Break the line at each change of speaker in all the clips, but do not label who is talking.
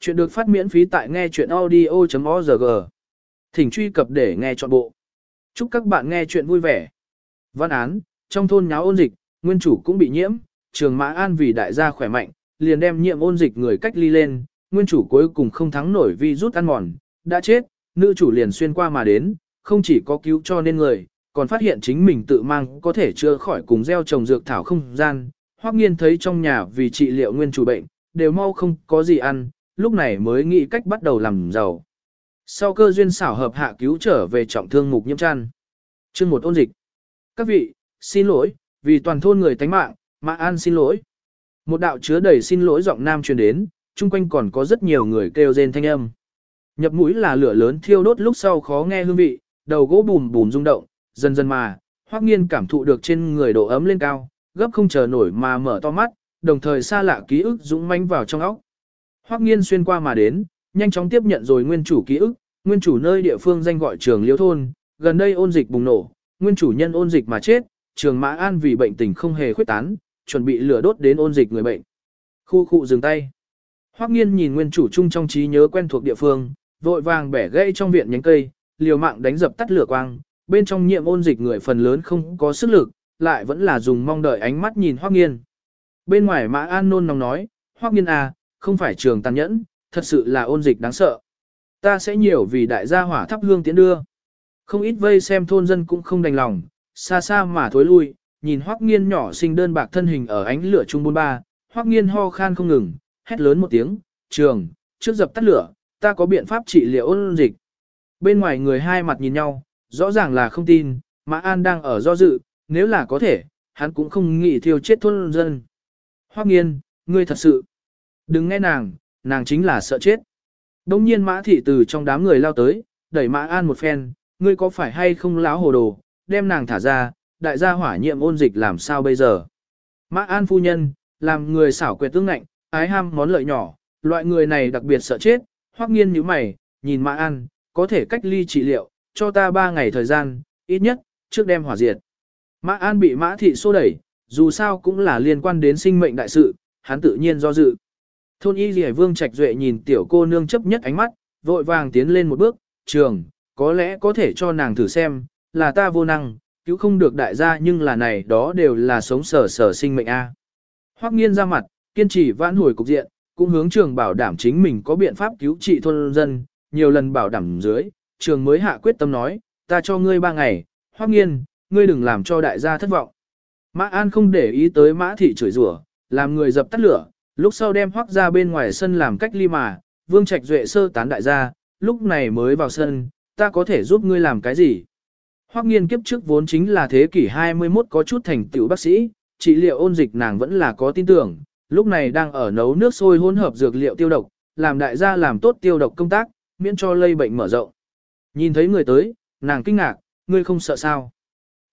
Chuyện được phát miễn phí tại nghe chuyện audio.org. Thỉnh truy cập để nghe trọn bộ. Chúc các bạn nghe chuyện vui vẻ. Văn án, trong thôn nháo ôn dịch, nguyên chủ cũng bị nhiễm, trường mã an vì đại gia khỏe mạnh, liền đem nhiễm ôn dịch người cách ly lên, nguyên chủ cuối cùng không thắng nổi vì rút ăn mòn, đã chết, nữ chủ liền xuyên qua mà đến, không chỉ có cứu cho nên người, còn phát hiện chính mình tự mang có thể chữa khỏi cùng gieo trồng dược thảo không gian. Hoắc nghiên thấy trong nhà vì trị liệu nguyên chủ bệnh, đều mau không có gì ăn, lúc này mới nghĩ cách bắt đầu làm giàu. Sau cơ duyên xảo hợp hạ cứu trở về trọng thương mục nhiễm chăn. Chương một ôn dịch. Các vị, xin lỗi, vì toàn thôn người tánh mạng, Mã An xin lỗi. Một đạo chứa đầy xin lỗi giọng nam truyền đến, chung quanh còn có rất nhiều người kêu rên thanh âm. Nhập mũi là lửa lớn thiêu đốt lúc sau khó nghe hương vị, đầu gỗ bùm bùm rung động, dần dần mà, Hoắc Nghiên cảm thụ được trên người độ ấm lên cao, gấp không chờ nổi mà mở to mắt, đồng thời xa lạ ký ức dũng manh vào trong óc. Hoắc nghiên xuyên qua mà đến, nhanh chóng tiếp nhận rồi nguyên chủ ký ức, nguyên chủ nơi địa phương danh gọi trường liễu thôn, gần đây ôn dịch bùng nổ, nguyên chủ nhân ôn dịch mà chết, trường mã an vì bệnh tình không hề khuyết tán, chuẩn bị lửa đốt đến ôn dịch người bệnh. Khu khu dừng tay. Hoắc nghiên nhìn nguyên chủ chung trong trí nhớ quen thuộc địa phương, vội vàng bẻ gãy trong viện nhánh cây, liều mạng đánh dập tắt lửa quang, bên trong nhiệm ôn dịch người phần lớn không có sức lực, lại vẫn là dùng mong đợi ánh mắt nhìn Hoắc nghiên. Bên ngoài Mã An nôn nóng nói, Hoắc nghiên à, không phải trường tàn nhẫn, thật sự là ôn dịch đáng sợ. Ta sẽ nhiều vì đại gia hỏa thắp hương tiến đưa. Không ít vây xem thôn dân cũng không đành lòng, xa xa mà thối lui, nhìn Hoắc Nghiên nhỏ xinh đơn bạc thân hình ở ánh lửa trung bôn ba, Hoắc Nghiên ho khan không ngừng, hét lớn một tiếng, "Trường, trước dập tắt lửa, ta có biện pháp trị liệu ôn dịch." Bên ngoài người hai mặt nhìn nhau, rõ ràng là không tin, Mã An đang ở do dự, nếu là có thể, hắn cũng không nghĩ thiêu chết thôn dân. Hoắc Nghiên, ngươi thật sự Đừng nghe nàng, nàng chính là sợ chết. Đông nhiên mã thị từ trong đám người lao tới, đẩy mã an một phen, ngươi có phải hay không láo hồ đồ, đem nàng thả ra, đại gia hỏa nhiệm ôn dịch làm sao bây giờ. Mã an phu nhân, làm người xảo quyệt tương ngạnh, ái ham món lợi nhỏ, loại người này đặc biệt sợ chết, hoắc nghiên như mày, nhìn mã an, có thể cách ly trị liệu, cho ta ba ngày thời gian, ít nhất, trước đem hỏa diệt. Mã an bị mã thị xô đẩy, dù sao cũng là liên quan đến sinh mệnh đại sự, hắn tự nhiên do dự. Thôn y dì vương trạch duệ nhìn tiểu cô nương chấp nhất ánh mắt, vội vàng tiến lên một bước, trường, có lẽ có thể cho nàng thử xem, là ta vô năng, cứu không được đại gia nhưng là này đó đều là sống sở sở sinh mệnh A. Hoắc nghiên ra mặt, kiên trì vãn hồi cục diện, cũng hướng trường bảo đảm chính mình có biện pháp cứu trị thôn dân, nhiều lần bảo đảm dưới, trường mới hạ quyết tâm nói, ta cho ngươi ba ngày, Hoắc nghiên, ngươi đừng làm cho đại gia thất vọng. Mã An không để ý tới mã thị chửi rủa, làm người dập tắt lửa, Lúc sau đem hoác ra bên ngoài sân làm cách ly mà, vương trạch duệ sơ tán đại gia, lúc này mới vào sân, ta có thể giúp ngươi làm cái gì? Hoắc nghiên kiếp trước vốn chính là thế kỷ 21 có chút thành tựu bác sĩ, trị liệu ôn dịch nàng vẫn là có tin tưởng, lúc này đang ở nấu nước sôi hỗn hợp dược liệu tiêu độc, làm đại gia làm tốt tiêu độc công tác, miễn cho lây bệnh mở rộng. Nhìn thấy người tới, nàng kinh ngạc, ngươi không sợ sao?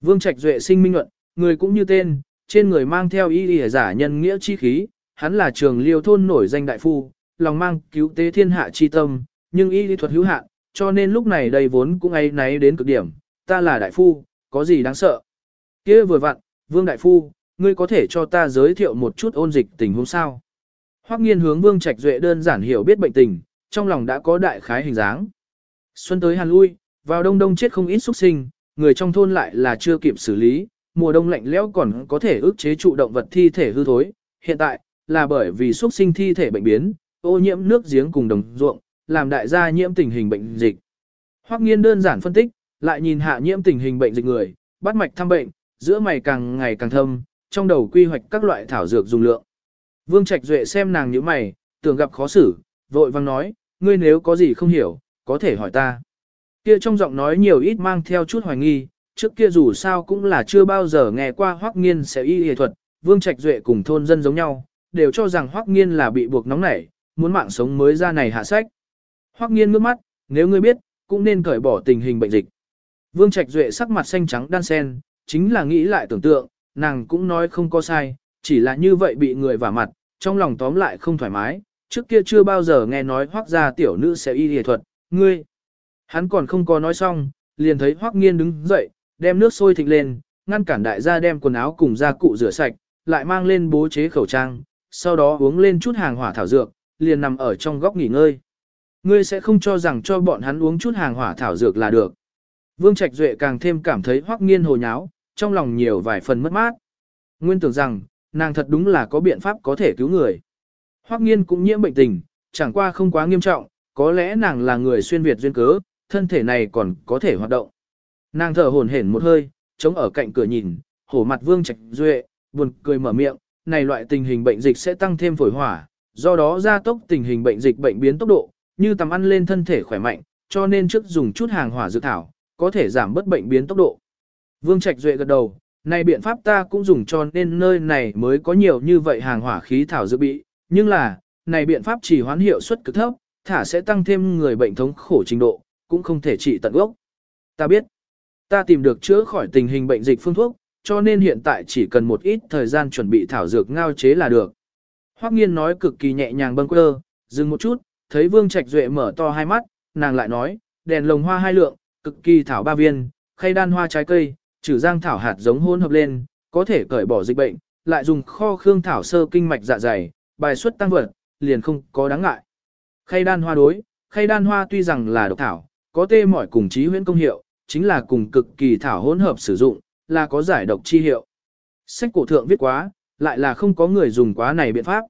Vương Trạch Duệ sinh minh luận, người cũng như tên, trên người mang theo y y giả nhân nghĩa chi khí, hắn là trường liêu thôn nổi danh đại phu, lòng mang cứu tế thiên hạ chi tâm, nhưng y lý thuật hữu hạn, cho nên lúc này đây vốn cũng ấy náy đến cực điểm, ta là đại phu, có gì đáng sợ. kia vừa vặn, vương đại phu, ngươi có thể cho ta giới thiệu một chút ôn dịch tình huống sao. Hoắc nghiên hướng vương trạch duệ đơn giản hiểu biết bệnh tình, trong lòng đã có đại khái hình dáng. Xuân tới hàn lui, vào đông đông chết không ít xuất sinh, người trong thôn lại là chưa kịp xử lý, mùa đông lạnh lẽo còn có thể ức chế trụ động vật thi thể hư thối. Hiện tại, là bởi vì xuất sinh thi thể bệnh biến, ô nhiễm nước giếng cùng đồng ruộng, làm đại gia nhiễm tình hình bệnh dịch. Hoắc nghiên đơn giản phân tích, lại nhìn hạ nhiễm tình hình bệnh dịch người, bắt mạch thăm bệnh, giữa mày càng ngày càng thâm, trong đầu quy hoạch các loại thảo dược dùng lượng. Vương Trạch Duệ xem nàng như mày, tưởng gặp khó xử, vội vang nói, ngươi nếu có gì không hiểu, có thể hỏi ta. Kia trong giọng nói nhiều ít mang theo chút hoài nghi, trước kia dù sao cũng là chưa bao giờ nghe qua Hoắc Nghiên sẽ y y thuật, Vương Trạch Duệ cùng thôn dân giống nhau, đều cho rằng Hoắc Nghiên là bị buộc nóng nảy, muốn mạng sống mới ra này hạ sách. Hoắc Nghiên ngước mắt, nếu ngươi biết, cũng nên cởi bỏ tình hình bệnh dịch. Vương Trạch Duệ sắc mặt xanh trắng đan sen, chính là nghĩ lại tưởng tượng, nàng cũng nói không có sai, chỉ là như vậy bị người vả mặt, trong lòng tóm lại không thoải mái, trước kia chưa bao giờ nghe nói Hoắc gia tiểu nữ sẽ y y thuật, ngươi. Hắn còn không có nói xong, liền thấy Hoắc Nghiên đứng dậy, đem nước sôi thịnh lên, ngăn cản đại gia đem quần áo cùng gia cụ rửa sạch, lại mang lên bố chế khẩu trang, sau đó uống lên chút hàng hỏa thảo dược, liền nằm ở trong góc nghỉ ngơi. Ngươi sẽ không cho rằng cho bọn hắn uống chút hàng hỏa thảo dược là được. Vương Trạch Duệ càng thêm cảm thấy hoắc nghiên hồ nháo, trong lòng nhiều vài phần mất mát. Nguyên tưởng rằng, nàng thật đúng là có biện pháp có thể cứu người. Hoắc nghiên cũng nhiễm bệnh tình, chẳng qua không quá nghiêm trọng, có lẽ nàng là người xuyên Việt duyên cớ, thân thể này còn có thể hoạt động. Nàng thở hổn hển một hơi, chống ở cạnh cửa nhìn, hổ mặt Vương Trạch Duệ, buồn cười mở miệng, này loại tình hình bệnh dịch sẽ tăng thêm phổi hỏa, do đó gia tốc tình hình bệnh dịch bệnh biến tốc độ, như tầm ăn lên thân thể khỏe mạnh, cho nên trước dùng chút hàng hỏa dược thảo, có thể giảm bớt bệnh biến tốc độ. Vương Trạch Duệ gật đầu, này biện pháp ta cũng dùng cho nên nơi này mới có nhiều như vậy hàng hỏa khí thảo dự bị, nhưng là, này biện pháp chỉ hoán hiệu suất cực thấp, thả sẽ tăng thêm người bệnh thống khổ trình độ, cũng không thể trị tận gốc. Ta biết, ta tìm được chữa khỏi tình hình bệnh dịch phương thuốc, cho nên hiện tại chỉ cần một ít thời gian chuẩn bị thảo dược ngao chế là được. Hoắc nghiên nói cực kỳ nhẹ nhàng bâng quơ, dừng một chút, thấy Vương Trạch Duệ mở to hai mắt, nàng lại nói, đèn lồng hoa hai lượng, cực kỳ thảo ba viên, khay đan hoa trái cây, trừ giang thảo hạt giống hỗn hợp lên, có thể cởi bỏ dịch bệnh, lại dùng kho khương thảo sơ kinh mạch dạ dày, bài xuất tăng vật, liền không có đáng ngại. Khay đan hoa đối, khay đan hoa tuy rằng là độc thảo, có tê mỏi cùng trí huyễn công hiệu, chính là cùng cực kỳ thảo hỗn hợp sử dụng, là có giải độc chi hiệu. Sách cổ thượng viết quá, lại là không có người dùng quá này biện pháp.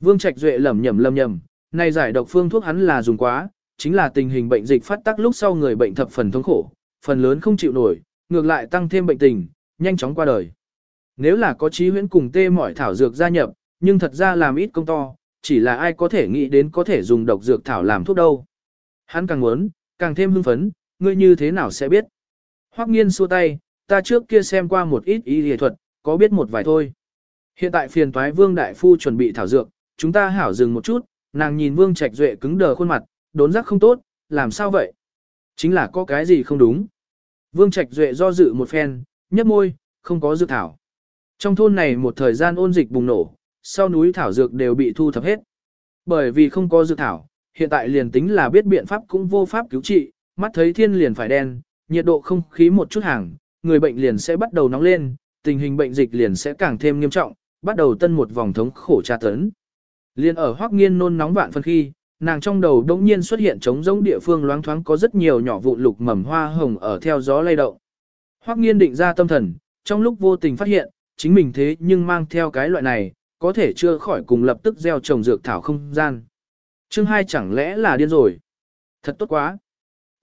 Vương Trạch Duệ lẩm nhẩm lẩm nhẩm, này giải độc phương thuốc hắn là dùng quá, chính là tình hình bệnh dịch phát tác lúc sau người bệnh thập phần thống khổ, phần lớn không chịu nổi, ngược lại tăng thêm bệnh tình, nhanh chóng qua đời. Nếu là có trí huyễn cùng tê mỏi thảo dược gia nhập, nhưng thật ra làm ít công to, chỉ là ai có thể nghĩ đến có thể dùng độc dược thảo làm thuốc đâu. Hắn càng muốn, càng thêm hưng phấn, ngươi như thế nào sẽ biết. Hoắc nghiên xua tay, ta trước kia xem qua một ít y y thuật, có biết một vài thôi. Hiện tại phiền toái vương đại phu chuẩn bị thảo dược, chúng ta hảo dừng một chút, nàng nhìn vương trạch duệ cứng đờ khuôn mặt, đốn giác không tốt, làm sao vậy? Chính là có cái gì không đúng. Vương trạch duệ do dự một phen, nhấp môi, không có dược thảo. Trong thôn này một thời gian ôn dịch bùng nổ, sau núi thảo dược đều bị thu thập hết. Bởi vì không có dược thảo, hiện tại liền tính là biết biện pháp cũng vô pháp cứu trị, mắt thấy thiên liền phải đen, nhiệt độ không khí một chút hàng, người bệnh liền sẽ bắt đầu nóng lên, tình hình bệnh dịch liền sẽ càng thêm nghiêm trọng, bắt đầu tân một vòng thống khổ tra tấn. Liên ở Hoắc Nghiên nôn nóng vạn phân khi, nàng trong đầu đống nhiên xuất hiện trống rỗng địa phương loáng thoáng có rất nhiều nhỏ vụn lục mầm hoa hồng ở theo gió lay động. Hoắc Nghiên định ra tâm thần, trong lúc vô tình phát hiện, chính mình thế nhưng mang theo cái loại này, có thể chưa khỏi cùng lập tức gieo trồng dược thảo không gian. Chương hai chẳng lẽ là điên rồi? Thật tốt quá.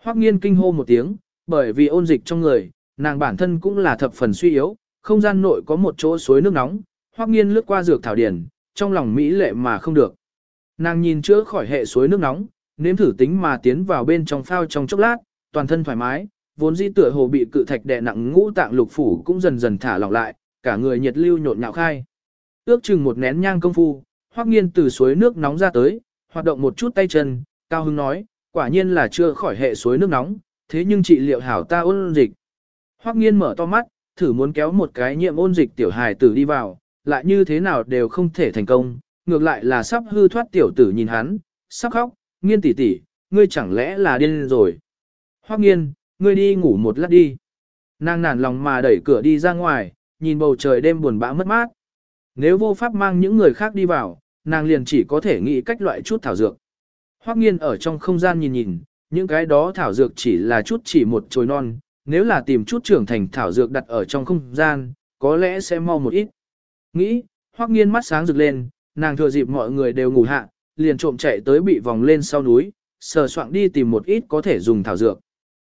Hoắc Nghiên kinh hô một tiếng, bởi vì ôn dịch trong người, nàng bản thân cũng là thập phần suy yếu, không gian nội có một chỗ suối nước nóng, Hoắc Nghiên lướt qua dược thảo điển, trong lòng mỹ lệ mà không được. Nàng nhìn chữa khỏi hệ suối nước nóng, nếm thử tính mà tiến vào bên trong phao trong chốc lát, toàn thân thoải mái, vốn dĩ tựa hồ bị cự thạch đè nặng ngũ tạng lục phủ cũng dần dần thả lỏng lại, cả người nhiệt lưu nhộn nhạo khai. Ước chừng một nén nhang công phu, Hoắc Nghiên từ suối nước nóng ra tới, hoạt động một chút tay chân, cao hứng nói, quả nhiên là chưa khỏi hệ suối nước nóng, thế nhưng trị liệu hảo ta ôn dịch. Hoắc Nghiên mở to mắt, thử muốn kéo một cái nhiễm ôn dịch tiểu hài tử đi vào, lại như thế nào đều không thể thành công, ngược lại là sắp hư thoát tiểu tử nhìn hắn, sắp khóc, nghiên tỷ tỷ, ngươi chẳng lẽ là điên rồi. Hoắc nghiên, ngươi đi ngủ một lát đi. Nàng nản lòng mà đẩy cửa đi ra ngoài, nhìn bầu trời đêm buồn bã mất mát. Nếu vô pháp mang những người khác đi vào, nàng liền chỉ có thể nghĩ cách loại chút thảo dược. Hoắc nghiên ở trong không gian nhìn nhìn, những cái đó thảo dược chỉ là chút chỉ một chồi non, nếu là tìm chút trưởng thành thảo dược đặt ở trong không gian, có lẽ sẽ mau một ít. Nghĩ, hoắc nghiên mắt sáng rực lên, nàng thừa dịp mọi người đều ngủ hạ, liền trộm chạy tới bị vòng lên sau núi, sờ soạng đi tìm một ít có thể dùng thảo dược.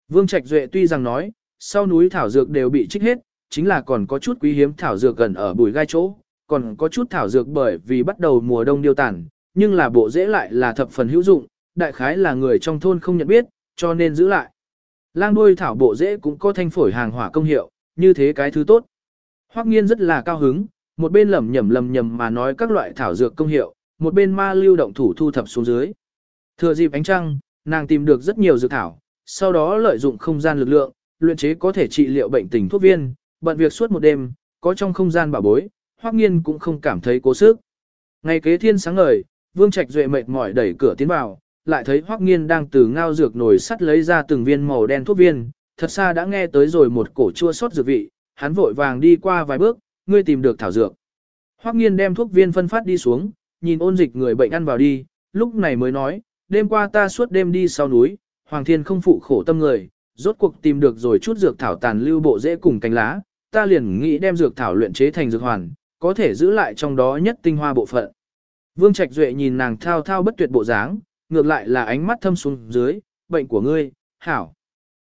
Vương Trạch Duệ tuy rằng nói, sau núi thảo dược đều bị trích hết, chính là còn có chút quý hiếm thảo dược gần ở bùi gai chỗ, còn có chút thảo dược bởi vì bắt đầu mùa đông điêu tàn, nhưng là bộ dễ lại là thập phần hữu dụng, đại khái là người trong thôn không nhận biết, cho nên giữ lại. Lang đuôi thảo bộ dễ cũng có thanh phổi hàng hỏa công hiệu, như thế cái thứ tốt. Hoắc nghiên rất là cao hứng, một bên lẩm nhẩm lẩm nhẩm mà nói các loại thảo dược công hiệu, một bên ma lưu động thủ thu thập xuống dưới. Thừa dịp ánh trăng, nàng tìm được rất nhiều dược thảo, sau đó lợi dụng không gian lực lượng, luyện chế có thể trị liệu bệnh tình thuốc viên, bận việc suốt một đêm, có trong không gian bảo bối, Hoắc Nghiên cũng không cảm thấy cố sức. Ngày kế thiên sáng ngời, Vương Trạch duệ mệt mỏi đẩy cửa tiến vào, lại thấy Hoắc Nghiên đang từ ngao dược nồi sắt lấy ra từng viên màu đen thuốc viên, thật xa đã nghe tới rồi một cổ chua xót dược vị, hắn vội vàng đi qua vài bước, ngươi tìm được thảo dược. Hoắc nghiên đem thuốc viên phân phát đi xuống, nhìn ôn dịch người bệnh ăn vào đi, lúc này mới nói, đêm qua ta suốt đêm đi sau núi, Hoàng Thiên không phụ khổ tâm người, rốt cuộc tìm được rồi chút dược thảo tàn lưu bộ dễ cùng cánh lá, ta liền nghĩ đem dược thảo luyện chế thành dược hoàn, có thể giữ lại trong đó nhất tinh hoa bộ phận. Vương Trạch Duệ nhìn nàng thao thao bất tuyệt bộ dáng, ngược lại là ánh mắt thâm xuống dưới, bệnh của ngươi, hảo.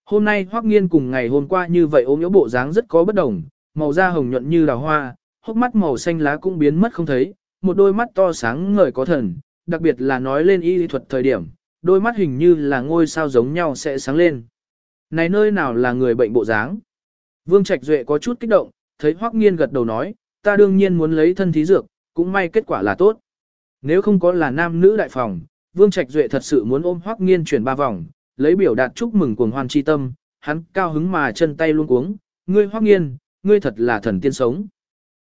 Hôm nay Hoắc Nghiên cùng ngày hôm qua như vậy ốm yếu bộ dáng rất có bất đồng, màu da hồng nhuận như đào hoa, hốc mắt màu xanh lá cũng biến mất không thấy, một đôi mắt to sáng ngời có thần, đặc biệt là nói lên y thuật thời điểm, đôi mắt hình như là ngôi sao giống nhau sẽ sáng lên. Này nơi nào là người bệnh bộ dáng? Vương Trạch Duệ có chút kích động, thấy Hoắc Nghiên gật đầu nói, ta đương nhiên muốn lấy thân thí dược, cũng may kết quả là tốt. Nếu không có là nam nữ đại phòng, Vương Trạch Duệ thật sự muốn ôm Hoắc Nghiên chuyển ba vòng, lấy biểu đạt chúc mừng cuồng hoan chi tâm, hắn cao hứng mà chân tay luôn cuống, ngươi Hoắc Nghiên, ngươi thật là thần tiên sống.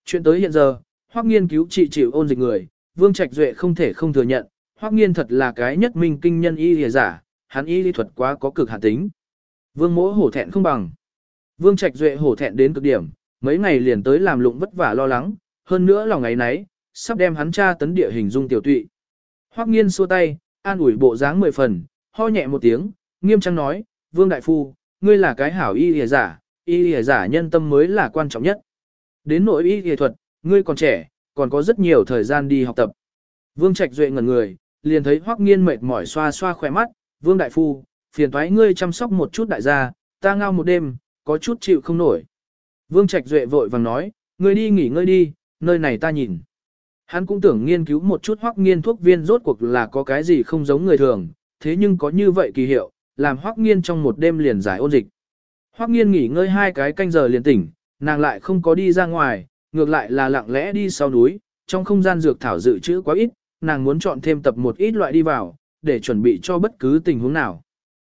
Chuyện tới hiện giờ, Hoắc Nghiên cứu trị chịu ôn dịch người, Vương Trạch Duệ không thể không thừa nhận, Hoắc Nghiên thật là cái nhất minh kinh nhân y lìa giả, hắn y lý thuật quá có cực hạn tính. Vương Mỗ hổ thẹn không bằng. Vương Trạch Duệ hổ thẹn đến cực điểm, mấy ngày liền tới làm lụng vất vả lo lắng, hơn nữa lòng ngày nấy, sắp đem hắn tra tấn địa hình dung tiểu tụy. Hoắc Nghiên xua tay, an ủi bộ dáng mười phần, ho nhẹ một tiếng, nghiêm trang nói, Vương Đại Phu, ngươi là cái hảo y lìa giả, y lìa giả nhân tâm mới là quan trọng nhất. Đến nội y lìa thuật, ngươi còn trẻ, còn có rất nhiều thời gian đi học tập. Vương Trạch Duệ ngẩn người, liền thấy Hoắc Nghiên mệt mỏi xoa xoa khỏe mắt, Vương Đại Phu, phiền thoái ngươi chăm sóc một chút đại gia, ta ngao một đêm, có chút chịu không nổi. Vương Trạch Duệ vội vàng nói, ngươi đi nghỉ ngơi đi, nơi này ta nhìn. Hắn cũng tưởng nghiên cứu một chút Hoắc Nghiên thuốc viên rốt cuộc là có cái gì không giống người thường, thế nhưng có như vậy kỳ hiệu, làm Hoắc Nghiên trong một đêm liền giải ôn dịch. Hoắc Nghiên nghỉ ngơi hai cái canh giờ liền tỉnh, nàng lại không có đi ra ngoài, ngược lại là lặng lẽ đi sau núi, trong không gian dược thảo dự trữ quá ít, nàng muốn chọn thêm tập một ít loại đi vào, để chuẩn bị cho bất cứ tình huống nào.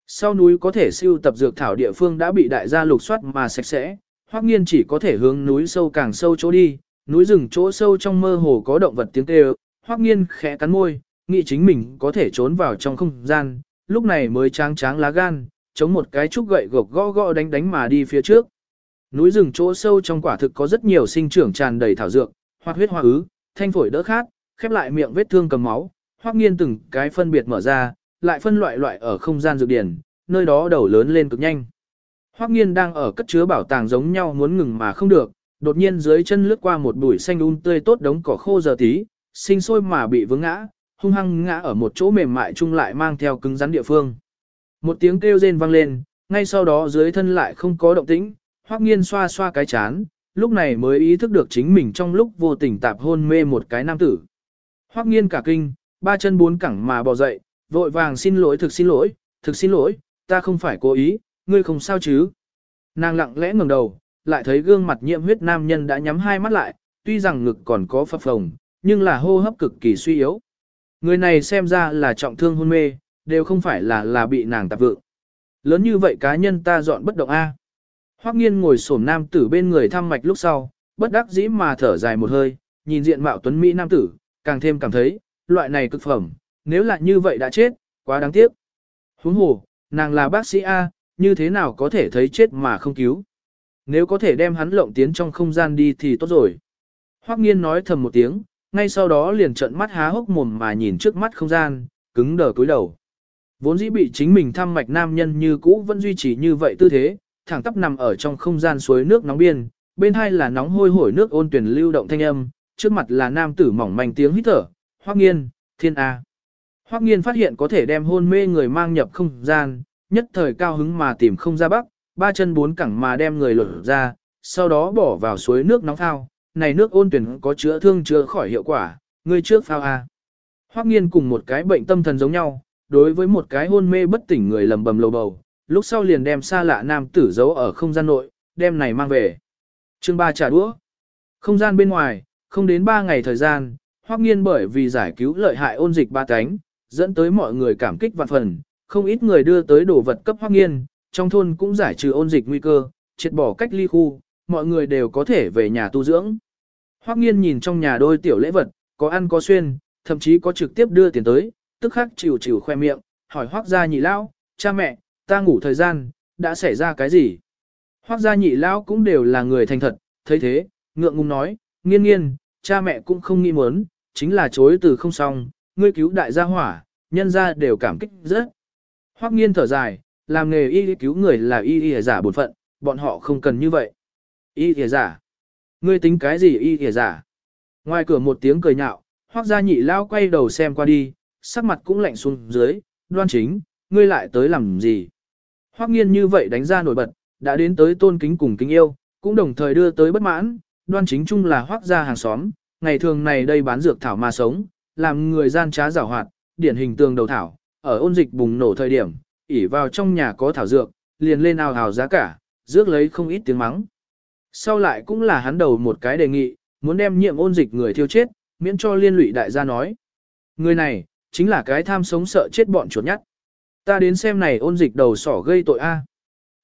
Sau núi có thể siêu tập dược thảo địa phương đã bị đại gia lục soát mà sạch sẽ, Hoắc Nghiên chỉ có thể hướng núi sâu càng sâu chỗ đi, núi rừng chỗ sâu trong mơ hồ có động vật tiếng kêu, Hoắc Nghiên khẽ cắn môi, nghĩ chính mình có thể trốn vào trong không gian, lúc này mới tráng tráng lá gan, chống một cái trúc gậy gộc gõ gõ đánh đánh mà đi phía trước. Núi rừng chỗ sâu trong quả thực có rất nhiều sinh trưởng tràn đầy thảo dược, hoặc huyết hoa ứ, thanh phổi đỡ khát, khép lại miệng vết thương cầm máu, Hoắc Nghiên từng cái phân biệt mở ra, lại phân loại loại ở không gian dược điển, nơi đó đầu lớn lên cực nhanh. Hoắc Nghiên đang ở cất chứa bảo tàng giống nhau muốn ngừng mà không được, đột nhiên dưới chân lướt qua một bụi xanh un tươi tốt đống cỏ khô giờ tí, sinh sôi mà bị vướng ngã, hung hăng ngã ở một chỗ mềm mại chung lại mang theo cứng rắn địa phương. Một tiếng kêu rên vang lên, ngay sau đó dưới thân lại không có động tĩnh, Hoắc Nghiên xoa xoa cái chán, lúc này mới ý thức được chính mình trong lúc vô tình tạp hôn mê một cái nam tử. Hoắc Nghiên cả kinh, ba chân bốn cẳng mà bò dậy, vội vàng xin lỗi thực xin lỗi, thực xin lỗi, ta không phải cố ý, ngươi không sao chứ. Nàng lặng lẽ ngẩng đầu, lại thấy gương mặt nhiễm huyết nam nhân đã nhắm hai mắt lại, tuy rằng ngực còn có phập phồng, nhưng là hô hấp cực kỳ suy yếu. Người này xem ra là trọng thương hôn mê, đều không phải là là bị nàng tạp vượng. Lớn như vậy cá nhân ta dọn bất động A. Hoắc nghiên ngồi sổm nam tử bên người thăm mạch lúc sau, bất đắc dĩ mà thở dài một hơi, nhìn diện mạo tuấn Mỹ nam tử, càng thêm cảm thấy, loại này cực phẩm, nếu là như vậy đã chết, quá đáng tiếc. Huống hồ, nàng là bác sĩ A, như thế nào có thể thấy chết mà không cứu. Nếu có thể đem hắn lộng tiến trong không gian đi thì tốt rồi. Hoắc nghiên nói thầm một tiếng, ngay sau đó liền trợn mắt há hốc mồm mà nhìn trước mắt không gian, cứng đờ cúi đầu. Vốn dĩ bị chính mình thăm mạch nam nhân như cũ vẫn duy trì như vậy tư thế, thẳng tắp nằm ở trong không gian suối nước nóng biên, bên hai là nóng hôi hổi nước ôn tuyển lưu động thanh âm, trước mặt là nam tử mỏng manh tiếng hít thở, Hoắc Nghiên, Thiên A. Hoắc Nghiên phát hiện có thể đem hôn mê người mang nhập không gian, nhất thời cao hứng mà tìm không ra bắc, ba chân bốn cẳng mà đem người lột ra, sau đó bỏ vào suối nước nóng phao, này nước ôn tuyển có chữa thương chữa khỏi hiệu quả, người trước phao A. Hoắc Nghiên cùng một cái bệnh tâm thần giống nhau, đối với một cái hôn mê bất tỉnh người lầm bầm lầu bầu, lúc sau liền đem xa lạ nam tử giấu ở không gian nội, đem này mang về. Chương 3 trả đũa. Không gian bên ngoài, không đến 3 ngày thời gian, Hoắc Nghiên bởi vì giải cứu lợi hại ôn dịch ba cánh, dẫn tới mọi người cảm kích vạn phần, không ít người đưa tới đồ vật cấp Hoắc Nghiên, trong thôn cũng giải trừ ôn dịch nguy cơ, triệt bỏ cách ly khu, mọi người đều có thể về nhà tu dưỡng. Hoắc Nghiên nhìn trong nhà đôi tiểu lễ vật, có ăn có xuyên, thậm chí có trực tiếp đưa tiền tới, tức khắc chịu chịu khoe miệng, hỏi Hoắc gia nhị lão, cha mẹ, ta ngủ thời gian, đã xảy ra cái gì? Hoắc gia nhị lão cũng đều là người thành thật, thấy thế, ngượng ngùng nói, nghiên nghiên, cha mẹ cũng không nghĩ muốn, chính là chối từ không xong, ngươi cứu đại gia hỏa, nhân gia đều cảm kích rất. Hoắc nghiên thở dài, làm nghề y cứu người là y y giả bổn phận, bọn họ không cần như vậy. Y y giả? Ngươi tính cái gì y y giả? Ngoài cửa một tiếng cười nhạo, Hoắc gia nhị lao quay đầu xem qua đi, sắc mặt cũng lạnh xuống dưới, đoan chính, ngươi lại tới làm gì? Hoắc nghiên như vậy đánh ra nổi bật, đã đến tới tôn kính cùng kính yêu, cũng đồng thời đưa tới bất mãn, đoan chính chung là Hoắc gia hàng xóm, ngày thường này đây bán dược thảo mà sống, làm người gian trá giảo hoạt, điển hình tường đầu thảo, ở ôn dịch bùng nổ thời điểm, ỉ vào trong nhà có thảo dược, liền lên ào hào giá cả, rước lấy không ít tiếng mắng. Sau lại cũng là hắn đầu một cái đề nghị, muốn đem nhiệm ôn dịch người thiêu chết, miễn cho liên lụy đại gia nói. Người này, chính là cái tham sống sợ chết bọn chuột nhắt. Ta đến xem này ôn dịch đầu sỏ gây tội a.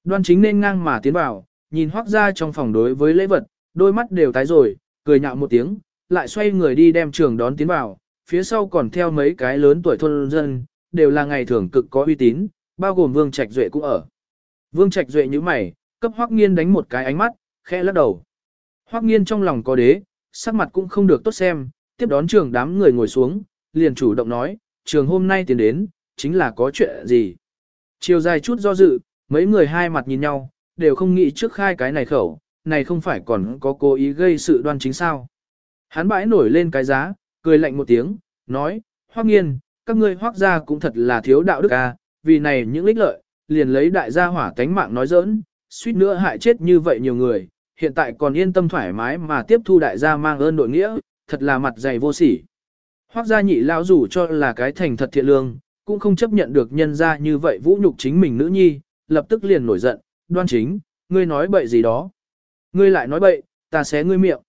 Đoan chính nên ngang mà tiến vào, nhìn hoác ra trong phòng đối với lễ vật, đôi mắt đều tái rồi, cười nhạo một tiếng, lại xoay người đi đem trường đón tiến vào, phía sau còn theo mấy cái lớn tuổi thôn dân, đều là ngày thường cực có uy tín, bao gồm Vương Trạch Duệ cũng ở. Vương Trạch Duệ như mày, cấp Hoắc Nghiên đánh một cái ánh mắt, khẽ lắc đầu. Hoắc Nghiên trong lòng có đế, sắc mặt cũng không được tốt xem, tiếp đón trường đám người ngồi xuống, liền chủ động nói, trường hôm nay tiến đến, chính là có chuyện gì. Chiều dài chút do dự, mấy người hai mặt nhìn nhau, đều không nghĩ trước khai cái này khẩu, này không phải còn có cố ý gây sự đoan chính sao. Hắn bãi nổi lên cái giá, cười lạnh một tiếng, nói, Hoắc Nghiên, các ngươi Hoắc gia cũng thật là thiếu đạo đức à, vì này những lích lợi, liền lấy đại gia hỏa tánh mạng nói giỡn, suýt nữa hại chết như vậy nhiều người, hiện tại còn yên tâm thoải mái mà tiếp thu đại gia mang ơn đội nghĩa, thật là mặt dày vô sỉ. Hoắc gia nhị lão rủ cho là cái thành thật thiện lương, cũng không chấp nhận được nhân gia như vậy vũ nhục chính mình nữ nhi, lập tức liền nổi giận, đoan chính, ngươi nói bậy gì đó. Ngươi lại nói bậy, ta xé ngươi miệng.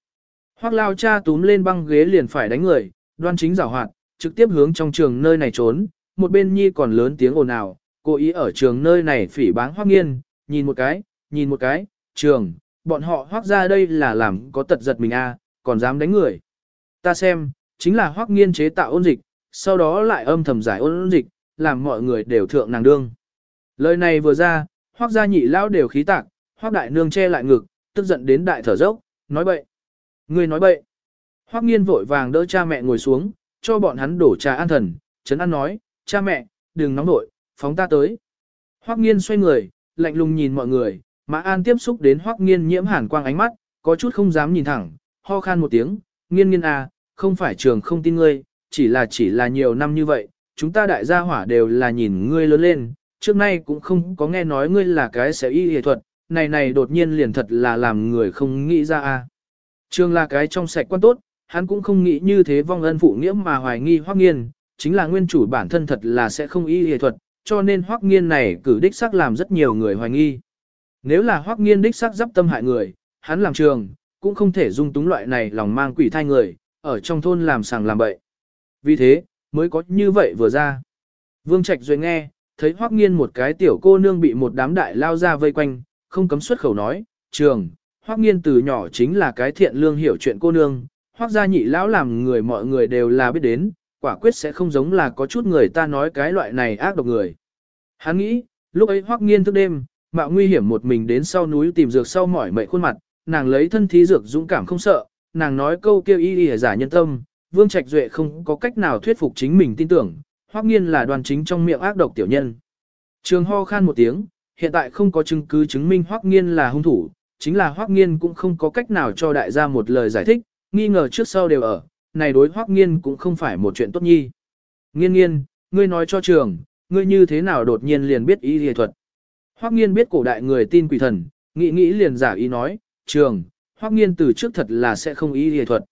Hoắc lao cha túm lên băng ghế liền phải đánh người, đoan chính giảo hoạt, trực tiếp hướng trong trường nơi này trốn, một bên nhi còn lớn tiếng ồn ào, cố ý ở trường nơi này phỉ báng Hoắc nghiên, nhìn một cái, nhìn một cái, trường, bọn họ hoác ra đây là làm có tật giật mình a, à, còn dám đánh người. Ta xem, chính là hoác nghiên chế tạo ôn dịch, sau đó lại âm thầm giải ôn dịch, làm mọi người đều thượng nàng đương. Lời này vừa ra, hoác gia nhị lão đều khí tạc, hoác đại nương che lại ngực, tức giận đến đại thở dốc, nói bậy. Người nói bậy. Hoác nghiên vội vàng đỡ cha mẹ ngồi xuống, cho bọn hắn đổ trà an thần, chấn an nói, cha mẹ, đừng nóng nội, phóng ta tới. Hoác nghiên xoay người, lạnh lùng nhìn mọi người, Mã An tiếp xúc đến Hoắc Nghiên nhiễm hàn quang ánh mắt, có chút không dám nhìn thẳng, ho khan một tiếng, "Nghiên Nghiên à, không phải trường không tin ngươi, chỉ là chỉ là nhiều năm như vậy, chúng ta đại gia hỏa đều là nhìn ngươi lớn lên, trước nay cũng không có nghe nói ngươi là cái sẽ y y thuật, này này đột nhiên liền thật là làm người không nghĩ ra. À. Trường là cái trong sạch quan tốt, hắn cũng không nghĩ như thế vong ân phụ nghĩa mà hoài nghi Hoắc Nghiên, chính là nguyên chủ bản thân thật là sẽ không y y thuật, cho nên Hoắc Nghiên này cử đích xác làm rất nhiều người hoài nghi. Nếu là hoắc nghiên đích xác giáp tâm hại người, hắn làm trường, cũng không thể dung túng loại này lòng mang quỷ thai người, ở trong thôn làm sàng làm bậy. Vì thế, mới có như vậy vừa ra. Vương Trạch rồi nghe, thấy hoắc nghiên một cái tiểu cô nương bị một đám đại lao ra vây quanh, không cấm xuất khẩu nói, trường, hoắc nghiên từ nhỏ chính là cái thiện lương hiểu chuyện cô nương, hoắc gia nhị lão làm người mọi người đều là biết đến, quả quyết sẽ không giống là có chút người ta nói cái loại này ác độc người. Hắn nghĩ, lúc ấy hoắc nghiên thức đêm, mạo nguy hiểm một mình đến sau núi tìm dược sau mỏi mệt khuôn mặt, nàng lấy thân thí dược dũng cảm không sợ, nàng nói câu kêu y y giả nhân tâm, Vương Trạch Duệ không có cách nào thuyết phục chính mình tin tưởng, Hoắc Nghiên là đoàn chính trong miệng ác độc tiểu nhân. Trường ho khan một tiếng, hiện tại không có chứng cứ chứng minh Hoắc Nghiên là hung thủ, chính là Hoắc Nghiên cũng không có cách nào cho đại gia một lời giải thích, nghi ngờ trước sau đều ở, này đối Hoắc Nghiên cũng không phải một chuyện tốt nhi. Nghiên nghiên, ngươi nói cho trường, ngươi như thế nào đột nhiên liền biết y y thuật. Hoắc nghiên biết cổ đại người tin quỷ thần, nghĩ nghĩ liền giả ý nói, trường, Hoắc nghiên từ trước thật là sẽ không ý y thuật.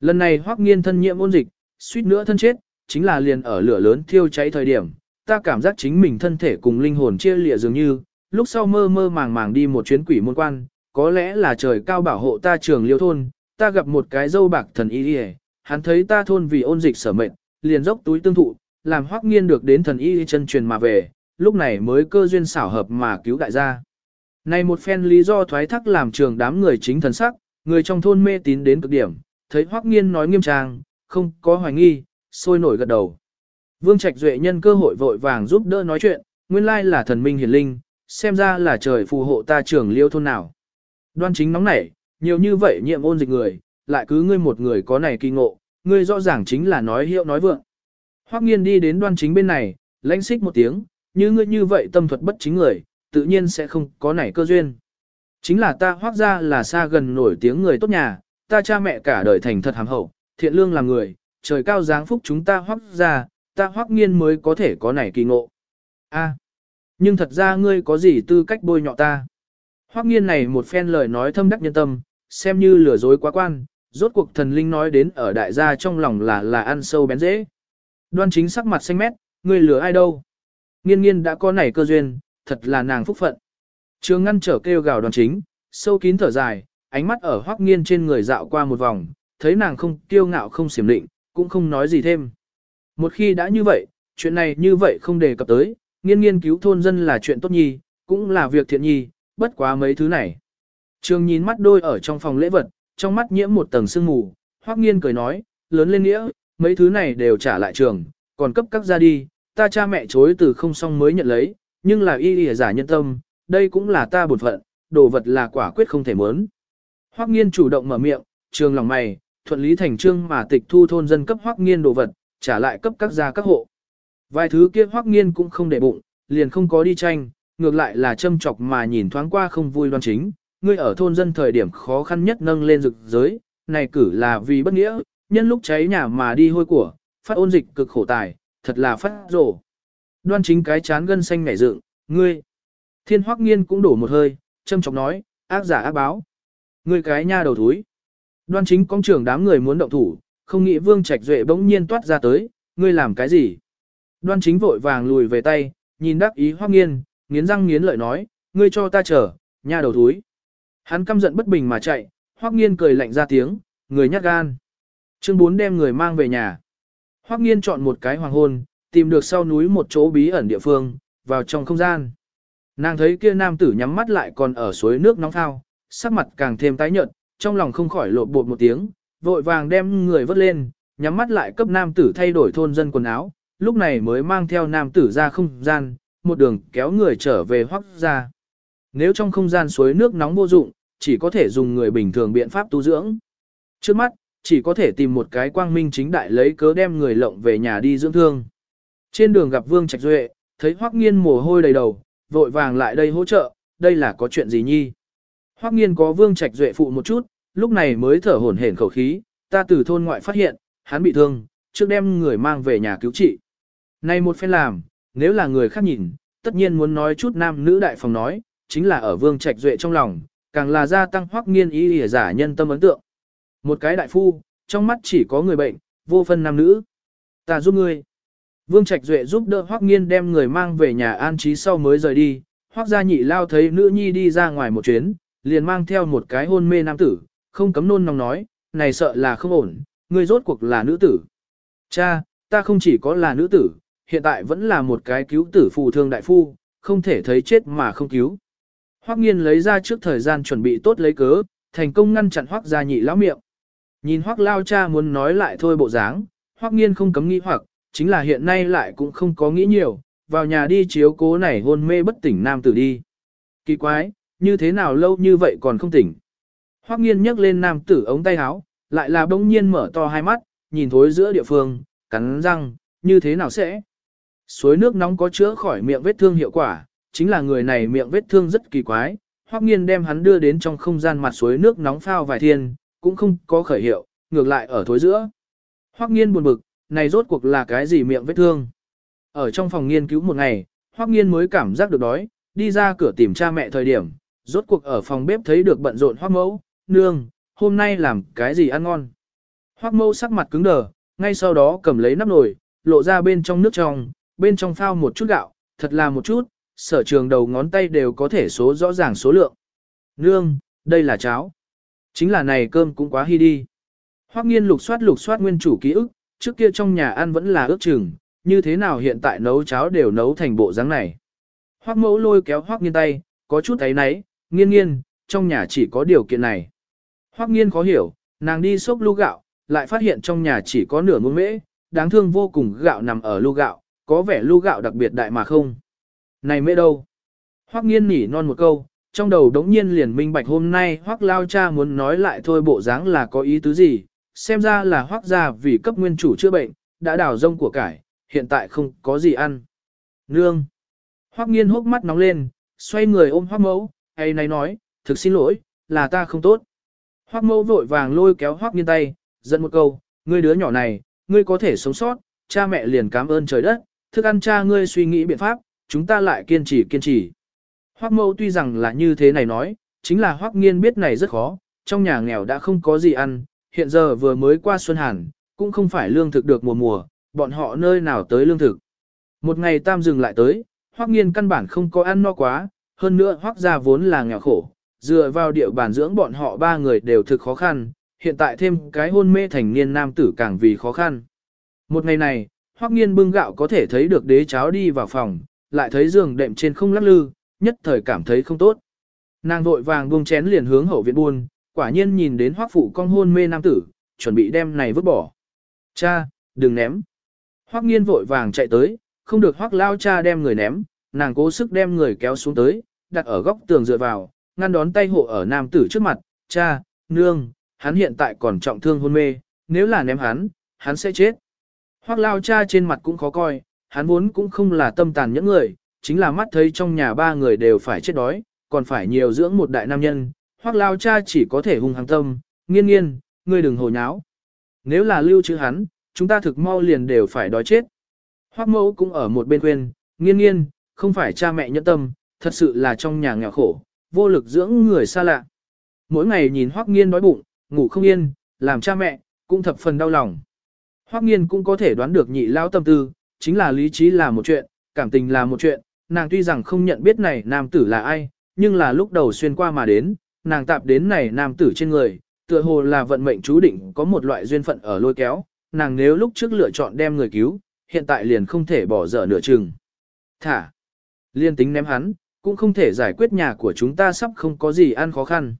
Lần này Hoắc nghiên thân nhiễm ôn dịch, suýt nữa thân chết, chính là liền ở lửa lớn thiêu cháy thời điểm, ta cảm giác chính mình thân thể cùng linh hồn chia lìa dường như, lúc sau mơ mơ màng màng đi một chuyến quỷ môn quan, có lẽ là trời cao bảo hộ ta trường liêu thôn, ta gặp một cái dâu bạc thần y y, hắn thấy ta thôn vì ôn dịch sở mệnh, liền dốc túi tương thụ, làm Hoắc nghiên được đến thần y chân truyền mà về, lúc này mới cơ duyên xảo hợp mà cứu đại gia. Này một phen lý do thoái thác làm trường đám người chính thần sắc, người trong thôn mê tín đến cực điểm, thấy Hoắc Nghiên nói nghiêm trang, không có hoài nghi, sôi nổi gật đầu. Vương Trạch Duệ nhân cơ hội vội vàng giúp đỡ nói chuyện, nguyên lai là thần minh hiển linh, xem ra là trời phù hộ ta trưởng liêu thôn nào. Đoan chính nóng nảy, nhiều như vậy nhiệm ôn dịch người, lại cứ ngươi một người có này kỳ ngộ, ngươi rõ ràng chính là nói hiệu nói vượng. Hoắc nghiên đi đến đoan chính bên này, lãnh xích một tiếng, như ngươi như vậy tâm thuật bất chính người, tự nhiên sẽ không có nảy cơ duyên. Chính là ta hoác ra là xa gần nổi tiếng người tốt nhà, ta cha mẹ cả đời thành thật hàm hậu, thiện lương làm người, trời cao giáng phúc chúng ta hoác ra, ta hoác nghiên mới có thể có nảy kỳ ngộ. A, nhưng thật ra ngươi có gì tư cách bôi nhọ ta. Hoác nghiên này một phen lời nói thâm đắc nhân tâm, xem như lừa dối quá quan, rốt cuộc thần linh nói đến ở đại gia trong lòng là là ăn sâu bén dễ. Đoan chính sắc mặt xanh mét, người lừa ai đâu. Nghiên nghiên đã có nảy cơ duyên, thật là nàng phúc phận. Trường ngăn trở kêu gào Đoan chính, sâu kín thở dài, ánh mắt ở hoắc nghiên trên người dạo qua một vòng, thấy nàng không kiêu ngạo không xiểm định, cũng không nói gì thêm. Một khi đã như vậy, chuyện này như vậy không đề cập tới, nghiên nghiên cứu thôn dân là chuyện tốt nhi, cũng là việc thiện nhi, bất quá mấy thứ này. Trường nhìn mắt đôi ở trong phòng lễ vật, trong mắt nhiễm một tầng sương mù, hoắc nghiên cười nói, lớn lên nghĩa, mấy thứ này đều trả lại trường, còn cấp các ra đi, ta cha mẹ chối từ không xong mới nhận lấy, nhưng là y y giả nhân tâm, đây cũng là ta bổn phận, đồ vật là quả quyết không thể muốn. Hoắc nghiên chủ động mở miệng, trường lòng mày, thuận lý thành trương mà tịch thu thôn dân cấp Hoắc nghiên đồ vật, trả lại cấp các gia các hộ. Vài thứ kia Hoắc nghiên cũng không để bụng, liền không có đi tranh, ngược lại là châm chọc mà nhìn thoáng qua không vui đoan chính, ngươi ở thôn dân thời điểm khó khăn nhất nâng lên rực giới, này cử là vì bất nghĩa, nhân lúc cháy nhà mà đi hôi của, phát ôn dịch cực khổ tài, thật là phát rổ. Đoan chính cái chán gân xanh nảy dựng, ngươi. Thiên hoắc nghiên cũng đổ một hơi, châm chọc nói, ác giả ác báo. Ngươi cái nha đầu thúi. Đoan chính công trưởng đám người muốn động thủ, không nghĩ vương trạch duệ bỗng nhiên toát ra tới, ngươi làm cái gì? Đoan chính vội vàng lùi về tay, nhìn đắc ý hoắc nghiên, nghiến răng nghiến lợi nói, ngươi cho ta chờ, nha đầu thúi. Hắn căm giận bất bình mà chạy, hoắc nghiên cười lạnh ra tiếng, người nhát gan. Chương 4 đem người mang về nhà. Hoắc nghiên chọn một cái hoàng hôn, tìm được sau núi một chỗ bí ẩn địa phương, vào trong không gian. Nàng thấy kia nam tử nhắm mắt lại còn ở suối nước nóng thao, sắc mặt càng thêm tái nhợt, trong lòng không khỏi lộ bột một tiếng, vội vàng đem người vớt lên, nhắm mắt lại cấp nam tử thay đổi thôn dân quần áo, lúc này mới mang theo nam tử ra không gian, một đường kéo người trở về hoắc ra. Nếu trong không gian suối nước nóng vô dụng, chỉ có thể dùng người bình thường biện pháp tu dưỡng. Trước mắt, chỉ có thể tìm một cái quang minh chính đại lấy cớ đem người lộng về nhà đi dưỡng thương. Trên đường gặp Vương Trạch Duệ, thấy Hoắc Nghiên mồ hôi đầy đầu, vội vàng lại đây hỗ trợ, đây là có chuyện gì nhi? Hoắc Nghiên có Vương Trạch Duệ phụ một chút, lúc này mới thở hổn hển khẩu khí, ta từ thôn ngoại phát hiện, hắn bị thương, trước đem người mang về nhà cứu trị. nay một phen làm, nếu là người khác nhìn, tất nhiên muốn nói chút nam nữ đại phòng nói, chính là ở Vương Trạch Duệ trong lòng, càng là gia tăng Hoắc Nghiên ý ỉa giả nhân tâm ấn tượng. Một cái đại phu, trong mắt chỉ có người bệnh, vô phân nam nữ. Ta giúp ngươi. Vương Trạch Duệ giúp đỡ Hoắc Nghiên đem người mang về nhà an trí sau mới rời đi. Hoắc gia nhị lao thấy nữ nhi đi ra ngoài một chuyến, liền mang theo một cái hôn mê nam tử, không cấm nôn nóng nói, này sợ là không ổn, ngươi rốt cuộc là nữ tử. Cha, ta không chỉ có là nữ tử, hiện tại vẫn là một cái cứu tử phù thương đại phu, không thể thấy chết mà không cứu. Hoắc Nghiên lấy ra trước thời gian chuẩn bị tốt lấy cớ, thành công ngăn chặn Hoắc gia nhị lão miệng. Nhìn Hoắc lao cha muốn nói lại thôi bộ dáng, Hoắc Nghiên không cấm nghĩ hoặc, chính là hiện nay lại cũng không có nghĩ nhiều, vào nhà đi chiếu cố này hôn mê bất tỉnh nam tử đi. Kỳ quái, như thế nào lâu như vậy còn không tỉnh. Hoắc nghiên nhấc lên nam tử ống tay áo, lại là bỗng nhiên mở to hai mắt, nhìn thối giữa địa phương, cắn răng, như thế nào sẽ. Suối nước nóng có chữa khỏi miệng vết thương hiệu quả, chính là người này miệng vết thương rất kỳ quái. Hoắc nghiên đem hắn đưa đến trong không gian mặt suối nước nóng phao vài thiên, cũng không có khởi hiệu, ngược lại ở thối giữa. Hoắc nghiên buồn bực, này rốt cuộc là cái gì miệng vết thương. Ở trong phòng nghiên cứu một ngày, Hoắc Nghiên mới cảm giác được đói, đi ra cửa tìm cha mẹ thời điểm, rốt cuộc ở phòng bếp thấy được bận rộn Hoắc Mẫu, nương, hôm nay làm cái gì ăn ngon. Hoắc Mẫu sắc mặt cứng đờ, ngay sau đó cầm lấy nắp nồi, lộ ra bên trong nước trong, bên trong phao một chút gạo, thật là một chút, sở trường đầu ngón tay đều có thể số rõ ràng số lượng. Nương, đây là cháo. Chính là này cơm cũng quá hy đi. Hoắc Nghiên lục soát lục soát nguyên chủ ký ức, trước kia trong nhà ăn vẫn là ước chừng, như thế nào hiện tại nấu cháo đều nấu thành bộ dáng này. Hoắc mẫu lôi kéo Hoắc nghiên tay, có chút thấy nấy, nghiên nghiên, trong nhà chỉ có điều kiện này. Hoắc nghiên khó hiểu, nàng đi xốc lu gạo, lại phát hiện trong nhà chỉ có nửa muỗng mễ, đáng thương vô cùng gạo nằm ở lu gạo, có vẻ lu gạo đặc biệt đại mà không. Này mễ đâu? Hoắc nghiên nỉ non một câu, trong đầu đống nhiên liền minh bạch hôm nay Hoắc lao cha muốn nói lại thôi bộ dáng là có ý tứ gì, xem ra là hoác gia vì cấp nguyên chủ chữa bệnh, đã đào rông của cải, hiện tại không có gì ăn. Nương. Hoắc nghiên hốc mắt nóng lên, xoay người ôm Hoắc mẫu, hay này nói, thực xin lỗi, là ta không tốt. Hoắc mẫu vội vàng lôi kéo Hoắc nghiên tay, giận một câu, ngươi đứa nhỏ này, ngươi có thể sống sót, cha mẹ liền cảm ơn trời đất, thức ăn cha ngươi suy nghĩ biện pháp, chúng ta lại kiên trì kiên trì. Hoắc mẫu tuy rằng là như thế này nói, chính là Hoắc nghiên biết này rất khó, trong nhà nghèo đã không có gì ăn, hiện giờ vừa mới qua xuân hàn, cũng không phải lương thực được mùa mùa, bọn họ nơi nào tới lương thực. Một ngày tam dừng lại tới, Hoắc nghiên căn bản không có ăn no quá, hơn nữa Hoắc gia vốn là nghèo khổ, dựa vào địa bàn dưỡng bọn họ ba người đều thực khó khăn, hiện tại thêm cái hôn mê thành niên nam tử càng vì khó khăn. Một ngày này, Hoắc nghiên bưng gạo có thể thấy được đế cháo đi vào phòng, lại thấy giường đệm trên không lắc lư, nhất thời cảm thấy không tốt. Nàng vội vàng buông chén liền hướng hậu viện buôn, quả nhiên nhìn đến Hoắc phụ con hôn mê nam tử, chuẩn bị đem này vứt bỏ. Cha, đừng ném. Hoắc nghiên vội vàng chạy tới, không được Hoắc lao cha đem người ném, nàng cố sức đem người kéo xuống tới, đặt ở góc tường dựa vào, ngăn đón tay hộ ở nam tử trước mặt, cha, nương, hắn hiện tại còn trọng thương hôn mê, nếu là ném hắn, hắn sẽ chết. Hoắc lao cha trên mặt cũng khó coi, hắn vốn cũng không là tâm tàn những người, chính là mắt thấy trong nhà ba người đều phải chết đói, còn phải nhiều dưỡng một đại nam nhân, Hoắc lao cha chỉ có thể hung hăng tâm, nghiên nghiên, ngươi đừng hồ nháo. Nếu là lưu chữ hắn, chúng ta thực mau liền đều phải đói chết. Hoắc mẫu cũng ở một bên khuyên, nghiên nghiên, không phải cha mẹ nhẫn tâm, thật sự là trong nhà nghèo khổ, vô lực dưỡng người xa lạ. Mỗi ngày nhìn Hoắc nghiên đói bụng, ngủ không yên, làm cha mẹ, cũng thập phần đau lòng. Hoắc nghiên cũng có thể đoán được nhị lao tâm tư, chính là lý trí là một chuyện, cảm tình là một chuyện, nàng tuy rằng không nhận biết này nam tử là ai, nhưng là lúc đầu xuyên qua mà đến, nàng tạp đến này nam tử trên người, tựa hồ là vận mệnh chú định có một loại duyên phận ở lôi kéo, nàng nếu lúc trước lựa chọn đem người cứu, hiện tại liền không thể bỏ dở nửa chừng. Thả, liên tính ném hắn, cũng không thể giải quyết nhà của chúng ta sắp không có gì ăn khó khăn.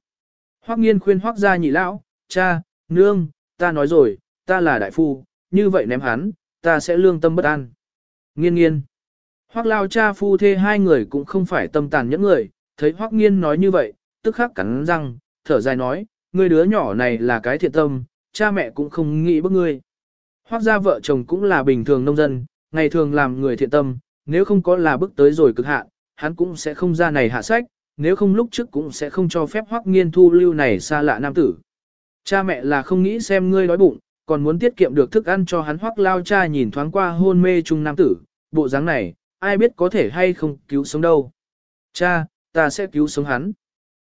Hoắc nghiên khuyên Hoắc gia nhị lão, cha, nương, ta nói rồi, ta là đại phu, như vậy ném hắn, ta sẽ lương tâm bất an. Nghiên nghiên. Hoắc lao cha phu thê hai người cũng không phải tâm tàn những người, thấy Hoắc nghiên nói như vậy, tức khắc cắn răng, thở dài nói, ngươi đứa nhỏ này là cái thiện tâm, cha mẹ cũng không nghĩ bức ngươi. Hoắc gia vợ chồng cũng là bình thường nông dân, ngày thường làm người thiện tâm, nếu không có là bức tới rồi cực hạn, hắn cũng sẽ không ra này hạ sách, nếu không lúc trước cũng sẽ không cho phép Hoắc nghiên thu lưu này xa lạ nam tử. Cha mẹ là không nghĩ xem ngươi đói bụng, còn muốn tiết kiệm được thức ăn cho hắn Hoắc lao cha nhìn thoáng qua hôn mê trung nam tử, bộ dáng này, ai biết có thể hay không cứu sống đâu. Cha, ta sẽ cứu sống hắn.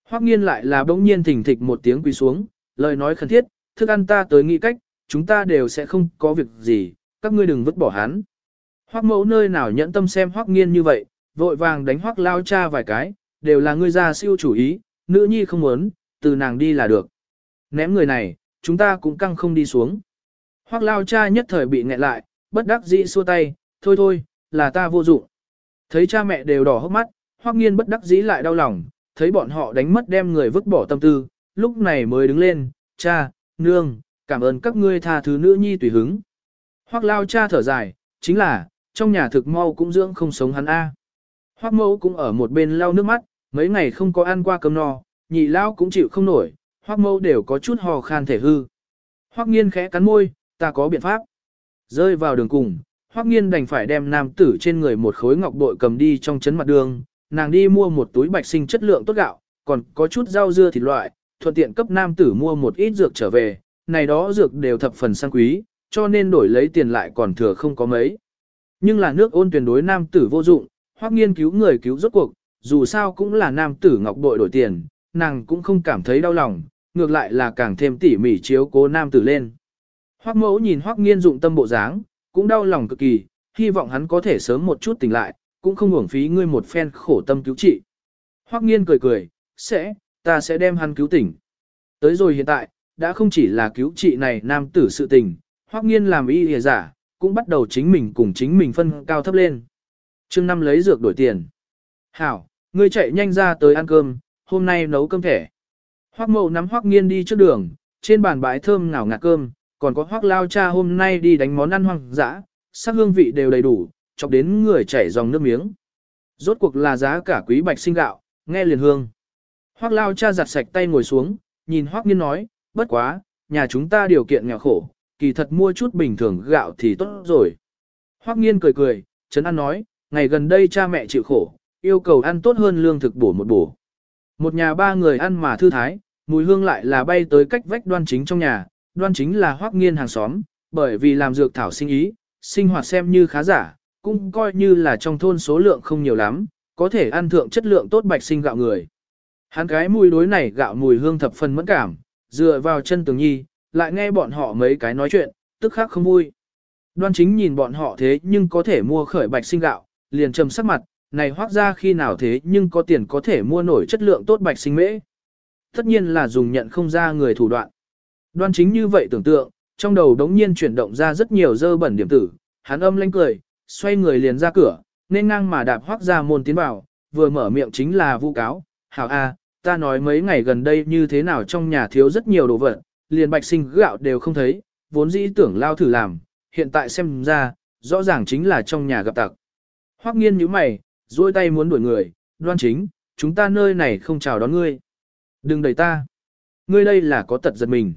Hoắc nghiên lại là bỗng nhiên thỉnh thịch một tiếng quỳ xuống, lời nói khẩn thiết, thức ăn ta tới nghĩ cách, chúng ta đều sẽ không có việc gì, các ngươi đừng vứt bỏ hắn. Hoắc mẫu nơi nào nhẫn tâm xem Hoắc nghiên như vậy, vội vàng đánh Hoắc lao cha vài cái, đều là ngươi ra siêu chủ ý, nữ nhi không muốn, từ nàng đi là được. Ném người này, chúng ta cũng căng không đi xuống. Hoắc lao cha nhất thời bị nghẹn lại, bất đắc dĩ xua tay, thôi thôi, là ta vô dụng. Thấy cha mẹ đều đỏ hốc mắt, Hoắc nghiên bất đắc dĩ lại đau lòng, thấy bọn họ đánh mất đem người vứt bỏ tâm tư, lúc này mới đứng lên, cha, nương, cảm ơn các ngươi tha thứ nữ nhi tùy hứng. Hoắc lao cha thở dài, chính là, trong nhà thực mau cũng dưỡng không sống hắn A. Hoắc mẫu cũng ở một bên lau nước mắt, mấy ngày không có ăn qua cơm no, nhị lao cũng chịu không nổi, Hoắc mẫu đều có chút hò khan thể hư. Hoắc nghiên khẽ cắn môi, ta có biện pháp. Rơi vào đường cùng, Hoắc nghiên đành phải đem nam tử trên người một khối ngọc bội cầm đi trong chấn mặt đường, nàng đi mua một túi bạch sinh chất lượng tốt gạo, còn có chút rau dưa thịt loại, thuận tiện cấp nam tử mua một ít dược trở về, này đó dược đều thập phần sang quý, cho nên đổi lấy tiền lại còn thừa không có mấy. Nhưng là nước ôn tuyển đối nam tử vô dụng, hoác nghiên cứu người cứu rốt cuộc, dù sao cũng là nam tử ngọc bội đổi tiền, nàng cũng không cảm thấy đau lòng, ngược lại là càng thêm tỉ mỉ chiếu cố nam tử lên. Hoắc mẫu nhìn Hoắc nghiên dụng tâm bộ dáng, cũng đau lòng cực kỳ, hy vọng hắn có thể sớm một chút tỉnh lại, cũng không uổng phí ngươi một phen khổ tâm cứu trị. Hoắc nghiên cười cười, sẽ, ta sẽ đem hắn cứu tỉnh. Tới rồi hiện tại, đã không chỉ là cứu trị này nam tử sự tình, Hoắc nghiên làm y hề giả, cũng bắt đầu chính mình cùng chính mình phân cao thấp lên. Trương năm lấy dược đổi tiền. Hảo, ngươi chạy nhanh ra tới ăn cơm, hôm nay nấu cơm thẻ. Hoắc mậu nắm Hoắc nghiên đi trước đường, trên bàn bãi thơm ngào ngạt cơm, còn có Hoắc lao cha hôm nay đi đánh món ăn hoang dã, sắc hương vị đều đầy đủ, chọc đến người chảy dòng nước miếng. Rốt cuộc là giá cả quý bạch sinh gạo, nghe liền hương. Hoắc lao cha giặt sạch tay ngồi xuống, nhìn Hoắc nghiên nói, bất quá, nhà chúng ta điều kiện nghèo khổ, kỳ thật mua chút bình thường gạo thì tốt rồi. Hoắc nghiên cười cười, Trấn An nói, ngày gần đây cha mẹ chịu khổ, yêu cầu ăn tốt hơn lương thực bổ một bổ. Một nhà ba người ăn mà thư thái, mùi hương lại là bay tới cách vách đoan chính trong nhà, đoan chính là Hoắc nghiên hàng xóm, bởi vì làm dược thảo sinh ý, sinh hoạt xem như khá giả, cũng coi như là trong thôn số lượng không nhiều lắm, có thể ăn thượng chất lượng tốt bạch sinh gạo người. Hắn cái mùi đối này gạo mùi hương thập phần mẫn cảm, dựa vào chân tường nhi, lại nghe bọn họ mấy cái nói chuyện, tức khắc không vui. Đoan chính nhìn bọn họ thế nhưng có thể mua khởi bạch sinh gạo, liền trầm sắc mặt, này hoác ra khi nào thế nhưng có tiền có thể mua nổi chất lượng tốt bạch sinh mễ. Tất nhiên là dùng nhận không ra người thủ đoạn. Đoan chính như vậy tưởng tượng, trong đầu đống nhiên chuyển động ra rất nhiều dơ bẩn điểm tử, hắn âm lanh cười, xoay người liền ra cửa, nên ngang mà đạp hoác ra môn tiến vào, vừa mở miệng chính là vu cáo, hảo a, ta nói mấy ngày gần đây như thế nào trong nhà thiếu rất nhiều đồ vật, liền bạch sinh gạo đều không thấy, vốn dĩ tưởng lao thử làm, hiện tại xem ra, rõ ràng chính là trong nhà gặp tặc. Hoắc nghiên nhíu mày, duỗi tay muốn đuổi người, đoan chính, chúng ta nơi này không chào đón ngươi. Đừng đẩy ta. Ngươi đây là có tật giật mình.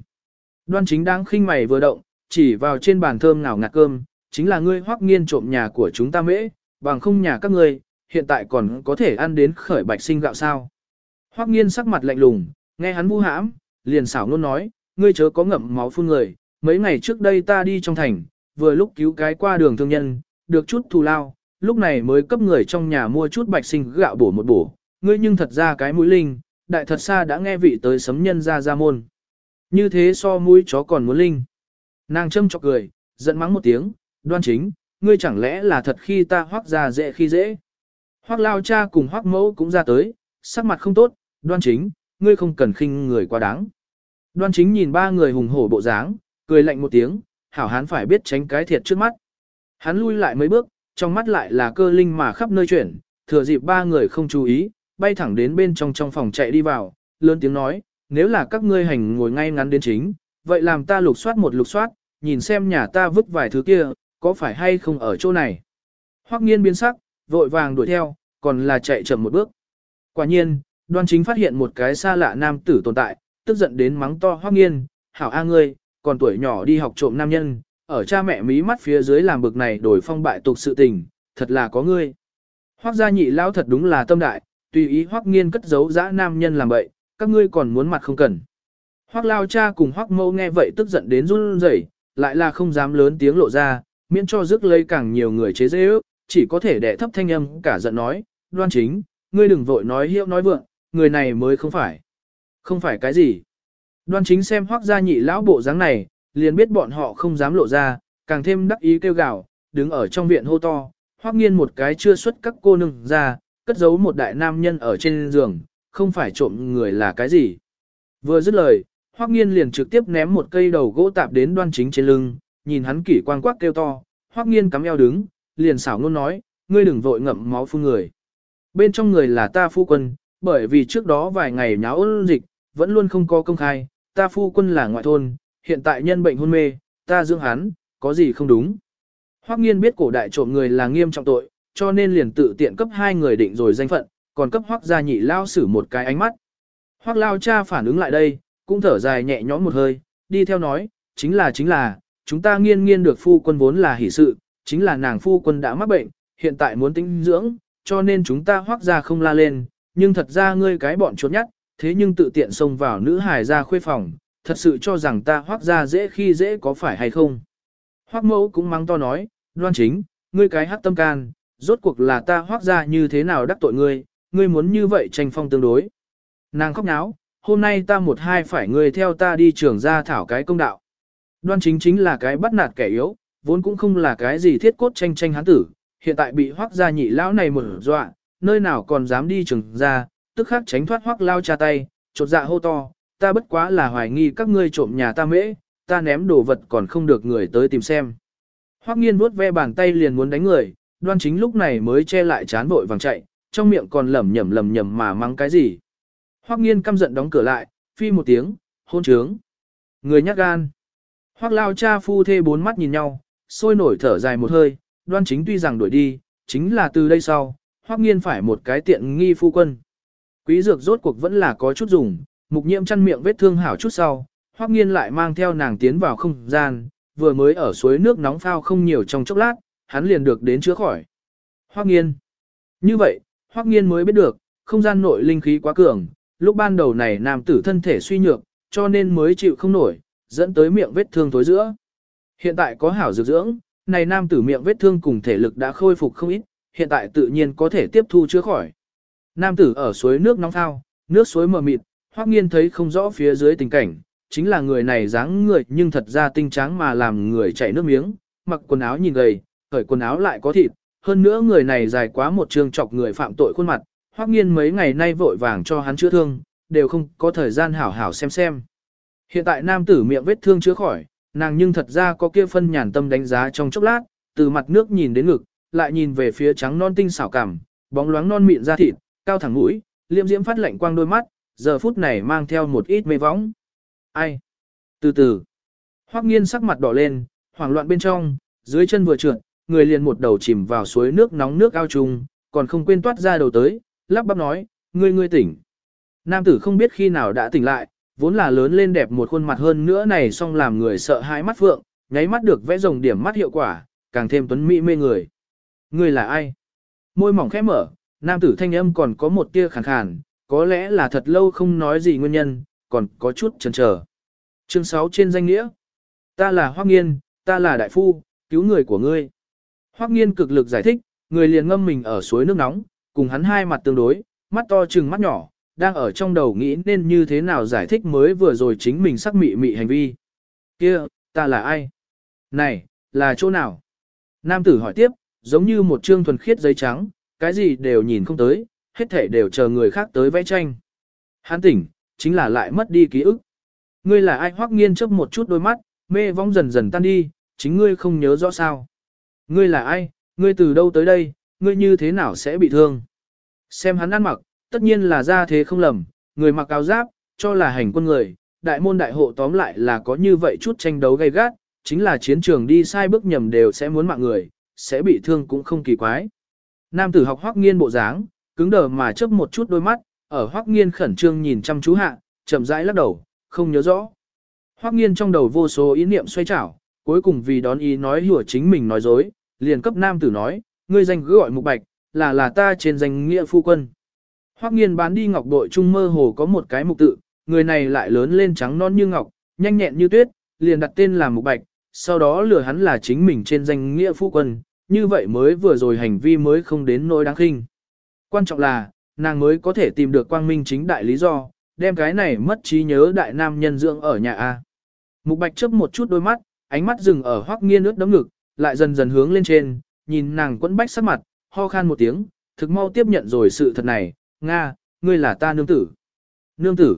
Đoan chính đang khinh mày vừa động, chỉ vào trên bàn thơm ngào ngạt cơm, chính là ngươi hoắc nghiên trộm nhà của chúng ta mễ, bằng không nhà các ngươi, hiện tại còn có thể ăn đến khởi bạch sinh gạo sao. Hoắc nghiên sắc mặt lạnh lùng, nghe hắn bu hãm, liền xảo luôn nói, ngươi chớ có ngậm máu phun người, mấy ngày trước đây ta đi trong thành, vừa lúc cứu cái qua đường thương nhân, được chút thù lao, lúc này mới cấp người trong nhà mua chút bạch sinh gạo bổ một bổ, ngươi nhưng thật ra cái mũi linh, đại thật xa đã nghe vị tới sấm nhân ra ra môn. Như thế so mũi chó còn muốn linh. Nàng châm chọc cười, giận mắng một tiếng, đoan chính, ngươi chẳng lẽ là thật khi ta hoác ra dễ khi dễ. Hoác lao cha cùng hoác mẫu cũng ra tới, sắc mặt không tốt, đoan chính, ngươi không cần khinh người quá đáng. Đoan chính nhìn ba người hùng hổ bộ dáng, cười lạnh một tiếng, hảo hán phải biết tránh cái thiệt trước mắt. Hắn lui lại mấy bước, trong mắt lại là cơ linh mà khắp nơi chuyển, thừa dịp ba người không chú ý, bay thẳng đến bên trong trong phòng chạy đi vào, lớn tiếng nói, nếu là các ngươi hành ngồi ngay ngắn đến chính, vậy làm ta lục soát một lục soát, nhìn xem nhà ta vứt vài thứ kia, có phải hay không ở chỗ này. Hoắc nghiên biến sắc, vội vàng đuổi theo, còn là chạy chậm một bước. Quả nhiên, đoan chính phát hiện một cái xa lạ nam tử tồn tại, tức giận đến mắng to Hoắc nghiên, hảo a ngươi, còn tuổi nhỏ đi học trộm nam nhân, ở cha mẹ mí mắt phía dưới làm bực này đổi phong bại tục sự tình, thật là có ngươi. Hoắc gia nhị lão thật đúng là tâm đại, tùy ý Hoắc nghiên cất giấu dã nam nhân làm bậy, các ngươi còn muốn mặt không cần. Hoắc lao cha cùng Hoắc mâu nghe vậy tức giận đến run rẩy, lại là không dám lớn tiếng lộ ra, miễn cho rước lấy càng nhiều người chế giễu, ước, chỉ có thể đè thấp thanh âm cả giận nói, đoan chính, ngươi đừng vội nói hiệu nói vượng, người này mới không phải. Không phải cái gì. Đoan chính xem Hoắc gia nhị lão bộ dáng này, liền biết bọn họ không dám lộ ra, càng thêm đắc ý kêu gào, đứng ở trong viện hô to, hoác nghiên một cái chưa xuất các cô nương ra, cất giấu một đại nam nhân ở trên giường, không phải trộm người là cái gì. Vừa dứt lời, hoác nghiên liền trực tiếp ném một cây đầu gỗ tạp đến đoan chính trên lưng, nhìn hắn kỷ quang quắc kêu to, hoác nghiên cắm eo đứng, liền xảo ngôn nói, ngươi đừng vội ngậm máu phun người. Bên trong người là ta phu quân, bởi vì trước đó vài ngày nháo ôn dịch, vẫn luôn không có công khai, ta phu quân là ngoại thôn, hiện tại nhân bệnh hôn mê, ta dưỡng hắn, có gì không đúng. Hoắc nghiên biết cổ đại trộm người là nghiêm trọng tội, cho nên liền tự tiện cấp hai người định rồi danh phận, còn cấp Hoắc gia nhị lao xử một cái ánh mắt. Hoắc lao cha phản ứng lại đây, cũng thở dài nhẹ nhõm một hơi, đi theo nói, chính là chính là, chúng ta nghiên nghiên được phu quân vốn là hỷ sự, chính là nàng phu quân đã mắc bệnh, hiện tại muốn tính dưỡng, cho nên chúng ta Hoắc gia không la lên, nhưng thật ra ngươi cái bọn trốn nhát, thế nhưng tự tiện xông vào nữ hài gia khuê phòng, thật sự cho rằng ta hoác ra dễ khi dễ có phải hay không. Hoác mẫu cũng mắng to nói, đoan chính, ngươi cái hắc tâm can, rốt cuộc là ta hoác ra như thế nào đắc tội ngươi, ngươi muốn như vậy tranh phong tương đối. Nàng khóc náo, hôm nay ta một hai phải ngươi theo ta đi trường ra thảo cái công đạo. Đoan chính chính là cái bắt nạt kẻ yếu, vốn cũng không là cái gì thiết cốt tranh tranh hán tử, hiện tại bị hoác gia nhị lão này mở dọa, nơi nào còn dám đi trường ra, tức khắc tránh thoát hoác lao cha tay, chột dạ hô to, ta bất quá là hoài nghi các ngươi trộm nhà ta mễ, ta ném đồ vật còn không được người tới tìm xem. Hoắc nghiên vuốt ve bàn tay liền muốn đánh người, đoan chính lúc này mới che lại chán vội vàng chạy, trong miệng còn lẩm nhẩm lẩm nhẩm mà mắng cái gì. Hoắc nghiên căm giận đóng cửa lại, phi một tiếng, hôn trướng. Người nhát gan. Hoắc lao cha phu thê bốn mắt nhìn nhau, sôi nổi thở dài một hơi, đoan chính tuy rằng đuổi đi, chính là từ đây sau, Hoắc nghiên phải một cái tiện nghi phu quân. Quý dược rốt cuộc vẫn là có chút dùng, mục nhiễm chăn miệng vết thương hảo chút sau, hoắc nghiên lại mang theo nàng tiến vào không gian, vừa mới ở suối nước nóng phao không nhiều trong chốc lát, hắn liền được đến chữa khỏi. Hoắc nghiên. Như vậy, Hoắc nghiên mới biết được, không gian nội linh khí quá cường, lúc ban đầu này nam tử thân thể suy nhược, cho nên mới chịu không nổi, dẫn tới miệng vết thương tối giữa. Hiện tại có hảo dược dưỡng, này nam tử miệng vết thương cùng thể lực đã khôi phục không ít, hiện tại tự nhiên có thể tiếp thu chữa khỏi. Nam tử ở suối nước nóng thao, nước suối mờ mịt, Hoắc Nghiên thấy không rõ phía dưới tình cảnh, chính là người này dáng người nhưng thật ra tinh trắng mà làm người chảy nước miếng, mặc quần áo nhìn gầy, cởi quần áo lại có thịt, hơn nữa người này dài quá một trường chọc người phạm tội khuôn mặt, Hoắc Nghiên mấy ngày nay vội vàng cho hắn chữa thương, đều không có thời gian hảo hảo xem xem. Hiện tại nam tử miệng vết thương chữa khỏi, nàng nhưng thật ra có kia phân nhàn tâm đánh giá trong chốc lát, từ mặt nước nhìn đến ngực, lại nhìn về phía trắng non tinh xảo cảm, bóng loáng non mịn da thịt, cao thẳng mũi, liêm diễm phát lạnh quang đôi mắt, giờ phút này mang theo một ít mê võng. Ai? Từ từ. Hoắc nghiên sắc mặt đỏ lên, hoảng loạn bên trong, dưới chân vừa trượt, người liền một đầu chìm vào suối nước nóng nước ao trùng, còn không quên toát ra đầu tới, lắp bắp nói, ngươi ngươi tỉnh. Nam tử không biết khi nào đã tỉnh lại, vốn là lớn lên đẹp một khuôn mặt hơn nữa này xong làm người sợ hãi mắt phượng, nháy mắt được vẽ rồng điểm mắt hiệu quả, càng thêm tuấn mỹ mê người. Ngươi là ai? Môi mỏng khẽ mở, nam tử thanh âm còn có một tia khàn khàn, có lẽ là thật lâu không nói gì nguyên nhân, còn có chút chần chờ. Chương 6 trên danh nghĩa. Ta là Hoắc Nghiên, ta là đại phu, cứu người của ngươi. Hoắc Nghiên cực lực giải thích, người liền ngâm mình ở suối nước nóng, cùng hắn hai mặt tương đối, mắt to trừng mắt nhỏ, đang ở trong đầu nghĩ nên như thế nào giải thích mới vừa rồi chính mình sắc mị mị hành vi. Kia, ta là ai? Này, là chỗ nào? Nam tử hỏi tiếp, giống như một trương thuần khiết giấy trắng, cái gì đều nhìn không tới, hết thể đều chờ người khác tới vẽ tranh. Hắn tỉnh, chính là lại mất đi ký ức. Ngươi là ai hoắc nghiên chớp một chút đôi mắt, mê vong dần dần tan đi, chính ngươi không nhớ rõ sao. Ngươi là ai, ngươi từ đâu tới đây, ngươi như thế nào sẽ bị thương. Xem hắn ăn mặc, tất nhiên là ra thế không lầm, người mặc áo giáp, cho là hành quân người, đại môn đại hộ tóm lại là có như vậy chút tranh đấu gay gắt, chính là chiến trường đi sai bước nhầm đều sẽ muốn mạng người, sẽ bị thương cũng không kỳ quái. Nam tử học hoắc nghiên bộ dáng, cứng đờ mà chớp một chút đôi mắt, ở hoắc nghiên khẩn trương nhìn chăm chú hạ, chậm rãi lắc đầu, không nhớ rõ. Hoắc nghiên trong đầu vô số ý niệm xoay chảo, cuối cùng vì đón ý nói hùa chính mình nói dối, liền cấp nam tử nói, ngươi danh cứ gọi mục bạch, là là ta trên danh nghĩa phu quân. Hoắc nghiên bán đi ngọc bội trung mơ hồ có một cái mục tự, người này lại lớn lên trắng non như ngọc, nhanh nhẹn như tuyết, liền đặt tên là mục bạch, sau đó lừa hắn là chính mình trên danh nghĩa phu quân, như vậy mới vừa rồi hành vi mới không đến nỗi đáng khinh. Quan trọng là, nàng mới có thể tìm được quang minh chính đại lý do, đem cái này mất trí nhớ đại nam nhân dưỡng ở nhà A. Mục bạch chớp một chút đôi mắt, ánh mắt dừng ở hoắc nghiên ướt đấm ngực, lại dần dần hướng lên trên, nhìn nàng quẫn bách sắc mặt, ho khan một tiếng, thực mau tiếp nhận rồi sự thật này, Nga, ngươi là ta nương tử. Nương tử.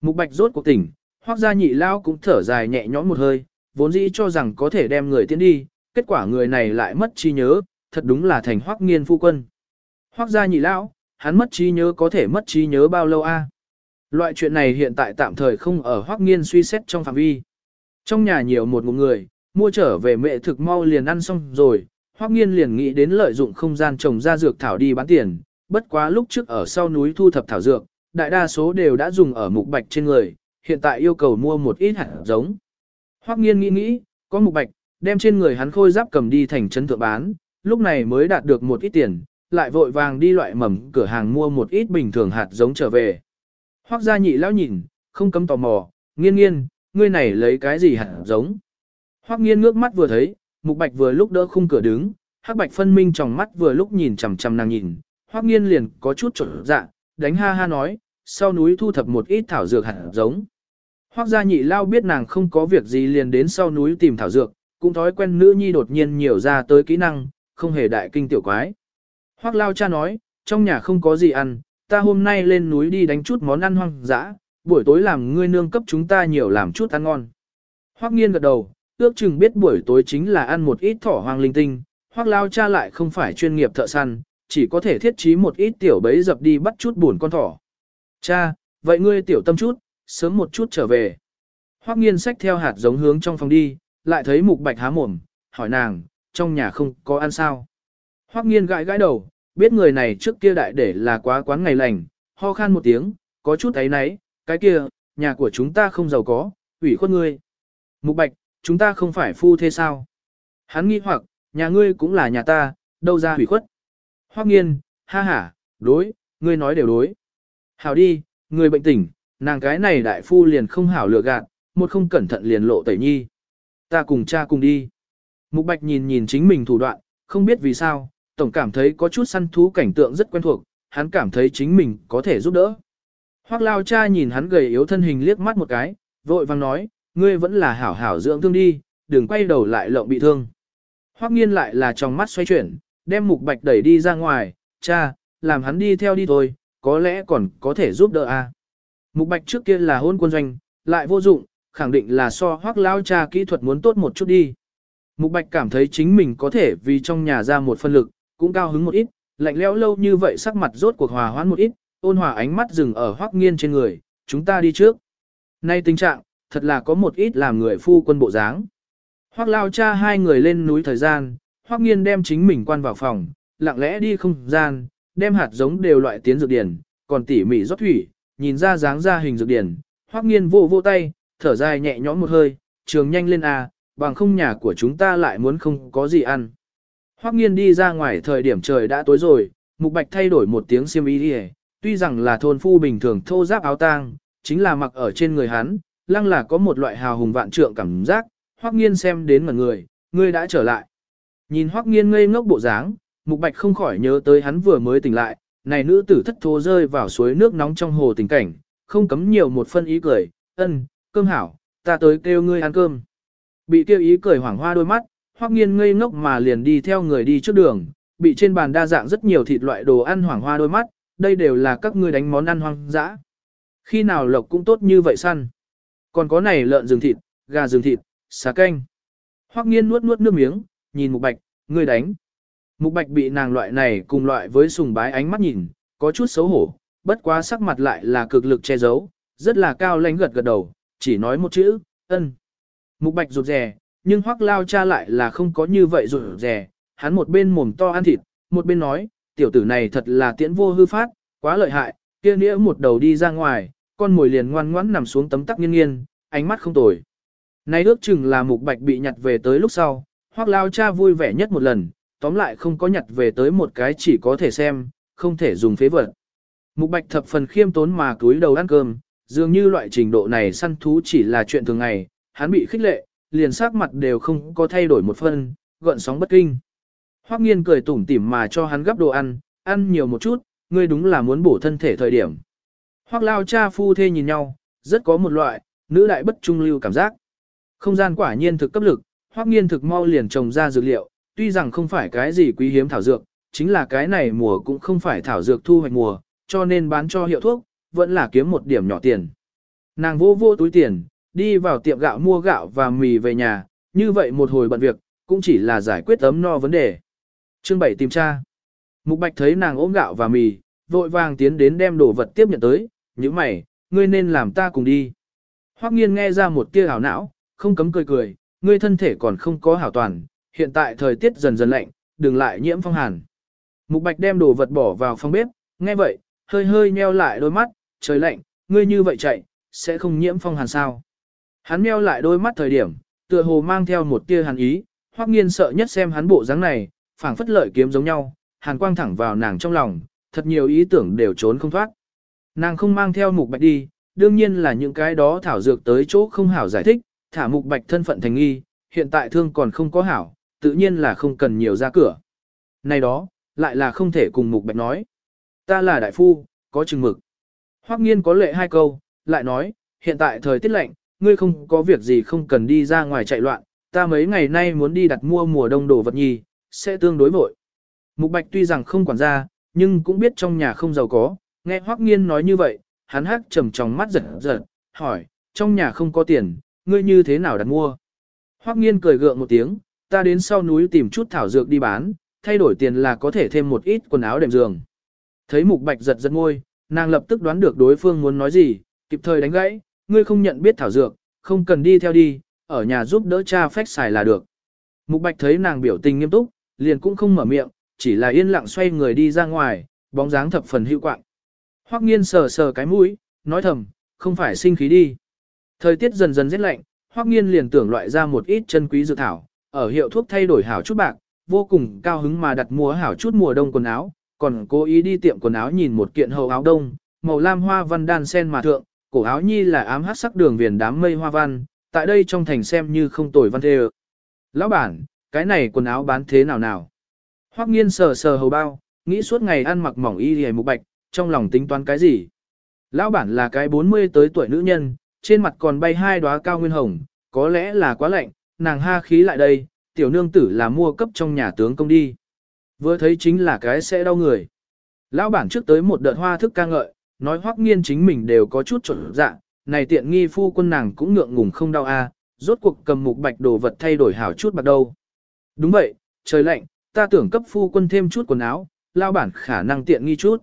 Mục bạch rốt cuộc tỉnh, hoác gia nhị lao cũng thở dài nhẹ nhõm một hơi, vốn dĩ cho rằng có thể đem người tiến đi, kết quả người này lại mất trí nhớ, thật đúng là thành hoác nghiên phu quân. Hoác gia nhị lão, hắn mất trí nhớ có thể mất trí nhớ bao lâu a? Loại chuyện này hiện tại tạm thời không ở hoác nghiên suy xét trong phạm vi. Trong nhà nhiều một ngụm người, mua trở về mẹ thực mau liền ăn xong rồi, hoác nghiên liền nghĩ đến lợi dụng không gian trồng ra dược thảo đi bán tiền, bất quá lúc trước ở sau núi thu thập thảo dược, đại đa số đều đã dùng ở mục bạch trên người, hiện tại yêu cầu mua một ít hạt giống. Hoắc nghiên nghĩ nghĩ, có mục bạch, đem trên người hắn khôi giáp cầm đi thành trấn thượng bán, lúc này mới đạt được một ít tiền, lại vội vàng đi loại mầm cửa hàng mua một ít bình thường hạt giống trở về. Hoắc gia nhị lão nhìn, không cấm tò mò, nghiên nghiên, ngươi này lấy cái gì hạt giống. Hoắc nghiên ngước mắt vừa thấy, mục bạch vừa lúc đỡ khung cửa đứng, hắc bạch phân minh trong mắt vừa lúc nhìn chằm chằm nàng nhìn, Hoắc Nghiên liền có chút trộn dạ, đánh ha ha nói, sau núi thu thập một ít thảo dược hạt giống. Hoắc gia nhị lao biết nàng không có việc gì liền đến sau núi tìm thảo dược, cũng thói quen nữ nhi đột nhiên nhiều ra tới kỹ năng, không hề đại kinh tiểu quái. Hoắc lao cha nói, trong nhà không có gì ăn, ta hôm nay lên núi đi đánh chút món ăn hoang dã, buổi tối làm ngươi nương cấp chúng ta nhiều làm chút ăn ngon. Hoắc nghiên gật đầu, ước chừng biết buổi tối chính là ăn một ít thỏ hoang linh tinh, Hoắc lao cha lại không phải chuyên nghiệp thợ săn, chỉ có thể thiết trí một ít tiểu bấy dập đi bắt chút buồn con thỏ. Cha, vậy ngươi tiểu tâm chút, sớm một chút trở về. Hoắc nghiên sách theo hạt giống hướng trong phòng đi, lại thấy mục bạch há mồm, hỏi nàng, trong nhà không có ăn sao. Hoắc nghiên gãi gãi đầu, biết người này trước kia đại để là quá quán ngày lành, ho khan một tiếng, có chút ấy nấy, cái kia, nhà của chúng ta không giàu có, ủy khuất ngươi. Mục bạch, chúng ta không phải phu thế sao? Hắn nghi hoặc, nhà ngươi cũng là nhà ta, đâu ra hủy khuất. Hoắc nghiên, ha ha, đối, ngươi nói đều đối. Hảo đi, người bệnh tỉnh, nàng cái này đại phu liền không hảo lừa gạt, một không cẩn thận liền lộ tẩy nhi. Ta cùng cha cùng đi. Mục Bạch nhìn nhìn chính mình thủ đoạn, không biết vì sao, tổng cảm thấy có chút săn thú cảnh tượng rất quen thuộc, hắn cảm thấy chính mình có thể giúp đỡ. Hoắc lao cha nhìn hắn gầy yếu thân hình liếc mắt một cái, vội vang nói, ngươi vẫn là hảo hảo dưỡng thương đi, đừng quay đầu lại lộng bị thương. Hoắc nghiên lại là trong mắt xoay chuyển, đem mục bạch đẩy đi ra ngoài, cha, làm hắn đi theo đi thôi, có lẽ còn có thể giúp đỡ a. Mục bạch trước kia là hôn quân doanh, lại vô dụng, khẳng định là so hoắc lao cha kỹ thuật muốn tốt một chút đi. Mục bạch cảm thấy chính mình có thể vì trong nhà ra một phân lực, cũng cao hứng một ít, lạnh lẽo lâu như vậy sắc mặt rốt cuộc hòa hoãn một ít, ôn hòa ánh mắt dừng ở hoắc nghiên trên người, chúng ta đi trước. Nay tình trạng, thật là có một ít làm người phu quân bộ dáng. Hoắc lao cha hai người lên núi thời gian, Hoắc nghiên đem chính mình quan vào phòng, lặng lẽ đi không gian, đem hạt giống đều loại tiến dược điển, còn tỉ mỉ rót thủy, nhìn ra dáng ra hình dược điển, Hoắc nghiên vô vô tay, thở dài nhẹ nhõm một hơi, trường nhanh lên à, bằng không nhà của chúng ta lại muốn không có gì ăn. Hoắc nghiên đi ra ngoài thời điểm trời đã tối rồi, mục bạch thay đổi một tiếng xiêm y đi tuy rằng là thôn phu bình thường thô giáp áo tang, chính là mặc ở trên người hắn, lăng là có một loại hào hùng vạn trượng cảm giác, Hoắc Nghiên xem đến mà người, ngươi đã trở lại. Nhìn Hoắc Nghiên ngây ngốc bộ dáng, Mục Bạch không khỏi nhớ tới hắn vừa mới tỉnh lại, này nữ tử thất thố rơi vào suối nước nóng trong hồ tình cảnh, không cấm nhiều một phân ý cười, "Ân, cơm hảo, ta tới kêu ngươi ăn cơm." Bị kêu ý cười hoảng hoa đôi mắt, Hoắc Nghiên ngây ngốc mà liền đi theo người đi trước đường, bị trên bàn đa dạng rất nhiều thịt loại đồ ăn hoảng hoa đôi mắt, đây đều là các ngươi đánh món ăn hoang dã. Khi nào lộc cũng tốt như vậy săn. Còn có này lợn rừng thịt, gà rừng thịt, xá canh. Hoắc nghiên nuốt nuốt nước miếng, nhìn mục bạch, ngươi đánh. Mục bạch bị nàng loại này cùng loại với sùng bái ánh mắt nhìn, có chút xấu hổ, bất quá sắc mặt lại là cực lực che giấu, rất là cao lãnh gật gật đầu, chỉ nói một chữ, ân. Mục bạch rụt rè, nhưng hoắc lao cha lại là không có như vậy rụt rè, hắn một bên mồm to ăn thịt, một bên nói, tiểu tử này thật là tiễn vô hư phát, quá lợi hại, kia nghĩa một đầu đi ra ngoài, con mồi liền ngoan ngoãn nằm xuống tấm tắc nghiêng nghiêng, ánh mắt không tồi. Nay ước chừng là mục bạch bị nhặt về tới lúc sau, Hoắc lao cha vui vẻ nhất một lần, tóm lại không có nhặt về tới một cái chỉ có thể xem, không thể dùng phế vật. Mục bạch thập phần khiêm tốn mà cúi đầu ăn cơm, dường như loại trình độ này săn thú chỉ là chuyện thường ngày, hắn bị khích lệ, liền sắc mặt đều không có thay đổi một phân, gợn sóng bất kinh. Hoắc nghiên cười tủm tỉm mà cho hắn gấp đồ ăn, ăn nhiều một chút, ngươi đúng là muốn bổ thân thể thời điểm. Hoắc lao cha phu thê nhìn nhau, rất có một loại, nữ đại bất trung lưu cảm giác. Không gian quả nhiên thực cấp lực, Hoắc nghiên thực mau liền trồng ra dược liệu, tuy rằng không phải cái gì quý hiếm thảo dược, chính là cái này mùa cũng không phải thảo dược thu hoạch mùa, cho nên bán cho hiệu thuốc, vẫn là kiếm một điểm nhỏ tiền. Nàng vô vô túi tiền, đi vào tiệm gạo mua gạo và mì về nhà, như vậy một hồi bận việc, cũng chỉ là giải quyết ấm no vấn đề. Chương 7 tìm tra. Mục Bạch thấy nàng ôm gạo và mì, vội vàng tiến đến đem đồ vật tiếp nhận tới, như mày, ngươi nên làm ta cùng đi. Hoắc nghiên nghe ra một tia hảo não, không cấm cười cười, ngươi thân thể còn không có hảo toàn, hiện tại thời tiết dần dần lạnh, đừng lại nhiễm phong hàn. Mục Bạch đem đồ vật bỏ vào phòng bếp, nghe vậy, hơi hơi nheo lại đôi mắt, trời lạnh, ngươi như vậy chạy, sẽ không nhiễm phong hàn sao. Hắn meo lại đôi mắt thời điểm, tựa hồ mang theo một tia hàn ý, Hoắc nghiên sợ nhất xem hắn bộ dáng này, phảng phất lợi kiếm giống nhau, hàn quang thẳng vào nàng trong lòng, thật nhiều ý tưởng đều trốn không thoát. Nàng không mang theo mục bạch đi, đương nhiên là những cái đó thảo dược tới chỗ không hảo giải thích, thả mục bạch thân phận thành nghi, hiện tại thương còn không có hảo, tự nhiên là không cần nhiều ra cửa. Này đó, lại là không thể cùng mục bạch nói. Ta là đại phu, có chừng mực. Hoắc nghiên có lệ hai câu, lại nói, hiện tại thời tiết lạnh, ngươi không có việc gì không cần đi ra ngoài chạy loạn, ta mấy ngày nay muốn đi đặt mua mùa đông đồ vật nhì, sẽ tương đối vội. Mục Bạch tuy rằng không quản gia, nhưng cũng biết trong nhà không giàu có, nghe Hoắc Nghiên nói như vậy, hắn hắc trầm trong mắt giật giật, hỏi, trong nhà không có tiền, ngươi như thế nào đặt mua? Hoắc Nghiên cười gượng một tiếng, ta đến sau núi tìm chút thảo dược đi bán, thay đổi tiền là có thể thêm một ít quần áo đệm giường. Thấy Mục Bạch giật giật môi, nàng lập tức đoán được đối phương muốn nói gì, kịp thời đánh gãy, ngươi không nhận biết thảo dược, không cần đi theo đi, ở nhà giúp đỡ cha phách xài là được. Mục Bạch thấy nàng biểu tình nghiêm túc, liền cũng không mở miệng, chỉ là yên lặng xoay người đi ra ngoài, bóng dáng thập phần hữu quạng. Hoắc nghiên sờ sờ cái mũi, nói thầm, không phải sinh khí đi. Thời tiết dần dần rét lạnh, Hoắc nghiên liền tưởng loại ra một ít chân quý dược thảo, ở hiệu thuốc thay đổi hảo chút bạc, vô cùng cao hứng mà đặt mua hảo chút mùa đông quần áo, còn cố ý đi tiệm quần áo nhìn một kiện hầu áo đông, màu lam hoa văn đan sen mà thượng, cổ áo nhi là ám hát sắc đường viền đám mây hoa văn, tại đây trong thành xem như không tồi văn thê Lão bản, cái này quần áo bán thế nào nào? Hoắc nghiên sờ sờ hầu bao, nghĩ suốt ngày ăn mặc mỏng y hề mục bạch, trong lòng tính toán cái gì? Lão bản là cái 40 tới tuổi nữ nhân, trên mặt còn bay hai đóa cao nguyên hồng, có lẽ là quá lạnh, nàng ha khí lại đây, tiểu nương tử là mua cấp trong nhà tướng công đi. Vừa thấy chính là cái sẽ đau người. Lão bản trước tới một đợt hoa thức ca ngợi, nói hoắc nghiên chính mình đều có chút trộn dạ, này tiện nghi phu quân nàng cũng ngượng ngùng không đau a, rốt cuộc cầm mục bạch đồ vật thay đổi hảo chút bạc đâu. Đúng vậy, trời lạnh, ta tưởng cấp phu quân thêm chút quần áo, lao bản khả năng tiện nghi chút.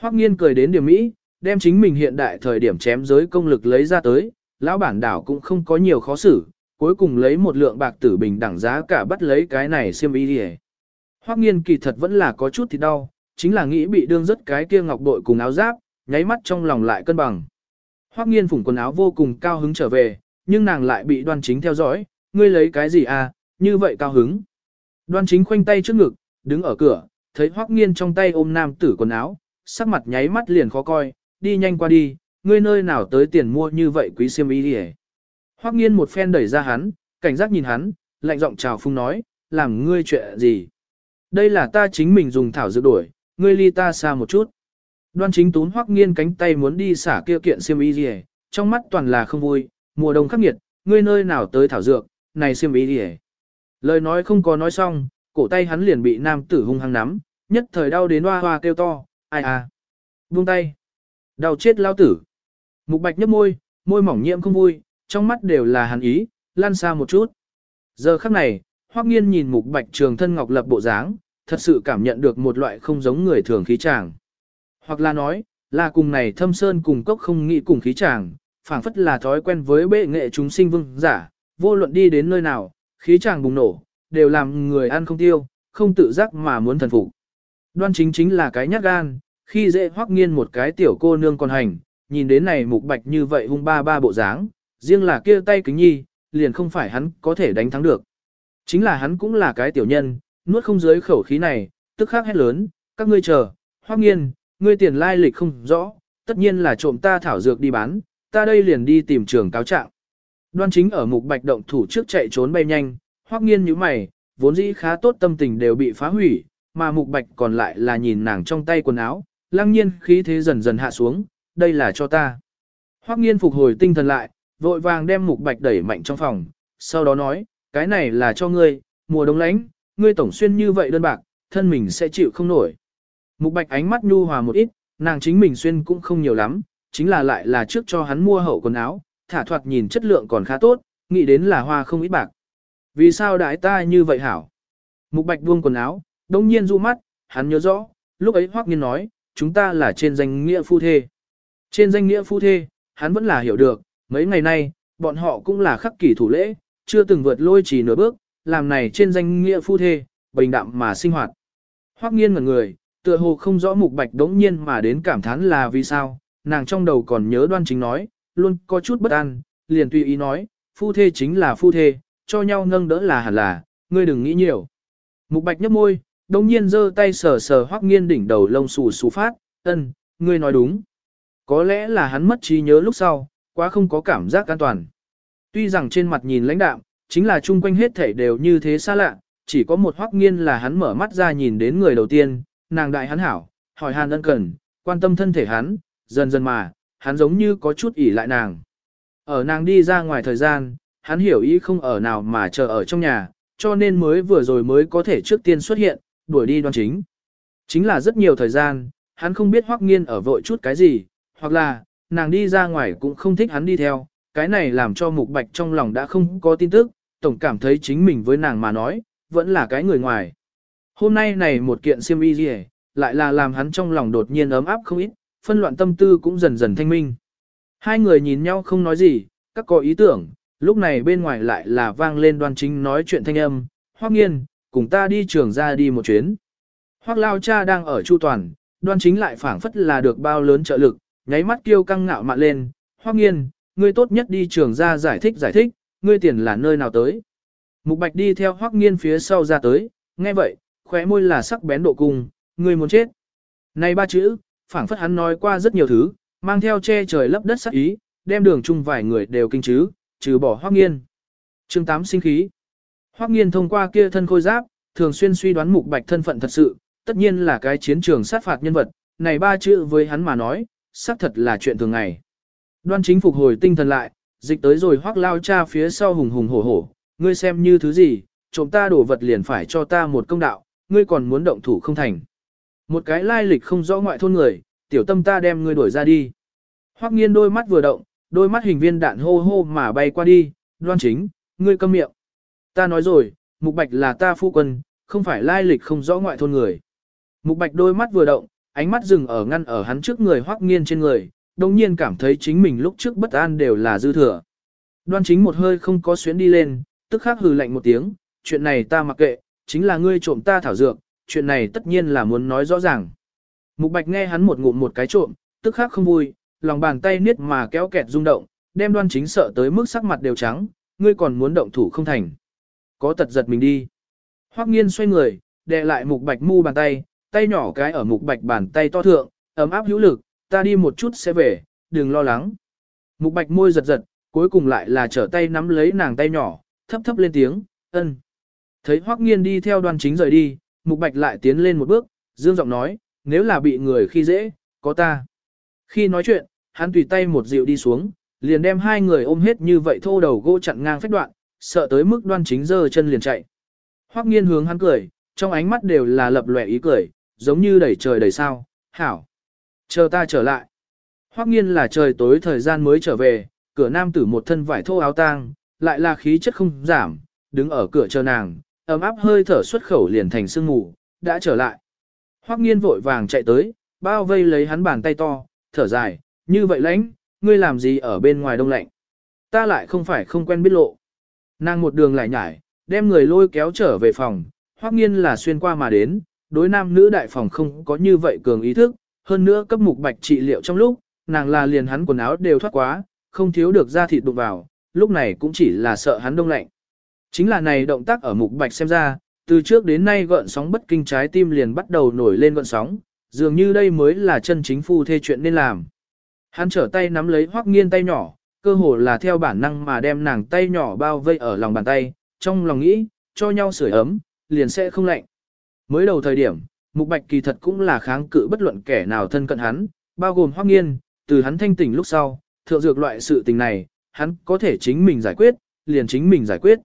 Hoắc nghiên cười đến điểm mỹ, đem chính mình hiện đại thời điểm chém giới công lực lấy ra tới, lão bản đảo cũng không có nhiều khó xử, cuối cùng lấy một lượng bạc tử bình đẳng giá cả bắt lấy cái này xiêm y đi Hoắc nghiên kỳ thật vẫn là có chút thì đau, chính là nghĩ bị đương rất cái kia ngọc bội cùng áo giáp, nháy mắt trong lòng lại cân bằng. Hoắc nghiên phủng quần áo vô cùng cao hứng trở về, nhưng nàng lại bị đoan chính theo dõi, ngươi lấy cái gì à, như vậy cao hứng. Đoan chính khoanh tay trước ngực, đứng ở cửa, thấy Hoắc nghiên trong tay ôm nam tử quần áo, sắc mặt nháy mắt liền khó coi, đi nhanh qua đi, ngươi nơi nào tới tiền mua như vậy quý xiêm y đi Hoắc nghiên một phen đẩy ra hắn, cảnh giác nhìn hắn, lạnh giọng chào phung nói, làm ngươi chuyện gì. Đây là ta chính mình dùng thảo dược đổi, ngươi ly ta xa một chút. Đoan chính tún Hoắc nghiên cánh tay muốn đi xả kia kiện xiêm y gì trong mắt toàn là không vui, mùa đông khắc nghiệt, ngươi nơi nào tới thảo dược, này xiêm y gì Lời nói không có nói xong, cổ tay hắn liền bị nam tử hung hăng nắm, nhất thời đau đến hoa hoa kêu to, ai à. Buông tay. Đau chết lao tử. Mục bạch nhấp môi, môi mỏng nhiễm không vui, trong mắt đều là hàn ý, lan xa một chút. Giờ khắc này, Hoắc Nghiên nhìn Mục Bạch Trường thân ngọc lập bộ dáng, thật sự cảm nhận được một loại không giống người thường khí chàng. Hoặc là nói, là cùng này Thâm Sơn cùng cốc không nghĩ cùng khí chàng, phảng phất là thói quen với bệ nghệ chúng sinh vương giả, vô luận đi đến nơi nào, khí chàng bùng nổ, đều làm người ăn không tiêu, không tự giác mà muốn thần phục. Đoan chính chính là cái nhát gan, khi dễ Hoắc Nghiên một cái tiểu cô nương còn hành, nhìn đến này Mục Bạch như vậy hung ba ba bộ dáng, riêng là kia tay kính nhi, liền không phải hắn có thể đánh thắng được. Chính là hắn cũng là cái tiểu nhân, nuốt không dưới khẩu khí này, tức khắc hét lớn, các ngươi chờ, hoắc nghiên, ngươi tiền lai lịch không rõ, tất nhiên là trộm ta thảo dược đi bán, ta đây liền đi tìm trường cáo trạng. Đoan chính ở mục bạch động thủ trước chạy trốn bay nhanh, hoắc nghiên như mày, vốn dĩ khá tốt tâm tình đều bị phá hủy, mà mục bạch còn lại là nhìn nàng trong tay quần áo, lăng nhiên khí thế dần dần hạ xuống, đây là cho ta. Hoắc nghiên phục hồi tinh thần lại, vội vàng đem mục bạch đẩy mạnh trong phòng, sau đó nói, cái này là cho ngươi, mùa đông lạnh, ngươi tổng xuyên như vậy đơn bạc, thân mình sẽ chịu không nổi. Mục bạch ánh mắt nhu hòa một ít, nàng chính mình xuyên cũng không nhiều lắm, chính là lại là trước cho hắn mua hậu quần áo, thả thoạt nhìn chất lượng còn khá tốt, nghĩ đến là hoa không ít bạc. Vì sao đại ta như vậy hảo? Mục bạch buông quần áo, đông nhiên du mắt, hắn nhớ rõ, lúc ấy hoắc nghiên nói, chúng ta là trên danh nghĩa phu thê. Trên danh nghĩa phu thê, hắn vẫn là hiểu được, mấy ngày nay, bọn họ cũng là khắc kỷ thủ lễ, chưa từng vượt lôi chỉ nửa bước, làm này trên danh nghĩa phu thê, bình đạm mà sinh hoạt. Hoắc nghiên ngẩn người, tựa hồ không rõ mục bạch đống nhiên mà đến cảm thán là vì sao, nàng trong đầu còn nhớ đoan chính nói, luôn có chút bất an, liền tùy ý nói, phu thê chính là phu thê, cho nhau nâng đỡ là hẳn là, ngươi đừng nghĩ nhiều. Mục bạch nhấp môi, đống nhiên giơ tay sờ sờ hoắc nghiên đỉnh đầu lông xù xù phát, ân, ngươi nói đúng. Có lẽ là hắn mất trí nhớ lúc sau, quá không có cảm giác an toàn. Tuy rằng trên mặt nhìn lãnh đạm, chính là chung quanh hết thảy đều như thế xa lạ, chỉ có một hoắc nghiên là hắn mở mắt ra nhìn đến người đầu tiên, nàng đại hắn hảo, hỏi hàn ân cần, quan tâm thân thể hắn, dần dần mà, hắn giống như có chút ỉ lại nàng. Ở nàng đi ra ngoài thời gian, hắn hiểu ý không ở nào mà chờ ở trong nhà, cho nên mới vừa rồi mới có thể trước tiên xuất hiện, đuổi đi đoan chính. Chính là rất nhiều thời gian, hắn không biết hoắc nghiên ở vội chút cái gì, hoặc là, nàng đi ra ngoài cũng không thích hắn đi theo, cái này làm cho mục bạch trong lòng đã không có tin tức, tổng cảm thấy chính mình với nàng mà nói, vẫn là cái người ngoài. Hôm nay này một kiện siêm y gì lại là làm hắn trong lòng đột nhiên ấm áp không ít, phân loạn tâm tư cũng dần dần thanh minh. Hai người nhìn nhau không nói gì, các có ý tưởng, lúc này bên ngoài lại là vang lên đoan chính nói chuyện thanh âm, hoắc nghiên, cùng ta đi trường ra đi một chuyến. Hoắc lao cha đang ở chu toàn, đoan chính lại phảng phất là được bao lớn trợ lực, nháy mắt kêu căng ngạo mạn lên, hoắc nghiên, ngươi tốt nhất đi trường ra giải thích giải thích, ngươi tiền là nơi nào tới. Mục bạch đi theo hoắc nghiên phía sau ra tới, nghe vậy, khóe môi là sắc bén độ cung, ngươi muốn chết. Này ba chữ, phảng phất hắn nói qua rất nhiều thứ, mang theo che trời lấp đất sắc ý, đem đường chung vài người đều kinh chứ, trừ bỏ Hoắc Nghiên. Chương 8 sinh khí. Hoắc Nghiên thông qua kia thân khôi giáp, thường xuyên suy đoán Mục Bạch thân phận thật sự, tất nhiên là cái chiến trường sát phạt nhân vật, này ba chữ với hắn mà nói, xác thật là chuyện thường ngày. Đoan chính phục hồi tinh thần lại, dịch tới rồi Hoắc lao cha phía sau hùng hùng hổ hổ, ngươi xem như thứ gì, trộm ta đổ vật liền phải cho ta một công đạo, ngươi còn muốn động thủ không thành. Một cái lai lịch không rõ ngoại thôn người, tiểu tâm ta đem ngươi đuổi ra đi. Hoắc nghiên đôi mắt vừa động, đôi mắt hình viên đạn hô hô mà bay qua đi, đoan chính, ngươi câm miệng. Ta nói rồi, mục bạch là ta phu quân, không phải lai lịch không rõ ngoại thôn người. Mục bạch đôi mắt vừa động, ánh mắt dừng ở ngăn ở hắn trước người hoắc nghiên trên người, đồng nhiên cảm thấy chính mình lúc trước bất an đều là dư thừa. Đoan chính một hơi không có xuyến đi lên, tức khắc hừ lạnh một tiếng, chuyện này ta mặc kệ, chính là ngươi trộm ta thảo dược, chuyện này tất nhiên là muốn nói rõ ràng. Mục bạch nghe hắn một ngụm một cái trộm, tức khắc không vui, lòng bàn tay niết mà kéo kẹt rung động, đem đoan chính sợ tới mức sắc mặt đều trắng, ngươi còn muốn động thủ không thành. Có tật giật mình đi. Hoắc nghiên xoay người, đè lại mục bạch mu bàn tay, tay nhỏ cái ở mục bạch bàn tay to thượng, ấm áp hữu lực, ta đi một chút sẽ về, đừng lo lắng. Mục bạch môi giật giật, cuối cùng lại là trở tay nắm lấy nàng tay nhỏ, thấp thấp lên tiếng, ân. Thấy Hoắc nghiên đi theo đoan chính rời đi, mục bạch lại tiến lên một bước, dương giọng nói, nếu là bị người khi dễ, có ta. Khi nói chuyện, hắn tùy tay một dịu đi xuống, liền đem hai người ôm hết như vậy thô đầu gỗ chặn ngang phách đoạn, sợ tới mức đoan chính giơ chân liền chạy. Hoắc nghiên hướng hắn cười, trong ánh mắt đều là lập lòe ý cười, giống như đẩy trời đầy sao, hảo. Chờ ta trở lại. Hoắc nghiên là trời tối thời gian mới trở về, cửa nam tử một thân vải thô áo tang, lại là khí chất không giảm, đứng ở cửa chờ nàng, ấm áp hơi thở xuất khẩu liền thành sương mù, đã trở lại. Hoắc nghiên vội vàng chạy tới, bao vây lấy hắn bàn tay to, thở dài, như vậy lãnh, ngươi làm gì ở bên ngoài đông lạnh. Ta lại không phải không quen biết lộ. Nàng một đường lại nhải, đem người lôi kéo trở về phòng, hoắc nghiên là xuyên qua mà đến, đối nam nữ đại phòng không có như vậy cường ý thức, hơn nữa cấp mục bạch trị liệu trong lúc, nàng là liền hắn quần áo đều thoát quá, không thiếu được da thịt đụng vào, lúc này cũng chỉ là sợ hắn đông lạnh. Chính là này động tác ở mục bạch xem ra, từ trước đến nay gợn sóng bất kinh trái tim liền bắt đầu nổi lên gợn sóng, dường như đây mới là chân chính phu thê chuyện nên làm. Hắn trở tay nắm lấy hoắc nghiên tay nhỏ, cơ hồ là theo bản năng mà đem nàng tay nhỏ bao vây ở lòng bàn tay, trong lòng nghĩ, cho nhau sưởi ấm, liền sẽ không lạnh. Mới đầu thời điểm, Mục Bạch kỳ thật cũng là kháng cự bất luận kẻ nào thân cận hắn, bao gồm Hoắc Nghiên, từ hắn thanh tỉnh lúc sau, thượng dược loại sự tình này, hắn có thể chính mình giải quyết, liền chính mình giải quyết.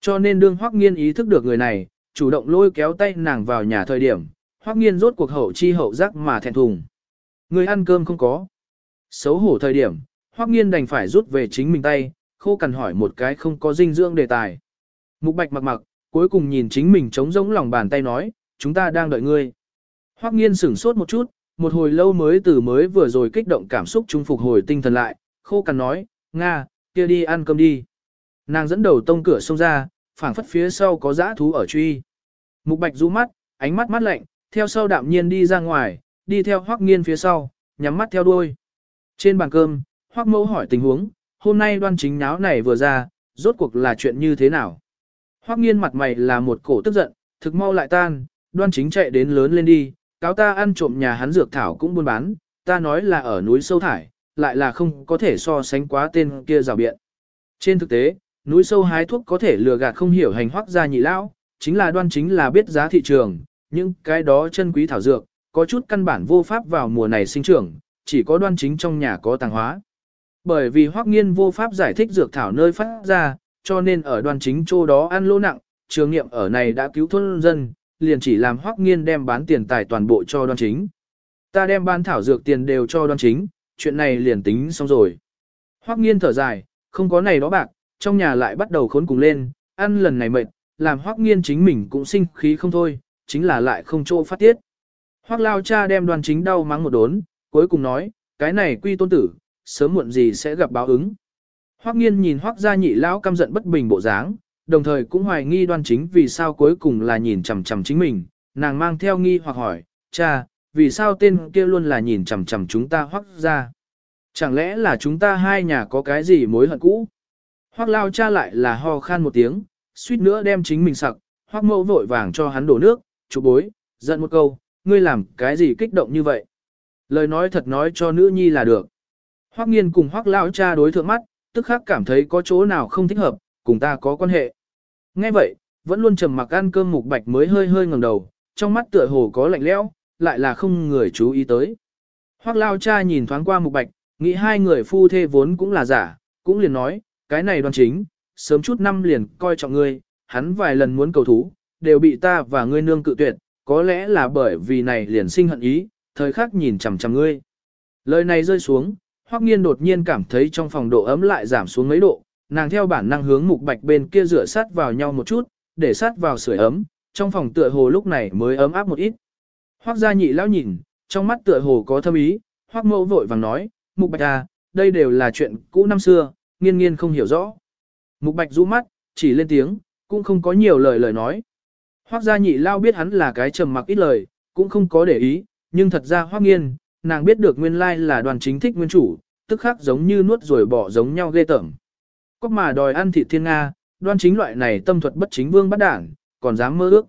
Cho nên đương Hoắc Nghiên ý thức được người này, chủ động lôi kéo tay nàng vào nhà thời điểm, Hoắc Nghiên rốt cuộc hậu chi hậu giác mà thẹn thùng. Người ăn cơm không có. Xấu hổ thời điểm, Hoắc Nghiên đành phải rút về chính mình tay, khô cằn hỏi một cái không có dinh dưỡng đề tài. Mục Bạch mặc mặc, cuối cùng nhìn chính mình trống rỗng lòng bàn tay nói, chúng ta đang đợi ngươi. Hoắc Nghiên sửng sốt một chút, một hồi lâu mới từ mới vừa rồi kích động cảm xúc trung phục hồi tinh thần lại, khô cằn nói, Nga, kia đi ăn cơm đi. Nàng dẫn đầu tông cửa xông ra, phảng phất phía sau có dã thú ở truy. Mục Bạch rũ mắt, ánh mắt mắt lạnh, theo sau đạm nhiên đi ra ngoài, đi theo Hoắc Nghiên phía sau, nhắm mắt theo đuôi. Trên bàn cơm, Hoắc Mẫu hỏi tình huống, hôm nay đoan chính náo này vừa ra, rốt cuộc là chuyện như thế nào? Hoắc Nghiên mặt mày là một cổ tức giận, thực mau lại tan, đoan chính chạy đến lớn lên đi, cáo ta ăn trộm nhà hắn dược thảo cũng buôn bán, ta nói là ở núi sâu thải, lại là không có thể so sánh quá tên kia rào biện. Trên thực tế, núi sâu hái thuốc có thể lừa gạt không hiểu hành hoắc gia nhị lão, chính là đoan chính là biết giá thị trường, nhưng cái đó chân quý thảo dược, có chút căn bản vô pháp vào mùa này sinh trưởng, chỉ có đoan chính trong nhà có tàng hóa. Bởi vì hoắc nghiên vô pháp giải thích dược thảo nơi phát ra, cho nên ở đoan chính chỗ đó ăn lỗ nặng, trường nghiệm ở này đã cứu thôn dân, liền chỉ làm hoắc nghiên đem bán tiền tài toàn bộ cho đoan chính. Ta đem bán thảo dược tiền đều cho đoan chính, chuyện này liền tính xong rồi. Hoắc nghiên thở dài, không có này đó bạc, trong nhà lại bắt đầu khốn cùng lên, ăn lần này mệt, làm hoắc nghiên chính mình cũng sinh khí không thôi, chính là lại không chỗ phát tiết. Hoắc lao cha đem đoàn chính đau mắng một đốn, cuối cùng nói, cái này quy tôn tử, sớm muộn gì sẽ gặp báo ứng. Hoắc nghiên nhìn hoắc gia nhị lão căm giận bất bình bộ dáng, đồng thời cũng hoài nghi đoan chính vì sao cuối cùng là nhìn chằm chằm chính mình, nàng mang theo nghi hoặc hỏi, cha, vì sao tên kia luôn là nhìn chằm chằm chúng ta hoắc gia? Chẳng lẽ là chúng ta hai nhà có cái gì mối hận cũ? Hoắc lao cha lại là ho khan một tiếng, suýt nữa đem chính mình sặc, hoác mẫu vội vàng cho hắn đổ nước, chụp bối, giận một câu, ngươi làm cái gì kích động như vậy. Lời nói thật nói cho nữ nhi là được. Hoác nghiên cùng hoác lao cha đối thượng mắt, tức khắc cảm thấy có chỗ nào không thích hợp, cùng ta có quan hệ. Nghe vậy, vẫn luôn trầm mặc ăn cơm mục bạch mới hơi hơi ngẩng đầu, trong mắt tựa hồ có lạnh lẽo, lại là không người chú ý tới. Hoác lao cha nhìn thoáng qua mục bạch, nghĩ hai người phu thê vốn cũng là giả, cũng liền nói, cái này đoan chính, sớm chút năm liền coi trọng ngươi, hắn vài lần muốn cầu thú, đều bị ta và ngươi nương cự tuyệt, có lẽ là bởi vì này liền sinh hận ý, thời khắc nhìn chằm chằm ngươi. Lời này rơi xuống, Hoắc Nghiên đột nhiên cảm thấy trong phòng độ ấm lại giảm xuống mấy độ, nàng theo bản năng hướng mục bạch bên kia rửa sát vào nhau một chút, để sát vào sưởi ấm, trong phòng tựa hồ lúc này mới ấm áp một ít. Hoắc gia nhị lão nhìn, trong mắt tựa hồ có thâm ý, Hoắc mẫu vội vàng nói, mục bạch à, đây đều là chuyện cũ năm xưa, nghiên nghiên không hiểu rõ. Mục bạch rũ mắt, chỉ lên tiếng, cũng không có nhiều lời lời nói. Hoắc gia nhị lao biết hắn là cái trầm mặc ít lời, cũng không có để ý, nhưng thật ra Hoắc nghiên, nàng biết được nguyên lai là đoàn chính thích nguyên chủ, tức khắc giống như nuốt rồi bỏ giống nhau ghê tởm. Có mà đòi ăn thịt thiên Nga, đoan chính loại này tâm thuật bất chính vương bắt đảng, còn dám mơ ước.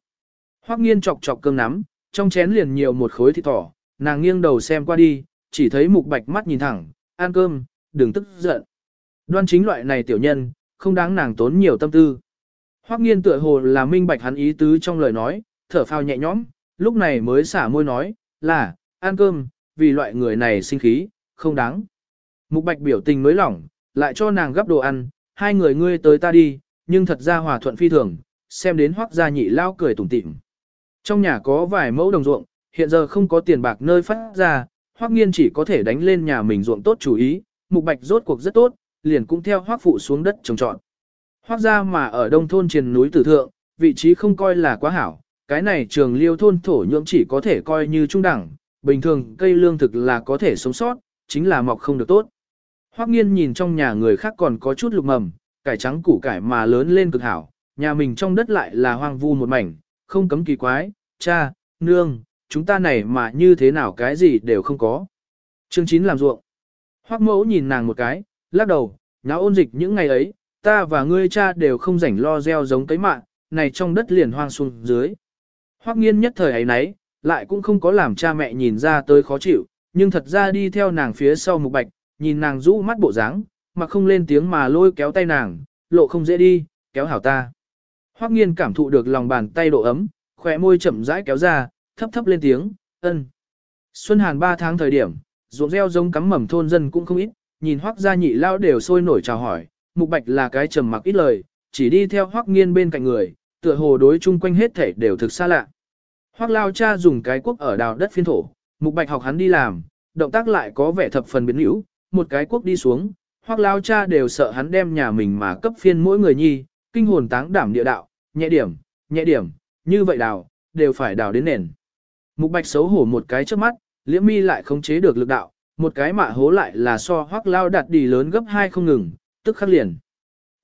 Hoắc nghiên chọc chọc cơm nắm, trong chén liền nhiều một khối thịt thỏ, nàng nghiêng đầu xem qua đi, chỉ thấy mục bạch mắt nhìn thẳng, ăn cơm, đừng tức giận. Đoan chính loại này tiểu nhân, không đáng nàng tốn nhiều tâm tư. Hoắc nghiên tựa hồ là minh bạch hắn ý tứ trong lời nói, thở phào nhẹ nhõm, lúc này mới xả môi nói, là, ăn cơm, vì loại người này sinh khí, không đáng. Mục bạch biểu tình mới lỏng, lại cho nàng gấp đồ ăn, hai người ngươi tới ta đi, nhưng thật ra hòa thuận phi thường, xem đến Hoắc gia nhị lao cười tủm tỉm. Trong nhà có vài mẫu đồng ruộng, hiện giờ không có tiền bạc nơi phát ra, Hoắc nghiên chỉ có thể đánh lên nhà mình ruộng tốt chủ ý, mục bạch rốt cuộc rất tốt, liền cũng theo hoác phụ xuống đất trồng trọt. Hoác gia mà ở đông thôn trên núi tử thượng, vị trí không coi là quá hảo, cái này trường liêu thôn thổ nhưỡng chỉ có thể coi như trung đẳng, bình thường cây lương thực là có thể sống sót, chính là mọc không được tốt. Hoắc nghiên nhìn trong nhà người khác còn có chút lục mầm, cải trắng củ cải mà lớn lên cực hảo, nhà mình trong đất lại là hoang vu một mảnh, không cấm kỳ quái, cha, nương, chúng ta này mà như thế nào cái gì đều không có. Chương 9 làm ruộng. Hoắc mẫu nhìn nàng một cái, lắc đầu, nháo ôn dịch những ngày ấy, ta và ngươi cha đều không rảnh lo gieo giống cấy mạng, này trong đất liền hoang xuống dưới. Hoắc nghiên nhất thời ấy nấy, lại cũng không có làm cha mẹ nhìn ra tới khó chịu, nhưng thật ra đi theo nàng phía sau mục bạch, nhìn nàng rũ mắt bộ dáng, mà không lên tiếng mà lôi kéo tay nàng, lộ không dễ đi, kéo hảo ta. Hoắc nghiên cảm thụ được lòng bàn tay độ ấm, khỏe môi chậm rãi kéo ra, thấp thấp lên tiếng, ân. Xuân Hàn 3 tháng thời điểm, ruộng reo giống cắm mầm thôn dân cũng không ít, nhìn Hoắc gia nhị lao đều sôi nổi chào hỏi, Mục Bạch là cái trầm mặc ít lời, chỉ đi theo Hoắc Nghiên bên cạnh người, tựa hồ đối chung quanh hết thể đều thực xa lạ. Hoắc lao cha dùng cái cuốc ở đào đất phiên thổ, Mục Bạch học hắn đi làm, động tác lại có vẻ thập phần biến hữu, một cái cuốc đi xuống, Hoắc lao cha đều sợ hắn đem nhà mình mà cấp phiên mỗi người nhi, kinh hồn táng đảm địa đạo, nhẹ điểm, nhẹ điểm, như vậy đào, đều phải đào đến nền. Mục Bạch xấu hổ một cái trước mắt, Liễm Mi lại không chế được lực đạo, một cái mạ hố lại là so Hoắc lao đặt đi lớn gấp hai không ngừng, tức khắc liền.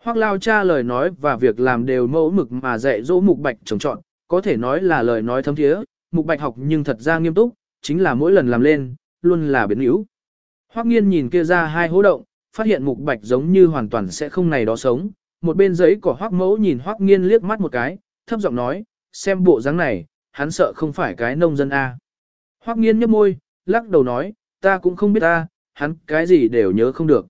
Hoắc lao cha lời nói và việc làm đều mẫu mực mà dạy dỗ Mục Bạch trồng trọn, có thể nói là lời nói thấm thiế, Mục Bạch học nhưng thật ra nghiêm túc, chính là mỗi lần làm lên, luôn là biến yếu. Hoắc nghiên nhìn kia ra hai hố động, phát hiện Mục Bạch giống như hoàn toàn sẽ không này đó sống, một bên giấy của Hoắc mẫu nhìn Hoắc nghiên liếc mắt một cái, thấp giọng nói, xem bộ dáng này, hắn sợ không phải cái nông dân A. Hoắc nghiên nhếch môi, lắc đầu nói, ta cũng không biết ta, hắn cái gì đều nhớ không được.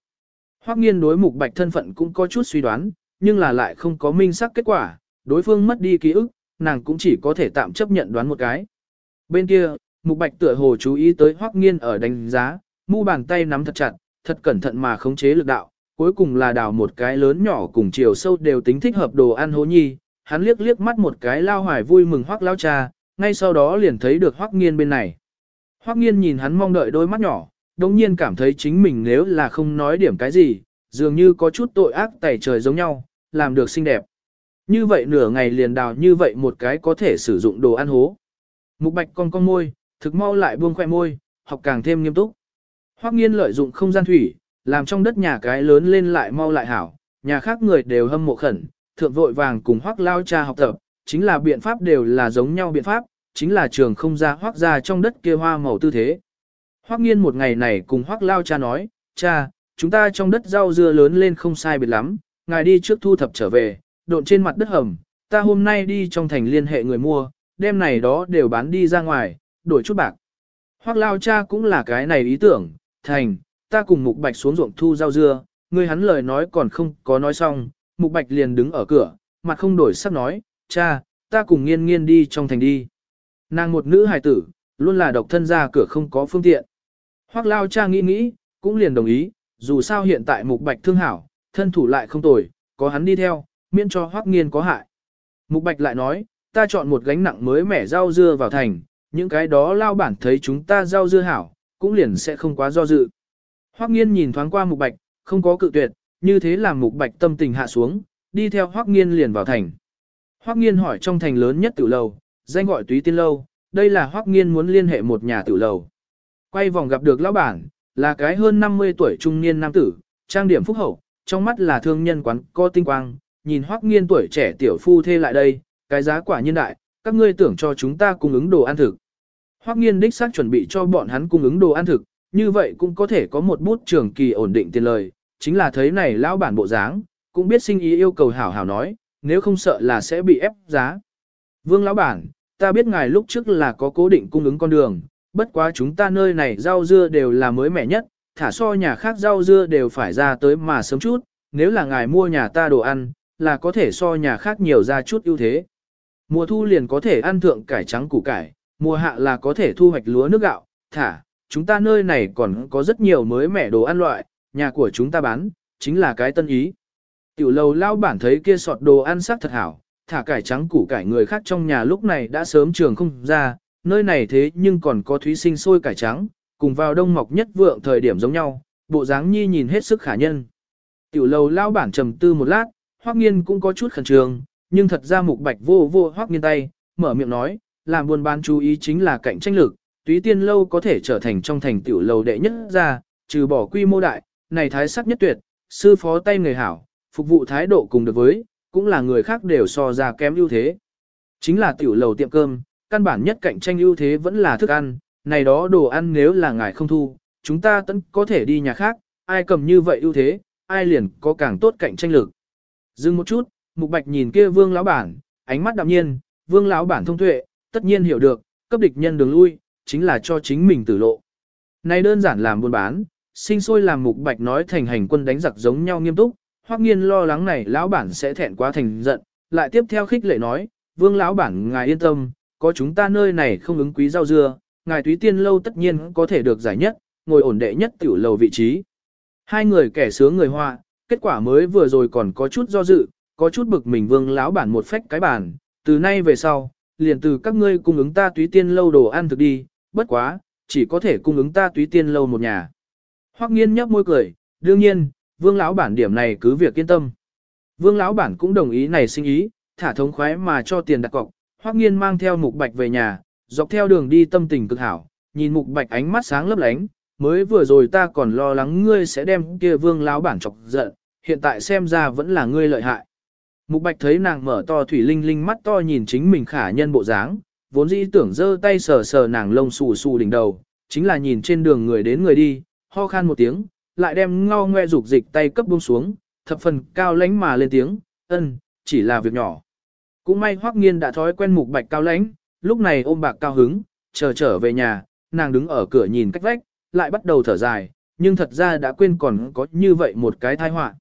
Hoắc nghiên đối mục bạch thân phận cũng có chút suy đoán, nhưng là lại không có minh xác kết quả, đối phương mất đi ký ức, nàng cũng chỉ có thể tạm chấp nhận đoán một cái. Bên kia, mục bạch tựa hồ chú ý tới Hoắc nghiên ở đánh giá, mu bàn tay nắm thật chặt, thật cẩn thận mà khống chế lực đạo, cuối cùng là đào một cái lớn nhỏ cùng chiều sâu đều tính thích hợp đồ ăn hố nhi, hắn liếc liếc mắt một cái lao hoài vui mừng Hoắc lao cha, ngay sau đó liền thấy được Hoắc nghiên bên này. Hoắc nghiên nhìn hắn mong đợi đôi mắt nhỏ, đồng nhiên cảm thấy chính mình nếu là không nói điểm cái gì, dường như có chút tội ác tẩy trời giống nhau, làm được xinh đẹp. Như vậy nửa ngày liền đào như vậy một cái có thể sử dụng đồ ăn hố. Mục bạch con con môi, thực mau lại buông khoe môi, học càng thêm nghiêm túc. Hoắc nghiên lợi dụng không gian thủy, làm trong đất nhà cái lớn lên lại mau lại hảo, nhà khác người đều hâm mộ khẩn, thượng vội vàng cùng Hoắc lao cha học tập, chính là biện pháp đều là giống nhau biện pháp, chính là trường không ra hoác ra trong đất kia hoa màu tư thế. Hoắc nghiên một ngày này cùng Hoắc lao cha nói, cha, chúng ta trong đất rau dưa lớn lên không sai biệt lắm, ngài đi trước thu thập trở về, độn trên mặt đất hầm, ta hôm nay đi trong thành liên hệ người mua, đêm này đó đều bán đi ra ngoài, đổi chút bạc. Hoắc lao cha cũng là cái này ý tưởng, thành, ta cùng mục bạch xuống ruộng thu rau dưa, người hắn lời nói còn không có nói xong, mục bạch liền đứng ở cửa, mặt không đổi sắc nói, cha, ta cùng nghiên nghiên đi trong thành đi. Nàng một nữ hài tử, luôn là độc thân ra cửa không có phương tiện. Hoắc lao cha nghĩ nghĩ, cũng liền đồng ý, dù sao hiện tại mục bạch thương hảo, thân thủ lại không tồi, có hắn đi theo, miễn cho Hoắc nghiên có hại. Mục bạch lại nói, ta chọn một gánh nặng mới mẻ rau dưa vào thành, những cái đó lao bản thấy chúng ta rau dưa hảo, cũng liền sẽ không quá do dự. Hoắc nghiên nhìn thoáng qua mục bạch, không có cự tuyệt, như thế làm mục bạch tâm tình hạ xuống, đi theo Hoắc nghiên liền vào thành. Hoắc nghiên hỏi trong thành lớn nhất tử lầu, danh gọi túy tiên lâu, đây là Hoắc nghiên muốn liên hệ một nhà tử lầu. Quay vòng gặp được lão bản, là cái hơn 50 tuổi trung niên nam tử, trang điểm phúc hậu, trong mắt là thương nhân quán có tinh quang, nhìn Hoắc nghiên tuổi trẻ tiểu phu thê lại đây, cái giá quả nhiên đại, các ngươi tưởng cho chúng ta cung ứng đồ ăn thực. Hoắc nghiên đích xác chuẩn bị cho bọn hắn cung ứng đồ ăn thực, như vậy cũng có thể có một bút trường kỳ ổn định tiền lời, chính là thấy này lão bản bộ dáng, cũng biết sinh ý yêu cầu hảo hảo nói, nếu không sợ là sẽ bị ép giá. Vương lão bản, ta biết ngài lúc trước là có cố định cung ứng con đường, bất quá chúng ta nơi này rau dưa đều là mới mẻ nhất, thả so nhà khác rau dưa đều phải ra tới mà sớm chút, nếu là ngài mua nhà ta đồ ăn, là có thể so nhà khác nhiều ra chút ưu thế. Mùa thu liền có thể ăn thượng cải trắng củ cải, mùa hạ là có thể thu hoạch lúa nước gạo, thả, chúng ta nơi này còn có rất nhiều mới mẻ đồ ăn loại, nhà của chúng ta bán, chính là cái tân ý. Tiểu lầu lao bản thấy kia sọt đồ ăn sắc thật hảo, thả cải trắng củ cải người khác trong nhà lúc này đã sớm trường không ra, nơi này thế nhưng còn có thúy sinh sôi cải trắng, cùng vào đông mọc nhất vượng thời điểm giống nhau, bộ dáng nhi nhìn hết sức khả nhân. Tiểu lầu lao bản trầm tư một lát, hoắc nghiên cũng có chút khẩn trương, nhưng thật ra mục bạch vô vô hoắc nghiên tay, mở miệng nói, làm buôn bán chú ý chính là cạnh tranh lực, túy tiên lâu có thể trở thành trong thành tiểu lầu đệ nhất ra, trừ bỏ quy mô đại, này thái sắc nhất tuyệt, sư phó tay người hảo, phục vụ thái độ cùng được với, cũng là người khác đều so ra kém ưu thế. Chính là tiểu lầu tiệm cơm, căn bản nhất cạnh tranh ưu thế vẫn là thức ăn, này đó đồ ăn nếu là ngài không thu, chúng ta tẫn có thể đi nhà khác, ai cầm như vậy ưu thế, ai liền có càng tốt cạnh tranh lực. Dừng một chút, Mục Bạch nhìn kia Vương lão bản, ánh mắt đạm nhiên, Vương lão bản thông tuệ, tất nhiên hiểu được, cấp địch nhân đường lui, chính là cho chính mình tử lộ. Này đơn giản làm buôn bán, sinh sôi làm Mục Bạch nói thành hành quân đánh giặc giống nhau nghiêm túc, Hoắc Nghiên lo lắng này lão bản sẽ thẹn quá thành giận, lại tiếp theo khích lệ nói, "Vương lão bản ngài yên tâm, có chúng ta nơi này không ứng quý rau dưa, ngài Túy Tiên lâu tất nhiên có thể được giải nhất, ngồi ổn đệ nhất tiểu lầu vị trí." Hai người kẻ sướng người hoa, kết quả mới vừa rồi còn có chút do dự, có chút bực mình Vương lão bản một phách cái bản, từ nay về sau, liền từ các ngươi cung ứng ta Túy Tiên lâu đồ ăn thực đi, bất quá, chỉ có thể cung ứng ta Túy Tiên lâu một nhà. Hoắc Nghiên nhếch môi cười, đương nhiên, Vương lão bản điểm này cứ việc yên tâm. Vương lão bản cũng đồng ý này sinh ý, thả thống khoái mà cho tiền đặt cọc, Hoắc Nghiên mang theo Mục Bạch về nhà, dọc theo đường đi tâm tình cực hảo, nhìn Mục Bạch ánh mắt sáng lấp lánh, mới vừa rồi ta còn lo lắng ngươi sẽ đem kia Vương lão bản chọc giận, hiện tại xem ra vẫn là ngươi lợi hại. Mục Bạch thấy nàng mở to thủy linh linh mắt to nhìn chính mình khả nhân bộ dáng, vốn dĩ tưởng giơ tay sờ sờ nàng lông xù xù đỉnh đầu, chính là nhìn trên đường người đến người đi, ho khan một tiếng, lại đem ngao ngoe dục dịch tay cấp buông xuống, thập phần cao lãnh mà lên tiếng, ân, chỉ là việc nhỏ. Cũng may Hoắc Nghiên đã thói quen mục bạch cao lãnh, lúc này ôm bạc cao hứng, chờ trở về nhà, nàng đứng ở cửa nhìn cách vách, lại bắt đầu thở dài, nhưng thật ra đã quên còn có như vậy một cái tai họa.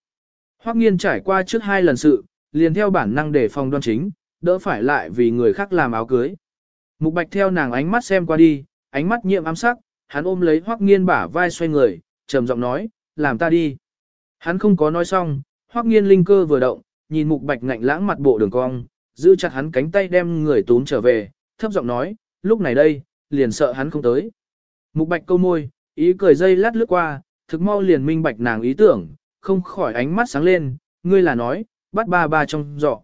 Hoắc Nghiên trải qua trước hai lần sự, liền theo bản năng để phòng đoan chính, đỡ phải lại vì người khác làm áo cưới. Mục Bạch theo nàng ánh mắt xem qua đi, ánh mắt nhiệm ám sắc, hắn ôm lấy Hoắc Nghiên bả vai xoay người, trầm giọng nói, làm ta đi. Hắn không có nói xong, hoắc nghiên linh cơ vừa động, nhìn mục bạch ngạnh lãng mặt bộ đường cong, giữ chặt hắn cánh tay đem người tốn trở về, thấp giọng nói, lúc này đây, liền sợ hắn không tới. Mục bạch câu môi, ý cười dây lát lướt qua, thực mau liền minh bạch nàng ý tưởng, không khỏi ánh mắt sáng lên, ngươi là nói, bắt ba ba trong giỏ.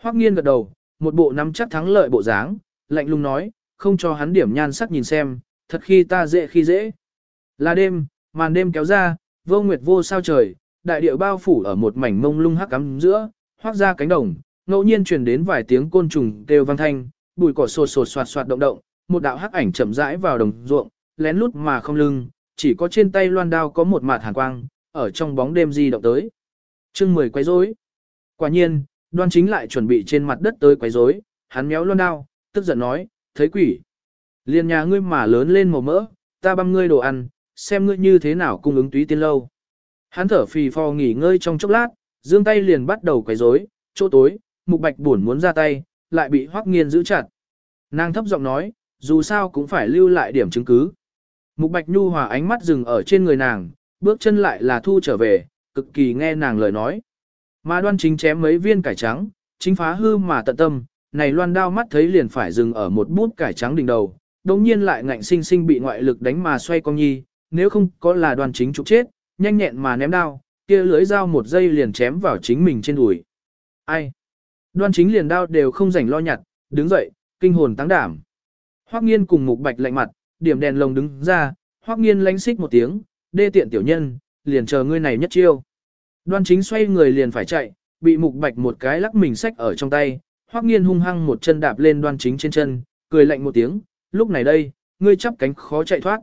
Hoắc nghiên gật đầu, một bộ nắm chắc thắng lợi bộ dáng, lạnh lùng nói, không cho hắn điểm nhan sắc nhìn xem, thật khi ta dễ khi dễ. Là đêm, Màn đêm kéo ra, vô nguyệt vô sao trời, đại địa bao phủ ở một mảnh mông lung hắc ám giữa, hoác ra cánh đồng, ngẫu nhiên truyền đến vài tiếng côn trùng kêu vang thanh, bụi cỏ sột sột soạt soạt động động, một đạo hắc ảnh chậm rãi vào đồng ruộng, lén lút mà không lưng, chỉ có trên tay loan đao có một mạt hàn quang, ở trong bóng đêm di động tới. Chương 10 quấy rối. Quả nhiên, Đoan chính lại chuẩn bị trên mặt đất tới quấy rối, hắn méo loan đao, tức giận nói, thấy quỷ. liên nhà ngươi mà lớn lên màu mỡ, ta băm ngươi đồ ăn, xem ngươi như thế nào cung ứng túy tiên lâu. Hắn thở phì phò nghỉ ngơi trong chốc lát, dương tay liền bắt đầu quấy rối, chỗ tối, mục bạch buồn muốn ra tay, lại bị hoắc nghiên giữ chặt. Nàng thấp giọng nói, dù sao cũng phải lưu lại điểm chứng cứ. Mục bạch nhu hòa ánh mắt dừng ở trên người nàng, bước chân lại là thu trở về, cực kỳ nghe nàng lời nói. Mà đoan chính chém mấy viên cải trắng, chính phá hư mà tận tâm, này loan đao mắt thấy liền phải dừng ở một bút cải trắng đỉnh đầu, đồng nhiên lại ngạnh sinh sinh bị ngoại lực đánh mà xoay cong nhi, nếu không có là Đoàn chính trục chết, nhanh nhẹn mà ném đao, kia lưới dao một giây liền chém vào chính mình trên đùi. Ai? Đoan chính liền đao đều không rảnh lo nhặt, đứng dậy, kinh hồn tăng đảm. Hoắc nghiên cùng mục bạch lạnh mặt, điểm đèn lồng đứng ra, Hoắc nghiên lánh xích một tiếng, đê tiện tiểu nhân, liền chờ ngươi này nhất chiêu. Đoan chính xoay người liền phải chạy, bị mục bạch một cái lắc mình sách ở trong tay, Hoắc nghiên hung hăng một chân đạp lên đoan chính trên chân, cười lạnh một tiếng, lúc này đây, ngươi chắp cánh khó chạy thoát.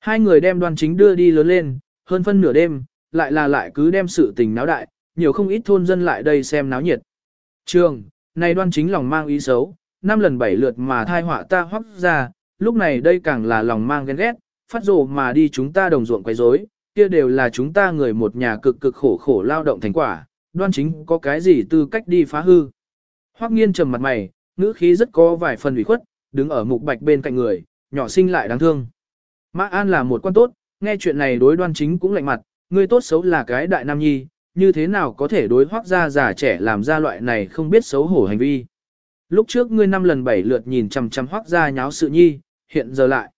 Hai người đem đoan chính đưa đi lớn lên, hơn phân nửa đêm, lại là lại cứ đem sự tình náo đại, nhiều không ít thôn dân lại đây xem náo nhiệt. Trường, này đoan chính lòng mang ý xấu, năm lần bảy lượt mà thai họa ta hoắc ra, lúc này đây càng là lòng mang ghen ghét, phát rồ mà đi chúng ta đồng ruộng quấy rối, kia đều là chúng ta người một nhà cực cực khổ khổ lao động thành quả, đoan chính có cái gì tư cách đi phá hư. Hoắc nghiên trầm mặt mày, ngữ khí rất có vài phần ủy khuất, đứng ở mục bạch bên cạnh người, nhỏ sinh lại đáng thương. Mã An là một quan tốt, nghe chuyện này đối đoan chính cũng lạnh mặt, người tốt xấu là cái đại nam nhi, như thế nào có thể đối hoác Gia già trẻ làm ra loại này không biết xấu hổ hành vi. Lúc trước ngươi năm lần bảy lượt nhìn chằm chằm hoác Gia nháo sự nhi, hiện giờ lại.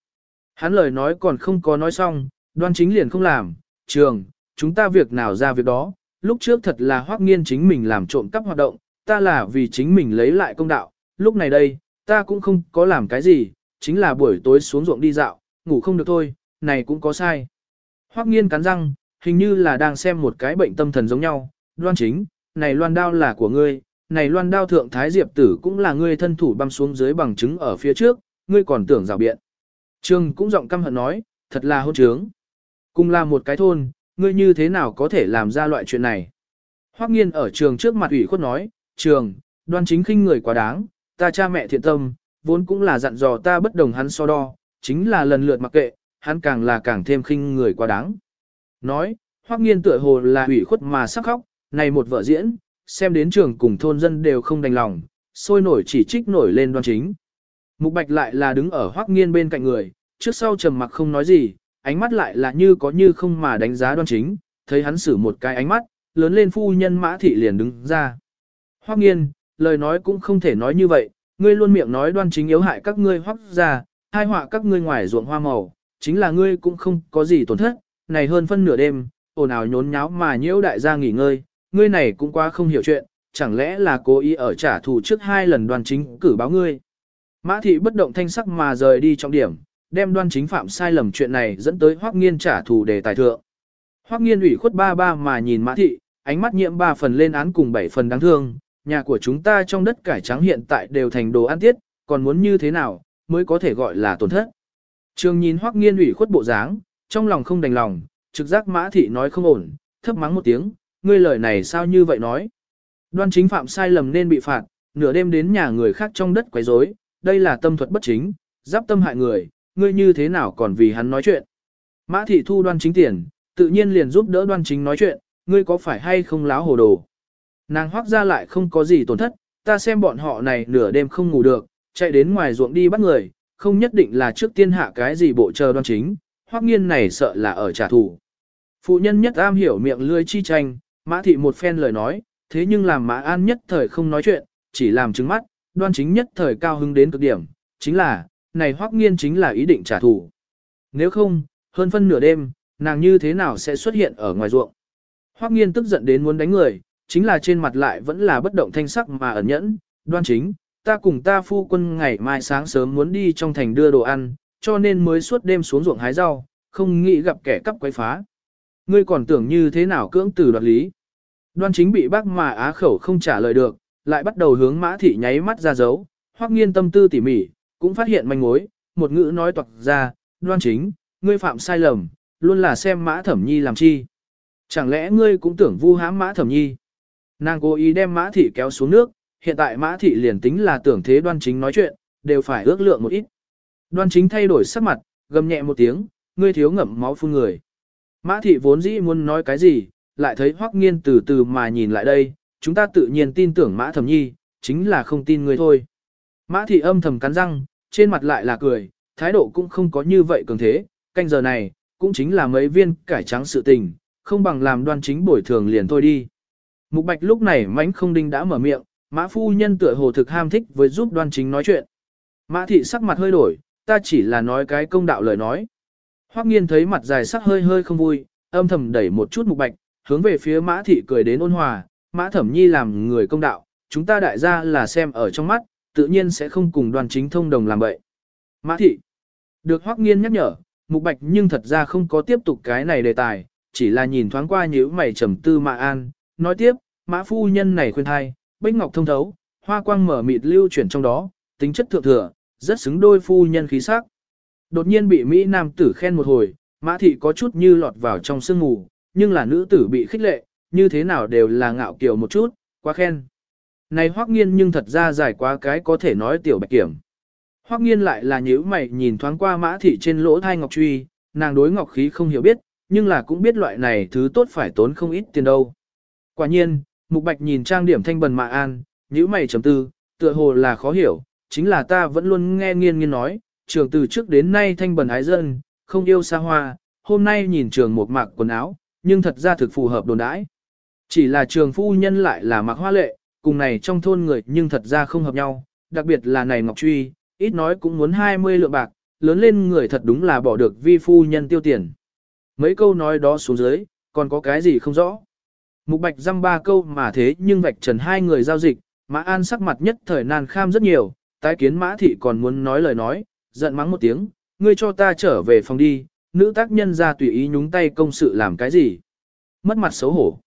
Hắn lời nói còn không có nói xong, đoan chính liền không làm, trường, chúng ta việc nào ra việc đó, lúc trước thật là hoác nghiên chính mình làm trộm cắp hoạt động, ta là vì chính mình lấy lại công đạo, lúc này đây, ta cũng không có làm cái gì, chính là buổi tối xuống ruộng đi dạo, ngủ không được thôi, này cũng có sai. Hoắc nghiên cắn răng, hình như là đang xem một cái bệnh tâm thần giống nhau, đoan chính, này loan đao là của ngươi, này loan đao thượng thái diệp tử cũng là ngươi thân thủ băm xuống dưới bằng chứng ở phía trước, ngươi còn tưởng rào biện. Trương cũng giọng căm hận nói, thật là hôn trướng. Cùng là một cái thôn, ngươi như thế nào có thể làm ra loại chuyện này. Hoắc nghiên ở trường trước mặt ủy khuất nói, trường, đoan chính khinh người quá đáng, ta cha mẹ thiện tâm, vốn cũng là dặn dò ta bất đồng hắn so đo, chính là lần lượt mặc kệ, hắn càng là càng thêm khinh người quá đáng. Nói, hoắc nghiên tựa hồ là ủy khuất mà sắc khóc, này một vợ diễn, xem đến trường cùng thôn dân đều không đành lòng, sôi nổi chỉ trích nổi lên đoan chính. Mục bạch lại là đứng ở hoắc nghiên bên cạnh người, trước sau trầm mặc không nói gì, ánh mắt lại là như có như không mà đánh giá đoan chính, thấy hắn xử một cái ánh mắt, lớn lên phu nhân mã thị liền đứng ra. Hoắc nghiên, lời nói cũng không thể nói như vậy, ngươi luôn miệng nói đoan chính yếu hại các ngươi hoắc ra, hai họa các ngươi ngoài ruộng hoa màu, chính là ngươi cũng không có gì tổn thất, này hơn phân nửa đêm, ồn ào nhốn nháo mà nhiễu đại gia nghỉ ngơi, ngươi này cũng quá không hiểu chuyện, chẳng lẽ là cố ý ở trả thù trước hai lần đoàn chính cử báo ngươi. Mã thị bất động thanh sắc mà rời đi trong điểm, đem đoan chính phạm sai lầm chuyện này dẫn tới hoắc nghiên trả thù đề tài thượng. Hoắc nghiên ủy khuất ba ba mà nhìn mã thị, ánh mắt nhiễm ba phần lên án cùng bảy phần đáng thương, nhà của chúng ta trong đất cải trắng hiện tại đều thành đồ ăn tiết, còn muốn như thế nào, mới có thể gọi là tổn thất. Trường nhìn hoắc nghiên ủy khuất bộ dáng, trong lòng không đành lòng, trực giác mã thị nói không ổn, thấp mắng một tiếng, ngươi lời này sao như vậy nói. Đoan chính phạm sai lầm nên bị phạt, nửa đêm đến nhà người khác trong đất quấy rối, đây là tâm thuật bất chính, giáp tâm hại người, ngươi như thế nào còn vì hắn nói chuyện. Mã thị thu đoan chính tiền, tự nhiên liền giúp đỡ đoan chính nói chuyện, ngươi có phải hay không láo hồ đồ. Nàng hoác ra lại không có gì tổn thất, ta xem bọn họ này nửa đêm không ngủ được, chạy đến ngoài ruộng đi bắt người, không nhất định là trước tiên hạ cái gì bộ chờ đoan chính, hoắc nghiên này sợ là ở trả thù. Phụ nhân nhất am hiểu miệng lươi chi tranh, mã thị một phen lời nói, thế nhưng làm mã an nhất thời không nói chuyện, chỉ làm trứng mắt, đoan chính nhất thời cao hứng đến cực điểm, chính là, này hoắc nghiên chính là ý định trả thù. Nếu không, hơn phân nửa đêm, nàng như thế nào sẽ xuất hiện ở ngoài ruộng. Hoắc nghiên tức giận đến muốn đánh người, chính là trên mặt lại vẫn là bất động thanh sắc mà ẩn nhẫn, đoan chính, ta cùng ta phu quân ngày mai sáng sớm muốn đi trong thành đưa đồ ăn, cho nên mới suốt đêm xuống ruộng hái rau, không nghĩ gặp kẻ cắp quấy phá. Ngươi còn tưởng như thế nào cưỡng từ đoạt lý. Đoan chính bị bác mà á khẩu không trả lời được, lại bắt đầu hướng mã thị nháy mắt ra dấu, hoắc nghiên tâm tư tỉ mỉ, cũng phát hiện manh mối, một ngữ nói toạc ra, đoan chính, ngươi phạm sai lầm, luôn là xem mã thẩm nhi làm chi. Chẳng lẽ ngươi cũng tưởng vu hãm mã thẩm nhi? Nàng cố ý đem mã thị kéo xuống nước, hiện tại mã thị liền tính là tưởng thế đoan chính nói chuyện, đều phải ước lượng một ít. Đoan chính thay đổi sắc mặt, gầm nhẹ một tiếng, ngươi thiếu ngậm máu phun người. Mã thị vốn dĩ muốn nói cái gì, lại thấy hoắc nghiên từ từ mà nhìn lại đây, chúng ta tự nhiên tin tưởng mã thẩm nhi, chính là không tin ngươi thôi. Mã thị âm thầm cắn răng, trên mặt lại là cười, thái độ cũng không có như vậy cường thế, canh giờ này, cũng chính là mấy viên cải trắng sự tình, không bằng làm đoan chính bồi thường liền thôi đi. Mục bạch lúc này mánh không đinh đã mở miệng, mã phu nhân tựa hồ thực ham thích với giúp đoan chính nói chuyện. Mã thị sắc mặt hơi đổi, ta chỉ là nói cái công đạo lời nói. Hoắc nghiên thấy mặt dài sắc hơi hơi không vui, âm thầm đẩy một chút mục bạch, hướng về phía mã thị cười đến ôn hòa, mã thẩm nhi làm người công đạo, chúng ta đại gia là xem ở trong mắt, tự nhiên sẽ không cùng đoàn chính thông đồng làm vậy. Mã thị, được Hoắc nghiên nhắc nhở, mục bạch nhưng thật ra không có tiếp tục cái này đề tài, chỉ là nhìn thoáng qua nhíu mày trầm tư mã an, nói tiếp, mã phu nhân này khuyên thai, bích ngọc thông thấu, hoa quang mở mịt lưu chuyển trong đó, tính chất thượng thừa, rất xứng đôi phu nhân khí sắc. Đột nhiên bị Mỹ Nam tử khen một hồi, mã thị có chút như lọt vào trong sương mù, nhưng là nữ tử bị khích lệ, như thế nào đều là ngạo kiều một chút, quá khen. Này hoắc nghiên nhưng thật ra dài quá cái có thể nói tiểu bạch kiểm. Hoắc nghiên lại là nhíu mày nhìn thoáng qua mã thị trên lỗ thai ngọc truy, nàng đối ngọc khí không hiểu biết, nhưng là cũng biết loại này thứ tốt phải tốn không ít tiền đâu. Quả nhiên, mục bạch nhìn trang điểm thanh bần mạ an, nhíu mày trầm tư, tựa hồ là khó hiểu, chính là ta vẫn luôn nghe nghiên nghiên nói, trường từ trước đến nay thanh bần ái dân, không yêu xa hoa, hôm nay nhìn trường một mặc quần áo, nhưng thật ra thực phù hợp đồn đãi. Chỉ là trường phu nhân lại là mặc hoa lệ, cùng này trong thôn người nhưng thật ra không hợp nhau, đặc biệt là này Ngọc Truy, ít nói cũng muốn 20 lượng bạc, lớn lên người thật đúng là bỏ được vi phu nhân tiêu tiền. Mấy câu nói đó xuống dưới, còn có cái gì không rõ. Mục bạch dăm ba câu mà thế nhưng vạch trần hai người giao dịch, Mã An sắc mặt nhất thời nan kham rất nhiều, tái kiến Mã Thị còn muốn nói lời nói, giận mắng một tiếng, ngươi cho ta trở về phòng đi, nữ tác nhân ra tùy ý nhúng tay công sự làm cái gì. Mất mặt xấu hổ.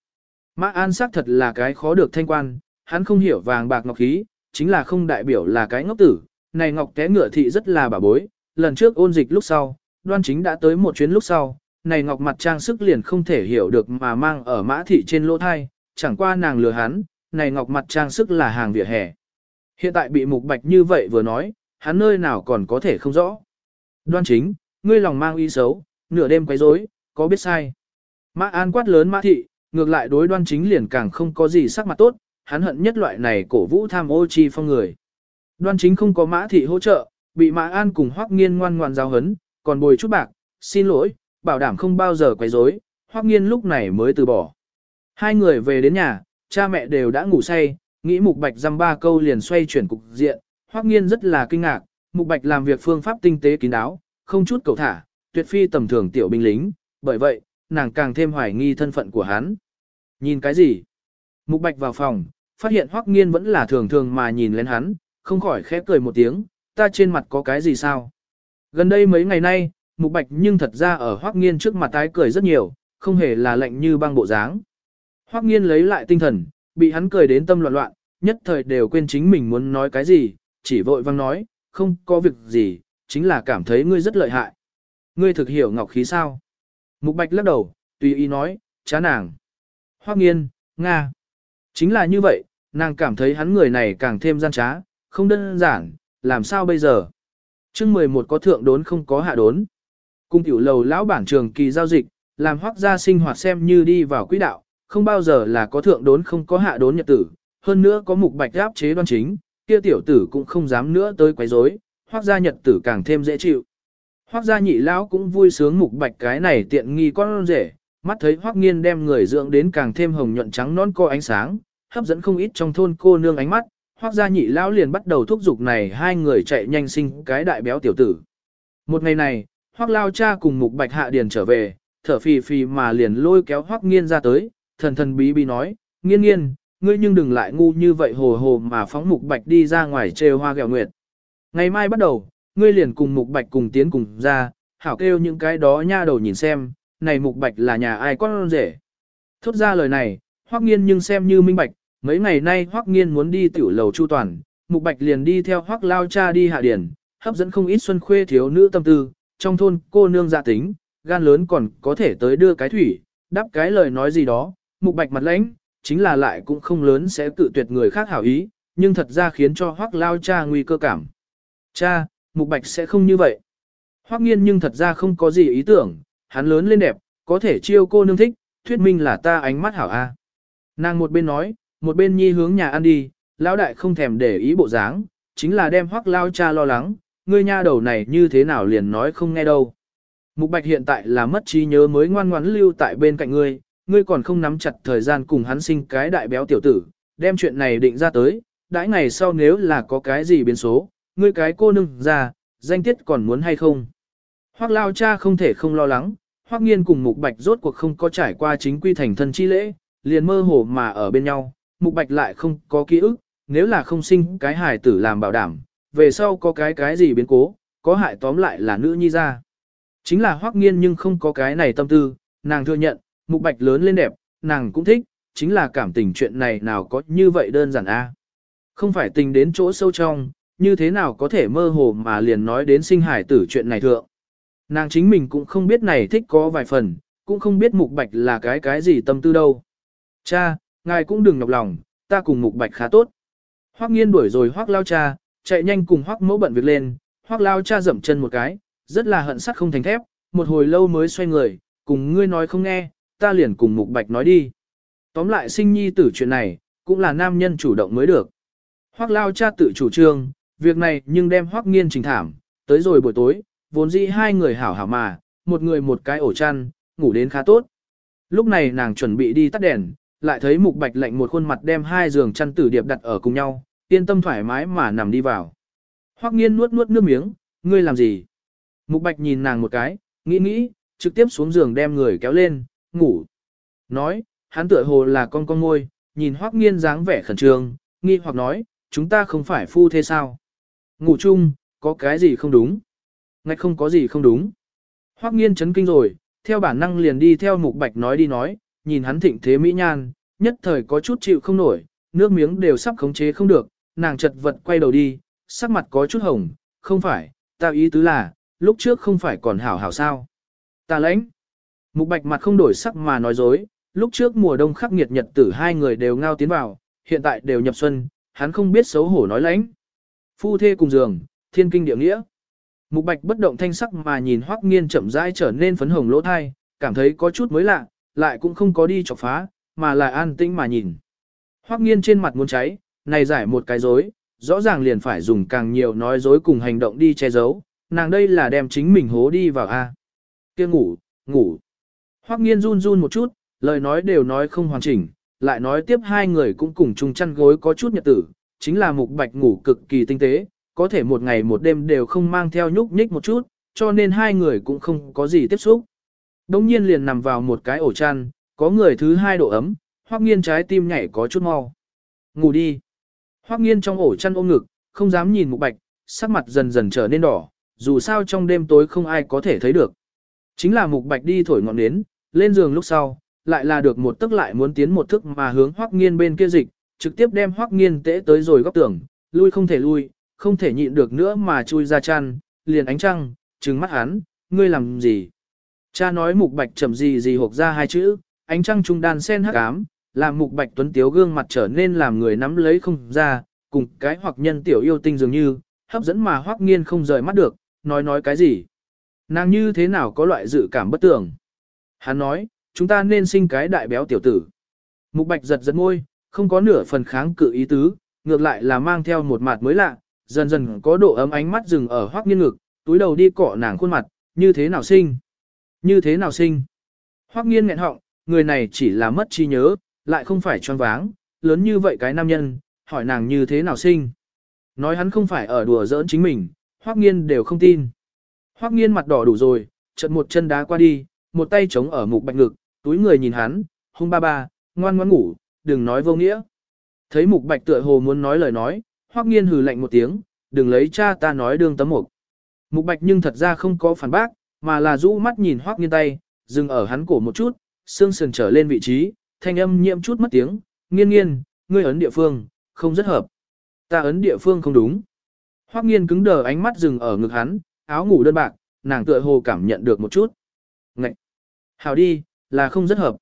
Mã An sắc thật là cái khó được thanh quan, hắn không hiểu vàng bạc ngọc khí, chính là không đại biểu là cái ngốc tử. Này ngọc té ngựa thị rất là bà bối, lần trước ôn dịch lúc sau, đoan chính đã tới một chuyến lúc sau, này ngọc mặt trang sức liền không thể hiểu được mà mang ở mã thị trên lỗ thai, chẳng qua nàng lừa hắn, này ngọc mặt trang sức là hàng vỉa hè. Hiện tại bị mục bạch như vậy vừa nói, hắn nơi nào còn có thể không rõ. Đoan chính, ngươi lòng mang ý xấu, nửa đêm quấy rối, có biết sai. Mã An quát lớn Mã Thị, ngược lại đối đoan chính liền càng không có gì sắc mặt tốt, hắn hận nhất loại này cổ vũ tham ô chi phong người. Đoan chính không có Mã Thị hỗ trợ, bị Mã An cùng Hoắc Nghiên ngoan ngoan giao hấn, còn bồi chút bạc, xin lỗi, bảo đảm không bao giờ quấy rối, Hoắc Nghiên lúc này mới từ bỏ. Hai người về đến nhà, cha mẹ đều đã ngủ say, nghĩ Mục Bạch dăm ba câu liền xoay chuyển cục diện, Hoắc Nghiên rất là kinh ngạc, Mục Bạch làm việc phương pháp tinh tế kín đáo, không chút cầu thả, tuyệt phi tầm thường tiểu binh lính, bởi vậy, nàng càng thêm hoài nghi thân phận của hắn. Nhìn cái gì? Mục Bạch vào phòng, phát hiện Hoắc Nghiên vẫn là thường thường mà nhìn lên hắn, không khỏi khẽ cười một tiếng, ta trên mặt có cái gì sao? Gần đây mấy ngày nay, Mục Bạch nhưng thật ra ở Hoắc Nghiên trước mặt tái cười rất nhiều, không hề là lạnh như băng bộ dáng. Hoắc Nghiên lấy lại tinh thần, bị hắn cười đến tâm loạn loạn, nhất thời đều quên chính mình muốn nói cái gì, chỉ vội vang nói, không có việc gì, chính là cảm thấy ngươi rất lợi hại. Ngươi thực hiểu ngọc khí sao? Mục Bạch lắc đầu, tùy ý nói, chá nàng. Hoắc nghiên, Nga. Chính là như vậy, nàng cảm thấy hắn người này càng thêm gian trá, không đơn giản, làm sao bây giờ? chương 11 có thượng đốn không có hạ đốn. Cung tiểu lầu lão bản trường kỳ giao dịch, làm hoác gia sinh hoạt xem như đi vào quỹ đạo, không bao giờ là có thượng đốn không có hạ đốn nhật tử, hơn nữa có mục bạch áp chế đoan chính, kia tiểu tử cũng không dám nữa tới quấy rối, hoác gia nhật tử càng thêm dễ chịu. Hoác gia nhị lão cũng vui sướng mục bạch cái này tiện nghi con rể, mắt thấy hoác nghiên đem người dưỡng đến càng thêm hồng nhuận trắng non co ánh sáng, hấp dẫn không ít trong thôn cô nương ánh mắt, hoác gia nhị lão liền bắt đầu thúc giục này hai người chạy nhanh sinh cái đại béo tiểu tử. Một ngày này, hoác lao cha cùng mục bạch hạ điền trở về, thở phì phì mà liền lôi kéo hoác nghiên ra tới, thần thần bí bí nói, nghiên nghiên, ngươi nhưng đừng lại ngu như vậy hồ hồ mà phóng mục bạch đi ra ngoài trêu hoa gẹo nguyệt. Ngày mai bắt đầu, ngươi liền cùng mục bạch cùng tiến cùng ra, hảo kêu những cái đó nha đầu nhìn xem, này mục bạch là nhà ai con rể. Thốt ra lời này, hoắc nghiên nhưng xem như minh bạch, mấy ngày nay hoắc nghiên muốn đi tiểu lầu chu toàn, mục bạch liền đi theo hoắc lao cha đi hạ điển, hấp dẫn không ít xuân khuê thiếu nữ tâm tư, trong thôn cô nương dạ tính, gan lớn còn có thể tới đưa cái thủy, đáp cái lời nói gì đó, mục bạch mặt lãnh, chính là lại cũng không lớn sẽ tự tuyệt người khác hảo ý, nhưng thật ra khiến cho Hoắc Lao cha nguy cơ cảm. Cha, Mục Bạch sẽ không như vậy. Hoắc Nghiên nhưng thật ra không có gì ý tưởng, hắn lớn lên đẹp, có thể chiêu cô nương thích, thuyết minh là ta ánh mắt hảo a. Nàng một bên nói, một bên nhi hướng nhà ăn đi, lão đại không thèm để ý bộ dáng, chính là đem Hoắc Lao cha lo lắng, ngươi nha đầu này như thế nào liền nói không nghe đâu. Mục Bạch hiện tại là mất trí nhớ mới ngoan ngoãn lưu tại bên cạnh ngươi, ngươi còn không nắm chặt thời gian cùng hắn sinh cái đại béo tiểu tử, đem chuyện này định ra tới, đãi ngày sau nếu là có cái gì biến số, ngươi cái cô nương ra, danh tiết còn muốn hay không. Hoắc lao cha không thể không lo lắng, Hoắc nghiên cùng Mục Bạch rốt cuộc không có trải qua chính quy thành thân chi lễ, liền mơ hồ mà ở bên nhau, Mục Bạch lại không có ký ức, nếu là không sinh cái hài tử làm bảo đảm, về sau có cái cái gì biến cố, có hại tóm lại là nữ nhi ra. Chính là Hoắc nghiên nhưng không có cái này tâm tư, nàng thừa nhận, Mục Bạch lớn lên đẹp, nàng cũng thích, chính là cảm tình chuyện này nào có như vậy đơn giản a. Không phải tình đến chỗ sâu trong, như thế nào có thể mơ hồ mà liền nói đến sinh hải tử chuyện này thượng. Nàng chính mình cũng không biết này thích có vài phần, cũng không biết mục bạch là cái cái gì tâm tư đâu. Cha, ngài cũng đừng nhọc lòng, ta cùng mục bạch khá tốt. Hoắc nghiên đuổi rồi hoắc lao cha, chạy nhanh cùng hoắc mẫu bận việc lên, hoắc lao cha dậm chân một cái, rất là hận sắt không thành thép, một hồi lâu mới xoay người, cùng ngươi nói không nghe, ta liền cùng mục bạch nói đi. Tóm lại sinh nhi tử chuyện này, cũng là nam nhân chủ động mới được. Hoắc lao cha tự chủ trương, việc này nhưng đem hoắc nghiên trình thảm, tới rồi buổi tối, vốn dĩ hai người hảo hảo mà, một người một cái ổ chăn, ngủ đến khá tốt. Lúc này nàng chuẩn bị đi tắt đèn, lại thấy mục bạch lạnh một khuôn mặt đem hai giường chăn tử điệp đặt ở cùng nhau, yên tâm thoải mái mà nằm đi vào. Hoắc nghiên nuốt nuốt nước miếng, ngươi làm gì? Mục bạch nhìn nàng một cái, nghĩ nghĩ, trực tiếp xuống giường đem người kéo lên, ngủ. Nói, hắn tựa hồ là con con ngôi, nhìn Hoắc nghiên dáng vẻ khẩn trương, nghi hoặc nói, chúng ta không phải phu thế sao? Ngủ chung, có cái gì không đúng? Ngạch không có gì không đúng. Hoắc nghiên chấn kinh rồi, theo bản năng liền đi theo mục bạch nói đi nói, nhìn hắn thịnh thế mỹ nhan, nhất thời có chút chịu không nổi, nước miếng đều sắp khống chế không được, nàng chật vật quay đầu đi, sắc mặt có chút hồng, không phải, ta ý tứ là, lúc trước không phải còn hảo hảo sao. Ta lãnh. Mục bạch mặt không đổi sắc mà nói dối, lúc trước mùa đông khắc nghiệt nhật tử hai người đều ngao tiến vào, hiện tại đều nhập xuân, hắn không biết xấu hổ nói lãnh. Phu thê cùng giường, thiên kinh địa nghĩa. Mục bạch bất động thanh sắc mà nhìn hoắc nghiên chậm rãi trở nên phấn hồng lỗ thai, cảm thấy có chút mới lạ, lại cũng không có đi chọc phá, mà lại an tĩnh mà nhìn. Hoắc nghiên trên mặt muốn cháy, này giải một cái dối, rõ ràng liền phải dùng càng nhiều nói dối cùng hành động đi che giấu, nàng đây là đem chính mình hố đi vào a. Kia ngủ, ngủ. Hoắc nghiên run run một chút, lời nói đều nói không hoàn chỉnh, lại nói tiếp hai người cũng cùng chung chăn gối có chút nhật tử, chính là mục bạch ngủ cực kỳ tinh tế, có thể một ngày một đêm đều không mang theo nhúc nhích một chút, cho nên hai người cũng không có gì tiếp xúc. Đông nhiên liền nằm vào một cái ổ chăn, có người thứ hai độ ấm, hoắc nghiên trái tim nhảy có chút mau. Ngủ đi. Hoắc nghiên trong ổ chăn ôm ngực, không dám nhìn mục bạch, sắc mặt dần dần trở nên đỏ, dù sao trong đêm tối không ai có thể thấy được. Chính là mục bạch đi thổi ngọn nến, lên giường lúc sau, lại là được một tức lại muốn tiến một thức mà hướng hoắc nghiên bên kia dịch, trực tiếp đem hoắc nghiên tễ tới rồi góc tường, lui không thể lui, không thể nhịn được nữa mà chui ra chăn, liền ánh trăng, trừng mắt hắn, ngươi làm gì? Cha nói mục bạch chậm gì gì hộp ra hai chữ, ánh trăng trung đan sen hắc ám, làm mục bạch tuấn tiếu gương mặt trở nên làm người nắm lấy không ra, cùng cái hoặc nhân tiểu yêu tinh dường như, hấp dẫn mà hoắc nghiên không rời mắt được, nói nói cái gì? Nàng như thế nào có loại dự cảm bất tưởng? Hắn nói, chúng ta nên sinh cái đại béo tiểu tử. Mục bạch giật giật môi, không có nửa phần kháng cự ý tứ, ngược lại là mang theo một mặt mới lạ, dần dần có độ ấm ánh mắt dừng ở hoắc nghiên ngực, túi đầu đi cọ nàng khuôn mặt, như thế nào sinh? Như thế nào sinh? hoắc nghiên nghẹn họng, người này chỉ là mất trí nhớ, lại không phải choáng váng, lớn như vậy cái nam nhân, hỏi nàng như thế nào sinh? Nói hắn không phải ở đùa giỡn chính mình, hoắc nghiên đều không tin. hoắc nghiên mặt đỏ đủ rồi, chợt một chân đá qua đi, một tay chống ở mục bạch ngực, túi người nhìn hắn, hung ba ba, ngoan ngoãn ngủ, đừng nói vô nghĩa. Thấy mục bạch tựa hồ muốn nói lời nói, hoắc nghiên hừ lạnh một tiếng, đừng lấy cha ta nói đương tấm mục. Mục bạch nhưng thật ra không có phản bác, mà là rũ mắt nhìn hoắc nghiên tay, dừng ở hắn cổ một chút, xương sườn trở lên vị trí, thanh âm nhiễm chút mất tiếng, nghiên nghiên, ngươi ấn địa phương, không rất hợp. Ta ấn địa phương không đúng. Hoắc nghiên cứng đờ ánh mắt dừng ở ngực hắn, áo ngủ đơn bạc, nàng tựa hồ cảm nhận được một chút. Ngậy! Hào đi, là không rất hợp.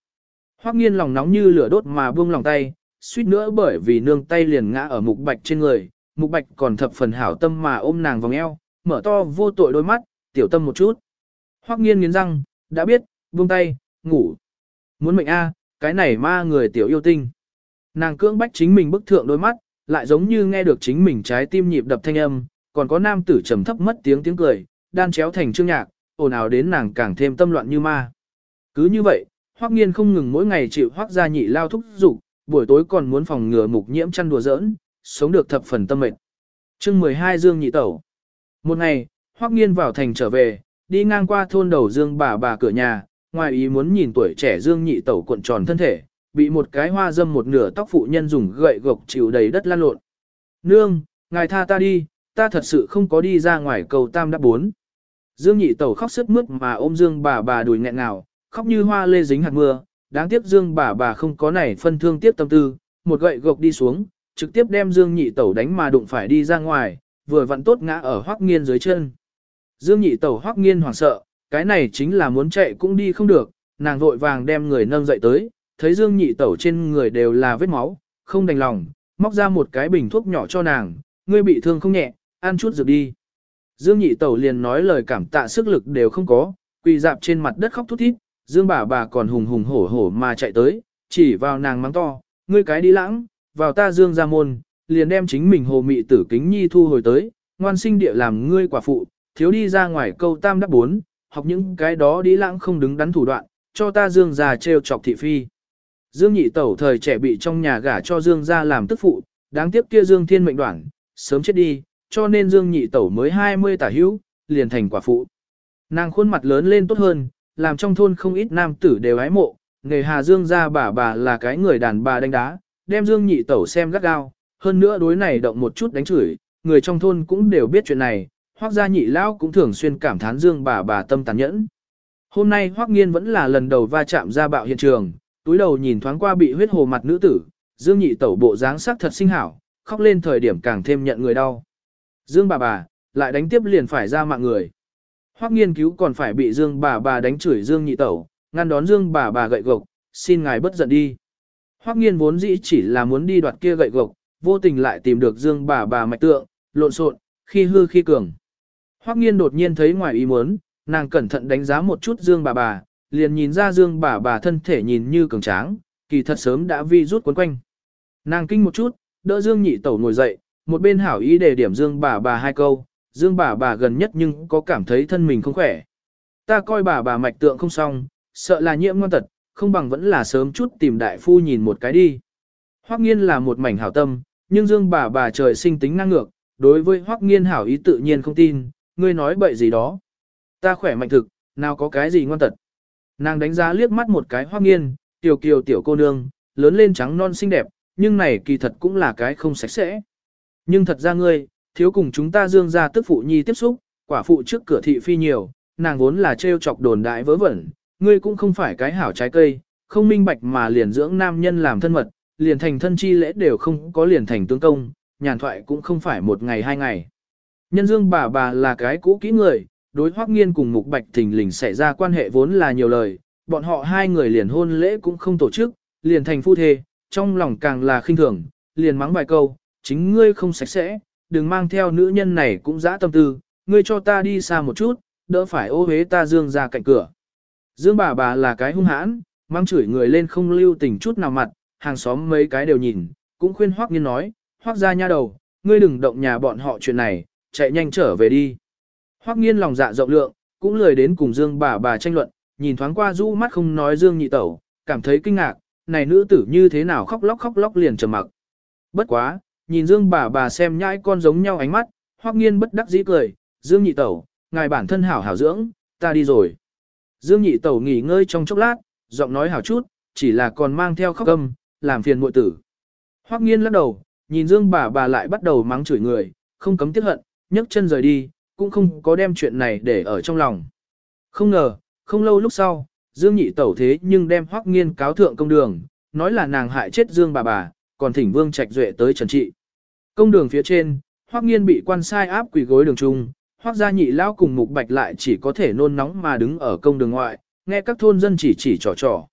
Hoắc nghiên lòng nóng như lửa đốt mà buông lòng tay, suýt nữa bởi vì nương tay liền ngã ở mục bạch trên người, mục bạch còn thập phần hảo tâm mà ôm nàng vòng eo, mở to vô tội đôi mắt, tiểu tâm một chút. Hoắc nghiên nghiến răng, đã biết, buông tay, ngủ. Muốn mệnh a, cái này ma người tiểu yêu tinh. Nàng cưỡng bách chính mình bức thượng đôi mắt, lại giống như nghe được chính mình trái tim nhịp đập thanh âm, còn có nam tử trầm thấp mất tiếng tiếng cười, đan chéo thành chương nhạc, ồn ào đến nàng càng thêm tâm loạn như ma. Cứ như vậy, Hoắc Nghiên không ngừng mỗi ngày chịu Hoắc gia nhị lao thúc dục, buổi tối còn muốn phòng ngừa mục nhiễm chăn đùa giỡn, sống được thập phần tâm mệt. Chương 12 Dương nhị tẩu. Một ngày, Hoắc Nghiên vào thành trở về, đi ngang qua thôn đầu Dương bà bà cửa nhà, ngoài ý muốn nhìn tuổi trẻ Dương nhị tẩu cuộn tròn thân thể, bị một cái hoa dâm một nửa tóc phụ nhân dùng gậy gộc chịu đầy đất lan lộn. Nương, ngài tha ta đi, ta thật sự không có đi ra ngoài cầu tam đáp bốn. Dương nhị tẩu khóc sức mướt mà ôm Dương bà bà đùi nghẹn ngào, khóc như hoa lê dính hạt mưa, đáng tiếc Dương bà bà không có này phân thương tiếc tâm tư, một gậy gộc đi xuống, trực tiếp đem Dương nhị tẩu đánh mà đụng phải đi ra ngoài, vừa vặn tốt ngã ở hoắc nghiên dưới chân. Dương nhị tẩu hoắc nghiên hoảng sợ, cái này chính là muốn chạy cũng đi không được, nàng vội vàng đem người nâng dậy tới, thấy Dương nhị tẩu trên người đều là vết máu, không đành lòng, móc ra một cái bình thuốc nhỏ cho nàng, ngươi bị thương không nhẹ, ăn chút dược đi. Dương nhị tẩu liền nói lời cảm tạ sức lực đều không có, quỳ dạp trên mặt đất khóc thút thít, Dương bà bà còn hùng hùng hổ hổ mà chạy tới, chỉ vào nàng mắng to, ngươi cái đi lãng, vào ta Dương ra môn, liền đem chính mình hồ mị tử kính nhi thu hồi tới, ngoan sinh địa làm ngươi quả phụ, thiếu đi ra ngoài câu tam đắc bốn, học những cái đó đi lãng không đứng đắn thủ đoạn, cho ta Dương gia trêu chọc thị phi. Dương nhị tẩu thời trẻ bị trong nhà gả cho Dương gia làm tức phụ, đáng tiếc kia Dương thiên mệnh đoạn, sớm chết đi, cho nên Dương nhị tẩu mới 20 tả hữu, liền thành quả phụ. Nàng khuôn mặt lớn lên tốt hơn, làm trong thôn không ít nam tử đều ái mộ, nghề hà Dương gia bà bà là cái người đàn bà đánh đá, đem Dương nhị tẩu xem gắt gao, hơn nữa đối này động một chút đánh chửi, người trong thôn cũng đều biết chuyện này, hoác gia nhị lão cũng thường xuyên cảm thán Dương bà bà tâm tàn nhẫn. Hôm nay hoác nghiên vẫn là lần đầu va chạm ra bạo hiện trường, túi đầu nhìn thoáng qua bị huyết hồ mặt nữ tử, Dương nhị tẩu bộ dáng sắc thật sinh hảo, khóc lên thời điểm càng thêm nhận người đau. Dương bà bà, lại đánh tiếp liền phải ra mạng người. Hoắc nghiên cứu còn phải bị Dương bà bà đánh chửi Dương nhị tẩu, ngăn đón Dương bà bà gậy gộc, xin ngài bất giận đi. Hoắc nghiên vốn dĩ chỉ là muốn đi đoạt kia gậy gộc, vô tình lại tìm được Dương bà bà mạch tượng, lộn xộn, khi hư khi cường. Hoắc nghiên đột nhiên thấy ngoài ý muốn, nàng cẩn thận đánh giá một chút Dương bà bà, liền nhìn ra Dương bà bà thân thể nhìn như cường tráng, kỳ thật sớm đã vi rút quấn quanh. Nàng kinh một chút, đỡ Dương nhị tẩu ngồi dậy, một bên hảo ý để điểm Dương bà bà hai câu, Dương bà bà gần nhất nhưng có cảm thấy thân mình không khỏe. Ta coi bà bà mạch tượng không xong, sợ là nhiễm ngon tật, không bằng vẫn là sớm chút tìm đại phu nhìn một cái đi. Hoắc nghiên là một mảnh hảo tâm, nhưng Dương bà bà trời sinh tính năng ngược, đối với Hoắc nghiên hảo ý tự nhiên không tin, ngươi nói bậy gì đó. Ta khỏe mạnh thực, nào có cái gì ngoan tật. Nàng đánh giá liếc mắt một cái hoác nghiên, tiểu kiều tiểu cô nương, lớn lên trắng non xinh đẹp, nhưng này kỳ thật cũng là cái không sạch sẽ. Nhưng thật ra ngươi, thiếu cùng chúng ta dương ra tức phụ nhi tiếp xúc, quả phụ trước cửa thị phi nhiều, nàng vốn là trêu chọc đồn đại vớ vẩn, ngươi cũng không phải cái hảo trái cây, không minh bạch mà liền dưỡng nam nhân làm thân mật, liền thành thân chi lễ đều không có liền thành tướng công, nhàn thoại cũng không phải một ngày hai ngày. Nhân dương bà bà là cái cũ kỹ người, đối Hoắc nghiên cùng mục bạch thình lình xảy ra quan hệ vốn là nhiều lời, bọn họ hai người liền hôn lễ cũng không tổ chức, liền thành phu thê, trong lòng càng là khinh thường, liền mắng vài câu, chính ngươi không sạch sẽ, đừng mang theo nữ nhân này cũng dã tâm tư, ngươi cho ta đi xa một chút, đỡ phải ô hế ta dương ra cạnh cửa. Dương bà bà là cái hung hãn, mang chửi người lên không lưu tình chút nào mặt, hàng xóm mấy cái đều nhìn, cũng khuyên Hoắc Nghiên nói, Hoắc gia nha đầu, ngươi đừng động nhà bọn họ chuyện này, chạy nhanh trở về đi. Hoắc Nghiên lòng dạ rộng lượng, cũng lười đến cùng Dương bà bà tranh luận, nhìn thoáng qua rũ mắt không nói Dương nhị tẩu, cảm thấy kinh ngạc, này nữ tử như thế nào khóc lóc khóc lóc liền trầm mặc. Bất quá, nhìn Dương bà bà xem nhãi con giống nhau ánh mắt, hoắc nghiên bất đắc dĩ cười, Dương nhị tẩu, ngài bản thân hảo hảo dưỡng, ta đi rồi. Dương nhị tẩu nghỉ ngơi trong chốc lát, giọng nói hảo chút, chỉ là còn mang theo khóc câm, làm phiền muội tử. Hoắc nghiên lắc đầu, nhìn Dương bà bà lại bắt đầu mắng chửi người, không cấm tiếc hận, nhấc chân rời đi, cũng không có đem chuyện này để ở trong lòng. Không ngờ, không lâu lúc sau, Dương nhị tẩu thế nhưng đem Hoắc nghiên cáo thượng công đường, nói là nàng hại chết Dương bà bà, còn thỉnh Vương Trạch Duệ tới trần trị. Công đường phía trên, Hoắc Nghiên bị quan sai áp quỳ gối đường trung, Hoắc gia nhị lão cùng Mục Bạch lại chỉ có thể nôn nóng mà đứng ở công đường ngoại, nghe các thôn dân chỉ chỉ trò trò.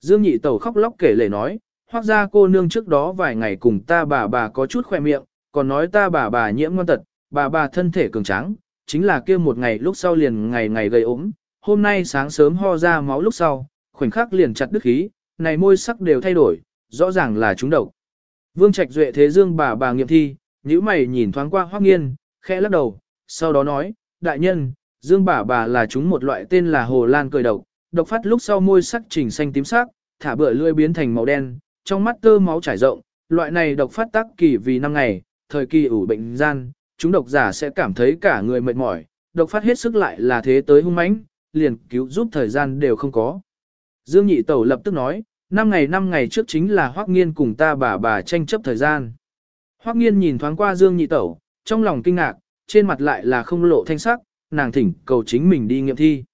Dương nhị tẩu khóc lóc kể lể nói, hoắc gia cô nương trước đó vài ngày cùng ta bà bà có chút khoe miệng, còn nói ta bà bà nhiễm ngon tật, bà bà thân thể cường tráng, chính là kia một ngày lúc sau liền ngày ngày gây ốm, hôm nay sáng sớm ho ra máu lúc sau, khoảnh khắc liền chặt đứt khí, này môi sắc đều thay đổi, rõ ràng là chúng độc. Vương Trạch Duệ thế dương bà bà nghiệm thi, nhíu mày nhìn thoáng qua Hoắc Nghiên, khẽ lắc đầu, sau đó nói, đại nhân, dương bà bà là chúng một loại tên là hồ lan cười độc, độc phát lúc sau môi sắc chỉnh xanh tím sắc, thả bựa lưỡi biến thành màu đen, trong mắt tơ máu trải rộng, loại này độc phát tác kỳ vì năm ngày, thời kỳ ủ bệnh gian, chúng độc giả sẽ cảm thấy cả người mệt mỏi, độc phát hết sức lại là thế tới hung mãnh, liền cứu giúp thời gian đều không có. Dương Nhị Tẩu lập tức nói, năm ngày năm ngày trước chính là Hoắc Nghiên cùng ta bà bà tranh chấp thời gian. Hoắc Nghiên nhìn thoáng qua Dương Nhị Tẩu, trong lòng kinh ngạc, trên mặt lại là không lộ thanh sắc, nàng thỉnh cầu chính mình đi nghiệm thi.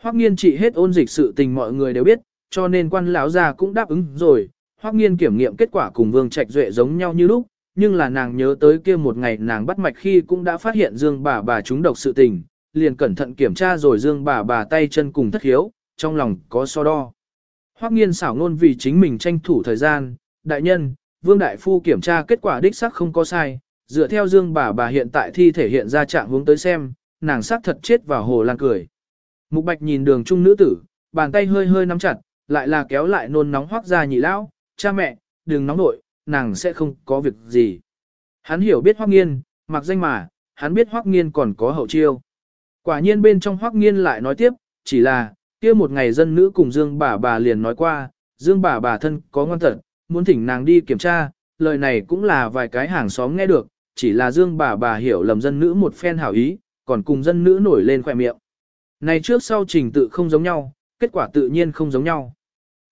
Hoắc Nghiên trị hết ôn dịch sự tình mọi người đều biết, cho nên quan lão gia cũng đáp ứng rồi. Hoắc Nghiên kiểm nghiệm kết quả cùng Vương Trạch Duệ giống nhau như lúc, nhưng là nàng nhớ tới kia một ngày nàng bắt mạch khi cũng đã phát hiện Dương bà bà trúng độc sự tình, liền cẩn thận kiểm tra rồi Dương bà bà tay chân cùng thất hiếu, trong lòng có so đo. Hoắc nghiên xảo ngôn vì chính mình tranh thủ thời gian, đại nhân, Vương Đại Phu kiểm tra kết quả đích xác không có sai, dựa theo Dương bà bà hiện tại thi thể hiện ra trạng hướng tới xem, nàng xác thật chết vào hồ lan cười. Mục Bạch nhìn đường trung nữ tử, bàn tay hơi hơi nắm chặt, lại là kéo lại nôn nóng hoắc ra nhị lão, cha mẹ, đừng nóng nội, nàng sẽ không có việc gì. Hắn hiểu biết hoắc nghiên, mặc danh mà, hắn biết hoắc nghiên còn có hậu chiêu. Quả nhiên bên trong hoắc nghiên lại nói tiếp, chỉ là, kia một ngày dân nữ cùng Dương bà bà liền nói qua, Dương bà bà thân có ngoan tật, muốn thỉnh nàng đi kiểm tra, lời này cũng là vài cái hàng xóm nghe được, chỉ là Dương bà bà hiểu lầm dân nữ một phen hảo ý, còn cùng dân nữ nổi lên khỏe miệng. Này trước sau trình tự không giống nhau, kết quả tự nhiên không giống nhau.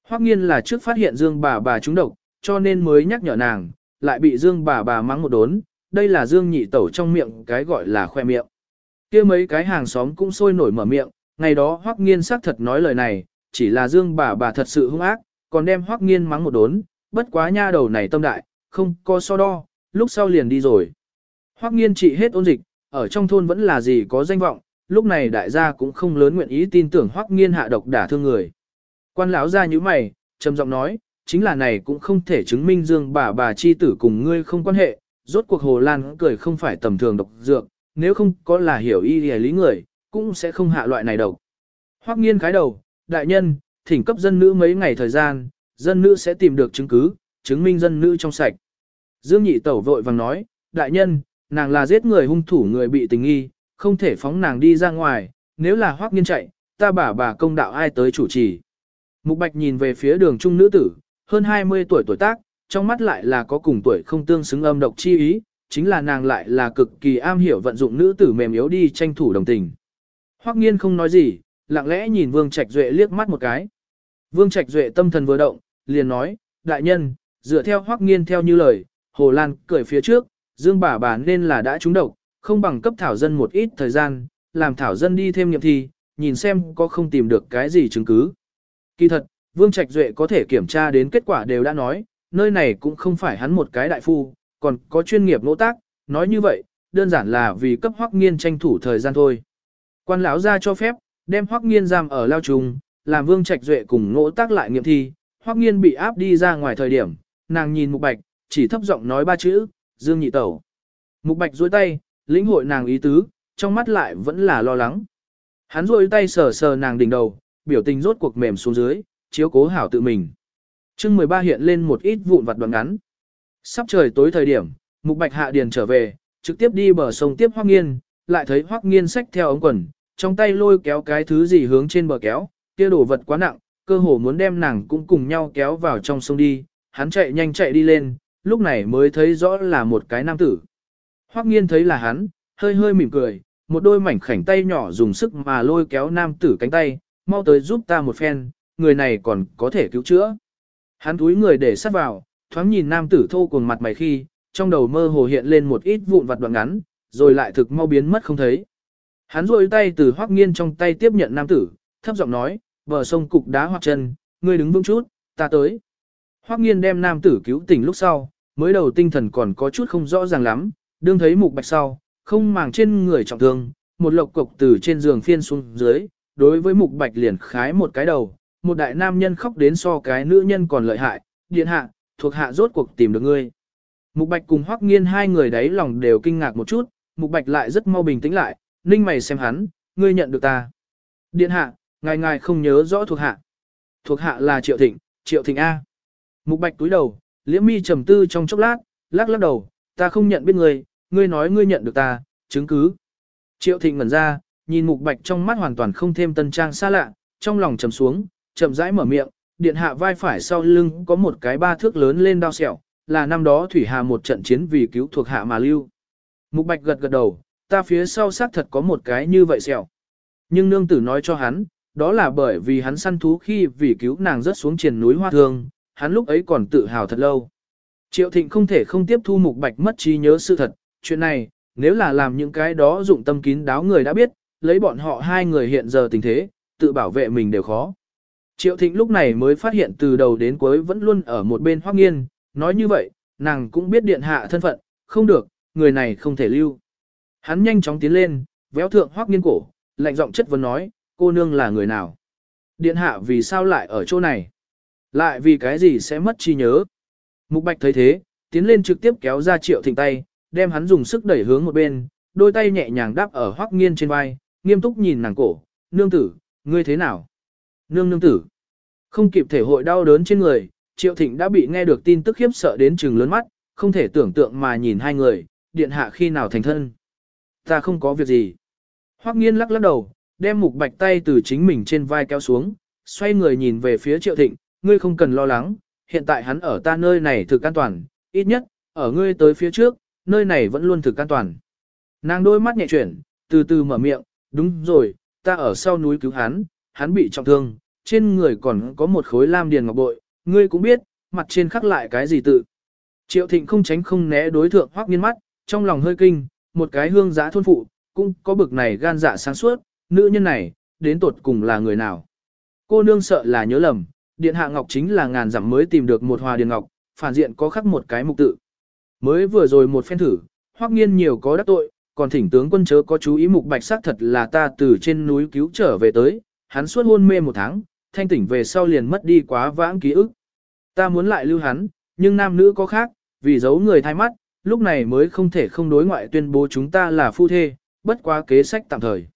Hoắc nghiên là trước phát hiện Dương bà bà trúng độc, cho nên mới nhắc nhở nàng, lại bị Dương bà bà mắng một đốn, đây là Dương nhị tẩu trong miệng cái gọi là khoe miệng. kia mấy cái hàng xóm cũng sôi nổi mở miệng, ngày đó Hoắc Nghiên xác thật nói lời này, chỉ là Dương bà bà thật sự hung ác, còn đem Hoắc Nghiên mắng một đốn, bất quá nha đầu này tâm đại, không có so đo, lúc sau liền đi rồi. Hoắc Nghiên trị hết ôn dịch, ở trong thôn vẫn là gì có danh vọng, lúc này đại gia cũng không lớn nguyện ý tin tưởng Hoắc Nghiên hạ độc đả thương người. Quan lão gia như mày, trầm giọng nói, chính là này cũng không thể chứng minh Dương bà bà chi tử cùng ngươi không quan hệ, rốt cuộc Hồ Lan cười không phải tầm thường độc dược, nếu không có là hiểu y lý người, cũng sẽ không hạ loại này độc. Hoắc nghiên khái đầu, đại nhân, thỉnh cấp dân nữ mấy ngày thời gian, dân nữ sẽ tìm được chứng cứ, chứng minh dân nữ trong sạch. Dương nhị tẩu vội vàng nói, đại nhân, nàng là giết người hung thủ người bị tình nghi, không thể phóng nàng đi ra ngoài, nếu là Hoắc nghiên chạy, ta bảo bà công đạo ai tới chủ trì. Mục Bạch nhìn về phía đường trung nữ tử, hơn 20 tuổi tuổi tác, trong mắt lại là có cùng tuổi không tương xứng âm độc chi ý, chính là nàng lại là cực kỳ am hiểu vận dụng nữ tử mềm yếu đi tranh thủ đồng tình. Hoắc nghiên không nói gì, lặng lẽ nhìn Vương Trạch Duệ liếc mắt một cái. Vương Trạch Duệ tâm thần vừa động, liền nói, đại nhân, dựa theo Hoắc nghiên theo như lời, Hồ Lan cười phía trước, Dương bà bà nên là đã trúng độc, không bằng cấp thảo dân một ít thời gian, làm thảo dân đi thêm nghiệm thi, nhìn xem có không tìm được cái gì chứng cứ. Kỳ thật, Vương Trạch Duệ có thể kiểm tra đến kết quả đều đã nói, nơi này cũng không phải hắn một cái đại phu, còn có chuyên nghiệp nỗ tác, nói như vậy, đơn giản là vì cấp Hoắc nghiên tranh thủ thời gian thôi. Quan lão gia cho phép, đem Hoắc Nghiên giam ở lao trùng, làm Vương Trạch Duệ cùng nỗ tác lại nghiệm thi, Hoắc Nghiên bị áp đi ra ngoài thời điểm, nàng nhìn Mục Bạch, chỉ thấp giọng nói ba chữ, Dương Nhị Tẩu. Mục Bạch duỗi tay, lĩnh hội nàng ý tứ, trong mắt lại vẫn là lo lắng. Hắn duỗi tay sờ sờ nàng đỉnh đầu, biểu tình rốt cuộc mềm xuống dưới, chiếu cố hảo tự mình. Chương 13 hiện lên một ít vụn vặt đoạn ngắn. Sắp trời tối thời điểm, Mục Bạch hạ điền trở về, trực tiếp đi bờ sông tiếp Hoắc Nghiên, lại thấy Hoắc Nghiên xách theo ống quần, trong tay lôi kéo cái thứ gì hướng trên bờ kéo, kia đổ vật quá nặng, cơ hồ muốn đem nàng cũng cùng nhau kéo vào trong sông đi, hắn chạy nhanh chạy đi lên, lúc này mới thấy rõ là một cái nam tử. Hoắc nghiên thấy là hắn, hơi hơi mỉm cười, một đôi mảnh khảnh tay nhỏ dùng sức mà lôi kéo nam tử cánh tay, mau tới giúp ta một phen, người này còn có thể cứu chữa. Hắn túi người để sát vào, thoáng nhìn nam tử thô cùng mặt mày khi, trong đầu mơ hồ hiện lên một ít vụn vặt đoạn ngắn, rồi lại thực mau biến mất không thấy. Hắn rôi tay từ hoắc nghiên trong tay tiếp nhận nam tử, thấp giọng nói, bờ sông cục đá hoặc chân, ngươi đứng vững chút, ta tới. Hoắc nghiên đem nam tử cứu tỉnh lúc sau, mới đầu tinh thần còn có chút không rõ ràng lắm, đương thấy mục bạch sau, không màng trên người trọng thương, một lộc cục từ trên giường phiên xuống dưới, đối với mục bạch liền khái một cái đầu, một đại nam nhân khóc đến so cái nữ nhân còn lợi hại, điện hạ, thuộc hạ rốt cuộc tìm được ngươi. Mục Bạch cùng Hoắc Nghiên hai người đấy lòng đều kinh ngạc một chút, Mục Bạch lại rất mau bình tĩnh lại, ninh mày xem hắn, ngươi nhận được ta. Điện hạ, ngài ngài không nhớ rõ thuộc hạ. Thuộc hạ là Triệu Thịnh, Triệu Thịnh A. Mục Bạch túi đầu, liễm mi trầm tư trong chốc lát, lắc lắc đầu, ta không nhận biết ngươi, ngươi nói ngươi nhận được ta, chứng cứ. Triệu Thịnh ngẩn ra, nhìn Mục Bạch trong mắt hoàn toàn không thêm tân trang xa lạ, trong lòng trầm xuống, chậm rãi mở miệng, điện hạ vai phải sau lưng có một cái ba thước lớn lên đao sẹo, là năm đó Thủy Hà một trận chiến vì cứu thuộc hạ mà lưu. Mục Bạch gật gật đầu, ta phía sau xác thật có một cái như vậy sẹo. Nhưng nương tử nói cho hắn, đó là bởi vì hắn săn thú khi vì cứu nàng rớt xuống triền núi hoa thương, hắn lúc ấy còn tự hào thật lâu. Triệu Thịnh không thể không tiếp thu Mục Bạch mất trí nhớ sự thật, chuyện này, nếu là làm những cái đó dụng tâm kín đáo người đã biết, lấy bọn họ hai người hiện giờ tình thế, tự bảo vệ mình đều khó. Triệu Thịnh lúc này mới phát hiện từ đầu đến cuối vẫn luôn ở một bên Hoắc nghiên, nói như vậy, nàng cũng biết điện hạ thân phận, không được, người này không thể lưu. Hắn nhanh chóng tiến lên, véo thượng Hoắc nghiên cổ, lạnh giọng chất vấn nói, cô nương là người nào? Điện hạ vì sao lại ở chỗ này? Lại vì cái gì sẽ mất trí nhớ? Mục Bạch thấy thế, tiến lên trực tiếp kéo ra Triệu Thịnh tay, đem hắn dùng sức đẩy hướng một bên, đôi tay nhẹ nhàng đáp ở Hoắc nghiên trên vai, nghiêm túc nhìn nàng cổ, nương tử, ngươi thế nào? Nương nương tử. Không kịp thể hội đau đớn trên người, Triệu Thịnh đã bị nghe được tin tức khiếp sợ đến trừng lớn mắt, không thể tưởng tượng mà nhìn hai người, điện hạ khi nào thành thân. Ta không có việc gì. Hoắc nghiên lắc lắc đầu, đem mục bạch tay từ chính mình trên vai kéo xuống, xoay người nhìn về phía Triệu Thịnh, ngươi không cần lo lắng, hiện tại hắn ở ta nơi này thực an toàn, ít nhất, ở ngươi tới phía trước, nơi này vẫn luôn thực an toàn. Nàng đôi mắt nhẹ chuyển, từ từ mở miệng, đúng rồi, ta ở sau núi cứu hắn, hắn bị trọng thương, trên người còn có một khối lam điền ngọc bội, ngươi cũng biết, mặt trên khắc lại cái gì tự. Triệu thịnh không tránh không né đối thượng hoắc nghiên mắt, trong lòng hơi kinh, một cái hương giã thôn phụ, cũng có bực này gan dạ sáng suốt, nữ nhân này, đến tột cùng là người nào. Cô nương sợ là nhớ lầm, điện hạ ngọc chính là ngàn dặm mới tìm được một hòa điền ngọc, phản diện có khắc một cái mục tự. Mới vừa rồi một phen thử, hoắc nghiên nhiều có đắc tội, còn thỉnh tướng quân chớ có chú ý mục bạch sắc thật là ta từ trên núi cứu trở về tới, hắn suốt hôn mê một tháng, thanh tỉnh về sau liền mất đi quá vãng ký ức. Ta muốn lại lưu hắn, nhưng nam nữ có khác, vì giấu người thay mắt, lúc này mới không thể không đối ngoại tuyên bố chúng ta là phu thê, bất quá kế sách tạm thời.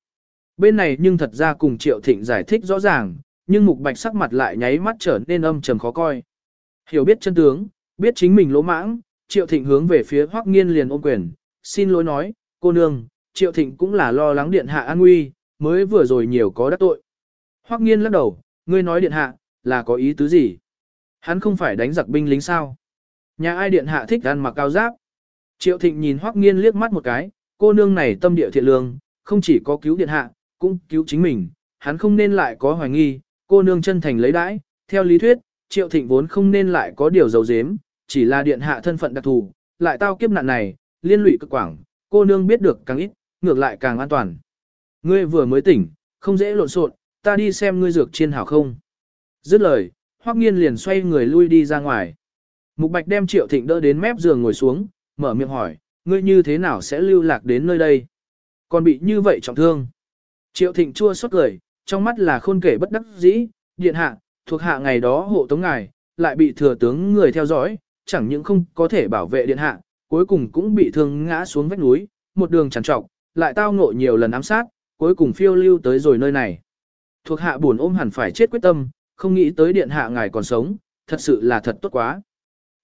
Bên này nhưng thật ra cùng Triệu Thịnh giải thích rõ ràng, nhưng Mục Bạch sắc mặt lại nháy mắt trở nên âm trầm khó coi. Hiểu biết chân tướng, biết chính mình lỗ mãng, Triệu Thịnh hướng về phía Hoắc Nghiên liền ôm quyền, xin lỗi nói, cô nương, Triệu Thịnh cũng là lo lắng điện hạ an nguy, mới vừa rồi nhiều có đắc tội. Hoắc Nghiên lắc đầu, ngươi nói điện hạ, là có ý tứ gì? Hắn không phải đánh giặc binh lính sao? Nhà ai điện hạ thích ăn mặc cao giáp? Triệu Thịnh nhìn Hoắc Nghiên liếc mắt một cái, cô nương này tâm địa thiện lương, không chỉ có cứu điện hạ, cũng cứu chính mình, hắn không nên lại có hoài nghi, cô nương chân thành lấy đãi, theo lý thuyết, Triệu Thịnh vốn không nên lại có điều dấu dếm, chỉ là điện hạ thân phận đặc thù, lại tao kiếp nạn này, liên lụy cực quảng, cô nương biết được càng ít, ngược lại càng an toàn. Ngươi vừa mới tỉnh, không dễ lộn xộn, ta đi xem ngươi dược chiên hảo không. Dứt lời, Hoắc Nghiên liền xoay người lui đi ra ngoài. Mục Bạch đem Triệu Thịnh đỡ đến mép giường ngồi xuống, mở miệng hỏi, ngươi như thế nào sẽ lưu lạc đến nơi đây? Còn bị như vậy trọng thương. Triệu Thịnh chua xót cười, trong mắt là khôn kể bất đắc dĩ, điện hạ, thuộc hạ ngày đó hộ tống ngài, lại bị thừa tướng người theo dõi, chẳng những không có thể bảo vệ điện hạ, cuối cùng cũng bị thương ngã xuống vách núi, một đường trằn trọc, lại tao ngộ nhiều lần ám sát, cuối cùng phiêu lưu tới rồi nơi này. Thuộc hạ buồn ôm hẳn phải chết quyết tâm, không nghĩ tới điện hạ ngài còn sống, thật sự là thật tốt quá.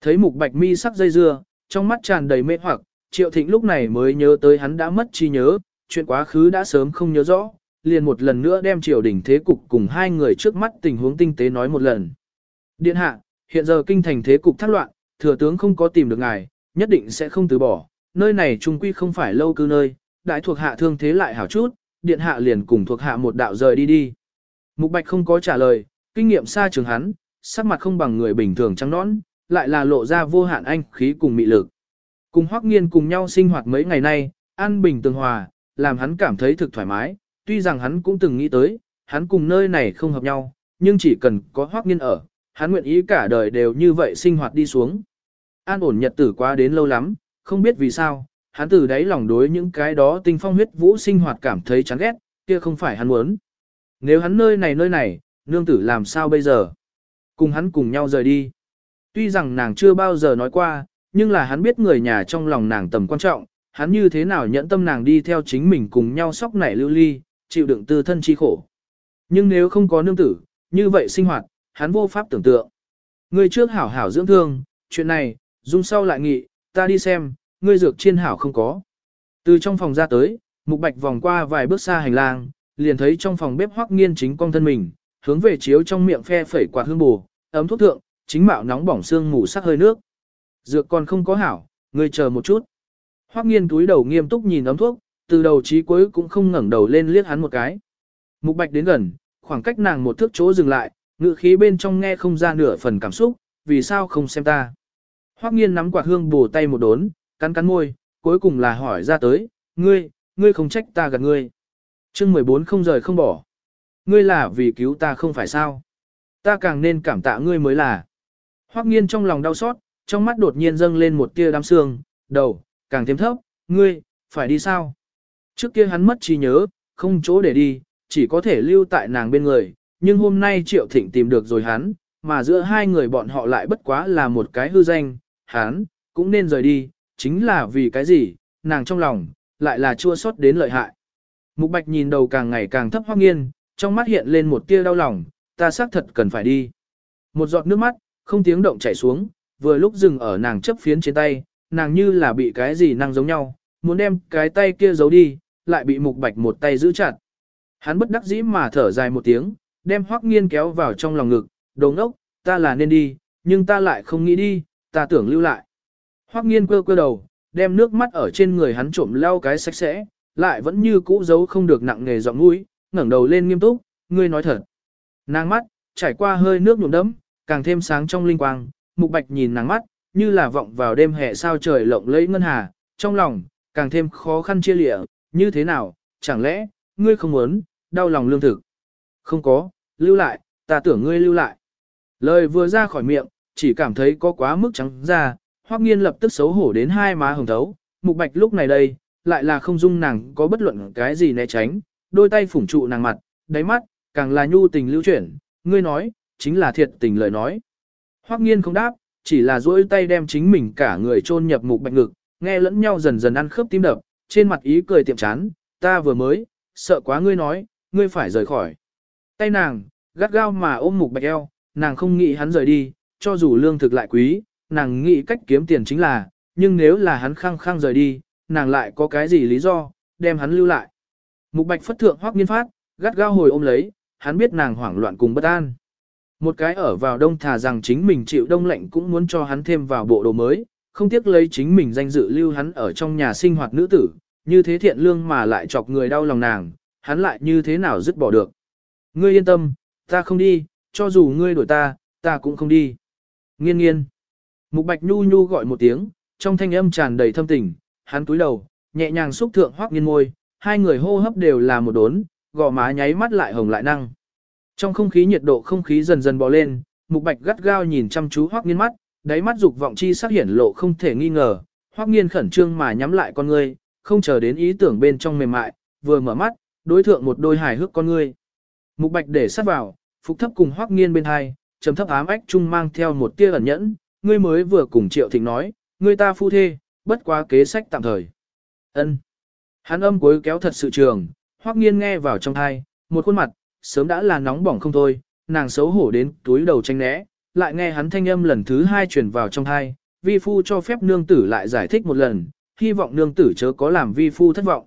Thấy mục bạch mi sắc dây dưa, trong mắt tràn đầy mê hoặc, triệu thịnh lúc này mới nhớ tới hắn đã mất trí nhớ, chuyện quá khứ đã sớm không nhớ rõ, liền một lần nữa đem triều đình thế cục cùng hai người trước mắt tình huống tinh tế nói một lần. Điện hạ, hiện giờ kinh thành thế cục thác loạn, thừa tướng không có tìm được ngài, nhất định sẽ không từ bỏ, nơi này trung quy không phải lâu cư nơi, đại thuộc hạ thương thế lại hảo chút, điện hạ liền cùng thuộc hạ một đạo rời đi đi. Mục Bạch không có trả lời, kinh nghiệm xa trường hắn, sắc mặt không bằng người bình thường trắng nõn, lại là lộ ra vô hạn anh khí cùng mị lực. Cùng Hoắc Nghiên cùng nhau sinh hoạt mấy ngày nay, an bình tường hòa, làm hắn cảm thấy thực thoải mái, tuy rằng hắn cũng từng nghĩ tới, hắn cùng nơi này không hợp nhau, nhưng chỉ cần có Hoắc Nghiên ở, hắn nguyện ý cả đời đều như vậy sinh hoạt đi xuống. An ổn nhật tử quá đến lâu lắm, không biết vì sao, hắn từ đáy lòng đối những cái đó tinh phong huyết vũ sinh hoạt cảm thấy chán ghét, kia không phải hắn muốn. Nếu hắn nơi này nơi này, nương tử làm sao bây giờ? Cùng hắn cùng nhau rời đi. Tuy rằng nàng chưa bao giờ nói qua, nhưng là hắn biết người nhà trong lòng nàng tầm quan trọng, hắn như thế nào nhẫn tâm nàng đi theo chính mình cùng nhau sóc nảy lưu ly, chịu đựng tư thân chi khổ. Nhưng nếu không có nương tử, như vậy sinh hoạt, hắn vô pháp tưởng tượng. Người trước hảo hảo dưỡng thương, chuyện này, dung sau lại nghị, ta đi xem, ngươi dược chiên hảo không có. Từ trong phòng ra tới, mục bạch vòng qua vài bước xa hành lang, liền thấy trong phòng bếp hoắc nghiên chính cong thân mình, hướng về chiếu trong miệng phe phẩy quạt hương bù, ấm thuốc thượng, chính mạo nóng bỏng xương mù sắc hơi nước. Dược còn không có hảo, ngươi chờ một chút. Hoắc nghiên túi đầu nghiêm túc nhìn ấm thuốc, từ đầu chí cuối cũng không ngẩng đầu lên liếc hắn một cái. Mục bạch đến gần, khoảng cách nàng một thước chỗ dừng lại, ngự khí bên trong nghe không ra nửa phần cảm xúc, vì sao không xem ta. Hoắc nghiên nắm quạt hương bù tay một đốn, cắn cắn môi, cuối cùng là hỏi ra tới, ngươi, ngươi không trách ta gạt ngươi chương 14 không rời không bỏ. Ngươi là vì cứu ta không phải sao. Ta càng nên cảm tạ ngươi mới là. Hoắc nghiên trong lòng đau xót, trong mắt đột nhiên dâng lên một tia đám sương, đầu, càng thêm thấp, ngươi, phải đi sao? Trước kia hắn mất trí nhớ, không chỗ để đi, chỉ có thể lưu tại nàng bên người, nhưng hôm nay Triệu Thịnh tìm được rồi hắn, mà giữa hai người bọn họ lại bất quá là một cái hư danh, hắn, cũng nên rời đi, chính là vì cái gì, nàng trong lòng, lại là chua xót đến lợi hại. Mục Bạch nhìn đầu càng ngày càng thấp hoắc nghiên, trong mắt hiện lên một tia đau lòng, ta xác thật cần phải đi. Một giọt nước mắt, không tiếng động chảy xuống, vừa lúc dừng ở nàng chấp phiến trên tay, nàng như là bị cái gì năng giống nhau, muốn đem cái tay kia giấu đi, lại bị Mục Bạch một tay giữ chặt. Hắn bất đắc dĩ mà thở dài một tiếng, đem Hoắc Nghiên kéo vào trong lòng ngực, "Đồ ngốc, ta là nên đi, nhưng ta lại không nghĩ đi, ta tưởng lưu lại." Hoắc Nghiên quơ quơ đầu, đem nước mắt ở trên người hắn trộm lau cái sạch sẽ, lại vẫn như cũ giấu không được nặng nề giọng mũi, ngẩng đầu lên nghiêm túc, "Ngươi nói thật?" Nàng mắt trải qua hơi nước nhuộm đẫm, càng thêm sáng trong linh quang, Mục Bạch nhìn nàng mắt, như là vọng vào đêm hè sao trời lộng lẫy ngân hà, trong lòng càng thêm khó khăn chia lịa, như thế nào, chẳng lẽ ngươi không muốn đau lòng lương thực? Không có, lưu lại, ta tưởng ngươi lưu lại. Lời vừa ra khỏi miệng, chỉ cảm thấy có quá mức trắng ra, Hoắc Nghiên lập tức xấu hổ đến hai má hồng thấu, Mục Bạch lúc này đây, lại là không dung nàng có bất luận cái gì né tránh, đôi tay phủng trụ nàng mặt, đáy mắt càng là nhu tình lưu chuyển, ngươi nói, chính là thiệt tình lời nói. Hoắc Nghiên không đáp, chỉ là duỗi tay đem chính mình cả người chôn nhập Mục Bạch ngực, nghe lẫn nhau dần dần ăn khớp tim đập, trên mặt ý cười tiệm chán, ta vừa mới, sợ quá ngươi nói, ngươi phải rời khỏi. Tay nàng, gắt gao mà ôm Mục Bạch eo, nàng không nghĩ hắn rời đi, cho dù lương thực lại quý, nàng nghĩ cách kiếm tiền chính là, nhưng nếu là hắn khăng khăng rời đi, nàng lại có cái gì lý do, đem hắn lưu lại. Mục bạch phất thượng hoác nghiên phát, gắt gao hồi ôm lấy, hắn biết nàng hoảng loạn cùng bất an. Một cái ở vào đông thà rằng chính mình chịu đông lạnh cũng muốn cho hắn thêm vào bộ đồ mới, không tiếc lấy chính mình danh dự lưu hắn ở trong nhà sinh hoạt nữ tử, như thế thiện lương mà lại chọc người đau lòng nàng, hắn lại như thế nào dứt bỏ được. Ngươi yên tâm, ta không đi, cho dù ngươi đuổi ta, ta cũng không đi. Nghiên nghiên. Mục Bạch Nhu Nhu gọi một tiếng, trong thanh âm tràn đầy thâm tình, hắn túi đầu, nhẹ nhàng xúc thượng hoác nghiên môi, hai người hô hấp đều là một đốn, gò má nháy mắt lại hồng lại năng. Trong không khí nhiệt độ không khí dần dần bò lên, Mục Bạch gắt gao nhìn chăm chú hoác nghiên mắt, đáy mắt dục vọng chi sắc hiển lộ không thể nghi ngờ, hoác nghiên khẩn trương mà nhắm lại con ngươi, không chờ đến ý tưởng bên trong mềm mại, vừa mở mắt, đối thượng một đôi hài hước con ngươi. Mục Bạch để sát vào, phục thấp cùng hoác nghiên bên hai, trầm thấp ám ách chung mang theo một tia ẩn nhẫn, ngươi mới vừa cùng Triệu Thịnh nói, ngươi ta phu thê, bất quá kế sách tạm thời. Ân. Hắn âm cuối kéo thật sự trường, Hoắc Nghiên nghe vào trong tai, một khuôn mặt sớm đã là nóng bỏng không thôi, nàng xấu hổ đến túi đầu tranh né, lại nghe hắn thanh âm lần thứ hai truyền vào trong tai, vi phu cho phép nương tử lại giải thích một lần, hy vọng nương tử chớ có làm vi phu thất vọng.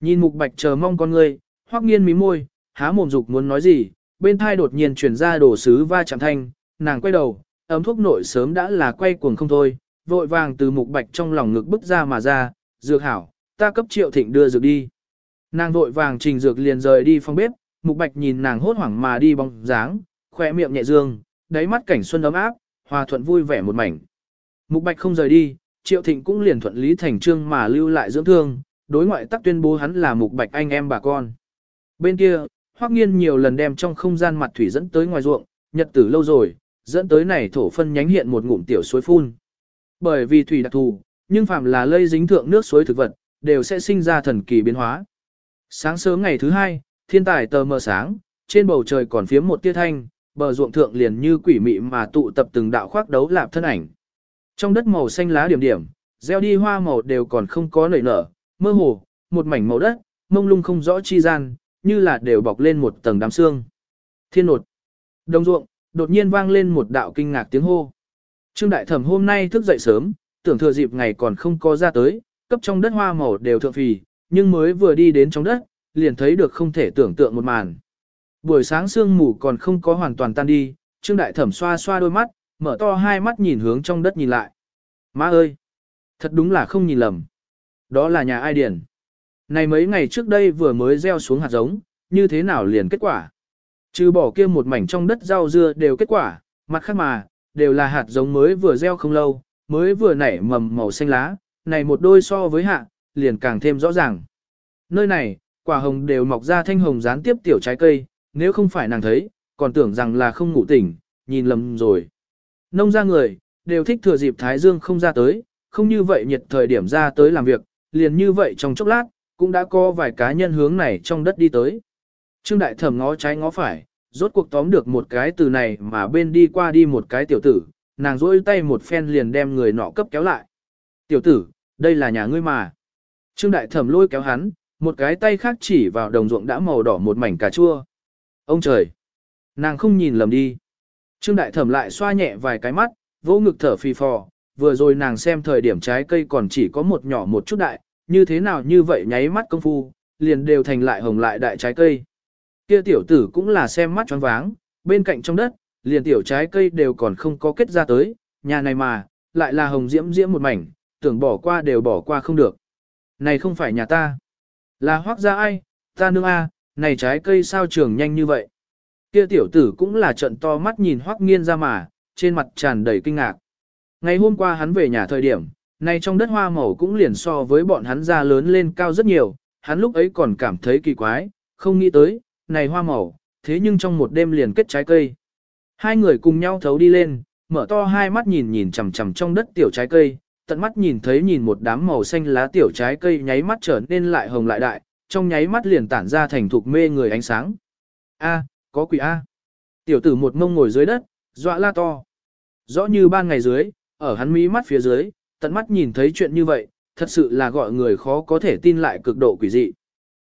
Nhìn Mục Bạch chờ mong con ngươi, Hoắc Nghiên mí môi, há mồm dục muốn nói gì, bên tai đột nhiên truyền ra đồ sứ va chạm thanh, nàng quay đầu, ấm thuốc nội sớm đã là quay cuồng không thôi, vội vàng từ mục bạch trong lòng ngực bức ra mà ra, dược hảo, ta cấp triệu thịnh đưa dược đi. Nàng vội vàng trình dược liền rời đi phòng bếp, mục bạch nhìn nàng hốt hoảng mà đi bóng dáng, khỏe miệng nhẹ dương, đáy mắt cảnh xuân ấm áp, hòa thuận vui vẻ một mảnh. Mục bạch không rời đi, triệu thịnh cũng liền thuận lý thành trương mà lưu lại dưỡng thương, đối ngoại tắc tuyên bố hắn là mục bạch anh em bà con. Bên kia, Hoắc Nghiên nhiều lần đem trong không gian mặt thủy dẫn tới ngoài ruộng, nhật tử lâu rồi, dẫn tới này thổ phân nhánh hiện một ngụm tiểu suối phun. Bởi vì thủy đặc thù, nhưng phạm là lây dính thượng nước suối thực vật, đều sẽ sinh ra thần kỳ biến hóa. Sáng sớm ngày thứ hai, thiên tài tờ mờ sáng, trên bầu trời còn phiếm một tia thanh, bờ ruộng thượng liền như quỷ mị mà tụ tập từng đạo khoác đấu lạp thân ảnh. Trong đất màu xanh lá điểm điểm, gieo đi hoa màu đều còn không có nảy nở, mơ hồ, một mảnh màu đất, mông lung không rõ chi gian, như là đều bọc lên một tầng đám xương. Thiên nột. Đồng ruộng, đột nhiên vang lên một đạo kinh ngạc tiếng hô. Trương Đại Thẩm hôm nay thức dậy sớm, tưởng thừa dịp ngày còn không có ra tới, cấp trong đất hoa màu đều thượng phì, nhưng mới vừa đi đến trong đất, liền thấy được không thể tưởng tượng một màn. Buổi sáng sương mù còn không có hoàn toàn tan đi, Trương Đại Thẩm xoa xoa đôi mắt, mở to hai mắt nhìn hướng trong đất nhìn lại. Má ơi! Thật đúng là không nhìn lầm. Đó là nhà ai điển. Này mấy ngày trước đây vừa mới gieo xuống hạt giống, như thế nào liền kết quả. Trừ bỏ kia một mảnh trong đất rau dưa đều kết quả, mặt khác mà, đều là hạt giống mới vừa gieo không lâu, mới vừa nảy mầm màu xanh lá, này một đôi so với hạ, liền càng thêm rõ ràng. Nơi này, quả hồng đều mọc ra thanh hồng gián tiếp tiểu trái cây, nếu không phải nàng thấy, còn tưởng rằng là không ngủ tỉnh, nhìn lầm rồi. Nông ra người, đều thích thừa dịp Thái Dương không ra tới, không như vậy nhiệt thời điểm ra tới làm việc, liền như vậy trong chốc lát, cũng đã có vài cá nhân hướng này trong đất đi tới. Trương Đại Thẩm ngó trái ngó phải, rốt cuộc tóm được một cái từ này mà bên đi qua đi một cái tiểu tử, nàng rỗi tay một phen liền đem người nọ cấp kéo lại. Tiểu tử, đây là nhà ngươi mà. Trương Đại Thẩm lôi kéo hắn, một cái tay khác chỉ vào đồng ruộng đã màu đỏ một mảnh cà chua. Ông trời! Nàng không nhìn lầm đi. Trương Đại Thẩm lại xoa nhẹ vài cái mắt, vỗ ngực thở phì phò, vừa rồi nàng xem thời điểm trái cây còn chỉ có một nhỏ một chút đại, như thế nào như vậy nháy mắt công phu, liền đều thành lại hồng lại đại trái cây. Kia tiểu tử cũng là xem mắt choáng váng, bên cạnh trong đất, liền tiểu trái cây đều còn không có kết ra tới, nhà này mà, lại là hồng diễm diễm một mảnh, tưởng bỏ qua đều bỏ qua không được. Này không phải nhà ta. Là hoác gia ai, ta nương a, này trái cây sao trường nhanh như vậy. Kia tiểu tử cũng là trận to mắt nhìn hoác nghiên ra mà, trên mặt tràn đầy kinh ngạc. Ngày hôm qua hắn về nhà thời điểm, này trong đất hoa màu cũng liền so với bọn hắn ra lớn lên cao rất nhiều, hắn lúc ấy còn cảm thấy kỳ quái, không nghĩ tới, này hoa màu, thế nhưng trong một đêm liền kết trái cây. Hai người cùng nhau thấu đi lên, mở to hai mắt nhìn nhìn chằm chằm trong đất tiểu trái cây, tận mắt nhìn thấy nhìn một đám màu xanh lá tiểu trái cây nháy mắt trở nên lại hồng lại đại, trong nháy mắt liền tản ra thành thục mê người ánh sáng. A, có quỷ A. Tiểu tử một mông ngồi dưới đất, dọa la to. Rõ như ban ngày dưới, ở hắn mí mắt phía dưới, tận mắt nhìn thấy chuyện như vậy, thật sự là gọi người khó có thể tin lại cực độ quỷ dị.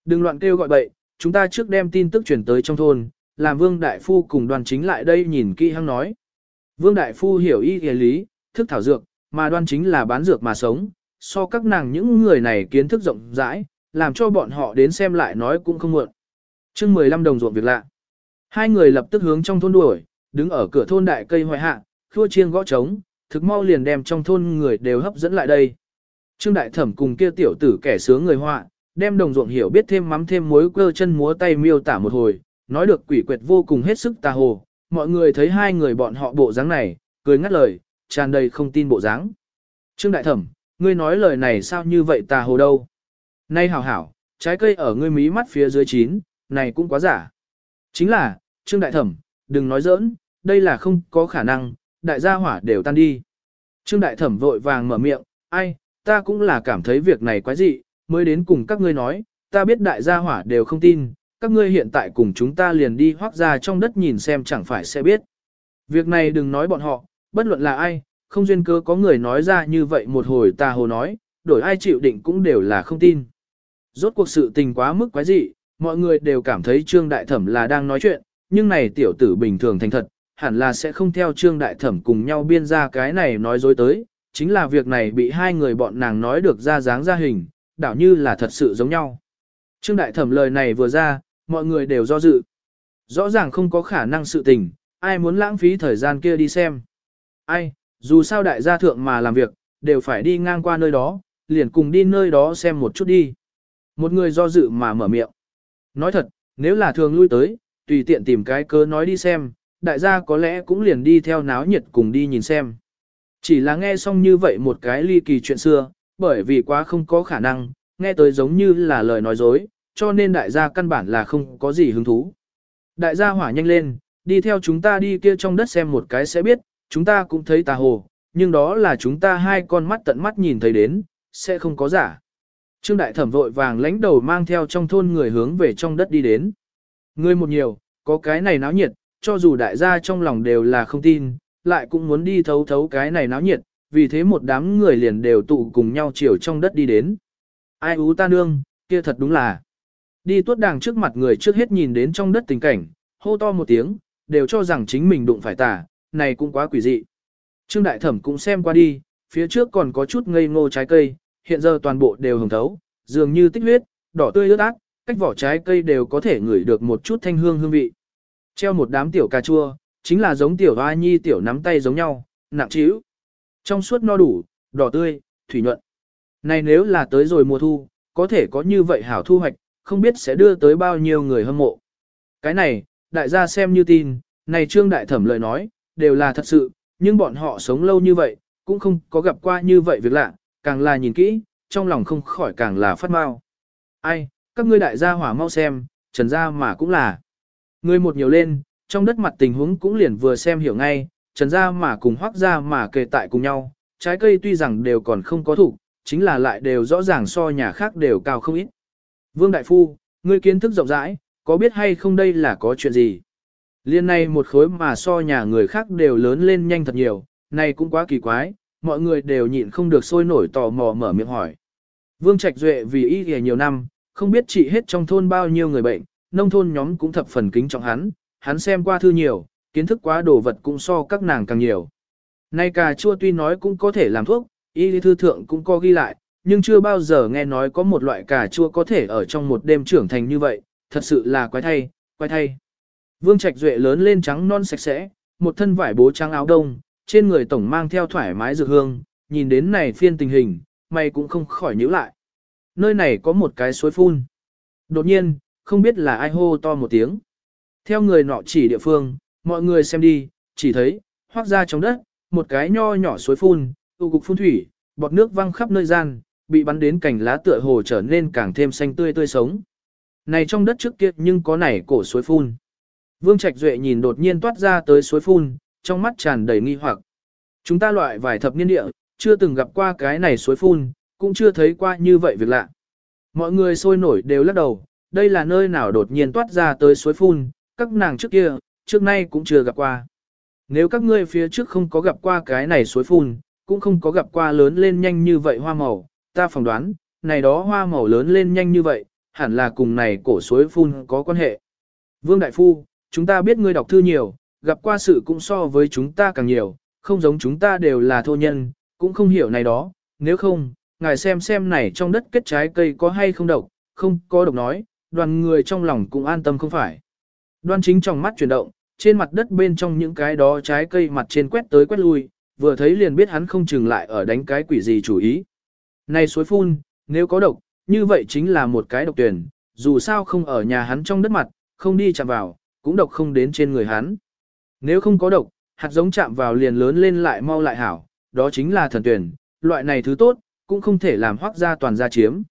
Đừng loạn kêu gọi bậy, chúng ta trước đem tin tức truyền tới trong thôn, làm Vương Đại Phu cùng đoàn chính lại đây nhìn kỹ hăng nói. Vương Đại Phu hiểu ý nghĩa lý, thức thảo dược, mà đoan chính là bán dược mà sống, so các nàng những người này kiến thức rộng rãi, làm cho bọn họ đến xem lại nói cũng không muộn. chương 15 đồng ruộng việc lạ. Hai người lập tức hướng trong thôn đuổi, đứng ở cửa thôn đại cây hoài hạ, khua chiêng gõ trống, thực mau liền đem trong thôn người đều hấp dẫn lại đây. Trương Đại Thẩm cùng kia tiểu tử kẻ sướng người họa, đem đồng ruộng hiểu biết thêm mắm thêm muối cơ chân múa tay miêu tả một hồi, nói được quỷ quyệt vô cùng hết sức tà hồ. Mọi người thấy hai người bọn họ bộ dáng này, cười ngắt lời, tràn đầy không tin bộ dáng. Trương Đại Thẩm, ngươi nói lời này sao như vậy tà hồ đâu? Nay hảo hảo, trái cây ở ngươi mí mắt phía dưới chín, này cũng quá giả. Chính là, Trương Đại Thẩm, đừng nói giỡn, đây là không có khả năng, đại gia hỏa đều tan đi. Trương Đại Thẩm vội vàng mở miệng, ai, ta cũng là cảm thấy việc này quái dị, mới đến cùng các ngươi nói, ta biết đại gia hỏa đều không tin, các ngươi hiện tại cùng chúng ta liền đi hoác ra trong đất nhìn xem chẳng phải sẽ biết. Việc này đừng nói bọn họ, bất luận là ai, không duyên cơ có người nói ra như vậy một hồi ta hồ nói, đổi ai chịu định cũng đều là không tin. Rốt cuộc sự tình quá mức quái dị, mọi người đều cảm thấy Trương Đại Thẩm là đang nói chuyện, nhưng này tiểu tử bình thường thành thật, hẳn là sẽ không theo Trương Đại Thẩm cùng nhau biên ra cái này nói dối tới, chính là việc này bị hai người bọn nàng nói được ra dáng ra hình, đảo như là thật sự giống nhau. Trương Đại Thẩm lời này vừa ra, mọi người đều do dự. Rõ ràng không có khả năng sự tình, ai muốn lãng phí thời gian kia đi xem. Ai, dù sao đại gia thượng mà làm việc, đều phải đi ngang qua nơi đó, liền cùng đi nơi đó xem một chút đi. Một người do dự mà mở miệng. Nói thật, nếu là thường lui tới, tùy tiện tìm cái cớ nói đi xem, đại gia có lẽ cũng liền đi theo náo nhiệt cùng đi nhìn xem. Chỉ là nghe xong như vậy một cái ly kỳ chuyện xưa, bởi vì quá không có khả năng, nghe tới giống như là lời nói dối, cho nên đại gia căn bản là không có gì hứng thú. Đại gia hỏa nhanh lên, đi theo chúng ta đi kia trong đất xem một cái sẽ biết, chúng ta cũng thấy tà hồ, nhưng đó là chúng ta hai con mắt tận mắt nhìn thấy đến, sẽ không có giả. Trương Đại Thẩm vội vàng lãnh đầu mang theo trong thôn người hướng về trong đất đi đến. Người một nhiều, có cái này náo nhiệt, cho dù đại gia trong lòng đều là không tin, lại cũng muốn đi thấu thấu cái này náo nhiệt, vì thế một đám người liền đều tụ cùng nhau chiều trong đất đi đến. Ai ú ta nương, kia thật đúng là. Đi tuốt đàng trước mặt người trước hết nhìn đến trong đất tình cảnh, hô to một tiếng, đều cho rằng chính mình đụng phải tà, này cũng quá quỷ dị. Trương Đại Thẩm cũng xem qua đi, phía trước còn có chút ngây ngô trái cây, hiện giờ toàn bộ đều hồng thấu, dường như tích huyết, đỏ tươi ướt át, cách vỏ trái cây đều có thể ngửi được một chút thanh hương hương vị. Treo một đám tiểu cà chua, chính là giống tiểu hoa nhi tiểu nắm tay giống nhau, nặng trĩu. Trong suốt no đủ, đỏ tươi, thủy nhuận. Này nếu là tới rồi mùa thu, có thể có như vậy hảo thu hoạch, không biết sẽ đưa tới bao nhiêu người hâm mộ. Cái này, đại gia xem như tin, này trương đại thẩm lời nói, đều là thật sự, nhưng bọn họ sống lâu như vậy, cũng không có gặp qua như vậy việc lạ, càng là nhìn kỹ, trong lòng không khỏi càng là phát mau. Ai, các ngươi đại gia hỏa mau xem, trần gia mà cũng là. Người một nhiều lên, trong đất mặt tình huống cũng liền vừa xem hiểu ngay, trần gia mà cùng hoác gia mà kề tại cùng nhau, trái cây tuy rằng đều còn không có thủ, chính là lại đều rõ ràng so nhà khác đều cao không ít. Vương Đại Phu, ngươi kiến thức rộng rãi, có biết hay không đây là có chuyện gì? Liên này một khối mà so nhà người khác đều lớn lên nhanh thật nhiều, này cũng quá kỳ quái, mọi người đều nhịn không được sôi nổi tò mò mở miệng hỏi. Vương Trạch Duệ vì y ghề nhiều năm, không biết trị hết trong thôn bao nhiêu người bệnh, nông thôn nhóm cũng thập phần kính trọng hắn, hắn xem qua thư nhiều, kiến thức quá đồ vật cũng so các nàng càng nhiều. Nay cà chua tuy nói cũng có thể làm thuốc, y lý thư thượng cũng có ghi lại, nhưng chưa bao giờ nghe nói có một loại cà chua có thể ở trong một đêm trưởng thành như vậy, thật sự là quái thay, quái thay. Vương Trạch Duệ lớn lên trắng non sạch sẽ, một thân vải bố trắng áo đông, trên người tổng mang theo thoải mái dược hương, nhìn đến này phiên tình hình, mày cũng không khỏi nhíu lại. Nơi này có một cái suối phun. Đột nhiên, không biết là ai hô to một tiếng. Theo người nọ chỉ địa phương, mọi người xem đi, chỉ thấy, hoác ra trong đất, một cái nho nhỏ suối phun, tụ cục phun thủy, bọt nước văng khắp nơi gian, bị bắn đến cành lá tựa hồ trở nên càng thêm xanh tươi tươi sống. Này trong đất trước kia nhưng có nảy cổ suối phun. Vương Trạch Duệ nhìn đột nhiên toát ra tới suối phun, trong mắt tràn đầy nghi hoặc. Chúng ta loại vài thập niên địa, chưa từng gặp qua cái này suối phun, cũng chưa thấy qua như vậy việc lạ. Mọi người sôi nổi đều lắc đầu, đây là nơi nào đột nhiên toát ra tới suối phun, các nàng trước kia, trước nay cũng chưa gặp qua. Nếu các ngươi phía trước không có gặp qua cái này suối phun, cũng không có gặp qua lớn lên nhanh như vậy hoa màu, ta phỏng đoán, này đó hoa màu lớn lên nhanh như vậy, hẳn là cùng này cổ suối phun có quan hệ. Vương Đại Phu, chúng ta biết ngươi đọc thư nhiều, gặp qua sự cũng so với chúng ta càng nhiều, không giống chúng ta đều là thô nhân, cũng không hiểu này đó, nếu không, ngài xem xem này trong đất kết trái cây có hay không độc, không có độc nói, đoàn người trong lòng cũng an tâm không phải. Đoan chính trong mắt chuyển động, trên mặt đất bên trong những cái đó trái cây mặt trên quét tới quét lui, vừa thấy liền biết hắn không chừng lại ở đánh cái quỷ gì chủ ý. Này suối phun, nếu có độc, như vậy chính là một cái độc tuyển, dù sao không ở nhà hắn trong đất mặt, không đi chạm vào, cũng độc không đến trên người hắn. Nếu không có độc, hạt giống chạm vào liền lớn lên lại mau lại hảo, đó chính là thần tuyển, loại này thứ tốt, cũng không thể làm hoác ra toàn gia chiếm.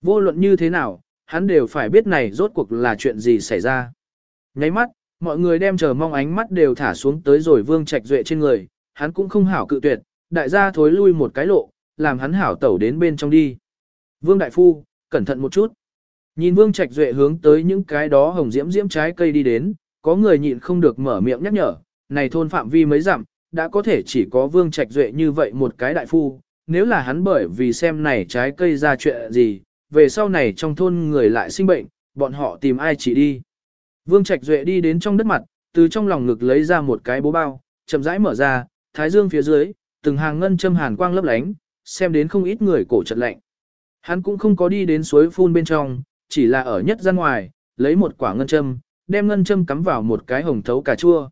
Vô luận như thế nào, hắn đều phải biết này rốt cuộc là chuyện gì xảy ra. Nháy mắt, mọi người đem chờ mong ánh mắt đều thả xuống tới rồi vương trạch duệ trên người, hắn cũng không hảo cự tuyệt, đại gia thối lui một cái lộ, làm hắn hảo tẩu đến bên trong đi. Vương đại phu, cẩn thận một chút. Nhìn vương trạch duệ hướng tới những cái đó hồng diễm diễm trái cây đi đến, có người nhịn không được mở miệng nhắc nhở, này thôn phạm vi mấy dặm, đã có thể chỉ có vương trạch duệ như vậy một cái đại phu, nếu là hắn bởi vì xem này trái cây ra chuyện gì, về sau này trong thôn người lại sinh bệnh, bọn họ tìm ai chỉ đi. Vương Trạch Duệ đi đến trong đất mặt, từ trong lòng ngực lấy ra một cái bố bao, chậm rãi mở ra, thái dương phía dưới, từng hàng ngân châm hàn quang lấp lánh, xem đến không ít người cổ chật lạnh. Hắn cũng không có đi đến suối phun bên trong, chỉ là ở nhất ra ngoài, lấy một quả ngân châm, đem ngân châm cắm vào một cái hồng thấu cà chua.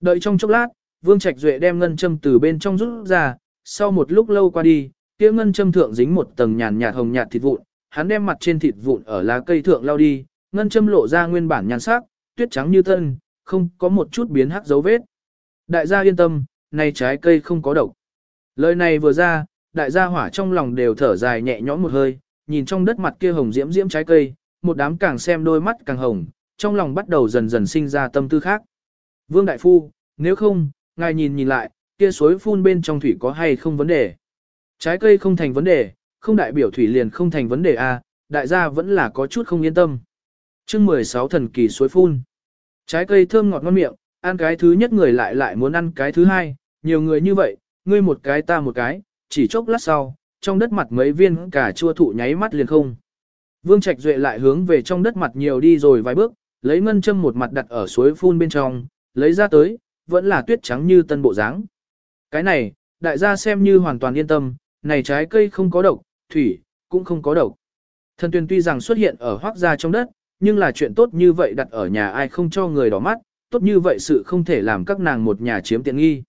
Đợi trong chốc lát, Vương Trạch Duệ đem ngân châm từ bên trong rút ra, sau một lúc lâu qua đi, kia ngân châm thượng dính một tầng nhàn nhạt hồng nhạt thịt vụn, hắn đem mặt trên thịt vụn ở lá cây thượng lau đi, ngân châm lộ ra nguyên bản nhan sắc, tuyết trắng như tân, không có một chút biến hắc dấu vết. Đại gia yên tâm, này trái cây không có độc. Lời này vừa ra, đại gia hỏa trong lòng đều thở dài nhẹ nhõm một hơi, nhìn trong đất mặt kia hồng diễm diễm trái cây, một đám càng xem đôi mắt càng hồng, trong lòng bắt đầu dần dần sinh ra tâm tư khác. Vương Đại Phu, nếu không, ngài nhìn nhìn lại, kia suối phun bên trong thủy có hay không vấn đề. Trái cây không thành vấn đề, không đại biểu thủy liền không thành vấn đề à, đại gia vẫn là có chút không yên tâm. Chương 16 thần kỳ suối phun. Trái cây thơm ngọt ngon miệng, ăn cái thứ nhất người lại lại muốn ăn cái thứ hai, nhiều người như vậy, ngươi một cái ta một cái, chỉ chốc lát sau, trong đất mặt mấy viên cả chua thụ nháy mắt liền không. Vương Trạch Duệ lại hướng về trong đất mặt nhiều đi rồi vài bước, lấy ngân châm một mặt đặt ở suối phun bên trong, lấy ra tới, vẫn là tuyết trắng như tân bộ dáng. Cái này, đại gia xem như hoàn toàn yên tâm, này trái cây không có độc, thủy, cũng không có độc. Thần tuyên tuy rằng xuất hiện ở hoác gia trong đất, nhưng là chuyện tốt như vậy đặt ở nhà ai không cho người đỏ mắt, tốt như vậy sự không thể làm các nàng một nhà chiếm tiện nghi.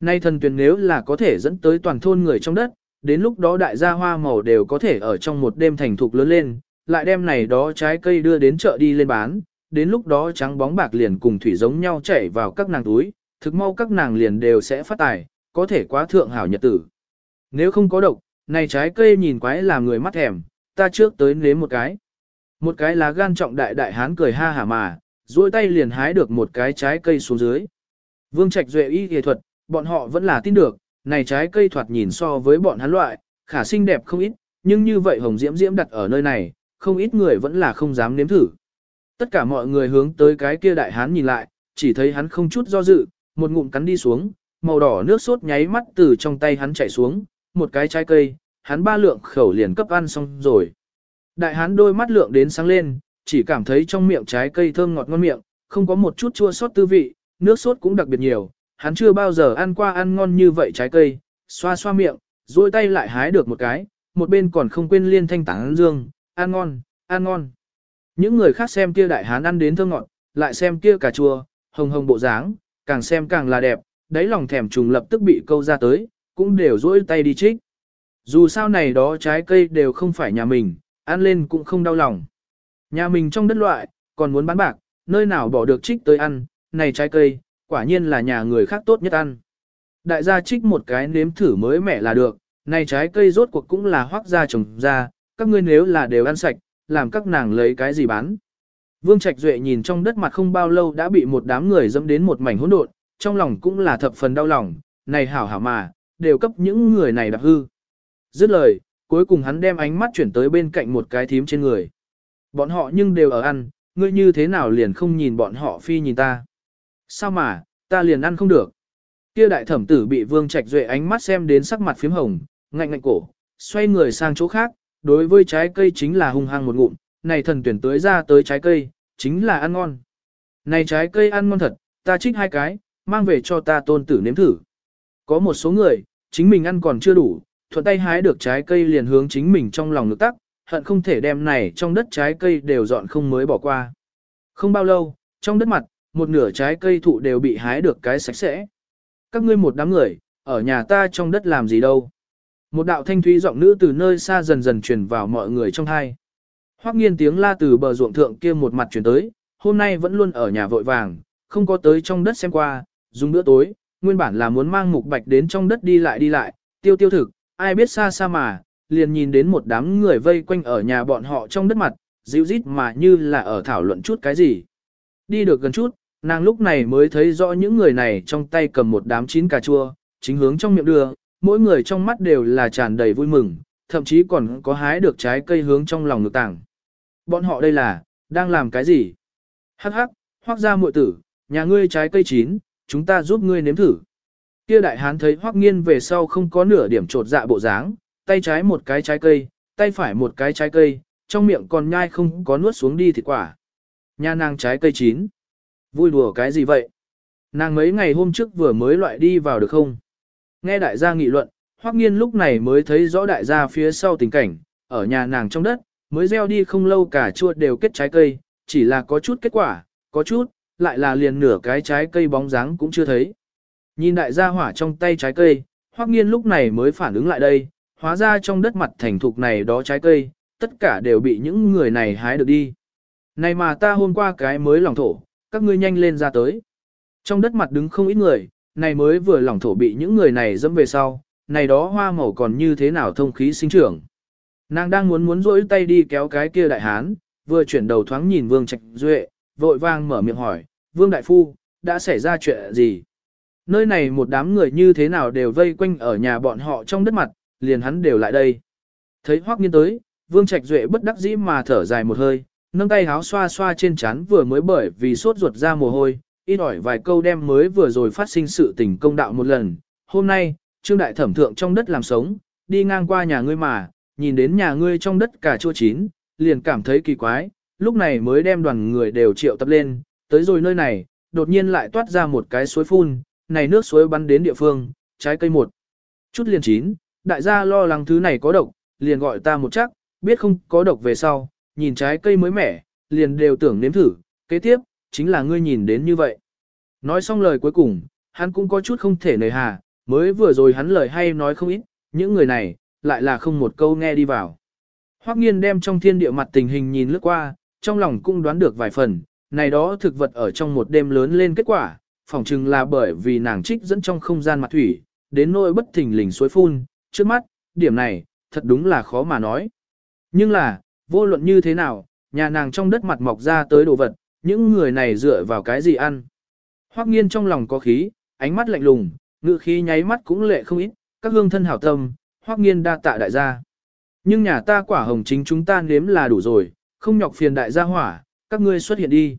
Nay thần tuyển nếu là có thể dẫn tới toàn thôn người trong đất, đến lúc đó đại gia hoa màu đều có thể ở trong một đêm thành thục lớn lên, lại đem này đó trái cây đưa đến chợ đi lên bán, đến lúc đó trắng bóng bạc liền cùng thủy giống nhau chảy vào các nàng túi, thực mau các nàng liền đều sẽ phát tài, có thể quá thượng hảo nhật tử. Nếu không có độc, này trái cây nhìn quái làm người mắt thèm, ta trước tới nếm một cái. Một cái lá gan trọng đại đại hán cười ha hả mà, duỗi tay liền hái được một cái trái cây xuống dưới. Vương Trạch duệ y y thuật, bọn họ vẫn là tin được, này trái cây thoạt nhìn so với bọn hắn loại, khả xinh đẹp không ít, nhưng như vậy hồng diễm diễm đặt ở nơi này, không ít người vẫn là không dám nếm thử. Tất cả mọi người hướng tới cái kia đại hán nhìn lại, chỉ thấy hắn không chút do dự, một ngụm cắn đi xuống, màu đỏ nước sốt nháy mắt từ trong tay hắn chảy xuống, một cái trái cây, hắn ba lượng khẩu liền cấp ăn xong rồi. Đại hán đôi mắt lượng đến sáng lên, chỉ cảm thấy trong miệng trái cây thơm ngọt ngon miệng, không có một chút chua sót tư vị, nước sốt cũng đặc biệt nhiều, hắn chưa bao giờ ăn qua ăn ngon như vậy trái cây, xoa xoa miệng, duỗi tay lại hái được một cái, một bên còn không quên liên thanh tảng dương, ăn ngon, ăn ngon. Những người khác xem kia đại hán ăn đến thơm ngọt, lại xem kia cà chua, hồng hồng bộ dáng, càng xem càng là đẹp, đáy lòng thèm trùng lập tức bị câu ra tới, cũng đều duỗi tay đi trích. Dù sao này đó trái cây đều không phải nhà mình, ăn lên cũng không đau lòng. Nhà mình trong đất loại, còn muốn bán bạc, nơi nào bỏ được trích tới ăn, này trái cây, quả nhiên là nhà người khác tốt nhất ăn. Đại gia trích một cái nếm thử mới mẻ là được, này trái cây rốt cuộc cũng là hoác gia trồng ra, các ngươi nếu là đều ăn sạch, làm các nàng lấy cái gì bán. Vương Trạch Duệ nhìn trong đất mặt không bao lâu đã bị một đám người dẫm đến một mảnh hỗn độn, trong lòng cũng là thập phần đau lòng, này hảo hảo mà, đều cấp những người này đạp hư. Dứt lời, cuối cùng hắn đem ánh mắt chuyển tới bên cạnh một cái thím trên người. Bọn họ nhưng đều ở ăn, ngươi như thế nào liền không nhìn bọn họ phi nhìn ta. Sao mà, ta liền ăn không được. Kia đại thẩm tử bị vương trạch duệ ánh mắt xem đến sắc mặt phím hồng, ngạnh ngạnh cổ, xoay người sang chỗ khác, đối với trái cây chính là hung hăng một ngụm, này thần tuyển tới ra tới trái cây, chính là ăn ngon. Này trái cây ăn ngon thật, ta trích hai cái, mang về cho ta tôn tử nếm thử. Có một số người, chính mình ăn còn chưa đủ, thuận tay hái được trái cây liền hướng chính mình trong lòng nước tắc, hận không thể đem này trong đất trái cây đều dọn không mới bỏ qua. Không bao lâu, trong đất mặt, một nửa trái cây thụ đều bị hái được cái sạch sẽ. Các ngươi một đám người, ở nhà ta trong đất làm gì đâu. Một đạo thanh thúy giọng nữ từ nơi xa dần dần truyền vào mọi người trong thai. Hoắc nghiên tiếng la từ bờ ruộng thượng kia một mặt truyền tới, hôm nay vẫn luôn ở nhà vội vàng, không có tới trong đất xem qua, dùng bữa tối, nguyên bản là muốn mang mục bạch đến trong đất đi lại đi lại, tiêu tiêu thực, ai biết xa xa mà, liền nhìn đến một đám người vây quanh ở nhà bọn họ trong đất mặt, dịu rít mà như là ở thảo luận chút cái gì. Đi được gần chút, nàng lúc này mới thấy rõ những người này trong tay cầm một đám chín cà chua, chính hướng trong miệng đưa, mỗi người trong mắt đều là tràn đầy vui mừng, thậm chí còn có hái được trái cây hướng trong lòng ngực tảng. Bọn họ đây là, đang làm cái gì? Hắc hắc, hoác ra muội tử, nhà ngươi trái cây chín, chúng ta giúp ngươi nếm thử. Kia đại hán thấy hoắc nghiên về sau không có nửa điểm trột dạ bộ dáng, tay trái một cái trái cây, tay phải một cái trái cây, trong miệng còn nhai không có nuốt xuống đi thịt quả. Nhà nàng trái cây chín. Vui đùa cái gì vậy? Nàng mấy ngày hôm trước vừa mới loại đi vào được không? Nghe đại gia nghị luận, hoắc nghiên lúc này mới thấy rõ đại gia phía sau tình cảnh, ở nhà nàng trong đất, mới gieo đi không lâu cả chua đều kết trái cây, chỉ là có chút kết quả, có chút, lại là liền nửa cái trái cây bóng dáng cũng chưa thấy. Nhìn đại gia hỏa trong tay trái cây, hoắc nghiên lúc này mới phản ứng lại đây, hóa ra trong đất mặt thành thục này đó trái cây, tất cả đều bị những người này hái được đi. Này mà ta hôm qua cái mới lòng thổ, các ngươi nhanh lên ra tới. Trong đất mặt đứng không ít người, này mới vừa lòng thổ bị những người này dẫm về sau, này đó hoa màu còn như thế nào thông khí sinh trưởng. Nàng đang muốn muốn rỗi tay đi kéo cái kia đại hán, vừa chuyển đầu thoáng nhìn Vương Trạch Duệ, vội vang mở miệng hỏi, Vương Đại Phu, đã xảy ra chuyện gì? Nơi này một đám người như thế nào đều vây quanh ở nhà bọn họ trong đất mặt, liền hắn đều lại đây. Thấy Hoắc Nghiên tới, Vương Trạch Duệ bất đắc dĩ mà thở dài một hơi, nâng tay háo xoa xoa trên trán vừa mới bởi vì sốt ruột ra mồ hôi, ít ỏi vài câu đem mới vừa rồi phát sinh sự tình công đạo một lần. Hôm nay, Trương Đại Thẩm Thượng trong đất làm sống, đi ngang qua nhà ngươi mà, nhìn đến nhà ngươi trong đất cả chua chín, liền cảm thấy kỳ quái, lúc này mới đem đoàn người đều triệu tập lên, tới rồi nơi này, đột nhiên lại toát ra một cái suối phun, này nước suối bắn đến địa phương, trái cây một. Chút liền chín, đại gia lo lắng thứ này có độc, liền gọi ta một chắc, biết không có độc về sau, nhìn trái cây mới mẻ, liền đều tưởng nếm thử, kế tiếp, chính là ngươi nhìn đến như vậy. Nói xong lời cuối cùng, hắn cũng có chút không thể nời hà, mới vừa rồi hắn lời hay nói không ít, những người này, lại là không một câu nghe đi vào. Hoắc nghiên đem trong thiên địa mặt tình hình nhìn lướt qua, trong lòng cũng đoán được vài phần, này đó thực vật ở trong một đêm lớn lên kết quả, phỏng chừng là bởi vì nàng trích dẫn trong không gian mặt thủy, đến nỗi bất thình lình suối phun, trước mắt, điểm này, thật đúng là khó mà nói. Nhưng là, vô luận như thế nào, nhà nàng trong đất mặt mọc ra tới đồ vật, những người này dựa vào cái gì ăn. Hoắc nghiên trong lòng có khí, ánh mắt lạnh lùng, ngự khí nháy mắt cũng lệ không ít, các hương thân hảo tâm, Hoắc nghiên đa tạ đại gia. Nhưng nhà ta quả hồng chính chúng ta nếm là đủ rồi, không nhọc phiền đại gia hỏa, các ngươi xuất hiện đi.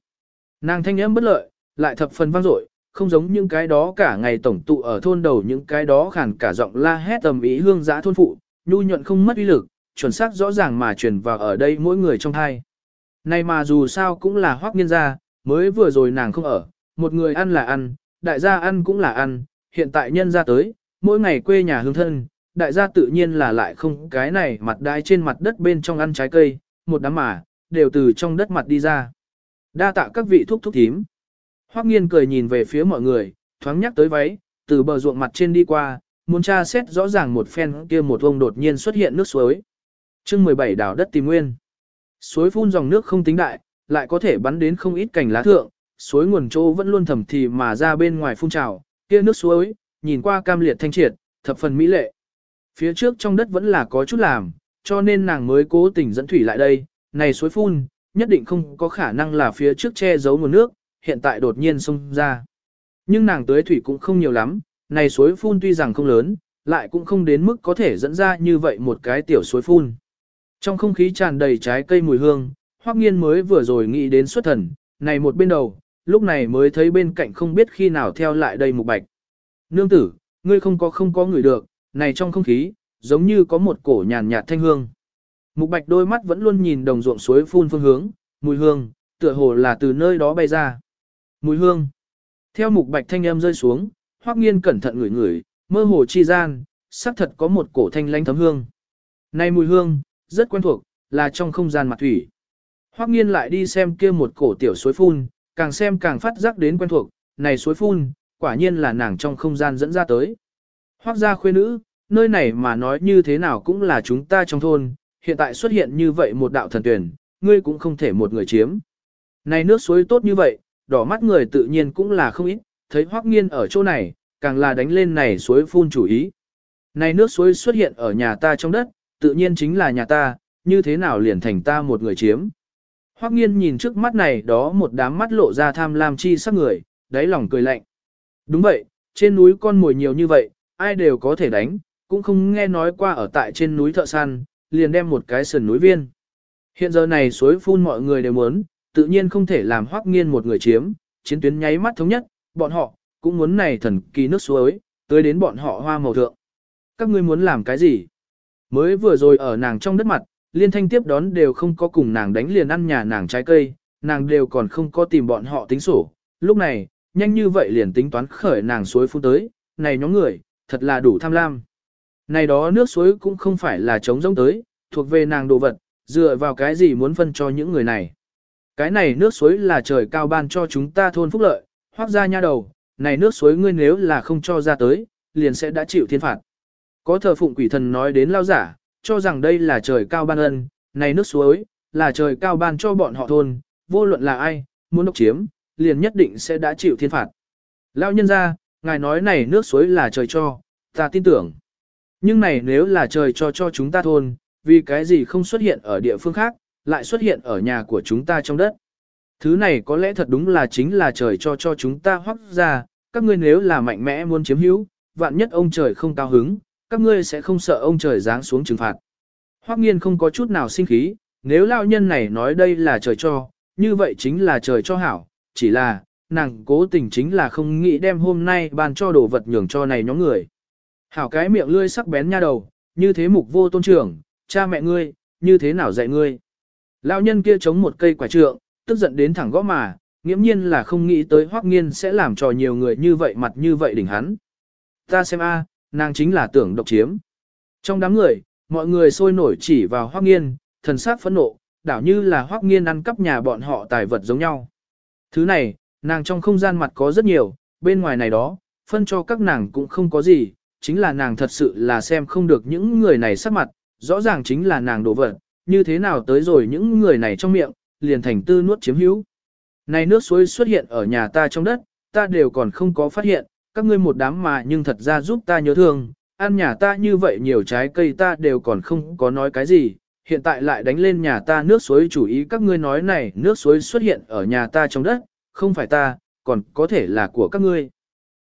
Nàng thanh âm bất lợi, lại thập phần vang dội, không giống những cái đó cả ngày tổng tụ ở thôn đầu những cái đó khàn cả giọng la hét tầm ý hương giã thôn phụ, nhu nhuận không mất uy lực, chuẩn xác rõ ràng mà truyền vào ở đây mỗi người trong hai. Này mà dù sao cũng là hoác nghiên gia, mới vừa rồi nàng không ở, một người ăn là ăn, đại gia ăn cũng là ăn, hiện tại nhân gia tới, mỗi ngày quê nhà hương thân, đại gia tự nhiên là lại không cái này mặt đai trên mặt đất bên trong ăn trái cây, một đám mà, đều từ trong đất mặt đi ra. Đa tạ các vị thuốc thúc thím. Hoắc nghiên cười nhìn về phía mọi người, thoáng nhắc tới váy, từ bờ ruộng mặt trên đi qua, muốn tra xét rõ ràng một phen kia một vông đột nhiên xuất hiện nước suối. chương 17 đảo đất tìm nguyên. Suối phun dòng nước không tính đại, lại có thể bắn đến không ít cành lá thượng, suối nguồn chỗ vẫn luôn thầm thì mà ra bên ngoài phun trào, kia nước suối, nhìn qua cam liệt thanh triệt, thập phần mỹ lệ. Phía trước trong đất vẫn là có chút làm, cho nên nàng mới cố tình dẫn thủy lại đây, này suối phun, nhất định không có khả năng là phía trước che giấu nguồn nước, hiện tại đột nhiên xông ra. Nhưng nàng tới thủy cũng không nhiều lắm, này suối phun tuy rằng không lớn, lại cũng không đến mức có thể dẫn ra như vậy một cái tiểu suối phun. Trong không khí tràn đầy trái cây mùi hương, Hoắc Nghiên mới vừa rồi nghĩ đến xuất thần, này một bên đầu, lúc này mới thấy bên cạnh không biết khi nào theo lại đây Mục Bạch. Nương tử, ngươi không có không có người được, này trong không khí, giống như có một cổ nhàn nhạt thanh hương. Mục Bạch đôi mắt vẫn luôn nhìn đồng ruộng suối phun phương hướng, mùi hương, tựa hồ là từ nơi đó bay ra. Mùi hương. Theo Mục Bạch thanh âm rơi xuống, Hoắc Nghiên cẩn thận ngửi ngửi, mơ hồ chi gian, xác thật có một cổ thanh lãnh thấm hương. Này mùi hương, rất quen thuộc, là trong không gian mặt thủy. Hoắc Nghiên lại đi xem kia một cổ tiểu suối phun, càng xem càng phát giác đến quen thuộc, này suối phun, quả nhiên là nàng trong không gian dẫn ra tới. Hoắc gia khuê nữ, nơi này mà nói như thế nào cũng là chúng ta trong thôn, hiện tại xuất hiện như vậy một đạo thần tuyển, ngươi cũng không thể một người chiếm. Này nước suối tốt như vậy, đỏ mắt người tự nhiên cũng là không ít, thấy Hoắc Nghiên ở chỗ này, càng là đánh lên này suối phun chủ ý. Này nước suối xuất hiện ở nhà ta trong đất, tự nhiên chính là nhà ta, như thế nào liền thành ta một người chiếm. Hoắc Nghiên nhìn trước mắt này đó một đám mắt lộ ra tham lam chi sắc người, đáy lòng cười lạnh. Đúng vậy, trên núi con mồi nhiều như vậy, ai đều có thể đánh, cũng không nghe nói qua ở tại trên núi thợ săn, liền đem một cái sườn núi viên. Hiện giờ này suối phun mọi người đều muốn, tự nhiên không thể làm hoắc nghiên một người chiếm, chiến tuyến nháy mắt thống nhất, bọn họ, cũng muốn này thần kỳ nước suối, tới đến bọn họ hoa màu thượng. Các ngươi muốn làm cái gì? Mới vừa rồi ở nàng trong đất mặt, liên thanh tiếp đón đều không có cùng nàng đánh liền ăn nhà nàng trái cây, nàng đều còn không có tìm bọn họ tính sổ. Lúc này, nhanh như vậy liền tính toán khởi nàng suối phun tới, này nhóm người, thật là đủ tham lam. Này đó nước suối cũng không phải là trống rỗng tới, thuộc về nàng đồ vật, dựa vào cái gì muốn phân cho những người này. Cái này nước suối là trời cao ban cho chúng ta thôn phúc lợi, hoác ra nha đầu, này nước suối ngươi nếu là không cho ra tới, liền sẽ đã chịu thiên phạt. Có thờ phụng quỷ thần nói đến lao giả, cho rằng đây là trời cao ban ân, này nước suối, là trời cao ban cho bọn họ thôn, vô luận là ai, muốn độc chiếm, liền nhất định sẽ đã chịu thiên phạt. Lao nhân ra, ngài nói này nước suối là trời cho, ta tin tưởng. Nhưng này nếu là trời cho cho chúng ta thôn, vì cái gì không xuất hiện ở địa phương khác, lại xuất hiện ở nhà của chúng ta trong đất. Thứ này có lẽ thật đúng là chính là trời cho cho chúng ta hoắc ra, các ngươi nếu là mạnh mẽ muốn chiếm hữu, vạn nhất ông trời không cao hứng, các ngươi sẽ không sợ ông trời giáng xuống trừng phạt. Hoắc nghiên không có chút nào sinh khí, nếu lao nhân này nói đây là trời cho, như vậy chính là trời cho hảo, chỉ là, nàng cố tình chính là không nghĩ đem hôm nay ban cho đồ vật nhường cho này nhóm người. Hảo cái miệng lươi sắc bén nha đầu, như thế mục vô tôn trưởng, cha mẹ ngươi, như thế nào dạy ngươi. Lão nhân kia chống một cây quả trượng, tức giận đến thẳng gõ mà, nghiễm nhiên là không nghĩ tới hoắc nghiên sẽ làm trò nhiều người như vậy mặt như vậy đỉnh hắn. Ta xem a, nàng chính là tưởng độc chiếm. Trong đám người, mọi người sôi nổi chỉ vào hoắc nghiên, thần sắc phẫn nộ, đảo như là hoắc nghiên ăn cắp nhà bọn họ tài vật giống nhau. Thứ này, nàng trong không gian mặt có rất nhiều, bên ngoài này đó, phân cho các nàng cũng không có gì, chính là nàng thật sự là xem không được những người này sắc mặt, rõ ràng chính là nàng đổ vật, như thế nào tới rồi những người này trong miệng, liền thành tư nuốt chiếm hữu. Này nước suối xuất hiện ở nhà ta trong đất, ta đều còn không có phát hiện, các ngươi một đám mà nhưng thật ra giúp ta nhớ thương, ăn nhà ta như vậy nhiều trái cây ta đều còn không có nói cái gì, hiện tại lại đánh lên nhà ta nước suối chủ ý các ngươi nói này nước suối xuất hiện ở nhà ta trong đất, không phải ta, còn có thể là của các ngươi.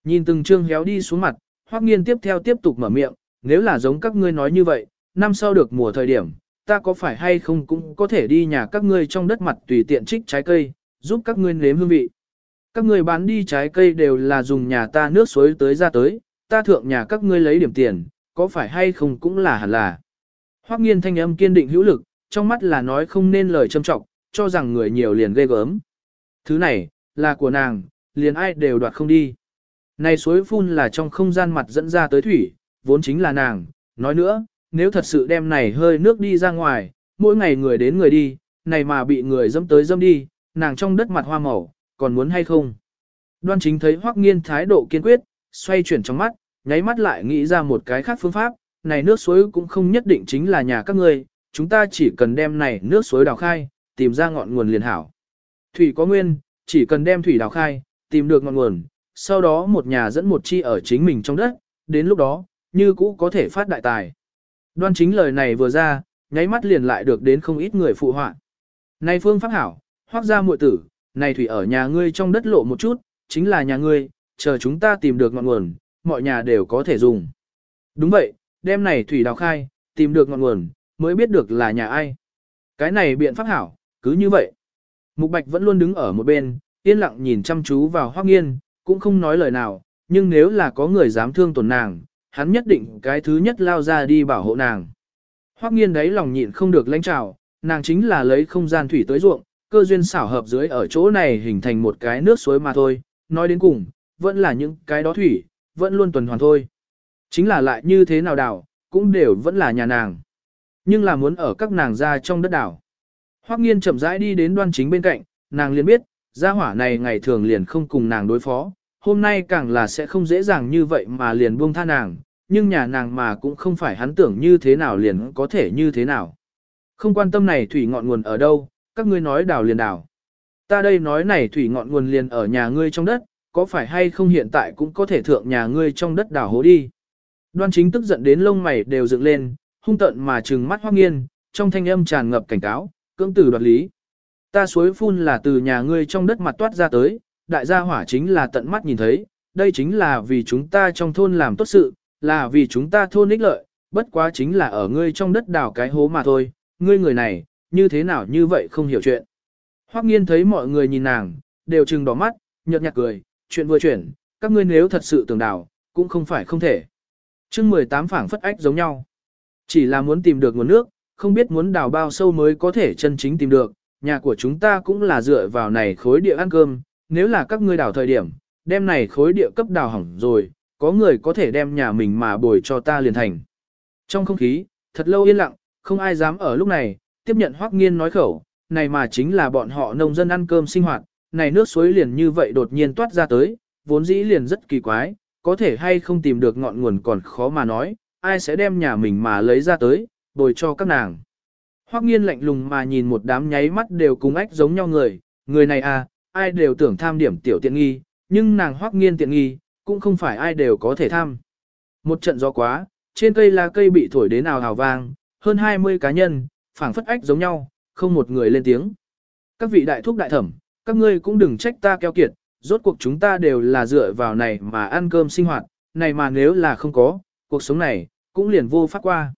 Nhìn từng trương héo đi xuống mặt, Hoắc Nghiên tiếp theo tiếp tục mở miệng, nếu là giống các ngươi nói như vậy, năm sau được mùa thời điểm, ta có phải hay không cũng có thể đi nhà các ngươi trong đất mặt tùy tiện trích trái cây, giúp các ngươi nếm hương vị. Các ngươi bán đi trái cây đều là dùng nhà ta nước suối tới ra tới, ta thượng nhà các ngươi lấy điểm tiền, có phải hay không cũng là hẳn là. Hoắc nghiên thanh âm kiên định hữu lực, trong mắt là nói không nên lời châm trọng, cho rằng người nhiều liền ghê gớm. Thứ này, là của nàng, liền ai đều đoạt không đi. Này suối phun là trong không gian mặt dẫn ra tới thủy, vốn chính là nàng, nói nữa, nếu thật sự đem này hơi nước đi ra ngoài, mỗi ngày người đến người đi, này mà bị người dâm tới dâm đi, nàng trong đất mặt hoa màu, còn muốn hay không? Đoan chính thấy Hoắc Nghiên thái độ kiên quyết, xoay chuyển trong mắt, nháy mắt lại nghĩ ra một cái khác phương pháp, này nước suối cũng không nhất định chính là nhà các ngươi, chúng ta chỉ cần đem này nước suối đào khai, tìm ra ngọn nguồn liền hảo. Thủy có nguyên, chỉ cần đem thủy đào khai, tìm được ngọn nguồn, sau đó một nhà dẫn một chi ở chính mình trong đất, đến lúc đó, như cũ có thể phát đại tài. Đoan chính lời này vừa ra, nháy mắt liền lại được đến không ít người phụ họa. Này phương pháp hảo, hoác ra muội tử, này thủy ở nhà ngươi trong đất lộ một chút, chính là nhà ngươi, chờ chúng ta tìm được ngọn nguồn, mọi nhà đều có thể dùng. Đúng vậy, đêm này thủy đào khai, tìm được ngọn nguồn, mới biết được là nhà ai. Cái này biện pháp hảo, cứ như vậy. Mục Bạch vẫn luôn đứng ở một bên, yên lặng nhìn chăm chú vào Hoắc Nghiên, cũng không nói lời nào, nhưng nếu là có người dám thương tổn nàng, hắn nhất định cái thứ nhất lao ra đi bảo hộ nàng. Hoắc Nghiên đấy lòng nhịn không được lãnh trào, nàng chính là lấy không gian thủy tới ruộng, cơ duyên xảo hợp dưới ở chỗ này hình thành một cái nước suối mà thôi, nói đến cùng, vẫn là những cái đó thủy, vẫn luôn tuần hoàn thôi. Chính là lại như thế nào đảo, cũng đều vẫn là nhà nàng. Nhưng là muốn ở các nàng ra trong đất đảo. Hoắc nghiên chậm rãi đi đến đoan chính bên cạnh, nàng liền biết, gia hỏa này ngày thường liền không cùng nàng đối phó, hôm nay càng là sẽ không dễ dàng như vậy mà liền buông tha nàng, nhưng nhà nàng mà cũng không phải hắn tưởng như thế nào liền có thể như thế nào. Không quan tâm này thủy ngọn nguồn ở đâu, các ngươi nói đào liền đào. Ta đây nói này thủy ngọn nguồn liền ở nhà ngươi trong đất, có phải hay không hiện tại cũng có thể thượng nhà ngươi trong đất đào hố đi. Đoan chính tức giận đến lông mày đều dựng lên, hung tận mà trừng mắt hoác nghiên, trong thanh âm tràn ngập cảnh cáo, cưỡng tử đoạt lý. Ta suối phun là từ nhà ngươi trong đất mặt toát ra tới, đại gia hỏa chính là tận mắt nhìn thấy, đây chính là vì chúng ta trong thôn làm tốt sự, là vì chúng ta thôn ích lợi, bất quá chính là ở ngươi trong đất đào cái hố mà thôi, ngươi người này, như thế nào như vậy không hiểu chuyện. Hoắc nghiên thấy mọi người nhìn nàng, đều trừng đỏ mắt, nhợt nhạt cười, chuyện vừa chuyển, các ngươi nếu thật sự tưởng đào, cũng không phải không thể. chương 18 phảng phất ách giống nhau. Chỉ là muốn tìm được nguồn nước, không biết muốn đào bao sâu mới có thể chân chính tìm được, nhà của chúng ta cũng là dựa vào này khối địa ăn cơm, nếu là các ngươi đào thời điểm, đem này khối địa cấp đào hỏng rồi, có người có thể đem nhà mình mà bồi cho ta liền thành. Trong không khí, thật lâu yên lặng, không ai dám ở lúc này, tiếp nhận Hoắc Nghiên nói khẩu, này mà chính là bọn họ nông dân ăn cơm sinh hoạt, này nước suối liền như vậy đột nhiên toát ra tới, vốn dĩ liền rất kỳ quái, có thể hay không tìm được ngọn nguồn còn khó mà nói, ai sẽ đem nhà mình mà lấy ra tới, bồi cho các nàng. Hoắc Nghiên lạnh lùng mà nhìn một đám nháy mắt đều cùng ách giống nhau người, người này à, ai đều tưởng tham điểm tiểu tiện nghi, nhưng nàng Hoắc Nghiên tiện nghi, cũng không phải ai đều có thể tham. Một trận gió quá, trên cây lá cây bị thổi đến ào hào vang, hơn 20 cá nhân, phảng phất ách giống nhau, không một người lên tiếng. Các vị đại thúc đại thẩm, các ngươi cũng đừng trách ta keo kiệt, rốt cuộc chúng ta đều là dựa vào này mà ăn cơm sinh hoạt, này mà nếu là không có, cuộc sống này, cũng liền vô pháp qua.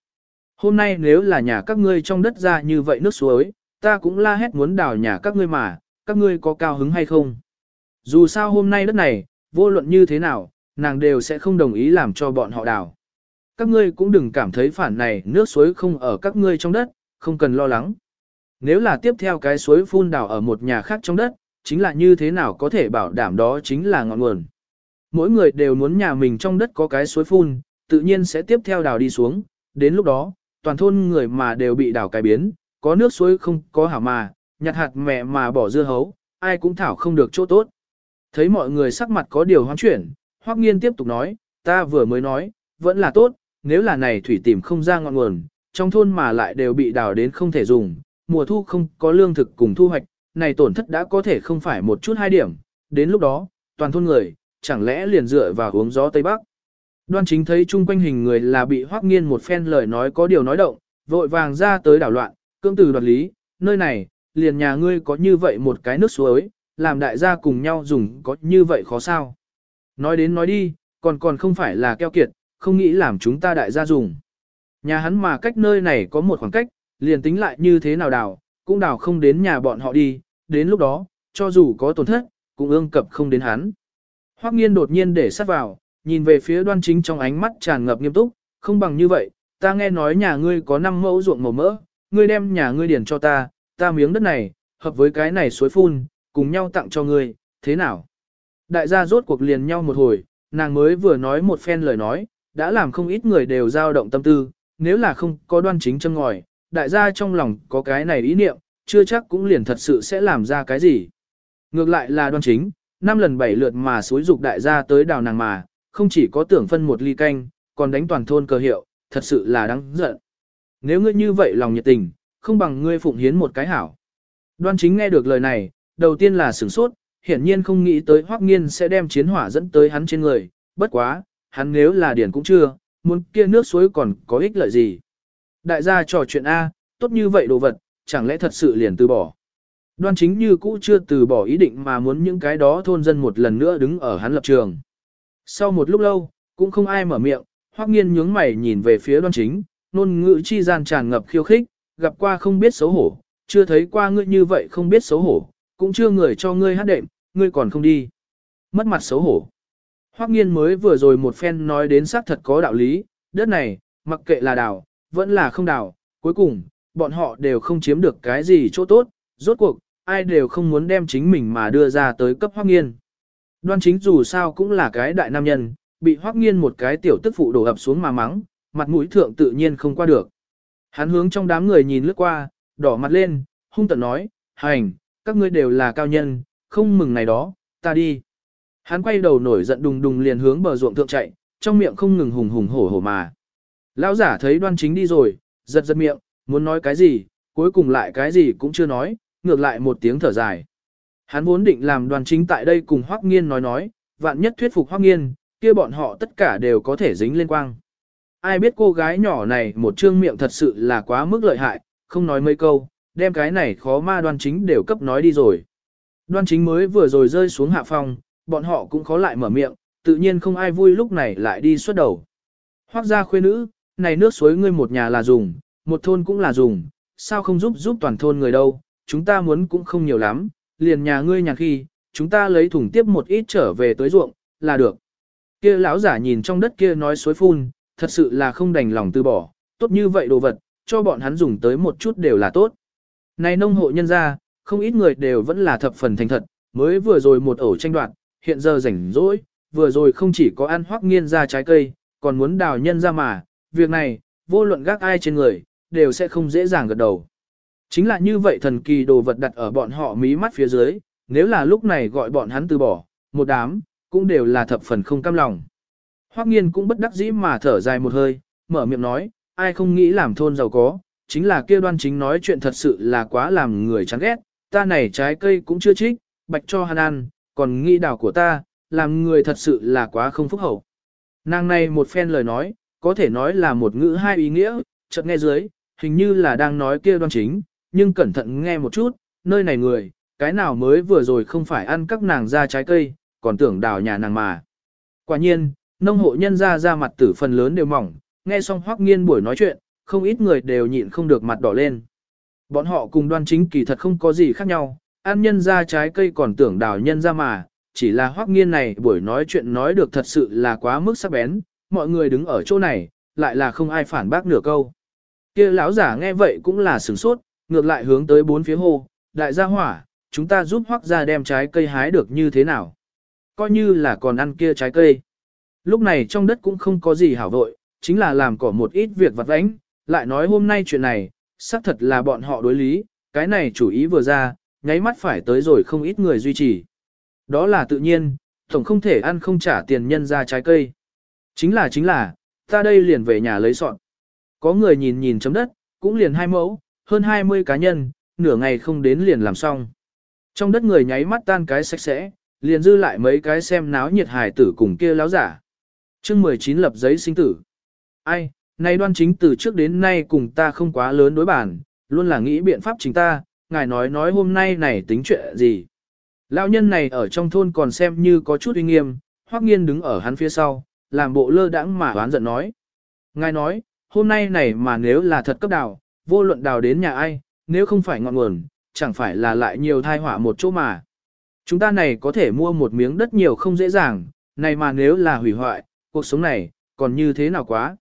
Hôm nay nếu là nhà các ngươi trong đất ra như vậy nước suối, ta cũng la hét muốn đào nhà các ngươi mà, các ngươi có cao hứng hay không? Dù sao hôm nay đất này, vô luận như thế nào, nàng đều sẽ không đồng ý làm cho bọn họ đào. Các ngươi cũng đừng cảm thấy phản này nước suối không ở các ngươi trong đất, không cần lo lắng. Nếu là tiếp theo cái suối phun đào ở một nhà khác trong đất, chính là như thế nào có thể bảo đảm đó chính là ngọn nguồn. Mỗi người đều muốn nhà mình trong đất có cái suối phun, tự nhiên sẽ tiếp theo đào đi xuống, đến lúc đó, toàn thôn người mà đều bị đào cái biến, có nước suối không có hảo mà, nhặt hạt mẹ mà bỏ dưa hấu, ai cũng thảo không được chỗ tốt. Thấy mọi người sắc mặt có điều hoán chuyển, Hoắc Nghiên tiếp tục nói, ta vừa mới nói, vẫn là tốt, nếu là này thủy tìm không ra ngọn nguồn, trong thôn mà lại đều bị đào đến không thể dùng, mùa thu không có lương thực cùng thu hoạch, này tổn thất đã có thể không phải một chút hai điểm, đến lúc đó, toàn thôn người, chẳng lẽ liền dựa vào hướng gió Tây Bắc. Đoan chính thấy chung quanh hình người là bị hoắc nghiên một phen lời nói có điều nói động, vội vàng ra tới đảo loạn, cương từ đoạt lý, nơi này, liền nhà ngươi có như vậy một cái nước suối, làm đại gia cùng nhau dùng có như vậy khó sao. Nói đến nói đi, còn còn không phải là keo kiệt, không nghĩ làm chúng ta đại gia dùng. Nhà hắn mà cách nơi này có một khoảng cách, liền tính lại như thế nào đào, cũng đào không đến nhà bọn họ đi, đến lúc đó, cho dù có tổn thất, cũng ương cập không đến hắn. Hoắc nghiên đột nhiên để sát vào, nhìn về phía đoan chính trong ánh mắt tràn ngập nghiêm túc, không bằng như vậy, ta nghe nói nhà ngươi có 5 mẫu ruộng màu mỡ, ngươi đem nhà ngươi điền cho ta, ta miếng đất này, hợp với cái này suối phun, cùng nhau tặng cho ngươi, thế nào? Đại gia rốt cuộc liền nhau một hồi, nàng mới vừa nói một phen lời nói, đã làm không ít người đều dao động tâm tư, nếu là không có đoan chính châm ngòi, đại gia trong lòng có cái này ý niệm, chưa chắc cũng liền thật sự sẽ làm ra cái gì. Ngược lại là đoan chính, năm lần bảy lượt mà xúi dục đại gia tới đào nàng mà, không chỉ có tưởng phân một ly canh, còn đánh toàn thôn cờ hiệu, thật sự là đáng giận. Nếu ngươi như vậy lòng nhiệt tình, không bằng ngươi phụng hiến một cái hảo. Đoan chính nghe được lời này, đầu tiên là sửng sốt, hiển nhiên không nghĩ tới Hoắc Nghiên sẽ đem chiến hỏa dẫn tới hắn trên người, bất quá, hắn nếu là điển cũng chưa, muốn kia nước suối còn có ích lợi gì. Đại gia trò chuyện A, tốt như vậy đồ vật, chẳng lẽ thật sự liền từ bỏ. Đoan chính như cũ chưa từ bỏ ý định mà muốn những cái đó thôn dân một lần nữa đứng ở hắn lập trường. Sau một lúc lâu, cũng không ai mở miệng, hoắc nghiên nhướng mày nhìn về phía đoan chính, nôn ngữ chi gian tràn ngập khiêu khích, gặp qua không biết xấu hổ, chưa thấy qua ngươi như vậy không biết xấu hổ, cũng chưa người cho ngươi hát đệm, ngươi còn không đi. Mất mặt xấu hổ. Hoắc nghiên mới vừa rồi một phen nói đến xác thật có đạo lý, đất này, mặc kệ là đảo vẫn là không đảo, cuối cùng, bọn họ đều không chiếm được cái gì chỗ tốt, rốt cuộc, ai đều không muốn đem chính mình mà đưa ra tới cấp Hoắc nghiên. Đoan chính dù sao cũng là cái đại nam nhân, bị Hoắc nghiên một cái tiểu tức phụ đổ ập xuống mà mắng, mặt mũi thượng tự nhiên không qua được. Hắn hướng trong đám người nhìn lướt qua, đỏ mặt lên, hung tợn nói, hành, các ngươi đều là cao nhân, không mừng này đó, ta đi. Hắn quay đầu nổi giận đùng đùng liền hướng bờ ruộng thượng chạy, trong miệng không ngừng hùng hùng hổ hổ mà. Lão giả thấy đoan chính đi rồi, giật giật miệng, muốn nói cái gì, cuối cùng lại cái gì cũng chưa nói, ngược lại một tiếng thở dài. Hắn vốn định làm đoàn chính tại đây cùng Hoắc Nghiên nói nói, vạn nhất thuyết phục Hoắc Nghiên, kia bọn họ tất cả đều có thể dính lên quang. Ai biết cô gái nhỏ này một trương miệng thật sự là quá mức lợi hại, không nói mấy câu, đem cái này khó ma đoan chính đều cấp nói đi rồi. Đoan chính mới vừa rồi rơi xuống hạ phòng, bọn họ cũng khó lại mở miệng, tự nhiên không ai vui lúc này lại đi xuất đầu. Hoác gia khuê nữ, này nước suối ngươi một nhà là dùng, một thôn cũng là dùng, sao không giúp giúp toàn thôn người đâu, chúng ta muốn cũng không nhiều lắm, liền nhà ngươi nhà khi, chúng ta lấy thùng tiếp một ít trở về tới ruộng, là được. Kia lão giả nhìn trong đất kia nói suối phun, thật sự là không đành lòng từ bỏ, tốt như vậy đồ vật, cho bọn hắn dùng tới một chút đều là tốt. Này nông hộ nhân ra, không ít người đều vẫn là thập phần thành thật, mới vừa rồi một ổ tranh đoạt, hiện giờ rảnh rỗi, vừa rồi không chỉ có ăn hoắc nghiên ra trái cây, còn muốn đào nhân ra mà, việc này, vô luận gác ai trên người, đều sẽ không dễ dàng gật đầu. Chính là như vậy thần kỳ đồ vật đặt ở bọn họ mí mắt phía dưới, nếu là lúc này gọi bọn hắn từ bỏ, một đám, cũng đều là thập phần không cam lòng. Hoắc nghiên cũng bất đắc dĩ mà thở dài một hơi, mở miệng nói, ai không nghĩ làm thôn giàu có, chính là kia đoan chính nói chuyện thật sự là quá làm người chán ghét, ta này trái cây cũng chưa trích, bạch cho hắn ăn, còn nghĩ đảo của ta, làm người thật sự là quá không phúc hậu. Nàng này một phen lời nói, có thể nói là một ngữ hai ý nghĩa, chợt nghe dưới, hình như là đang nói kia đoan chính, nhưng cẩn thận nghe một chút, nơi này người, cái nào mới vừa rồi không phải ăn các nàng ra trái cây, còn tưởng đào nhà nàng mà. Quả nhiên, nông hộ nhân ra ra mặt tử phần lớn đều mỏng, nghe xong hoắc nghiên buổi nói chuyện, không ít người đều nhịn không được mặt đỏ lên. Bọn họ cùng đoan chính kỳ thật không có gì khác nhau, ăn nhân ra trái cây còn tưởng đào nhân ra mà, chỉ là hoắc nghiên này buổi nói chuyện nói được thật sự là quá mức sắc bén, mọi người đứng ở chỗ này, lại là không ai phản bác nửa câu. kia lão giả nghe vậy cũng là sửng sốt, ngược lại hướng tới bốn phía hồ, đại gia hỏa, chúng ta giúp hoắc ra đem trái cây hái được như thế nào. Coi như là còn ăn kia trái cây. Lúc này trong đất cũng không có gì hảo vội, chính là làm cỏ một ít việc vặt vãnh, lại nói hôm nay chuyện này, xác thật là bọn họ đối lý, cái này chủ ý vừa ra, nháy mắt phải tới rồi không ít người duy trì. Đó là tự nhiên, tổng không thể ăn không trả tiền nhân ra trái cây. Chính là chính là, ta đây liền về nhà lấy sọn. Có người nhìn nhìn chấm đất, cũng liền hai mẫu, hơn 20 cá nhân, nửa ngày không đến liền làm xong. Trong đất người nháy mắt tan cái sạch sẽ, liền dư lại mấy cái xem náo nhiệt hài tử cùng kia láo giả chương 19 lập giấy sinh tử. Ai, nay đoan chính từ trước đến nay cùng ta không quá lớn đối bản, luôn là nghĩ biện pháp chính ta, ngài nói nói hôm nay này tính chuyện gì. Lão nhân này ở trong thôn còn xem như có chút uy nghiêm, hoắc nghiên đứng ở hắn phía sau, làm bộ lơ đãng mà oán giận nói. Ngài nói, hôm nay này mà nếu là thật cấp đào, vô luận đào đến nhà ai, nếu không phải ngọn nguồn, chẳng phải là lại nhiều thai họa một chỗ mà. Chúng ta này có thể mua một miếng đất nhiều không dễ dàng, này mà nếu là hủy hoại, cuộc sống này, còn như thế nào quá.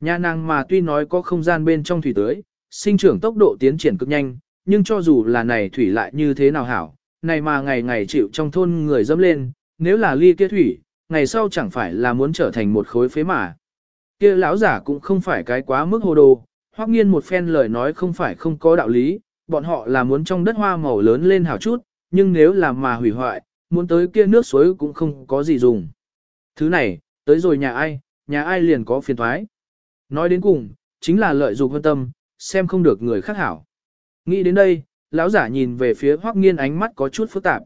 Nhà nàng mà tuy nói có không gian bên trong thủy tưới, sinh trưởng tốc độ tiến triển cực nhanh, nhưng cho dù là này thủy lại như thế nào hảo, này mà ngày ngày chịu trong thôn người dâm lên, nếu là ly kia thủy, ngày sau chẳng phải là muốn trở thành một khối phế mà. Kia lão giả cũng không phải cái quá mức hồ đồ, hoắc nghiên một phen lời nói không phải không có đạo lý, bọn họ là muốn trong đất hoa màu lớn lên hảo chút, nhưng nếu là mà hủy hoại, muốn tới kia nước suối cũng không có gì dùng. Thứ này, tới rồi nhà ai, nhà ai liền có phiền thoái. Nói đến cùng, chính là lợi dụng hơn tâm, xem không được người khác hảo. Nghĩ đến đây, lão giả nhìn về phía Hoắc Nghiên ánh mắt có chút phức tạp.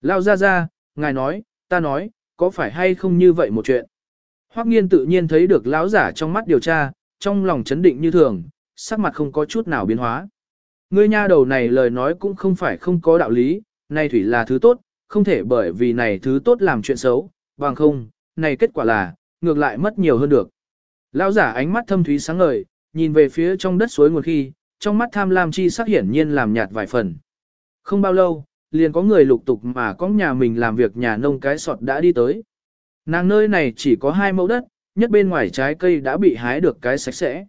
Lão gia gia, ngài nói, ta nói, có phải hay không như vậy một chuyện? Hoắc Nghiên tự nhiên thấy được lão giả trong mắt điều tra, trong lòng chấn định như thường, sắc mặt không có chút nào biến hóa. Ngươi nha đầu này lời nói cũng không phải không có đạo lý, này thủy là thứ tốt, không thể bởi vì này thứ tốt làm chuyện xấu, bằng không, này kết quả là, ngược lại mất nhiều hơn được. Lão giả ánh mắt thâm thúy sáng ngời, nhìn về phía trong đất suối nguồn khi, trong mắt tham lam chi sắc hiển nhiên làm nhạt vài phần. Không bao lâu, liền có người lục tục mà có nhà mình làm việc nhà nông cái sọt đã đi tới. Nàng nơi này chỉ có hai mẫu đất, nhất bên ngoài trái cây đã bị hái được cái sạch sẽ.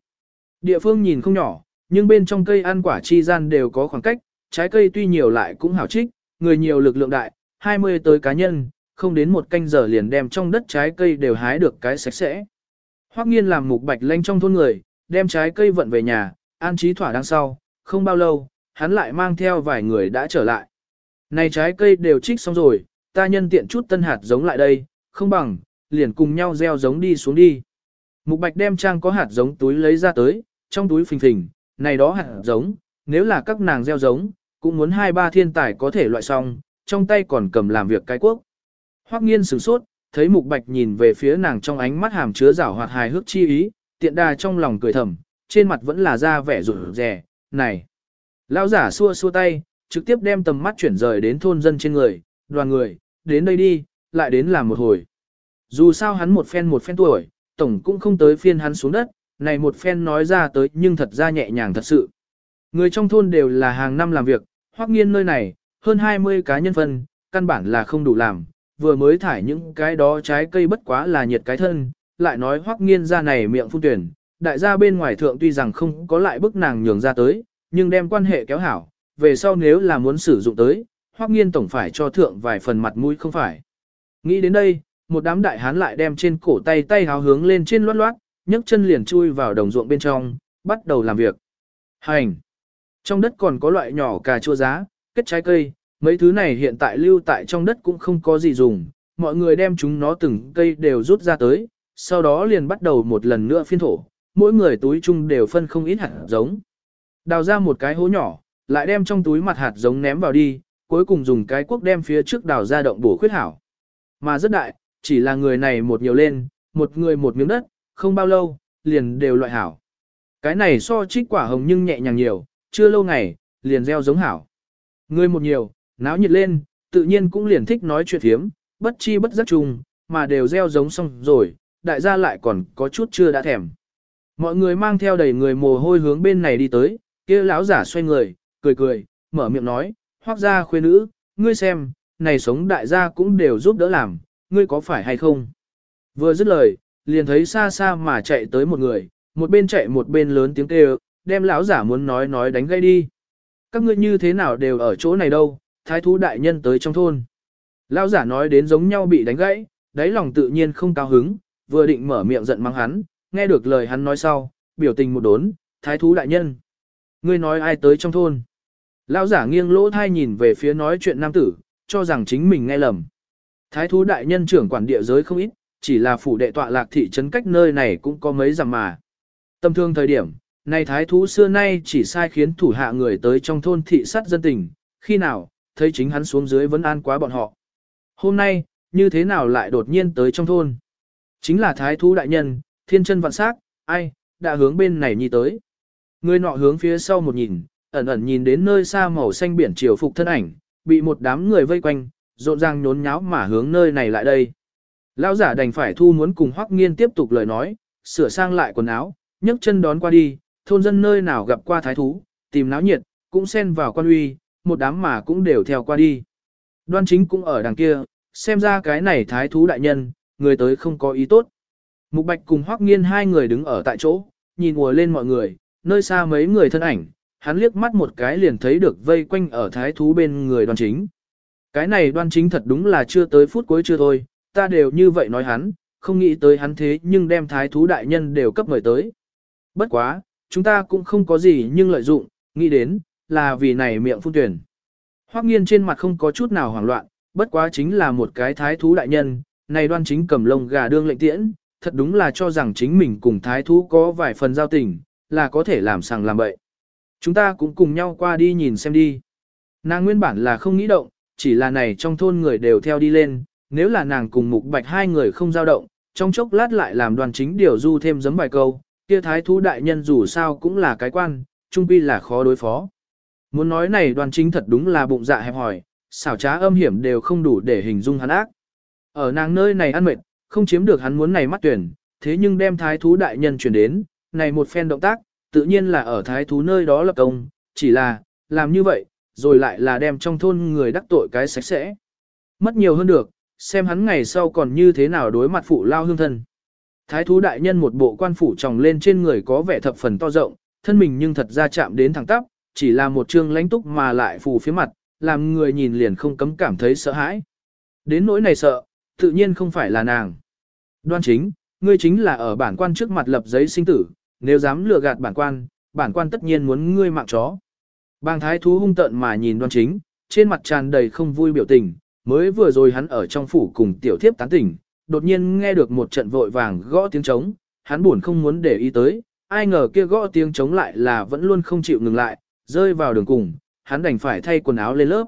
Địa phương nhìn không nhỏ, nhưng bên trong cây ăn quả chi gian đều có khoảng cách, trái cây tuy nhiều lại cũng hảo trích, người nhiều lực lượng đại, 20 tới cá nhân, không đến một canh giờ liền đem trong đất trái cây đều hái được cái sạch sẽ. Hoắc nghiên làm mục bạch lanh trong thôn người, đem trái cây vận về nhà, an trí thỏa đằng sau, không bao lâu, hắn lại mang theo vài người đã trở lại. Này trái cây đều trích xong rồi, ta nhân tiện chút tân hạt giống lại đây, không bằng, liền cùng nhau gieo giống đi xuống đi. Mục bạch đem trang có hạt giống túi lấy ra tới, trong túi phình phình, này đó hạt giống, nếu là các nàng gieo giống, cũng muốn hai ba thiên tài có thể loại xong, trong tay còn cầm làm việc cái quốc. Hoắc nghiên sửng sốt, thấy mục bạch nhìn về phía nàng trong ánh mắt hàm chứa rảo hoạt hài hước chi ý, tiện đà trong lòng cười thầm, trên mặt vẫn là ra vẻ rụt rè, này. Lão giả xua xua tay, trực tiếp đem tầm mắt chuyển rời đến thôn dân trên người, đoàn người, đến đây đi, lại đến làm một hồi. Dù sao hắn một phen một phen tuổi, tổng cũng không tới phiên hắn xuống đất, này một phen nói ra tới nhưng thật ra nhẹ nhàng thật sự. Người trong thôn đều là hàng năm làm việc, hoắc nghiên nơi này, hơn 20 cá nhân phân, căn bản là không đủ làm, vừa mới thải những cái đó trái cây bất quá là nhiệt cái thân, lại nói hoắc nghiên ra này miệng phun tuyển, đại gia bên ngoài thượng tuy rằng không có lại bức nàng nhường ra tới, nhưng đem quan hệ kéo hảo, về sau nếu là muốn sử dụng tới, hoắc nghiên tổng phải cho thượng vài phần mặt mũi không phải. Nghĩ đến đây, một đám đại hán lại đem trên cổ tay tay háo hướng lên trên loát loát, nhấc chân liền chui vào đồng ruộng bên trong, bắt đầu làm việc. Hành! Trong đất còn có loại nhỏ cà chua giá, kết trái cây, mấy thứ này hiện tại lưu tại trong đất cũng không có gì dùng, mọi người đem chúng nó từng cây đều rút ra tới, sau đó liền bắt đầu một lần nữa phiên thổ, mỗi người túi chung đều phân không ít hạt giống. Đào ra một cái hố nhỏ, lại đem trong túi mặt hạt giống ném vào đi, cuối cùng dùng cái cuốc đem phía trước đào ra động bổ khuyết hảo. Mà rất đại, chỉ là người này một nhiều lên, một người một miếng đất, không bao lâu, liền đều loại hảo. Cái này so trích quả hồng nhưng nhẹ nhàng nhiều, chưa lâu ngày, liền gieo giống hảo. Người một nhiều, náo nhiệt lên, tự nhiên cũng liền thích nói chuyện thiếm, bất chi bất giác chung, mà đều gieo giống xong rồi, đại gia lại còn có chút chưa đã thèm. Mọi người mang theo đầy người mồ hôi hướng bên này đi tới, kia lão giả xoay người, cười cười, mở miệng nói, hoác gia khuê nữ, ngươi xem, này sống đại gia cũng đều giúp đỡ làm, ngươi có phải hay không? Vừa dứt lời, liền thấy xa xa mà chạy tới một người, một bên chạy một bên lớn tiếng kêu, đem lão giả muốn nói nói đánh gây đi. Các ngươi như thế nào đều ở chỗ này đâu, thái thú đại nhân tới trong thôn. Lão giả nói đến giống nhau bị đánh gãy, đáy lòng tự nhiên không cao hứng, vừa định mở miệng giận mắng hắn, nghe được lời hắn nói sau, biểu tình một đốn, thái thú đại nhân. Ngươi nói ai tới trong thôn? Lão giả nghiêng lỗ thai nhìn về phía nói chuyện nam tử, cho rằng chính mình nghe lầm. Thái thú đại nhân trưởng quản địa giới không ít, chỉ là phủ đệ tọa lạc thị trấn cách nơi này cũng có mấy dặm mà. Tâm thương thời điểm, này thái thú xưa nay chỉ sai khiến thủ hạ người tới trong thôn thị sát dân tình, khi nào, thấy chính hắn xuống dưới vẫn an quá bọn họ. Hôm nay, như thế nào lại đột nhiên tới trong thôn? Chính là thái thú đại nhân, thiên chân vạn sắc, ai, đã hướng bên này nhi tới. Người nọ hướng phía sau một nhìn, ẩn ẩn nhìn đến nơi xa màu xanh biển chiều phục thân ảnh, bị một đám người vây quanh, rộn ràng nhốn nháo mà hướng nơi này lại đây. Lão giả đành phải thu muốn cùng Hoắc Nghiên tiếp tục lời nói, sửa sang lại quần áo, nhấc chân đón qua đi, thôn dân nơi nào gặp qua thái thú, tìm náo nhiệt, cũng xen vào quan uy, một đám mà cũng đều theo qua đi. Đoan chính cũng ở đằng kia, xem ra cái này thái thú đại nhân, người tới không có ý tốt. Mục Bạch cùng Hoắc Nghiên hai người đứng ở tại chỗ, nhìn ùa lên mọi người, nơi xa mấy người thân ảnh, hắn liếc mắt một cái liền thấy được vây quanh ở thái thú bên người đoan chính. Cái này đoan chính thật đúng là chưa tới phút cuối chưa thôi, ta đều như vậy nói hắn, không nghĩ tới hắn thế nhưng đem thái thú đại nhân đều cấp mời tới. Bất quá, chúng ta cũng không có gì nhưng lợi dụng, nghĩ đến, là vì này miệng phun tuyển. Hoắc nghiên trên mặt không có chút nào hoảng loạn, bất quá chính là một cái thái thú đại nhân, này đoan chính cầm lông gà đương lệnh tiễn, thật đúng là cho rằng chính mình cùng thái thú có vài phần giao tình, là có thể làm sàng làm bậy. Chúng ta cũng cùng nhau qua đi nhìn xem đi. Nàng nguyên bản là không nghĩ động, chỉ là này trong thôn người đều theo đi lên, nếu là nàng cùng mục bạch hai người không giao động, trong chốc lát lại làm đoàn chính điều du thêm giấm bài câu, kia thái thú đại nhân dù sao cũng là cái quan, trung pi là khó đối phó. Muốn nói này đoàn chính thật đúng là bụng dạ hẹp hỏi, xảo trá âm hiểm đều không đủ để hình dung hắn ác. Ở nàng nơi này ăn mệt, không chiếm được hắn muốn này mắt tuyển, thế nhưng đem thái thú đại nhân chuyển đến, này một phen động tác, tự nhiên là ở thái thú nơi đó lập công, chỉ là, làm như vậy, rồi lại là đem trong thôn người đắc tội cái sạch sẽ. Mất nhiều hơn được, xem hắn ngày sau còn như thế nào đối mặt phụ lao hương thân. Thái thú đại nhân một bộ quan phủ tròng lên trên người có vẻ thập phần to rộng, thân mình nhưng thật ra chạm đến thẳng tắp, chỉ là một trương lãnh túc mà lại phù phía mặt, làm người nhìn liền không cấm cảm thấy sợ hãi. Đến nỗi này sợ, tự nhiên không phải là nàng. Đoan chính, ngươi chính là ở bản quan trước mặt lập giấy sinh tử, nếu dám lừa gạt bản quan, bản quan tất nhiên muốn ngươi mạng chó. Bang thái thú hung tợn mà nhìn đoan chính, trên mặt tràn đầy không vui biểu tình, mới vừa rồi hắn ở trong phủ cùng tiểu thiếp tán tỉnh, đột nhiên nghe được một trận vội vàng gõ tiếng trống, hắn buồn không muốn để ý tới, ai ngờ kia gõ tiếng trống lại là vẫn luôn không chịu ngừng lại, rơi vào đường cùng, hắn đành phải thay quần áo lên lớp.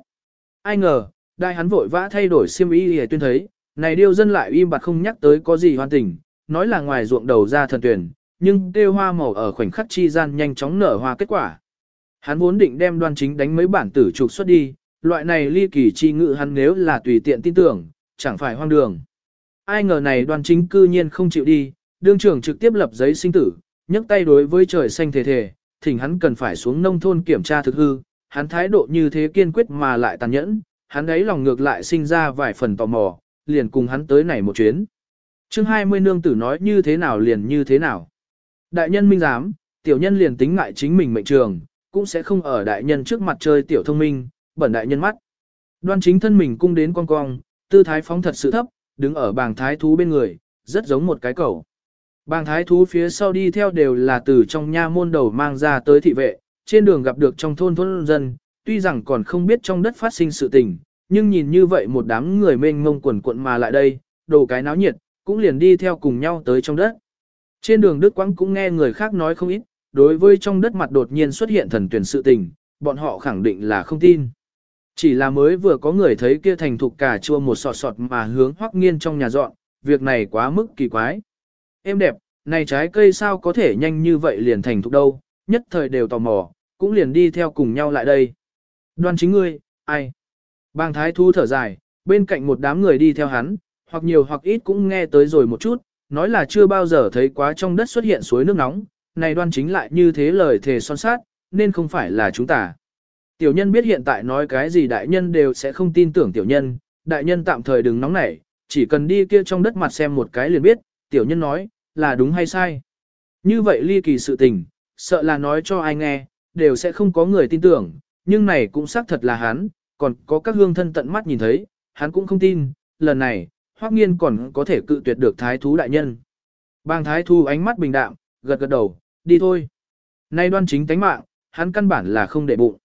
Ai ngờ, đại hắn vội vã thay đổi xiêm y để tuyên thấy, này điêu dân lại im bặt không nhắc tới có gì hoàn tình, nói là ngoài ruộng đầu ra thần tuyển, nhưng tiêu hoa màu ở khoảnh khắc chi gian nhanh chóng nở hoa kết quả. Hắn vốn định đem đoan chính đánh mấy bản tử trục xuất đi, loại này ly kỳ chi ngự hắn nếu là tùy tiện tin tưởng, chẳng phải hoang đường. Ai ngờ này đoan chính cư nhiên không chịu đi, đương trưởng trực tiếp lập giấy sinh tử, nhấc tay đối với trời xanh thề thề, thỉnh hắn cần phải xuống nông thôn kiểm tra thực hư, hắn thái độ như thế kiên quyết mà lại tàn nhẫn, hắn ấy lòng ngược lại sinh ra vài phần tò mò, liền cùng hắn tới này một chuyến. chương 20 nương tử nói như thế nào liền như thế nào. Đại nhân minh giám, tiểu nhân liền tính ngại chính mình mệnh trường, cũng sẽ không ở đại nhân trước mặt chơi tiểu thông minh, bẩn đại nhân mắt. Đoan chính thân mình cung đến con cong, tư thái phóng thật sự thấp, đứng ở bàng thái thú bên người, rất giống một cái cẩu. Bàng thái thú phía sau đi theo đều là từ trong nha môn đầu mang ra tới thị vệ, trên đường gặp được trong thôn thôn dân, tuy rằng còn không biết trong đất phát sinh sự tình, nhưng nhìn như vậy một đám người mênh mông quần cuộn mà lại đây, đồ cái náo nhiệt, cũng liền đi theo cùng nhau tới trong đất. Trên đường Đức Quang cũng nghe người khác nói không ít, đối với trong đất mặt đột nhiên xuất hiện thần tuyển sự tình, bọn họ khẳng định là không tin. Chỉ là mới vừa có người thấy kia thành thục cà chua một sọt sọt mà hướng hoắc nghiên trong nhà dọn, việc này quá mức kỳ quái. Em đẹp, này trái cây sao có thể nhanh như vậy liền thành thục đâu, nhất thời đều tò mò, cũng liền đi theo cùng nhau lại đây. Đoan chính ngươi, ai? Bang thái thu thở dài, bên cạnh một đám người đi theo hắn, hoặc nhiều hoặc ít cũng nghe tới rồi một chút, nói là chưa bao giờ thấy quá trong đất xuất hiện suối nước nóng, này đoan chính lại như thế lời thề son sát, nên không phải là chúng ta. Tiểu nhân biết hiện tại nói cái gì đại nhân đều sẽ không tin tưởng tiểu nhân, đại nhân tạm thời đừng nóng nảy, chỉ cần đi kia trong đất mặt xem một cái liền biết, tiểu nhân nói, là đúng hay sai. Như vậy ly kỳ sự tình, sợ là nói cho ai nghe, đều sẽ không có người tin tưởng, nhưng này cũng xác thật là hắn, còn có các hương thân tận mắt nhìn thấy, hắn cũng không tin, lần này, hoắc nghiên còn có thể cự tuyệt được thái thú đại nhân. Bang thái thú ánh mắt bình đạm, gật gật đầu, đi thôi. Nay đoan chính tánh mạng, hắn căn bản là không để bụng.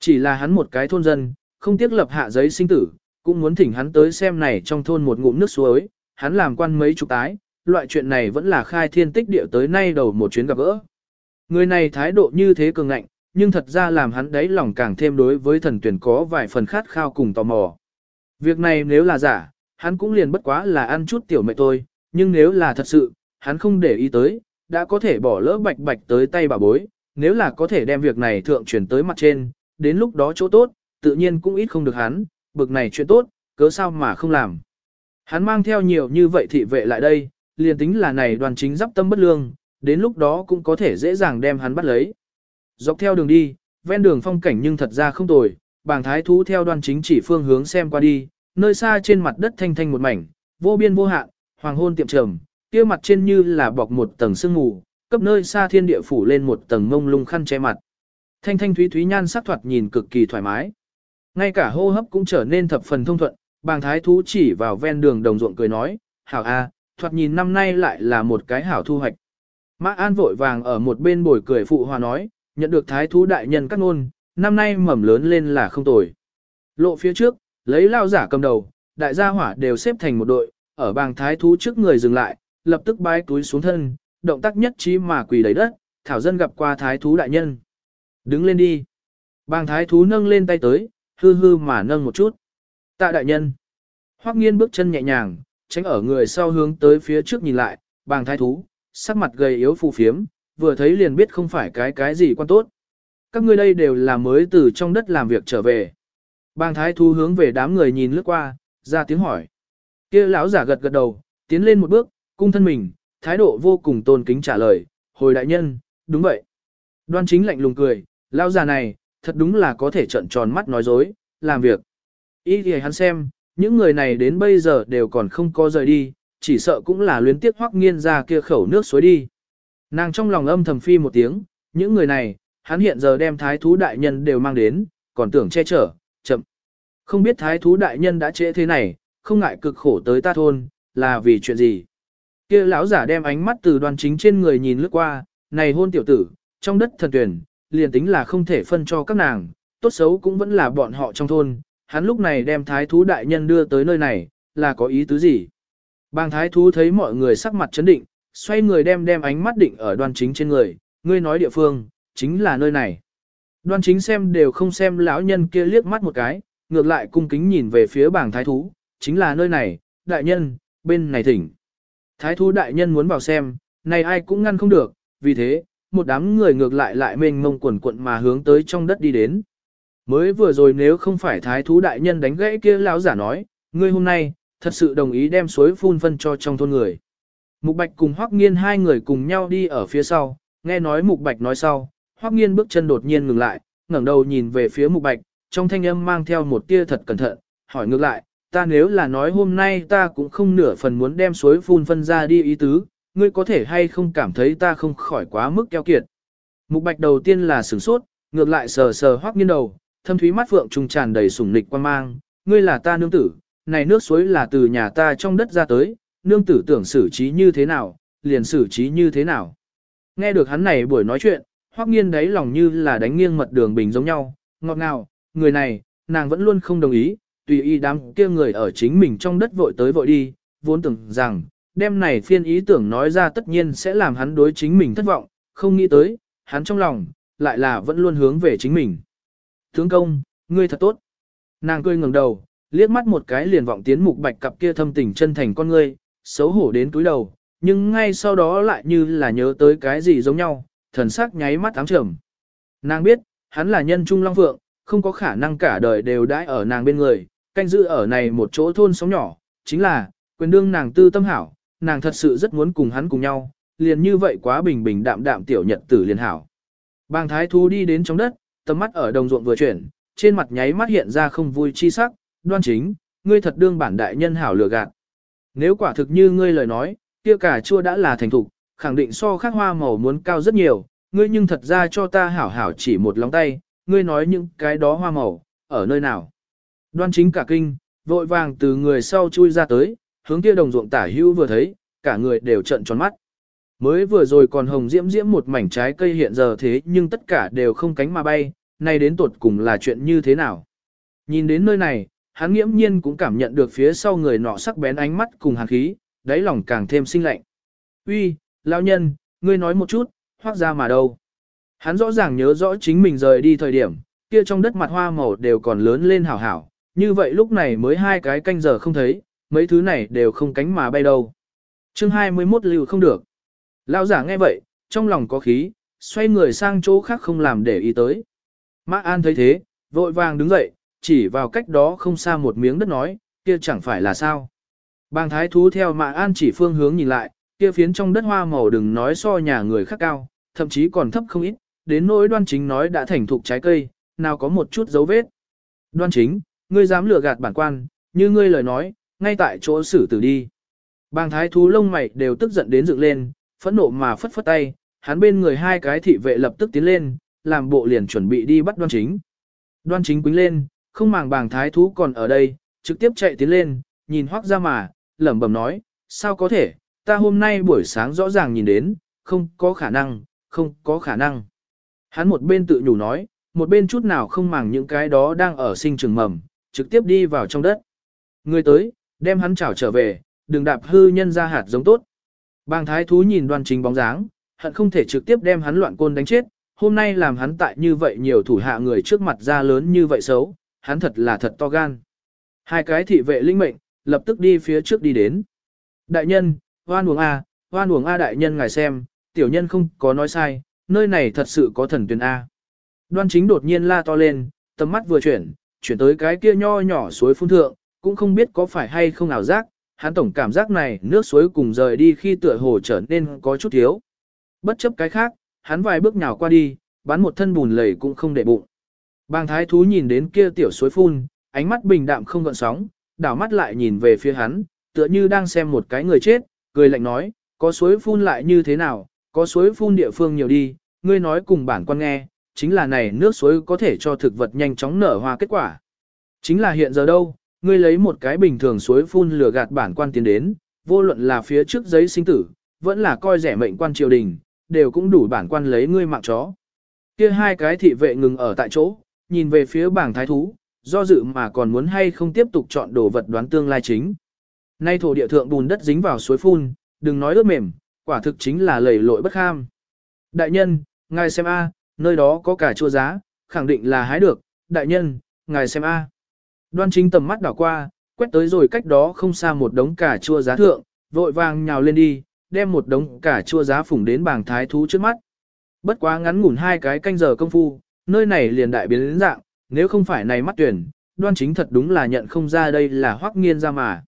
Chỉ là hắn một cái thôn dân, không tiếc lập hạ giấy sinh tử, cũng muốn thỉnh hắn tới xem này trong thôn một ngụm nước suối, hắn làm quan mấy chục tái, loại chuyện này vẫn là khai thiên tích địa tới nay đầu một chuyến gặp gỡ. Người này thái độ như thế cường ngạnh, nhưng thật ra làm hắn đấy lòng càng thêm đối với thần tuyển có vài phần khát khao cùng tò mò. Việc này nếu là giả, hắn cũng liền bất quá là ăn chút tiểu mẹ tôi, nhưng nếu là thật sự, hắn không để ý tới, đã có thể bỏ lỡ bạch bạch tới tay bà bối, nếu là có thể đem việc này thượng truyền tới mặt trên, đến lúc đó chỗ tốt, tự nhiên cũng ít không được hắn, bực này chuyện tốt, cớ sao mà không làm. Hắn mang theo nhiều như vậy thị vệ lại đây, liền tính là này đoàn chính giáp tâm bất lương, đến lúc đó cũng có thể dễ dàng đem hắn bắt lấy. Dọc theo đường đi, ven đường phong cảnh nhưng thật ra không tồi, bàng thái thú theo đoàn chính chỉ phương hướng xem qua đi, nơi xa trên mặt đất thanh thanh một mảnh, vô biên vô hạn, hoàng hôn tiệm trầm, kia mặt trên như là bọc một tầng sương mù, cấp nơi xa thiên địa phủ lên một tầng mông lung khăn che mặt. Thanh thanh thúy thúy nhan sắc thoạt nhìn cực kỳ thoải mái. Ngay cả hô hấp cũng trở nên thập phần thông thuận, bàng thái thú chỉ vào ven đường đồng ruộng cười nói, hảo a, thoạt nhìn năm nay lại là một cái hảo thu hoạch. Mã An vội vàng ở một bên bồi cười phụ hòa nói, nhận được thái thú đại nhân cắt ngôn, năm nay mầm lớn lên là không tồi. Lộ phía trước, lấy lao giả cầm đầu, đại gia hỏa đều xếp thành một đội, ở bàng thái thú trước người dừng lại, lập tức bái túi xuống thân, động tác nhất trí mà quỳ đầy đất, thảo dân gặp qua thái thú đại nhân. Đứng lên đi. Bàng thái thú nâng lên tay tới, hư hư mà nâng một chút. Tạ đại nhân. Hoắc nghiên bước chân nhẹ nhàng, tránh ở người sau hướng tới phía trước nhìn lại, bàng thái thú, sắc mặt gầy yếu phù phiếm, vừa thấy liền biết không phải cái cái gì quan tốt. Các ngươi đây đều là mới từ trong đất làm việc trở về. Bàng thái thú hướng về đám người nhìn lướt qua, ra tiếng hỏi. kia lão giả gật gật đầu, tiến lên một bước, cung thân mình, thái độ vô cùng tôn kính trả lời, hồi đại nhân, đúng vậy. Đoan chính lạnh lùng cười, lão già này, thật đúng là có thể trận tròn mắt nói dối, làm việc. Ý thì hắn xem, những người này đến bây giờ đều còn không có rời đi, chỉ sợ cũng là luyến tiếc hoắc nghiên ra kia khẩu nước suối đi. Nàng trong lòng âm thầm phi một tiếng, những người này, hắn hiện giờ đem thái thú đại nhân đều mang đến, còn tưởng che chở, chậm. Không biết thái thú đại nhân đã trễ thế này, không ngại cực khổ tới ta thôn, là vì chuyện gì. Kia lão giả đem ánh mắt từ đoàn chính trên người nhìn lướt qua, này hôn tiểu tử, trong đất thần tuyển, liền tính là không thể phân cho các nàng, tốt xấu cũng vẫn là bọn họ trong thôn, hắn lúc này đem thái thú đại nhân đưa tới nơi này, là có ý tứ gì? Bang thái thú thấy mọi người sắc mặt chấn định, xoay người đem đem ánh mắt định ở đoan chính trên người, ngươi nói địa phương, chính là nơi này. Đoan chính xem đều không xem lão nhân kia liếc mắt một cái, ngược lại cung kính nhìn về phía bảng thái thú, chính là nơi này, đại nhân, bên này thỉnh. Thái thú đại nhân muốn vào xem, này ai cũng ngăn không được, vì thế, một đám người ngược lại lại mênh mông quần quận mà hướng tới trong đất đi đến. Mới vừa rồi nếu không phải thái thú đại nhân đánh gãy kia lão giả nói, ngươi hôm nay, thật sự đồng ý đem suối phun phân cho trong thôn người. Mục Bạch cùng Hoắc Nghiên hai người cùng nhau đi ở phía sau, nghe nói Mục Bạch nói sau, Hoắc Nghiên bước chân đột nhiên ngừng lại, ngẩng đầu nhìn về phía Mục Bạch, trong thanh âm mang theo một tia thật cẩn thận, hỏi ngược lại, ta nếu là nói hôm nay ta cũng không nửa phần muốn đem suối phun phân ra đi ý tứ, ngươi có thể hay không cảm thấy ta không khỏi quá mức keo kiệt. Mục Bạch đầu tiên là sửng sốt, ngược lại sờ sờ Hoắc Nghiên đầu, thâm thúy mắt phượng trùng tràn đầy sủng nịch quan mang, ngươi là ta nương tử, này nước suối là từ nhà ta trong đất ra tới, nương tử tưởng xử trí như thế nào, liền xử trí như thế nào. Nghe được hắn này buổi nói chuyện, hoắc nghiên đấy lòng như là đánh nghiêng mật đường bình giống nhau, ngọt ngào, người này, nàng vẫn luôn không đồng ý, tùy ý đám kia người ở chính mình trong đất vội tới vội đi, vốn tưởng rằng, đêm này phiên ý tưởng nói ra tất nhiên sẽ làm hắn đối chính mình thất vọng, không nghĩ tới, hắn trong lòng, lại là vẫn luôn hướng về chính mình. Tướng công, ngươi thật tốt. Nàng cười ngẩng đầu, liếc mắt một cái liền vọng tiến mục bạch cặp kia thâm tình chân thành con ngươi, xấu hổ đến túi đầu, nhưng ngay sau đó lại như là nhớ tới cái gì giống nhau, thần sắc nháy mắt ám trầm. Nàng biết, hắn là nhân trung long phượng, không có khả năng cả đời đều đãi ở nàng bên người, canh giữ ở này một chỗ thôn sống nhỏ, chính là, quyền đương nàng tư tâm hảo, nàng thật sự rất muốn cùng hắn cùng nhau, liền như vậy quá bình bình đạm đạm tiểu nhật tử liền hảo. Bàng thái thú đi đến trong đất, tầm mắt ở đồng ruộng vừa chuyển, trên mặt nháy mắt hiện ra không vui chi sắc, đoan chính, ngươi thật đương bản đại nhân hảo lừa gạt. Nếu quả thực như ngươi lời nói, kia cả chua đã là thành thục, khẳng định so khác hoa màu muốn cao rất nhiều, ngươi nhưng thật ra cho ta hảo hảo chỉ một lòng tay, ngươi nói những cái đó hoa màu, ở nơi nào. Đoan chính cả kinh, vội vàng từ người sau chui ra tới, hướng kia đồng ruộng tả hữu vừa thấy, cả người đều trợn tròn mắt. Mới vừa rồi còn hồng diễm diễm một mảnh trái cây hiện giờ thế nhưng tất cả đều không cánh mà bay, nay đến tột cùng là chuyện như thế nào. Nhìn đến nơi này, hắn nghiễm nhiên cũng cảm nhận được phía sau người nọ sắc bén ánh mắt cùng hàn khí, đáy lòng càng thêm sinh lạnh. Uy, lão nhân, ngươi nói một chút, hoác ra mà đâu. Hắn rõ ràng nhớ rõ chính mình rời đi thời điểm, kia trong đất mặt hoa màu đều còn lớn lên hảo hảo, như vậy lúc này mới hai cái canh giờ không thấy, mấy thứ này đều không cánh mà bay đâu. chương 21 lưu không được. Lão giả nghe vậy, trong lòng có khí, xoay người sang chỗ khác không làm để ý tới. Mã An thấy thế, vội vàng đứng dậy, chỉ vào cách đó không xa một miếng đất nói, kia chẳng phải là sao. Bàng thái thú theo Mã An chỉ phương hướng nhìn lại, kia phiến trong đất hoa màu đừng nói so nhà người khác cao, thậm chí còn thấp không ít, đến nỗi đoan chính nói đã thành thục trái cây, nào có một chút dấu vết. Đoan chính, ngươi dám lừa gạt bản quan, như ngươi lời nói, ngay tại chỗ xử tử đi. Bàng thái thú lông mày đều tức giận đến dựng lên, phẫn nộ mà phất phất tay, hắn bên người hai cái thị vệ lập tức tiến lên, làm bộ liền chuẩn bị đi bắt đoan chính. Đoan chính quính lên, không màng bàng thái thú còn ở đây, trực tiếp chạy tiến lên, nhìn hoác ra mà, lẩm bẩm nói, sao có thể, ta hôm nay buổi sáng rõ ràng nhìn đến, không có khả năng, không có khả năng. Hắn một bên tự nhủ nói, một bên chút nào không màng những cái đó đang ở sinh trường mầm, trực tiếp đi vào trong đất. Người tới, đem hắn chảo trở về, đừng đạp hư nhân ra hạt giống tốt. Bàng thái thú nhìn đoan chính bóng dáng, hận không thể trực tiếp đem hắn loạn côn đánh chết, hôm nay làm hắn tại như vậy nhiều thủ hạ người trước mặt ra lớn như vậy xấu, hắn thật là thật to gan. Hai cái thị vệ linh mệnh, lập tức đi phía trước đi đến. Đại nhân, hoan uống A, hoan uống A đại nhân ngài xem, tiểu nhân không có nói sai, nơi này thật sự có thần tuyển A. Đoan chính đột nhiên la to lên, tầm mắt vừa chuyển, chuyển tới cái kia nho nhỏ suối phun thượng, cũng không biết có phải hay không ảo giác, hắn tổng cảm giác này nước suối cùng rời đi khi tựa hồ trở nên có chút thiếu. Bất chấp cái khác, hắn vài bước nhào qua đi, bắn một thân bùn lầy cũng không để bụng. Bàng thái thú nhìn đến kia tiểu suối phun, ánh mắt bình đạm không gợn sóng, đảo mắt lại nhìn về phía hắn, tựa như đang xem một cái người chết, cười lạnh nói, có suối phun lại như thế nào, có suối phun địa phương nhiều đi, ngươi nói cùng bản quan nghe, chính là này nước suối có thể cho thực vật nhanh chóng nở hoa kết quả. Chính là hiện giờ đâu, ngươi lấy một cái bình thường suối phun lửa gạt bản quan tiến đến, vô luận là phía trước giấy sinh tử, vẫn là coi rẻ mệnh quan triều đình, đều cũng đủ bản quan lấy ngươi mạng chó. Kia hai cái thị vệ ngừng ở tại chỗ, nhìn về phía bảng thái thú, do dự mà còn muốn hay không tiếp tục chọn đồ vật đoán tương lai chính. Nay thổ địa thượng bùn đất dính vào suối phun, đừng nói ướt mềm, quả thực chính là lầy lội bất kham. Đại nhân, ngài xem a, nơi đó có cả chua giá, khẳng định là hái được, đại nhân, ngài xem a. Đoan chính tầm mắt đảo qua, quét tới rồi cách đó không xa một đống cà chua giá thượng, vội vàng nhào lên đi, đem một đống cà chua giá phủng đến bảng thái thú trước mắt. Bất quá ngắn ngủn hai cái canh giờ công phu, nơi này liền đại biến đến dạng, nếu không phải này mắt tuyển, đoan chính thật đúng là nhận không ra đây là hoắc nghiên ra mà.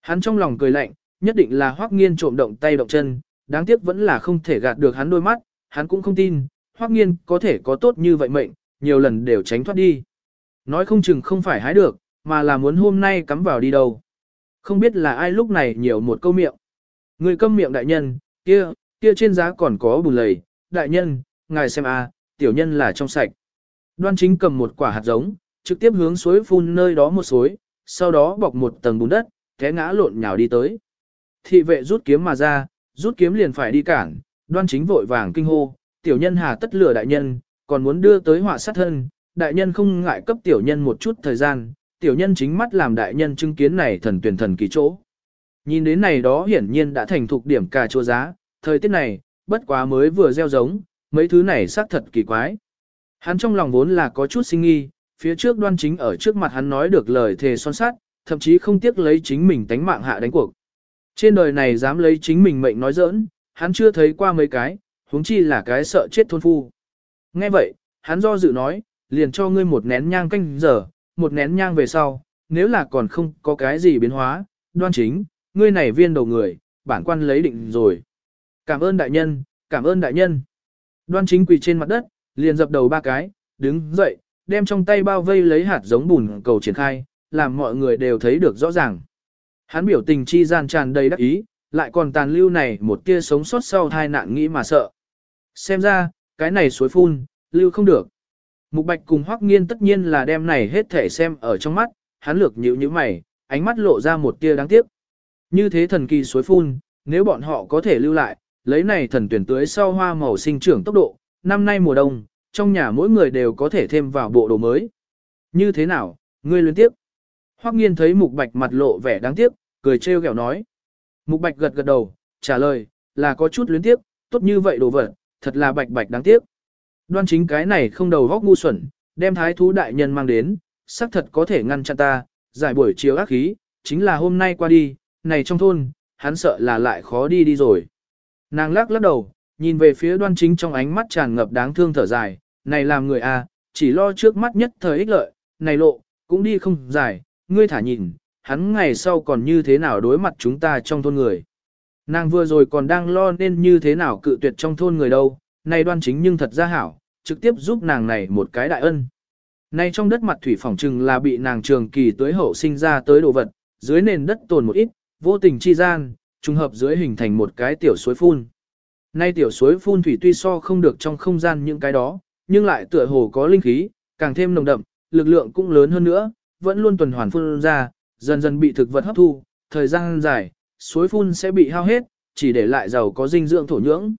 Hắn trong lòng cười lạnh, nhất định là hoắc nghiên trộm động tay động chân, đáng tiếc vẫn là không thể gạt được hắn đôi mắt, hắn cũng không tin, hoắc nghiên có thể có tốt như vậy mệnh, nhiều lần đều tránh thoát đi. Nói không chừng không phải hái được, mà là muốn hôm nay cắm vào đi đâu. Không biết là ai lúc này nhiều một câu miệng. Người câm miệng đại nhân, kia, kia trên giá còn có bùn lầy, đại nhân, ngài xem a, tiểu nhân là trong sạch. Đoan chính cầm một quả hạt giống, trực tiếp hướng suối phun nơi đó một suối, sau đó bọc một tầng bùn đất, té ngã lộn nhào đi tới. Thị vệ rút kiếm mà ra, rút kiếm liền phải đi cản, đoan chính vội vàng kinh hô, tiểu nhân hà tất lửa đại nhân, còn muốn đưa tới họa sát thân, đại nhân không ngại cấp tiểu nhân một chút thời gian, tiểu nhân chính mắt làm đại nhân chứng kiến này thần tuyển thần kỳ chỗ. Nhìn đến này đó hiển nhiên đã thành thục điểm cà chua giá, thời tiết này, bất quá mới vừa gieo giống, mấy thứ này xác thật kỳ quái. Hắn trong lòng vốn là có chút sinh nghi, phía trước đoan chính ở trước mặt hắn nói được lời thề son sát, thậm chí không tiếc lấy chính mình tánh mạng hạ đánh cuộc. Trên đời này dám lấy chính mình mệnh nói giỡn, hắn chưa thấy qua mấy cái, huống chi là cái sợ chết thôn phu. Nghe vậy, hắn do dự nói, liền cho ngươi một nén nhang canh giờ, một nén nhang về sau, nếu là còn không có cái gì biến hóa, đoan chính, ngươi này viên đầu người, bản quan lấy định rồi. Cảm ơn đại nhân, cảm ơn đại nhân. Đoan chính quỳ trên mặt đất, liền dập đầu ba cái, đứng dậy, đem trong tay bao vây lấy hạt giống bùn cầu triển khai, làm mọi người đều thấy được rõ ràng. Hắn biểu tình chi gian tràn đầy đắc ý, lại còn tàn lưu này một tia sống sót sau hai nạn nghĩ mà sợ. Xem ra, cái này suối phun, lưu không được. Mục Bạch cùng Hoắc Nghiên tất nhiên là đem này hết thể xem ở trong mắt, hắn lược nhíu nhíu mày, ánh mắt lộ ra một tia đáng tiếc. Như thế thần kỳ suối phun, nếu bọn họ có thể lưu lại, lấy này thần tuyển tưới sau hoa màu sinh trưởng tốc độ, năm nay mùa đông, trong nhà mỗi người đều có thể thêm vào bộ đồ mới. Như thế nào, ngươi liên tiếp? Hoắc nghiên thấy mục bạch mặt lộ vẻ đáng tiếc, cười trêu ghẹo nói. Mục bạch gật gật đầu, trả lời, là có chút luyến tiếc, tốt như vậy đồ vật, thật là bạch bạch đáng tiếc. Đoan chính cái này không đầu góc ngu xuẩn, đem thái thú đại nhân mang đến, xác thật có thể ngăn chặn ta, giải buổi chiều ác khí, chính là hôm nay qua đi, này trong thôn, hắn sợ là lại khó đi đi rồi. Nàng lắc lắc đầu, nhìn về phía đoan chính trong ánh mắt tràn ngập đáng thương thở dài, này làm người a, à, chỉ lo trước mắt nhất thời ích lợi, này lộ, cũng đi không dài, ngươi thả nhìn, hắn ngày sau còn như thế nào đối mặt chúng ta trong thôn người. Nàng vừa rồi còn đang lo nên như thế nào cự tuyệt trong thôn người đâu, này đoan chính nhưng thật ra hảo, trực tiếp giúp nàng này một cái đại ân. Này trong đất mặt thủy phỏng trừng là bị nàng trường kỳ tưới hậu sinh ra tới đồ vật, dưới nền đất tồn một ít, vô tình chi gian, trùng hợp dưới hình thành một cái tiểu suối phun. Nay tiểu suối phun thủy tuy so không được trong không gian những cái đó, nhưng lại tựa hồ có linh khí, càng thêm nồng đậm, lực lượng cũng lớn hơn nữa, vẫn luôn tuần hoàn phun ra, dần dần bị thực vật hấp thu, thời gian dài, suối phun sẽ bị hao hết, chỉ để lại giàu có dinh dưỡng thổ nhưỡng.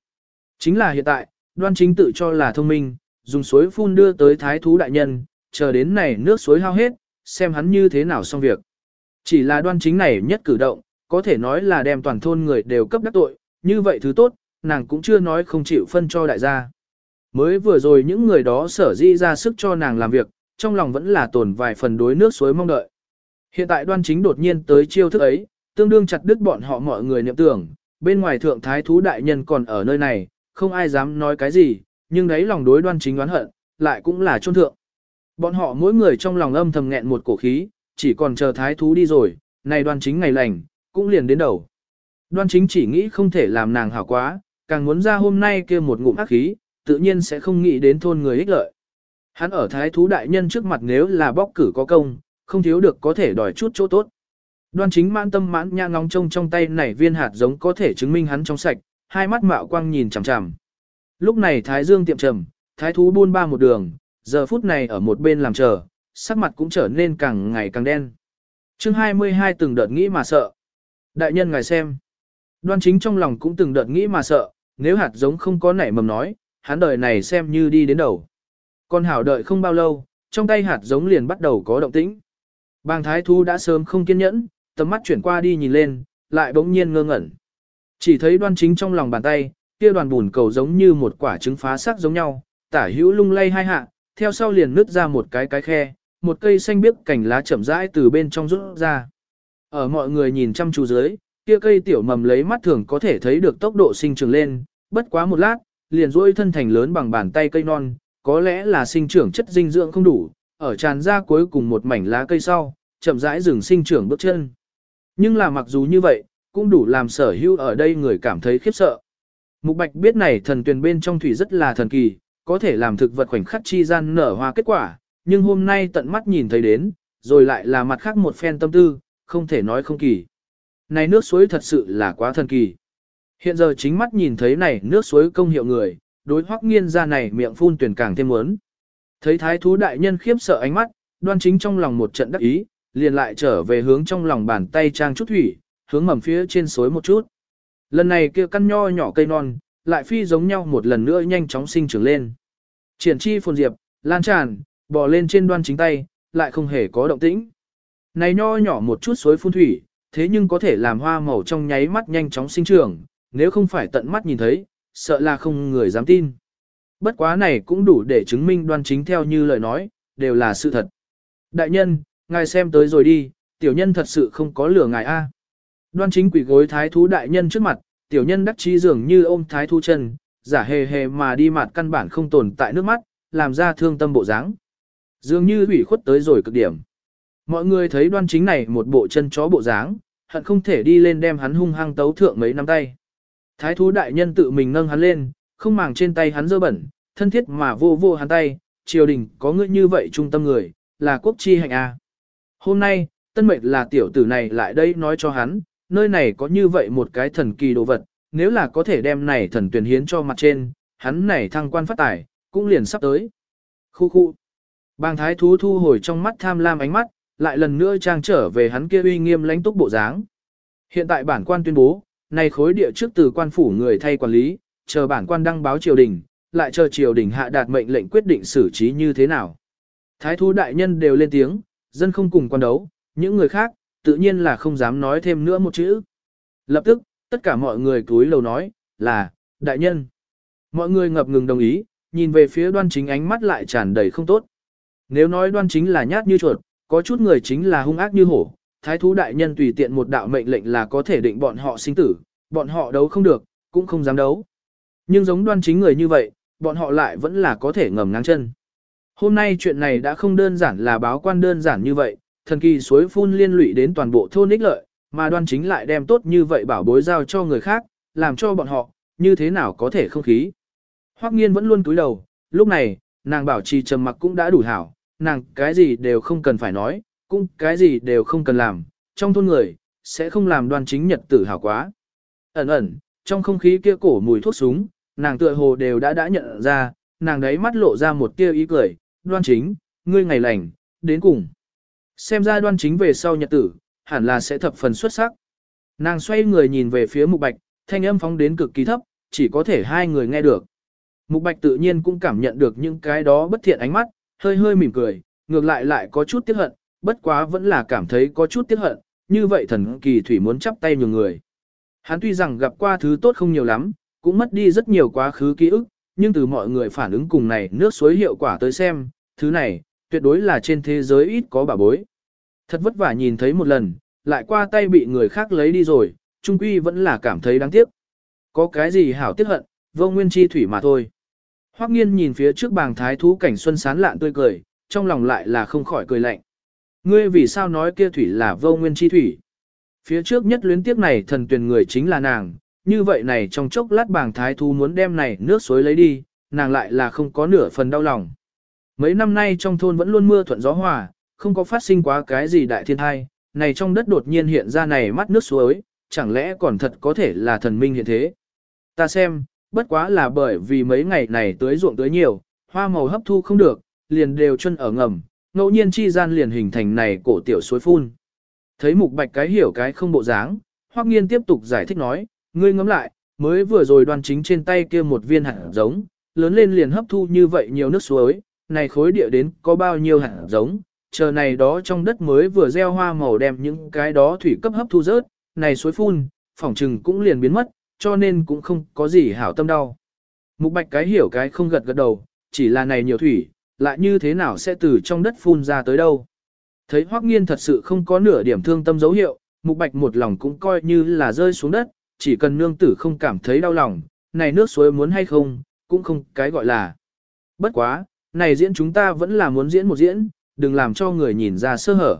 Chính là hiện tại, đoan chính tự cho là thông minh, dùng suối phun đưa tới thái thú đại nhân, chờ đến này nước suối hao hết, xem hắn như thế nào xong việc. Chỉ là đoan chính này nhất cử động, có thể nói là đem toàn thôn người đều cấp đắc tội, như vậy thứ tốt, nàng cũng chưa nói không chịu phân cho đại gia. Mới vừa rồi những người đó sở di ra sức cho nàng làm việc, trong lòng vẫn là tồn vài phần đối nước suối mong đợi. Hiện tại đoan chính đột nhiên tới chiêu thức ấy, tương đương chặt đứt bọn họ mọi người niệm tưởng, bên ngoài thượng thái thú đại nhân còn ở nơi này, không ai dám nói cái gì, nhưng đấy lòng đối đoan chính đoán hận, lại cũng là trôn thượng. Bọn họ mỗi người trong lòng âm thầm nghẹn một cổ khí, chỉ còn chờ thái thú đi rồi, này đoan chính ngày lành, cũng liền đến đầu. Đoan chính chỉ nghĩ không thể làm nàng hảo quá, càng muốn ra hôm nay kia một ngụm ác khí, tự nhiên sẽ không nghĩ đến thôn người ích lợi. Hắn ở thái thú đại nhân trước mặt nếu là bóc cử có công, không thiếu được có thể đòi chút chỗ tốt. Đoan chính mãn tâm mãn nha ngóng trông trong tay nảy viên hạt giống có thể chứng minh hắn trong sạch, hai mắt mạo quang nhìn chằm chằm. Lúc này thái dương tiệm trầm, thái thú buôn ba một đường, giờ phút này ở một bên làm chờ, sắc mặt cũng trở nên càng ngày càng đen. chương 22 từng đợt nghĩ mà sợ. Đại nhân ngài xem. Đoan chính trong lòng cũng từng đợt nghĩ mà sợ, nếu hạt giống không có nảy mầm nói, hắn đời này xem như đi đến đầu. con hảo đợi không bao lâu, trong tay hạt giống liền bắt đầu có động tĩnh. Bàng thái thú đã sớm không kiên nhẫn, tầm mắt chuyển qua đi nhìn lên, lại bỗng nhiên ngơ ngẩn. Chỉ thấy đoan chính trong lòng bàn tay, kia đoàn bùn cầu giống như một quả trứng phá sắc giống nhau, tả hữu lung lay hai hạ, theo sau liền nứt ra một cái cái khe, một cây xanh biếc cành lá chậm rãi từ bên trong rút ra. Ở mọi người nhìn chăm chú dưới, kia cây tiểu mầm lấy mắt thường có thể thấy được tốc độ sinh trưởng lên, bất quá một lát, liền duỗi thân thành lớn bằng bàn tay cây non, có lẽ là sinh trưởng chất dinh dưỡng không đủ, ở tràn ra cuối cùng một mảnh lá cây sau, chậm rãi dừng sinh trưởng bước chân. Nhưng là mặc dù như vậy, cũng đủ làm sở hữu ở đây người cảm thấy khiếp sợ. Mục Bạch biết này thần tuyền bên trong thủy rất là thần kỳ, có thể làm thực vật khoảnh khắc chi gian nở hoa kết quả, nhưng hôm nay tận mắt nhìn thấy đến, rồi lại là mặt khác một phen tâm tư, không thể nói không kỳ. Này nước suối thật sự là quá thần kỳ. Hiện giờ chính mắt nhìn thấy này nước suối công hiệu người, đối hoắc nghiên ra này miệng phun tuyển càng thêm muốn. Thấy thái thú đại nhân khiếp sợ ánh mắt, đoan chính trong lòng một trận đắc ý, liền lại trở về hướng trong lòng bàn tay trang chút thủy, hướng mầm phía trên suối một chút. Lần này kia căn nho nhỏ cây non, lại phi giống nhau một lần nữa nhanh chóng sinh trưởng lên. Triển chi phồn diệp, lan tràn, bò lên trên đoan chính tay, lại không hề có động tĩnh. Này nho nhỏ một chút suối phun thủy, thế nhưng có thể làm hoa màu trong nháy mắt nhanh chóng sinh trưởng, nếu không phải tận mắt nhìn thấy, sợ là không người dám tin. Bất quá này cũng đủ để chứng minh đoan chính theo như lời nói, đều là sự thật. Đại nhân, ngài xem tới rồi đi, tiểu nhân thật sự không có lửa ngài a. Đoan chính quỷ gối thái thú đại nhân trước mặt, tiểu nhân đắc chí dường như ôm thái thú chân, giả hề hề mà đi mặt căn bản không tồn tại nước mắt, làm ra thương tâm bộ dáng. Dường như hủy khuất tới rồi cực điểm. Mọi người thấy đoan chính này một bộ chân chó bộ dáng, hận không thể đi lên đem hắn hung hăng tấu thượng mấy năm tay. Thái thú đại nhân tự mình nâng hắn lên, không màng trên tay hắn dơ bẩn, thân thiết mà vô vô hắn tay, triều đình có ngươi như vậy trung tâm người, là quốc chi hạnh a. Hôm nay, tân mệnh là tiểu tử này lại đây nói cho hắn, nơi này có như vậy một cái thần kỳ đồ vật, nếu là có thể đem này thần tuyển hiến cho mặt trên, hắn này thăng quan phát tài, cũng liền sắp tới. Khu khu. Bàng thái thú thu hồi trong mắt tham lam ánh mắt, lại lần nữa trang trở về hắn kia uy nghiêm lãnh túc bộ dáng. Hiện tại bản quan tuyên bố, này khối địa trước từ quan phủ người thay quản lý, chờ bản quan đăng báo triều đình, lại chờ triều đình hạ đạt mệnh lệnh quyết định xử trí như thế nào. Thái thú đại nhân đều lên tiếng, dân không cùng quan đấu, những người khác, tự nhiên là không dám nói thêm nữa một chữ. Lập tức, tất cả mọi người cúi lầu nói, là, đại nhân. Mọi người ngập ngừng đồng ý, nhìn về phía đoan chính ánh mắt lại tràn đầy không tốt. Nếu nói đoan chính là nhát như chuột, có chút người chính là hung ác như hổ, thái thú đại nhân tùy tiện một đạo mệnh lệnh là có thể định bọn họ sinh tử, bọn họ đấu không được, cũng không dám đấu. Nhưng giống đoan chính người như vậy, bọn họ lại vẫn là có thể ngầm ngang chân. Hôm nay chuyện này đã không đơn giản là báo quan đơn giản như vậy, thần kỳ suối phun liên lụy đến toàn bộ thôn ích lợi, mà đoan chính lại đem tốt như vậy bảo bối giao cho người khác, làm cho bọn họ, như thế nào có thể không khí. Hoắc nghiên vẫn luôn cúi đầu, lúc này, nàng bảo trì trầm mặc cũng đã đủ hảo, nàng cái gì đều không cần phải nói, cũng cái gì đều không cần làm, trong thôn người, sẽ không làm đoan chính nhật tử hảo quá. Ẩn ẩn, trong không khí kia cổ mùi thuốc súng, nàng tựa hồ đều đã đã nhận ra, nàng đấy mắt lộ ra một tia ý cười, đoan chính, ngươi ngày lành, đến cùng. Xem ra đoan chính về sau nhật tử, hẳn là sẽ thập phần xuất sắc. Nàng xoay người nhìn về phía mục bạch, thanh âm phóng đến cực kỳ thấp, chỉ có thể hai người nghe được. Mục bạch tự nhiên cũng cảm nhận được những cái đó bất thiện ánh mắt, hơi hơi mỉm cười, ngược lại lại có chút tiếc hận, bất quá vẫn là cảm thấy có chút tiếc hận, như vậy thần kỳ thủy muốn chắp tay nhường người. Hắn tuy rằng gặp qua thứ tốt không nhiều lắm, cũng mất đi rất nhiều quá khứ ký ức, nhưng từ mọi người phản ứng cùng này nước suối hiệu quả tới xem, thứ này, tuyệt đối là trên thế giới ít có bà bối. Thật vất vả nhìn thấy một lần, lại qua tay bị người khác lấy đi rồi, trung quy vẫn là cảm thấy đáng tiếc. Có cái gì hảo tiếc hận, vô nguyên chi thủy mà thôi. Hoắc nghiên nhìn phía trước bàng thái thú cảnh xuân sán lạn tươi cười, trong lòng lại là không khỏi cười lạnh. Ngươi vì sao nói kia thủy là vô nguyên chi thủy? Phía trước nhất luyến tiếc này thần tuyển người chính là nàng, như vậy này trong chốc lát bàng thái thú muốn đem này nước suối lấy đi, nàng lại là không có nửa phần đau lòng. Mấy năm nay trong thôn vẫn luôn mưa thuận gió hòa, không có phát sinh quá cái gì đại thiên thai, này trong đất đột nhiên hiện ra này mắt nước suối, chẳng lẽ còn thật có thể là thần minh hiện thế. Ta xem, bất quá là bởi vì mấy ngày này tưới ruộng tưới nhiều, hoa màu hấp thu không được, liền đều chân ở ngầm, ngẫu nhiên chi gian liền hình thành này cổ tiểu suối phun. Thấy mục bạch cái hiểu cái không bộ dáng, Hoắc Nghiên tiếp tục giải thích nói, ngươi ngẫm lại, mới vừa rồi đoan chính trên tay kia một viên hạt giống, lớn lên liền hấp thu như vậy nhiều nước suối, này khối địa đến có bao nhiêu hạt giống, chờ này đó trong đất mới vừa gieo hoa màu đem những cái đó thủy cấp hấp thu rớt, này suối phun, phỏng trừng cũng liền biến mất, cho nên cũng không có gì hảo tâm đau. Mục bạch cái hiểu cái không gật gật đầu, chỉ là này nhiều thủy, lại như thế nào sẽ từ trong đất phun ra tới đâu. Thấy Hoắc Nghiên thật sự không có nửa điểm thương tâm dấu hiệu, Mục Bạch một lòng cũng coi như là rơi xuống đất, chỉ cần nương tử không cảm thấy đau lòng, này nước suối muốn hay không, cũng không cái gọi là. Bất quá, này diễn chúng ta vẫn là muốn diễn một diễn, đừng làm cho người nhìn ra sơ hở.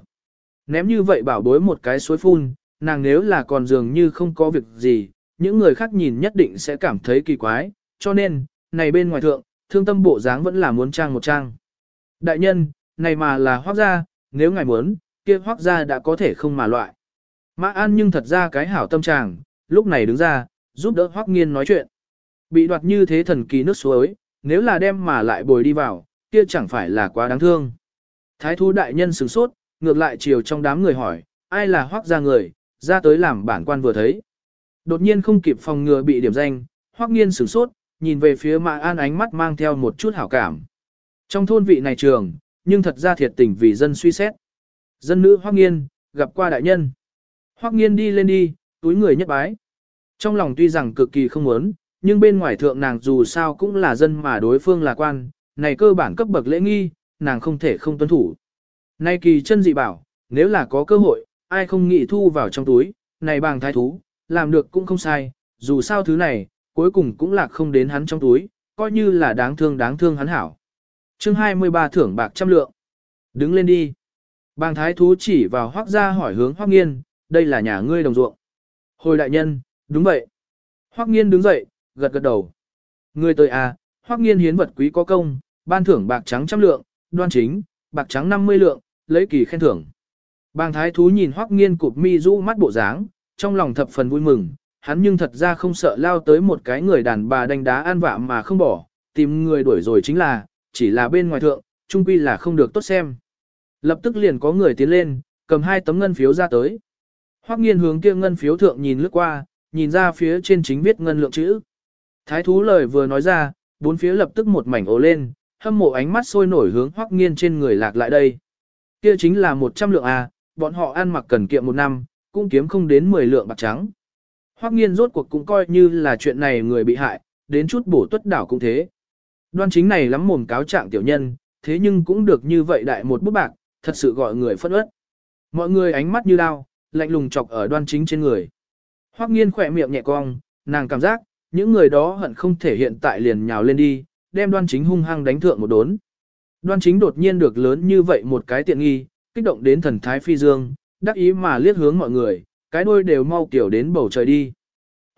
Ném như vậy bảo bối một cái suối phun, nàng nếu là còn dường như không có việc gì, những người khác nhìn nhất định sẽ cảm thấy kỳ quái, cho nên, này bên ngoài thượng, thương tâm bộ dáng vẫn là muốn trang một trang. Đại nhân, này mà là hoác gia, nếu ngài muốn, kia hoác gia đã có thể không mà loại. Mã An nhưng thật ra cái hảo tâm trạng, lúc này đứng ra, giúp đỡ hoác nghiên nói chuyện. Bị đoạt như thế thần kỳ nước suối, nếu là đem mà lại bồi đi vào, kia chẳng phải là quá đáng thương. Thái thú đại nhân sửng sốt, ngược lại chiều trong đám người hỏi, ai là hoác gia người, ra tới làm bản quan vừa thấy. Đột nhiên không kịp phòng ngừa bị điểm danh, hoác nghiên sửng sốt, nhìn về phía Mã An ánh mắt mang theo một chút hảo cảm. Trong thôn vị này trường, nhưng thật ra thiệt tình vì dân suy xét. Dân nữ Hoắc Nghiên, gặp qua đại nhân. Hoắc Nghiên đi lên đi, túi người nhất bái. Trong lòng tuy rằng cực kỳ không muốn, nhưng bên ngoài thượng nàng dù sao cũng là dân mà đối phương là quan, này cơ bản cấp bậc lễ nghi, nàng không thể không tuân thủ. Nay kỳ chân dị bảo, nếu là có cơ hội, ai không nghĩ thu vào trong túi, này bàng thái thú, làm được cũng không sai, dù sao thứ này, cuối cùng cũng lạc không đến hắn trong túi, coi như là đáng thương đáng thương hắn hảo. chương 23 thưởng bạc trăm lượng. Đứng lên đi. Bàng thái thú chỉ vào hoác ra hỏi hướng hoác nghiên, đây là nhà ngươi đồng ruộng. Hồi đại nhân, đúng vậy. Hoắc nghiên đứng dậy, gật gật đầu. Người tới à, Hoắc nghiên hiến vật quý có công, ban thưởng bạc trắng trăm lượng, đoan chính, bạc trắng 50 lượng, lấy kỳ khen thưởng. Bàng thái thú nhìn Hoắc nghiên cụp mi rũ mắt bộ dáng, trong lòng thập phần vui mừng, hắn nhưng thật ra không sợ lao tới một cái người đàn bà đánh đá an vạ mà không bỏ, tìm người đuổi rồi chính là, chỉ là bên ngoài thượng, trung quy là không được tốt xem. Lập tức liền có người tiến lên, cầm hai tấm ngân phiếu ra tới. Hoắc nghiên hướng kia ngân phiếu thượng nhìn lướt qua, nhìn ra phía trên chính viết ngân lượng chữ. Thái thú lời vừa nói ra, bốn phía lập tức một mảnh ồ lên, hâm mộ ánh mắt sôi nổi hướng Hoắc nghiên trên người lạc lại đây. Kia chính là 100 lượng à, bọn họ ăn mặc cần kiệm một năm, cũng kiếm không đến 10 lượng bạc trắng. Hoắc nghiên rốt cuộc cũng coi như là chuyện này người bị hại, đến chút bổ tuất đảo cũng thế. Đoan chính này lắm mồm cáo trạng tiểu nhân, thế nhưng cũng được như vậy đại một bút bạc, thật sự gọi người phẫn uất. Mọi người ánh mắt như đao, lạnh lùng chọc ở đoan chính trên người. Hoắc nghiên khỏe miệng nhẹ cong, nàng cảm giác, những người đó hận không thể hiện tại liền nhào lên đi, đem đoan chính hung hăng đánh thượng một đốn. Đoan chính đột nhiên được lớn như vậy một cái tiện nghi, kích động đến thần thái phi dương, đắc ý mà liếc hướng mọi người, cái đôi đều mau tiểu đến bầu trời đi.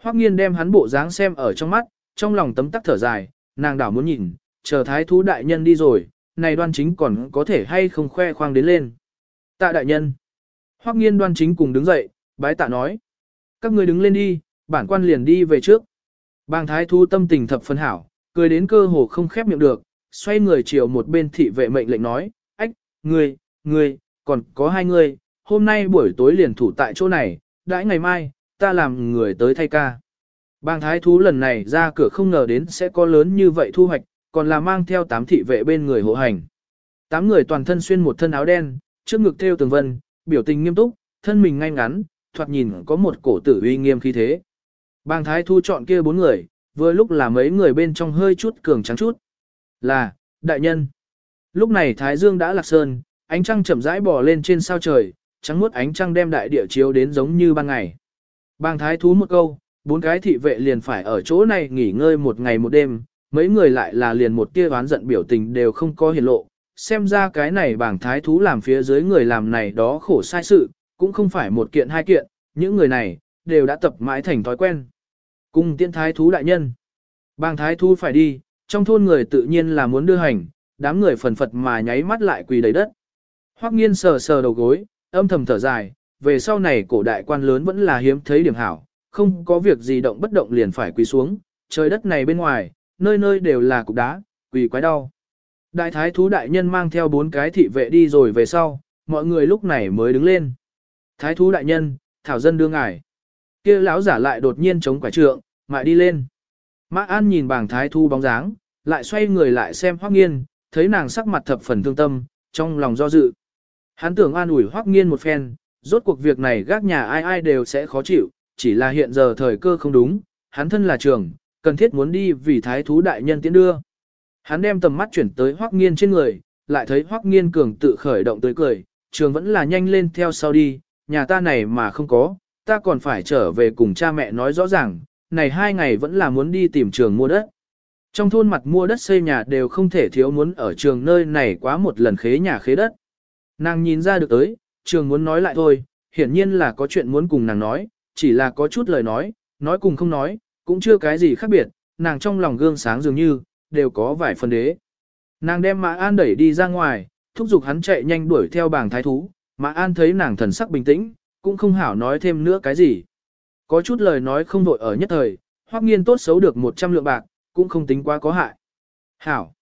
Hoắc nghiên đem hắn bộ dáng xem ở trong mắt, trong lòng tấm tắc thở dài, nàng đảo muốn nhìn, chờ thái thú đại nhân đi rồi, này đoan chính còn có thể hay không khoe khoang đến lên. Tạ đại nhân. Hoắc nghiên đoan chính cùng đứng dậy, bái tạ nói. Các người đứng lên đi, bản quan liền đi về trước. Bàng thái thú tâm tình thập phân hảo, cười đến cơ hồ không khép miệng được, xoay người chiều một bên thị vệ mệnh lệnh nói, ách, ngươi, ngươi, còn có hai người, hôm nay buổi tối liền thủ tại chỗ này, đãi ngày mai, ta làm người tới thay ca. Bàng thái thú lần này ra cửa không ngờ đến sẽ có lớn như vậy thu hoạch, còn là mang theo tám thị vệ bên người hộ hành. Tám người toàn thân xuyên một thân áo đen, trước ngực theo tường vân, biểu tình nghiêm túc, thân mình ngay ngắn, thoạt nhìn có một cổ tử uy nghiêm khí thế. Bàng thái thu chọn kia bốn người, vừa lúc là mấy người bên trong hơi chút cường trắng chút. Là, đại nhân. Lúc này thái dương đã lạc sơn, ánh trăng chậm rãi bò lên trên sao trời, trắng muốt ánh trăng đem đại địa chiếu đến giống như ban ngày. Bàng thái thú một câu, bốn cái thị vệ liền phải ở chỗ này nghỉ ngơi một ngày một đêm, mấy người lại là liền một tia oán giận biểu tình đều không có hiển lộ, xem ra cái này bảng thái thú làm phía dưới người làm này đó khổ sai sự, cũng không phải một kiện hai kiện, những người này, đều đã tập mãi thành thói quen. Cung tiễn thái thú đại nhân. Bàng thái thú phải đi, trong thôn người tự nhiên là muốn đưa hành, đám người phần phật mà nháy mắt lại quỳ đầy đất. Hoắc nghiên sờ sờ đầu gối, âm thầm thở dài, về sau này cổ đại quan lớn vẫn là hiếm thấy điểm hảo, không có việc gì động bất động liền phải quỳ xuống, trời đất này bên ngoài, nơi nơi đều là cục đá, quỳ quái đau. Đại thái thú đại nhân mang theo bốn cái thị vệ đi rồi về sau, mọi người lúc này mới đứng lên. Thái thú đại nhân, thảo dân đưa ngài kia lão giả lại đột nhiên chống quả trượng, mại đi lên. Mã An nhìn bảng thái thu bóng dáng, lại xoay người lại xem Hoắc Nghiên, thấy nàng sắc mặt thập phần thương tâm, trong lòng do dự. Hắn tưởng an ủi Hoắc Nghiên một phen, rốt cuộc việc này gác nhà ai ai đều sẽ khó chịu, chỉ là hiện giờ thời cơ không đúng, hắn thân là trưởng, cần thiết muốn đi vì thái thú đại nhân tiến đưa. Hắn đem tầm mắt chuyển tới Hoắc Nghiên trên người, lại thấy Hoắc Nghiên cường tự khởi động tới cười, trường vẫn là nhanh lên theo sau đi, nhà ta này mà không có, ta còn phải trở về cùng cha mẹ nói rõ ràng, này hai ngày vẫn là muốn đi tìm trường mua đất. Trong thôn mặt mua đất xây nhà đều không thể thiếu muốn ở trường nơi này quá một lần khế nhà khế đất. Nàng nhìn ra được tới, trường muốn nói lại thôi, hiển nhiên là có chuyện muốn cùng nàng nói, chỉ là có chút lời nói, nói cùng không nói, cũng chưa cái gì khác biệt, nàng trong lòng gương sáng dường như, đều có vài phần đế. Nàng đem Mã An đẩy đi ra ngoài, thúc giục hắn chạy nhanh đuổi theo bảng thái thú, Mã An thấy nàng thần sắc bình tĩnh, cũng không hảo nói thêm nữa cái gì. Có chút lời nói không vội ở nhất thời, hoắc nghiên tốt xấu được 100 lượng bạc, cũng không tính quá có hại. Hảo.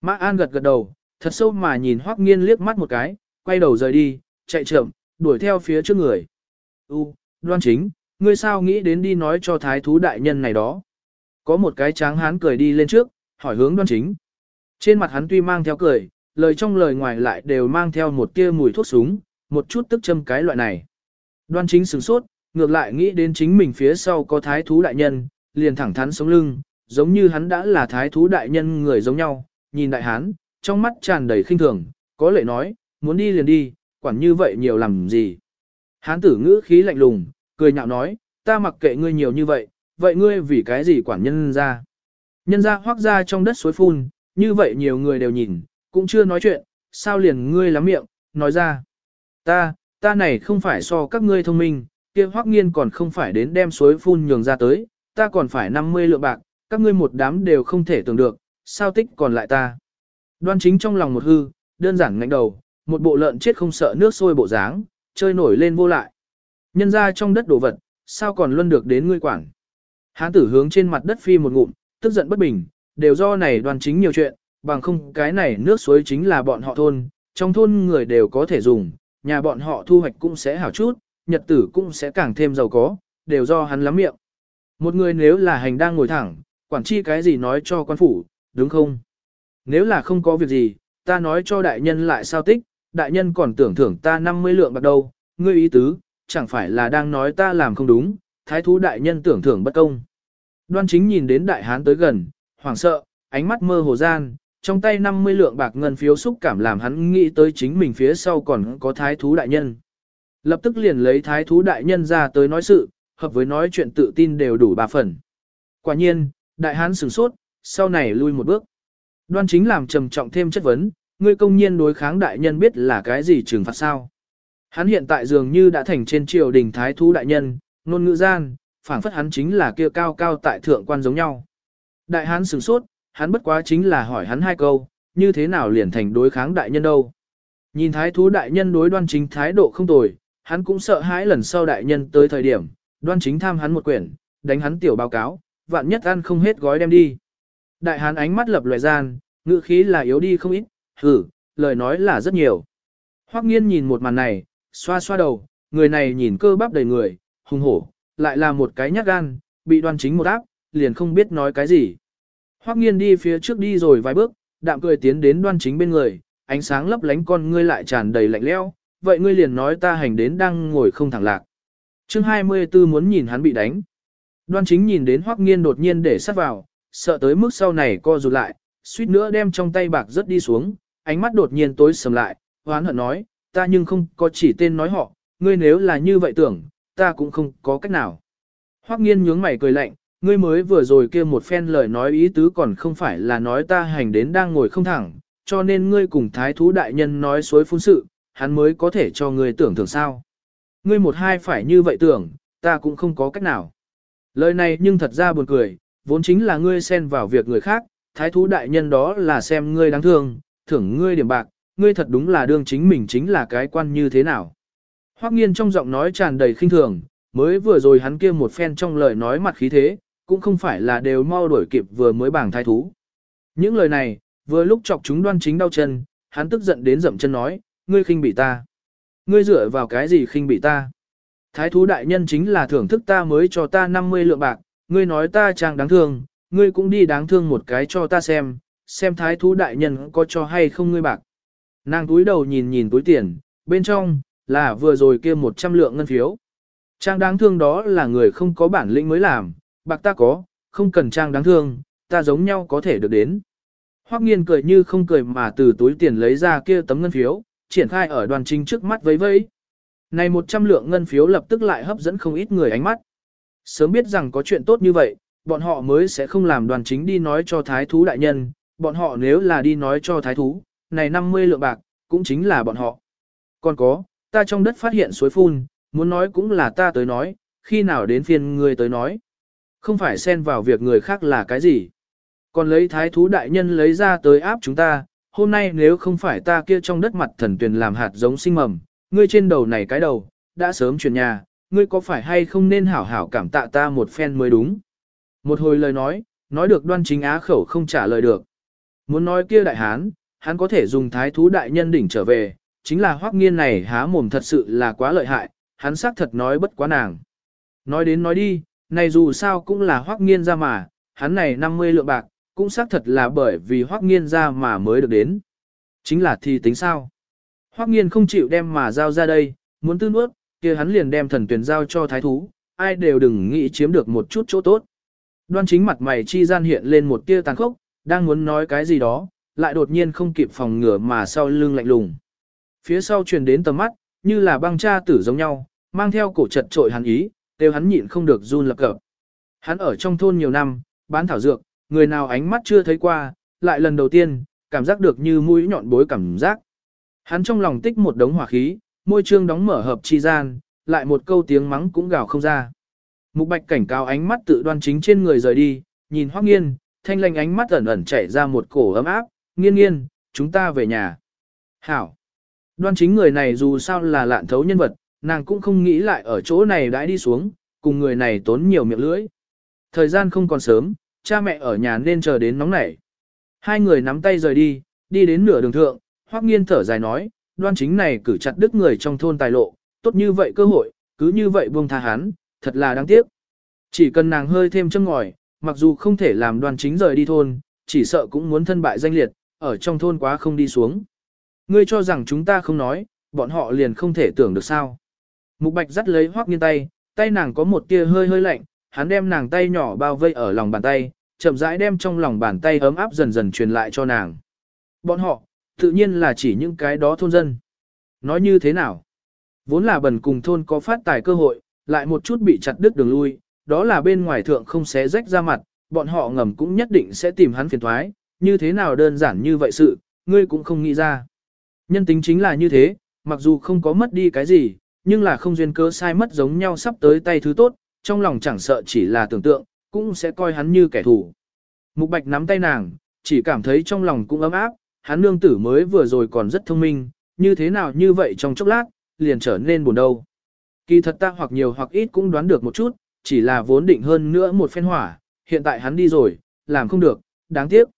Mã An gật gật đầu, thật sâu mà nhìn hoắc nghiên liếc mắt một cái, quay đầu rời đi, chạy chậm, đuổi theo phía trước người. U, đoan chính, ngươi sao nghĩ đến đi nói cho thái thú đại nhân này đó. Có một cái tráng hán cười đi lên trước, hỏi hướng đoan chính. Trên mặt hắn tuy mang theo cười, lời trong lời ngoài lại đều mang theo một tia mùi thuốc súng, một chút tức châm cái loại này. Đoan chính sửng sốt, ngược lại nghĩ đến chính mình phía sau có thái thú đại nhân, liền thẳng thắn sống lưng, giống như hắn đã là thái thú đại nhân người giống nhau, nhìn đại hán, trong mắt tràn đầy khinh thường, có lệ nói, muốn đi liền đi, quản như vậy nhiều làm gì. Hán tử ngữ khí lạnh lùng, cười nhạo nói, ta mặc kệ ngươi nhiều như vậy, vậy ngươi vì cái gì quản nhân ra. Nhân ra hoác ra trong đất suối phun, như vậy nhiều người đều nhìn, cũng chưa nói chuyện, sao liền ngươi lắm miệng, nói ra. Ta, ta này không phải so các ngươi thông minh, kia Hoắc nghiên còn không phải đến đem suối phun nhường ra tới, ta còn phải 50 lượng bạc, các ngươi một đám đều không thể tưởng được, sao tích còn lại ta. Đoan chính trong lòng một hư, đơn giản ngạnh đầu, một bộ lợn chết không sợ nước sôi bộ dáng, chơi nổi lên vô lại. Nhân ra trong đất đồ vật, sao còn luân được đến ngươi quản. Hán tử hướng trên mặt đất phi một ngụm, tức giận bất bình, đều do này đoan chính nhiều chuyện, bằng không cái này nước suối chính là bọn họ thôn, trong thôn người đều có thể dùng, nhà bọn họ thu hoạch cũng sẽ hảo chút, nhật tử cũng sẽ càng thêm giàu có, đều do hắn lắm miệng. Một người nếu là hành đang ngồi thẳng, quản chi cái gì nói cho quan phủ, đúng không? Nếu là không có việc gì, ta nói cho đại nhân lại sao tích, đại nhân còn tưởng thưởng ta 50 lượng bạc đâu, ngươi ý tứ, chẳng phải là đang nói ta làm không đúng, thái thú đại nhân tưởng thưởng bất công. Đoan chính nhìn đến đại hán tới gần, hoảng sợ, ánh mắt mơ hồ gian, trong tay 50 lượng bạc ngân phiếu xúc cảm làm hắn nghĩ tới chính mình phía sau còn có thái thú đại nhân. Lập tức liền lấy thái thú đại nhân ra tới nói sự, hợp với nói chuyện tự tin đều đủ ba phần. Quả nhiên, đại hán sửng sốt, sau này lui một bước. Đoan chính làm trầm trọng thêm chất vấn, ngươi công nhiên đối kháng đại nhân biết là cái gì trừng phạt sao. Hắn hiện tại dường như đã thành trên triều đình thái thú đại nhân, nôn ngữ gian, phảng phất hắn chính là kia cao cao tại thượng quan giống nhau. Đại hán sửng sốt, hắn bất quá chính là hỏi hắn hai câu, như thế nào liền thành đối kháng đại nhân đâu. Nhìn thái thú đại nhân đối đoan chính thái độ không tồi, hắn cũng sợ hãi lần sau đại nhân tới thời điểm, đoan chính tham hắn một quyển, đánh hắn tiểu báo cáo, vạn nhất ăn không hết gói đem đi. Đại hán ánh mắt lập loè gian, ngữ khí là yếu đi không ít, hử, lời nói là rất nhiều. Hoắc nghiên nhìn một màn này, xoa xoa đầu, người này nhìn cơ bắp đầy người, hung hổ, lại là một cái nhát gan, bị đoan chính một áp, liền không biết nói cái gì. Hoắc nghiên đi phía trước đi rồi vài bước, đạm cười tiến đến đoan chính bên người, ánh sáng lấp lánh con ngươi lại tràn đầy lạnh lẽo. vậy ngươi liền nói ta hành đến đang ngồi không thẳng lạc. chương 24 muốn nhìn hắn bị đánh. Đoan chính nhìn đến Hoắc nghiên đột nhiên để sát vào, sợ tới mức sau này co rụt lại, suýt nữa đem trong tay bạc rất đi xuống, ánh mắt đột nhiên tối sầm lại, hoán hận nói, ta nhưng không có chỉ tên nói họ, ngươi nếu là như vậy tưởng, ta cũng không có cách nào. Hoắc nghiên nhướng mày cười lạnh, ngươi mới vừa rồi kia một phen lời nói ý tứ còn không phải là nói ta hành đến đang ngồi không thẳng, cho nên ngươi cùng thái thú đại nhân nói suối phun sự, hắn mới có thể cho ngươi tưởng thường sao. Ngươi một hai phải như vậy tưởng, ta cũng không có cách nào. Lời này nhưng thật ra buồn cười, vốn chính là ngươi xen vào việc người khác, thái thú đại nhân đó là xem ngươi đáng thương, thưởng ngươi điểm bạc, ngươi thật đúng là đương chính mình chính là cái quan như thế nào. Hoắc nghiên trong giọng nói tràn đầy khinh thường, mới vừa rồi hắn kia một phen trong lời nói mặt khí thế, cũng không phải là đều mau đuổi kịp vừa mới bảng thái thú. Những lời này, vừa lúc chọc chúng đoan chính đau chân, hắn tức giận đến dậm chân nói, ngươi khinh bị ta. Ngươi dựa vào cái gì khinh bị ta? Thái thú đại nhân chính là thưởng thức ta mới cho ta 50 lượng bạc, ngươi nói ta chàng đáng thương, ngươi cũng đi đáng thương một cái cho ta xem, xem thái thú đại nhân có cho hay không ngươi bạc. Nàng túi đầu nhìn nhìn túi tiền, bên trong, là vừa rồi kia 100 lượng ngân phiếu. Trang đáng thương đó là người không có bản lĩnh mới làm, bạc ta có, không cần trang đáng thương, ta giống nhau có thể được đến. Hoắc nghiên cười như không cười mà từ túi tiền lấy ra kia tấm ngân phiếu, triển khai ở đoàn chính trước mắt vấy vấy. Này 100 lượng ngân phiếu lập tức lại hấp dẫn không ít người ánh mắt. Sớm biết rằng có chuyện tốt như vậy, bọn họ mới sẽ không làm đoàn chính đi nói cho thái thú đại nhân, bọn họ nếu là đi nói cho thái thú, này 50 lượng bạc, cũng chính là bọn họ. Còn có, ta trong đất phát hiện suối phun, muốn nói cũng là ta tới nói, khi nào đến phiên ngươi tới nói. Không phải xen vào việc người khác là cái gì. Còn lấy thái thú đại nhân lấy ra tới áp chúng ta, hôm nay nếu không phải ta kia trong đất mặt thần tuyền làm hạt giống sinh mầm, ngươi trên đầu này cái đầu, đã sớm chuyển nhà, ngươi có phải hay không nên hảo hảo cảm tạ ta một phen mới đúng. Một hồi lời nói, nói được đoan chính á khẩu không trả lời được. Muốn nói kia đại hán, hắn có thể dùng thái thú đại nhân đỉnh trở về, chính là hoắc nghiên này há mồm thật sự là quá lợi hại, hắn xác thật nói bất quá nàng. Nói đến nói đi, này dù sao cũng là hoắc nghiên ra mà, hắn này 50 lượng bạc, cũng xác thật là bởi vì hoắc nghiên ra mà mới được đến. Chính là thì tính sao? Hoắc nghiên không chịu đem mà giao ra đây, muốn tư nuốt, kia hắn liền đem thần tuyển giao cho thái thú, ai đều đừng nghĩ chiếm được một chút chỗ tốt. Đoan chính mặt mày chi gian hiện lên một tia tàn khốc, đang muốn nói cái gì đó, lại đột nhiên không kịp phòng ngừa mà sau lưng lạnh lùng. Phía sau truyền đến tầm mắt, như là băng cha tử giống nhau, mang theo cổ chật trội hắn ý, đều hắn nhịn không được run lập cập. Hắn ở trong thôn nhiều năm, bán thảo dược, người nào ánh mắt chưa thấy qua, lại lần đầu tiên, cảm giác được như mũi nhọn bối cảm giác. Hắn trong lòng tích một đống hỏa khí, môi trương đóng mở hợp chi gian, lại một câu tiếng mắng cũng gào không ra. Mục bạch cảnh cáo ánh mắt tự đoan chính trên người rời đi, nhìn hoác nghiên, thanh lanh ánh mắt ẩn ẩn chảy ra một cổ ấm áp, nghiên nghiên, chúng ta về nhà. Hảo. Đoan chính người này dù sao là lạn thấu nhân vật, nàng cũng không nghĩ lại ở chỗ này đãi đi xuống, cùng người này tốn nhiều miệng lưỡi. Thời gian không còn sớm, cha mẹ ở nhà nên chờ đến nóng nảy. Hai người nắm tay rời đi, đi đến nửa đường thượng, hoắc nghiên thở dài nói, đoan chính này cử chặt đứt người trong thôn tài lộ, tốt như vậy cơ hội, cứ như vậy buông tha hắn, thật là đáng tiếc. Chỉ cần nàng hơi thêm châm ngòi, mặc dù không thể làm đoan chính rời đi thôn, chỉ sợ cũng muốn thân bại danh liệt, ở trong thôn quá không đi xuống. Ngươi cho rằng chúng ta không nói, bọn họ liền không thể tưởng được sao. Mục bạch dắt lấy Hoắc nghiên tay, tay nàng có một tia hơi hơi lạnh, hắn đem nàng tay nhỏ bao vây ở lòng bàn tay, chậm rãi đem trong lòng bàn tay ấm áp dần dần truyền lại cho nàng. Bọn họ, tự nhiên là chỉ những cái đó thôn dân. Nói như thế nào? Vốn là bần cùng thôn có phát tài cơ hội, lại một chút bị chặt đứt đường lui, đó là bên ngoài thượng không xé rách ra mặt, bọn họ ngầm cũng nhất định sẽ tìm hắn phiền thoái, như thế nào đơn giản như vậy sự, ngươi cũng không nghĩ ra. Nhân tính chính là như thế, mặc dù không có mất đi cái gì, nhưng là không duyên cớ sai mất giống nhau sắp tới tay thứ tốt, trong lòng chẳng sợ chỉ là tưởng tượng, cũng sẽ coi hắn như kẻ thù. Mục Bạch nắm tay nàng, chỉ cảm thấy trong lòng cũng ấm áp, hắn nương tử mới vừa rồi còn rất thông minh, như thế nào như vậy trong chốc lát, liền trở nên buồn đâu. Kỳ thật ta hoặc nhiều hoặc ít cũng đoán được một chút, chỉ là vốn định hơn nữa một phen hỏa, hiện tại hắn đi rồi, làm không được, đáng tiếc.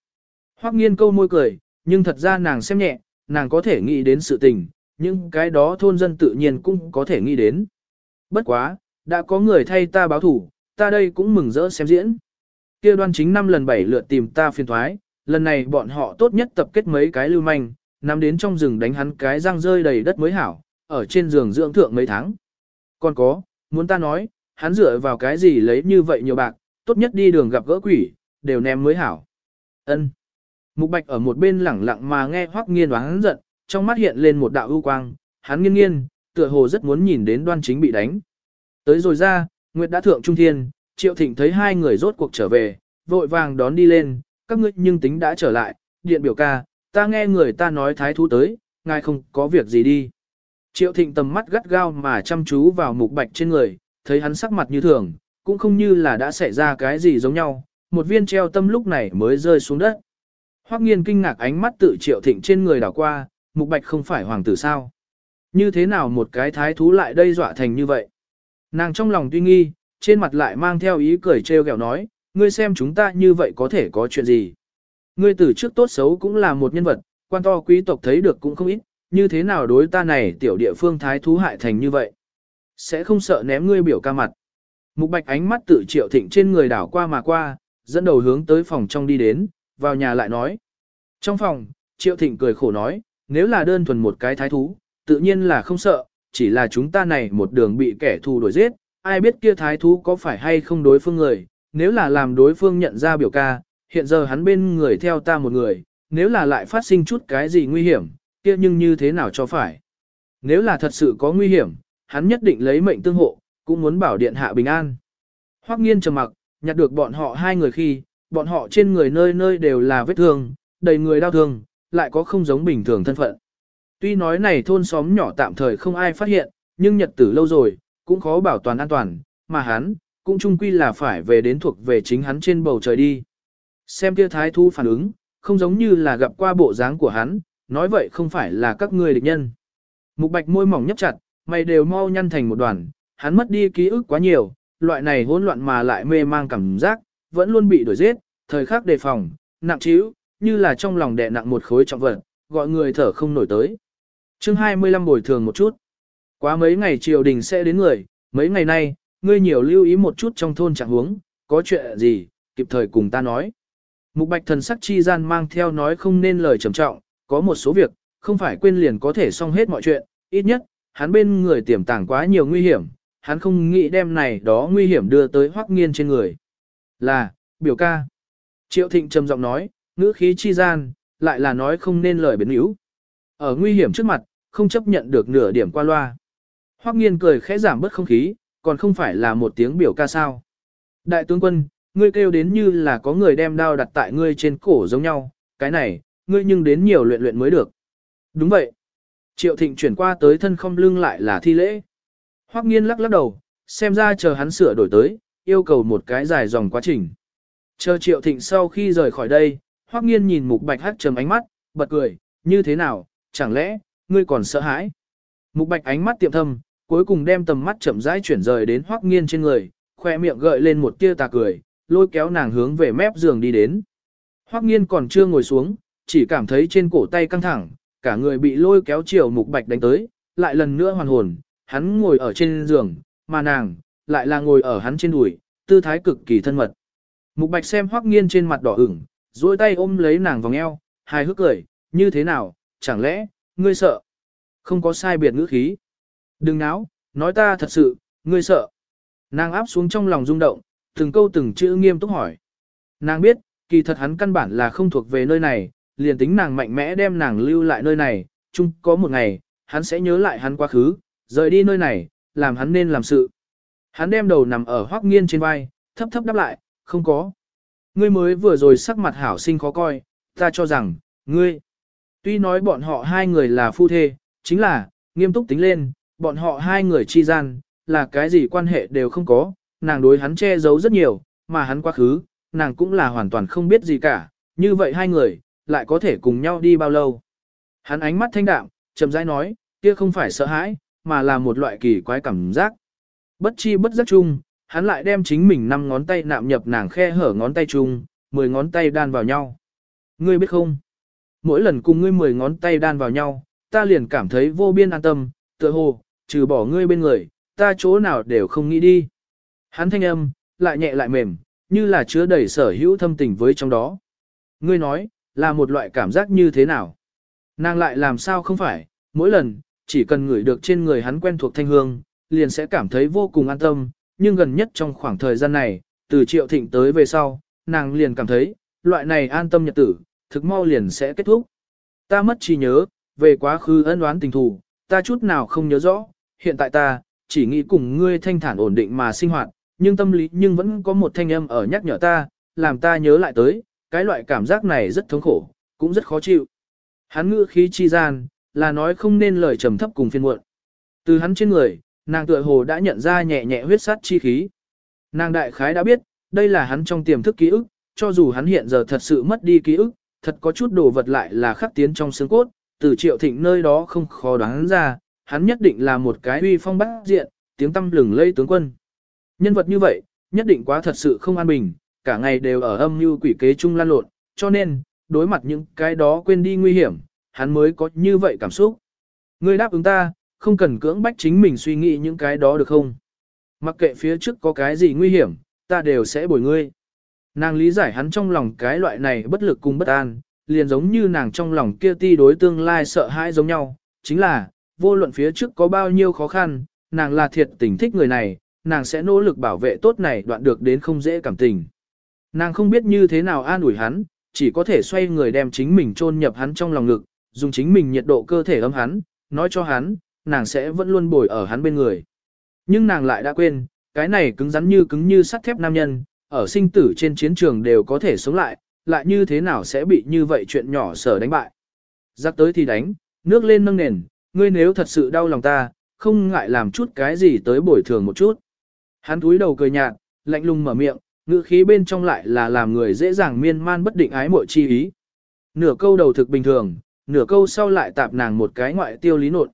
Hoắc nghiên câu môi cười, nhưng thật ra nàng xem nhẹ, nàng có thể nghĩ đến sự tình, nhưng cái đó thôn dân tự nhiên cũng có thể nghĩ đến. Bất quá, đã có người thay ta báo thủ, ta đây cũng mừng rỡ xem diễn. Kia đoan chính năm lần bảy lượt tìm ta phiền thoái, lần này bọn họ tốt nhất tập kết mấy cái lưu manh, nắm đến trong rừng đánh hắn cái răng rơi đầy đất mới hảo, ở trên giường dưỡng thượng mấy tháng. Còn có, muốn ta nói, hắn dựa vào cái gì lấy như vậy nhiều bạc, tốt nhất đi đường gặp gỡ quỷ, đều ném mới hảo. Ân. Mục Bạch ở một bên lẳng lặng mà nghe Hoắc Nghiên đoán giận, trong mắt hiện lên một đạo ưu quang, hắn nghiêng nghiêng, tựa hồ rất muốn nhìn đến Đoan Chính bị đánh. Tới rồi ra, Nguyệt đã thượng trung thiên, Triệu Thịnh thấy hai người rốt cuộc trở về, vội vàng đón đi lên, các ngươi nhưng tính đã trở lại, điện biểu ca, ta nghe người ta nói thái thú tới, ngài không có việc gì đi. Triệu Thịnh tầm mắt gắt gao mà chăm chú vào Mục Bạch trên người, thấy hắn sắc mặt như thường, cũng không như là đã xảy ra cái gì giống nhau, một viên treo tâm lúc này mới rơi xuống đất. Hoắc nghiên kinh ngạc ánh mắt tự triệu thịnh trên người đảo qua, mục bạch không phải hoàng tử sao. Như thế nào một cái thái thú lại đây dọa thành như vậy? Nàng trong lòng tuy nghi, trên mặt lại mang theo ý cười trêu ghẹo nói, ngươi xem chúng ta như vậy có thể có chuyện gì? Ngươi từ trước tốt xấu cũng là một nhân vật, quan to quý tộc thấy được cũng không ít, như thế nào đối ta này tiểu địa phương thái thú hại thành như vậy? Sẽ không sợ ném ngươi biểu ca mặt. Mục bạch ánh mắt tự triệu thịnh trên người đảo qua mà qua, dẫn đầu hướng tới phòng trong đi đến, vào nhà lại nói. Trong phòng, triệu thịnh cười khổ nói, nếu là đơn thuần một cái thái thú, tự nhiên là không sợ, chỉ là chúng ta này một đường bị kẻ thù đuổi giết, ai biết kia thái thú có phải hay không đối phương người, nếu là làm đối phương nhận ra biểu ca, hiện giờ hắn bên người theo ta một người, nếu là lại phát sinh chút cái gì nguy hiểm, kia nhưng như thế nào cho phải. Nếu là thật sự có nguy hiểm, hắn nhất định lấy mệnh tương hộ, cũng muốn bảo điện hạ bình an. Hoắc nghiên trầm mặc, nhặt được bọn họ hai người khi, bọn họ trên người nơi nơi đều là vết thương, đầy người đau thương, lại có không giống bình thường thân phận. Tuy nói này thôn xóm nhỏ tạm thời không ai phát hiện, nhưng nhật tử lâu rồi, cũng khó bảo toàn an toàn, mà hắn, cũng chung quy là phải về đến thuộc về chính hắn trên bầu trời đi. Xem kia thái thu phản ứng, không giống như là gặp qua bộ dáng của hắn, nói vậy không phải là các ngươi địch nhân. Mục bạch môi mỏng nhấp chặt, mày đều mau nhăn thành một đoàn, hắn mất đi ký ức quá nhiều, loại này hỗn loạn mà lại mê mang cảm giác, vẫn luôn bị đuổi giết, thời khắc đề phòng, nặng trĩu, như là trong lòng đè nặng một khối trọng vật, gọi người thở không nổi tới. Chương 25 bồi thường một chút. Quá mấy ngày triều đình sẽ đến người, mấy ngày nay, ngươi nhiều lưu ý một chút trong thôn trạng huống, có chuyện gì, kịp thời cùng ta nói. Mục bạch thần sắc chi gian mang theo nói không nên lời trầm trọng, có một số việc, không phải quên liền có thể xong hết mọi chuyện, ít nhất, hắn bên người tiềm tàng quá nhiều nguy hiểm, hắn không nghĩ đem này đó nguy hiểm đưa tới hoắc nghiên trên người. Là, biểu ca. Triệu thịnh trầm giọng nói, ngữ khí chi gian, lại là nói không nên lời biến yếu. Ở nguy hiểm trước mặt, không chấp nhận được nửa điểm qua loa. Hoắc nghiên cười khẽ giảm bớt không khí, còn không phải là một tiếng biểu ca sao. Đại tướng quân, ngươi kêu đến như là có người đem đao đặt tại ngươi trên cổ giống nhau, cái này, ngươi nhưng đến nhiều luyện luyện mới được. Đúng vậy. Triệu thịnh chuyển qua tới thân không lưng lại là thi lễ. Hoắc nghiên lắc lắc đầu, xem ra chờ hắn sửa đổi tới, yêu cầu một cái dài dòng quá trình. Chờ triệu thịnh sau khi rời khỏi đây, hoắc nghiên nhìn mục bạch hắc trầm ánh mắt, bật cười, như thế nào, chẳng lẽ, ngươi còn sợ hãi? Mục bạch ánh mắt tiệm thâm, cuối cùng đem tầm mắt chậm rãi chuyển rời đến hoắc nghiên trên người, khoe miệng gợi lên một tia tà cười, lôi kéo nàng hướng về mép giường đi đến. Hoắc nghiên còn chưa ngồi xuống, chỉ cảm thấy trên cổ tay căng thẳng, cả người bị lôi kéo chiều mục bạch đánh tới, lại lần nữa hoàn hồn, hắn ngồi ở trên giường, mà nàng, lại là ngồi ở hắn trên đùi, tư thái cực kỳ thân mật. Mục bạch xem hoắc nghiên trên mặt đỏ ửng, duỗi tay ôm lấy nàng vòng eo, hài hước cười, như thế nào, chẳng lẽ, ngươi sợ? Không có sai biệt ngữ khí. Đừng náo, nói ta thật sự, ngươi sợ. Nàng áp xuống trong lòng rung động, từng câu từng chữ nghiêm túc hỏi. Nàng biết, kỳ thật hắn căn bản là không thuộc về nơi này, liền tính nàng mạnh mẽ đem nàng lưu lại nơi này, chung có một ngày, hắn sẽ nhớ lại hắn quá khứ, rời đi nơi này, làm hắn nên làm sự. Hắn đem đầu nằm ở hoác nghiên trên vai, thấp thấp đáp lại, không có. Ngươi mới vừa rồi sắc mặt hảo sinh khó coi, ta cho rằng, ngươi. Tuy nói bọn họ hai người là phu thê, chính là, nghiêm túc tính lên, bọn họ hai người chi gian, là cái gì quan hệ đều không có, nàng đối hắn che giấu rất nhiều, mà hắn quá khứ, nàng cũng là hoàn toàn không biết gì cả, như vậy hai người, lại có thể cùng nhau đi bao lâu. Hắn ánh mắt thanh đạm, chậm rãi nói, kia không phải sợ hãi, mà là một loại kỳ quái cảm giác. Bất chi bất giác chung, hắn lại đem chính mình năm ngón tay nạm nhập nàng khe hở ngón tay chung, mười ngón tay đan vào nhau. Ngươi biết không? Mỗi lần cùng ngươi mười ngón tay đan vào nhau, ta liền cảm thấy vô biên an tâm, tựa hồ, trừ bỏ ngươi bên người, ta chỗ nào đều không nghĩ đi. Hắn thanh âm, lại nhẹ lại mềm, như là chứa đầy sở hữu thâm tình với trong đó. Ngươi nói, là một loại cảm giác như thế nào? Nàng lại làm sao không phải, mỗi lần, chỉ cần ngửi được trên người hắn quen thuộc thanh hương, liền sẽ cảm thấy vô cùng an tâm, nhưng gần nhất trong khoảng thời gian này, từ triệu thịnh tới về sau, nàng liền cảm thấy, loại này an tâm nhật tử, thực mau liền sẽ kết thúc. Ta mất trí nhớ, về quá khứ ân oán tình thù, ta chút nào không nhớ rõ, hiện tại ta, chỉ nghĩ cùng ngươi thanh thản ổn định mà sinh hoạt, nhưng tâm lý nhưng vẫn có một thanh âm ở nhắc nhở ta, làm ta nhớ lại tới, cái loại cảm giác này rất thống khổ, cũng rất khó chịu. Hắn ngữ khí chi gian, là nói không nên lời trầm thấp cùng phiên muộn. Từ hắn trên người, nàng tựa hồ đã nhận ra nhẹ nhẹ huyết sát chi khí. Nàng đại khái đã biết, đây là hắn trong tiềm thức ký ức, cho dù hắn hiện giờ thật sự mất đi ký ức, thật có chút đồ vật lại là khắc tiến trong xương cốt, từ triệu thịnh nơi đó không khó đoán ra, hắn nhất định là một cái uy phong bát diện, tiếng tâm lừng lây tướng quân. Nhân vật như vậy, nhất định quá thật sự không an bình, cả ngày đều ở âm mưu quỷ kế chung lan lộn, cho nên, đối mặt những cái đó quên đi nguy hiểm, hắn mới có như vậy cảm xúc. Ngươi đáp ứng ta, không cần cưỡng bách chính mình suy nghĩ những cái đó được không? Mặc kệ phía trước có cái gì nguy hiểm, ta đều sẽ bồi ngươi. Nàng lý giải hắn trong lòng cái loại này bất lực cùng bất an, liền giống như nàng trong lòng kia ti đối tương lai sợ hãi giống nhau, chính là, vô luận phía trước có bao nhiêu khó khăn, nàng là thiệt tình thích người này, nàng sẽ nỗ lực bảo vệ tốt này đoạn được đến không dễ cảm tình. Nàng không biết như thế nào an ủi hắn, chỉ có thể xoay người đem chính mình chôn nhập hắn trong lòng ngực, dùng chính mình nhiệt độ cơ thể ấm hắn, nói cho hắn, nàng sẽ vẫn luôn bồi ở hắn bên người. Nhưng nàng lại đã quên, cái này cứng rắn như cứng như sắt thép nam nhân, ở sinh tử trên chiến trường đều có thể sống lại, lại như thế nào sẽ bị như vậy chuyện nhỏ sở đánh bại. Giặc tới thì đánh, nước lên nâng nền, ngươi nếu thật sự đau lòng ta, không ngại làm chút cái gì tới bồi thường một chút. Hắn túi đầu cười nhạt, lạnh lùng mở miệng, ngữ khí bên trong lại là làm người dễ dàng miên man bất định ái mội chi ý. Nửa câu đầu thực bình thường, nửa câu sau lại tạp nàng một cái ngoại tiêu lý nột.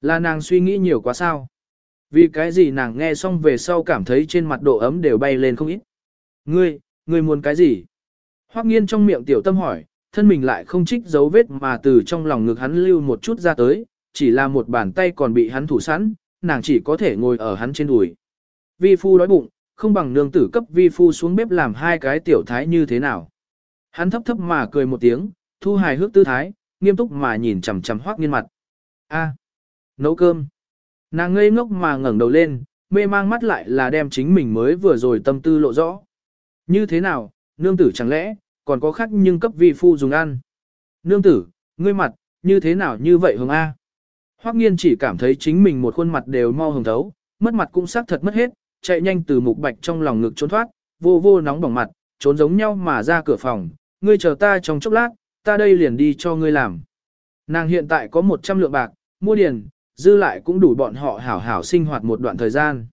Là nàng suy nghĩ nhiều quá sao? Vì cái gì nàng nghe xong về sau cảm thấy trên mặt độ ấm đều bay lên không ít. Ngươi, ngươi muốn cái gì? Hoắc nghiên trong miệng tiểu tâm hỏi, thân mình lại không trích dấu vết mà từ trong lòng ngực hắn lưu một chút ra tới, chỉ là một bàn tay còn bị hắn thủ sẵn, nàng chỉ có thể ngồi ở hắn trên đùi. Vi phu đói bụng, không bằng nương tử cấp vi phu xuống bếp làm hai cái tiểu thái như thế nào. Hắn thấp thấp mà cười một tiếng, thu hài hước tư thái, nghiêm túc mà nhìn chằm chằm hoác nghiên mặt. A, nấu cơm. Nàng ngây ngốc mà ngẩng đầu lên, mê mang mắt lại là đem chính mình mới vừa rồi tâm tư lộ rõ. Như thế nào, nương tử chẳng lẽ, còn có khác nhưng cấp vi phu dùng ăn. Nương tử, ngươi mặt, như thế nào như vậy hồng A. Hoắc nghiên chỉ cảm thấy chính mình một khuôn mặt đều mau hồng thấu, mất mặt cũng xác thật mất hết, chạy nhanh từ mục bạch trong lòng ngực trốn thoát, vô vô nóng bỏng mặt, trốn giống nhau mà ra cửa phòng, ngươi chờ ta trong chốc lát, ta đây liền đi cho ngươi làm. Nàng hiện tại có 100 lượng bạc, mua điền, dư lại cũng đủ bọn họ hảo hảo sinh hoạt một đoạn thời gian.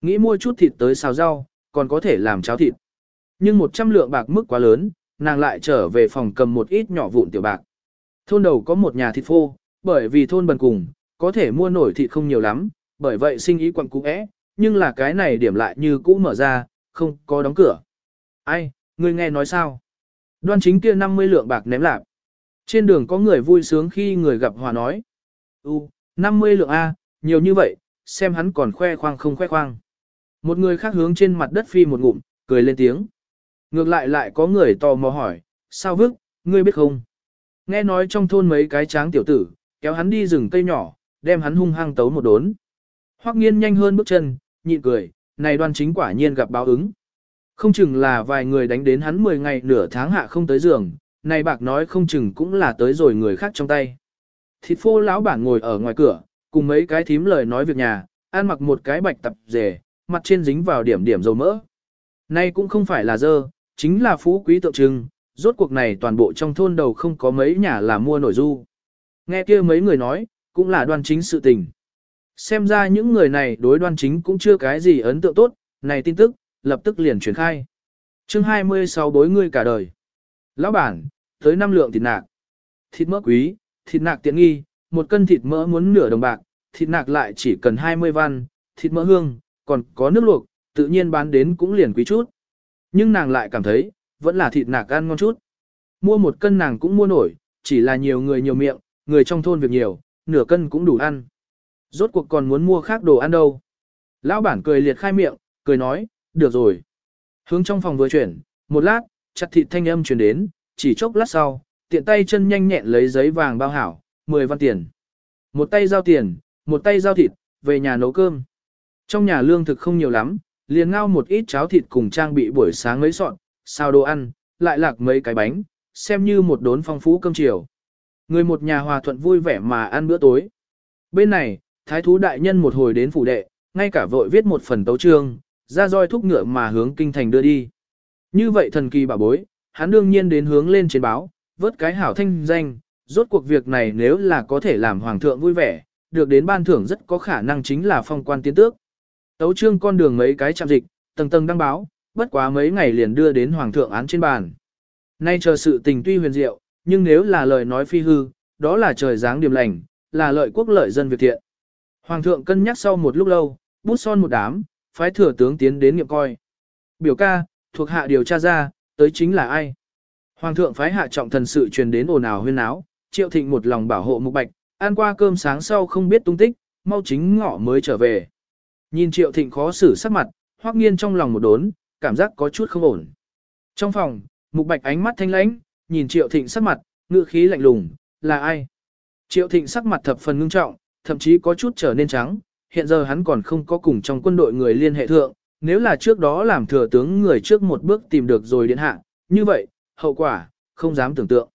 Nghĩ mua chút thịt tới xào rau, còn có thể làm cháo thịt. Nhưng 100 lượng bạc mức quá lớn, nàng lại trở về phòng cầm một ít nhỏ vụn tiểu bạc. Thôn đầu có một nhà thịt phô, bởi vì thôn bần cùng, có thể mua nổi thịt không nhiều lắm, bởi vậy sinh ý quặng cũ é, nhưng là cái này điểm lại như cũ mở ra, không có đóng cửa. Ai, ngươi nghe nói sao? Đoan chính kia 50 lượng bạc ném lạc. Trên đường có người vui sướng khi người gặp hòa nói. U, 50 lượng A, nhiều như vậy, xem hắn còn khoe khoang không khoe khoang. Một người khác hướng trên mặt đất phi một ngụm, cười lên tiếng. Ngược lại lại có người tò mò hỏi, sao vức, ngươi biết không? Nghe nói trong thôn mấy cái tráng tiểu tử, kéo hắn đi rừng cây nhỏ, đem hắn hung hăng tấu một đốn. Hoắc nghiên nhanh hơn bước chân, nhịn cười, này đoan chính quả nhiên gặp báo ứng. Không chừng là vài người đánh đến hắn 10 ngày nửa tháng hạ không tới giường, này bạc nói không chừng cũng là tới rồi người khác trong tay. Thịt phô lão bản ngồi ở ngoài cửa, cùng mấy cái thím lời nói việc nhà, ăn mặc một cái bạch tập rể, mặt trên dính vào điểm điểm dầu mỡ. Nay cũng không phải là dơ, chính là phú quý tượng trưng, rốt cuộc này toàn bộ trong thôn đầu không có mấy nhà là mua nổi du. Nghe kia mấy người nói, cũng là đoan chính sự tình. Xem ra những người này đối đoan chính cũng chưa cái gì ấn tượng tốt, này tin tức, lập tức liền truyền khai. chương 26 bối ngươi cả đời. Lão bản, tới năm lượng thịt nạc. Thịt mỡ quý, thịt nạc tiện nghi, một cân thịt mỡ muốn nửa đồng bạc, thịt nạc lại chỉ cần 20 văn, thịt mỡ hương, còn có nước luộc, tự nhiên bán đến cũng liền quý chút. Nhưng nàng lại cảm thấy, vẫn là thịt nạc ăn ngon chút. Mua một cân nàng cũng mua nổi, chỉ là nhiều người nhiều miệng, người trong thôn việc nhiều, nửa cân cũng đủ ăn. Rốt cuộc còn muốn mua khác đồ ăn đâu. Lão bản cười liệt khai miệng, cười nói, được rồi. Hướng trong phòng vừa chuyển, một lát, chặt thịt thanh âm truyền đến, chỉ chốc lát sau, tiện tay chân nhanh nhẹn lấy giấy vàng bao hảo, 10 văn tiền. Một tay giao tiền, một tay giao thịt, về nhà nấu cơm. Trong nhà lương thực không nhiều lắm, liền ngao một ít cháo thịt cùng trang bị buổi sáng mấy sọn, sao đồ ăn, lại lạc mấy cái bánh, xem như một đốn phong phú cơm chiều. Người một nhà hòa thuận vui vẻ mà ăn bữa tối. Bên này, thái thú đại nhân một hồi đến phủ đệ, ngay cả vội viết một phần tấu trương, ra roi thúc ngựa mà hướng kinh thành đưa đi. Như vậy thần kỳ bà bối, hắn đương nhiên đến hướng lên trên báo, vớt cái hảo thanh danh, rốt cuộc việc này nếu là có thể làm hoàng thượng vui vẻ, được đến ban thưởng rất có khả năng chính là phong quan tiến tước. Tấu trương con đường mấy cái chạm dịch, tầng tầng đăng báo, bất quá mấy ngày liền đưa đến hoàng thượng án trên bàn. Nay chờ sự tình tuy huyền diệu, nhưng nếu là lời nói phi hư, đó là trời dáng điểm lành, là lợi quốc lợi dân việc thiện. Hoàng thượng cân nhắc sau một lúc lâu, bút son một đám, phái thừa tướng tiến đến nghiệm coi. Biểu ca, thuộc hạ điều tra ra, tới chính là ai? Hoàng thượng phái hạ trọng thần sự truyền đến ồn ào huyên áo, triệu thịnh một lòng bảo hộ mục bạch, ăn qua cơm sáng sau không biết tung tích, mau chính ngọ mới trở về. Nhìn triệu thịnh khó xử sắc mặt, hoắc nghiên trong lòng một đốn, cảm giác có chút không ổn. Trong phòng, mục bạch ánh mắt thanh lãnh, nhìn triệu thịnh sắc mặt, ngựa khí lạnh lùng, là ai? Triệu thịnh sắc mặt thập phần ngưng trọng, thậm chí có chút trở nên trắng, hiện giờ hắn còn không có cùng trong quân đội người liên hệ thượng, nếu là trước đó làm thừa tướng người trước một bước tìm được rồi điện hạ, như vậy, hậu quả, không dám tưởng tượng.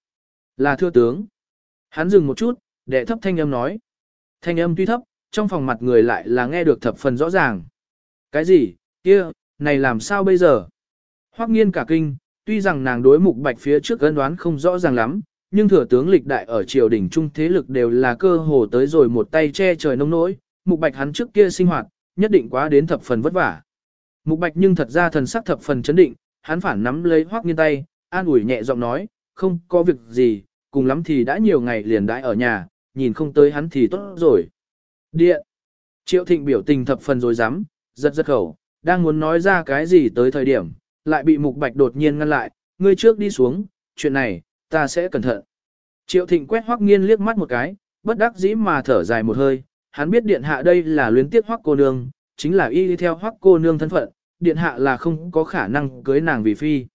Là thừa tướng. Hắn dừng một chút, đệ thấp thanh âm nói. Thanh âm tuy thấp, trong phòng mặt người lại là nghe được thập phần rõ ràng. Cái gì, kia, này làm sao bây giờ? Hoắc nghiên cả kinh, tuy rằng nàng đối mục bạch phía trước gân đoán không rõ ràng lắm, nhưng thừa tướng lịch đại ở triều đình trung thế lực đều là cơ hồ tới rồi một tay che trời nông nỗi, mục bạch hắn trước kia sinh hoạt, nhất định quá đến thập phần vất vả. Mục bạch nhưng thật ra thần sắc thập phần chấn định, hắn phản nắm lấy Hoắc nghiên tay, an ủi nhẹ giọng nói, không có việc gì, cùng lắm thì đã nhiều ngày liền đãi ở nhà, nhìn không tới hắn thì tốt rồi. Điện. Triệu thịnh biểu tình thập phần rồi dám, giật giật khẩu, đang muốn nói ra cái gì tới thời điểm, lại bị mục bạch đột nhiên ngăn lại, ngươi trước đi xuống, chuyện này, ta sẽ cẩn thận. Triệu thịnh quét hoắc nghiên liếc mắt một cái, bất đắc dĩ mà thở dài một hơi, hắn biết điện hạ đây là luyến tiếc hoắc cô nương, chính là y đi theo hoắc cô nương thân phận, điện hạ là không có khả năng cưới nàng vì phi.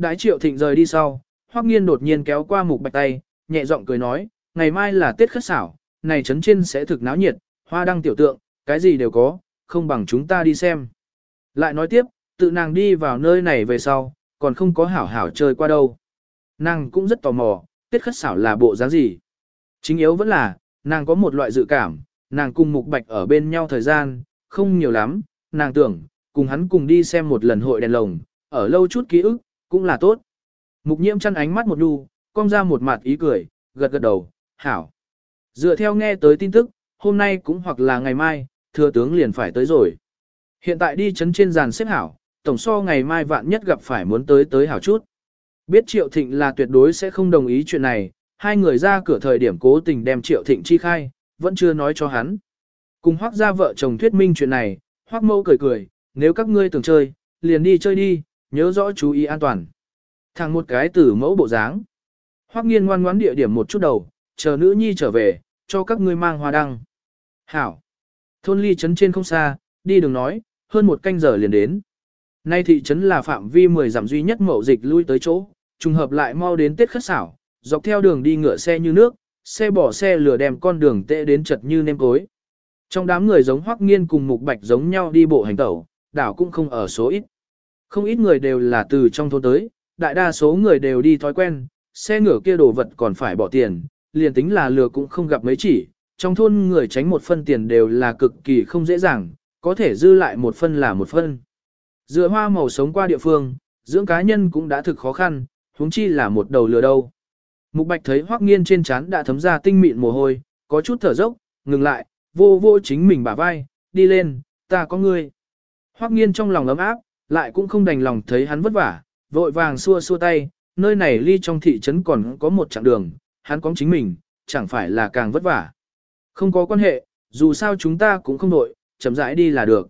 Đãi triệu thịnh rời đi sau, hoắc nghiên đột nhiên kéo qua mục bạch tay, nhẹ giọng cười nói, ngày mai là tiết khất xảo, này trấn trên sẽ thực náo nhiệt, hoa đăng tiểu tượng, cái gì đều có, không bằng chúng ta đi xem. Lại nói tiếp, tự nàng đi vào nơi này về sau, còn không có hảo hảo chơi qua đâu. Nàng cũng rất tò mò, tiết khất xảo là bộ dáng gì. Chính yếu vẫn là, nàng có một loại dự cảm, nàng cùng mục bạch ở bên nhau thời gian, không nhiều lắm, nàng tưởng, cùng hắn cùng đi xem một lần hội đèn lồng, ở lâu chút ký ức, cũng là tốt. Mục nhiễm chăn ánh mắt một đu, cong ra một mặt ý cười, gật gật đầu, hảo. Dựa theo nghe tới tin tức, hôm nay cũng hoặc là ngày mai, thừa tướng liền phải tới rồi. Hiện tại đi chấn trên giàn xếp hảo, tổng so ngày mai vạn nhất gặp phải muốn tới tới hảo chút. Biết Triệu Thịnh là tuyệt đối sẽ không đồng ý chuyện này, hai người ra cửa thời điểm cố tình đem Triệu Thịnh chi khai, vẫn chưa nói cho hắn. Cùng hoác ra vợ chồng thuyết minh chuyện này, hoác mâu cười cười, nếu các ngươi tưởng chơi, liền đi chơi đi, nhớ rõ chú ý an toàn. Thằng một cái tử mẫu bộ dáng. Hoắc nghiên ngoan ngoãn địa điểm một chút đầu, chờ nữ nhi trở về, cho các ngươi mang hoa đăng. Hảo. Thôn ly trấn trên không xa, đi đường nói, hơn một canh giờ liền đến. Nay thị trấn là phạm vi 10 dặm duy nhất mậu dịch lui tới chỗ, trùng hợp lại mau đến Tết khất xảo, dọc theo đường đi ngựa xe như nước, xe bỏ xe lửa đem con đường tệ đến chật như nêm cối. Trong đám người giống Hoắc Nghiên cùng Mục Bạch giống nhau đi bộ hành tẩu, đảo cũng không ở số ít. Không ít người đều là từ trong thôn tới, đại đa số người đều đi thói quen, xe ngựa kia đồ vật còn phải bỏ tiền, liền tính là lừa cũng không gặp mấy chỉ, trong thôn người tránh một phân tiền đều là cực kỳ không dễ dàng, có thể dư lại một phân là một phân. Dựa hoa màu sống qua địa phương, dưỡng cá nhân cũng đã thực khó khăn, huống chi là một đầu lừa đâu. Mục Bạch thấy Hoắc Nghiên trên trán đã thấm ra tinh mịn mồ hôi, có chút thở dốc, ngừng lại, vô vô chính mình bả vai, đi lên, ta có ngươi. Hoắc Nghiên trong lòng ấm áp, lại cũng không đành lòng thấy hắn vất vả, vội vàng xua xua tay, nơi này ly trong thị trấn còn có một chặng đường, hắn có chính mình, chẳng phải là càng vất vả. Không có quan hệ, dù sao chúng ta cũng không đội, chậm rãi đi là được.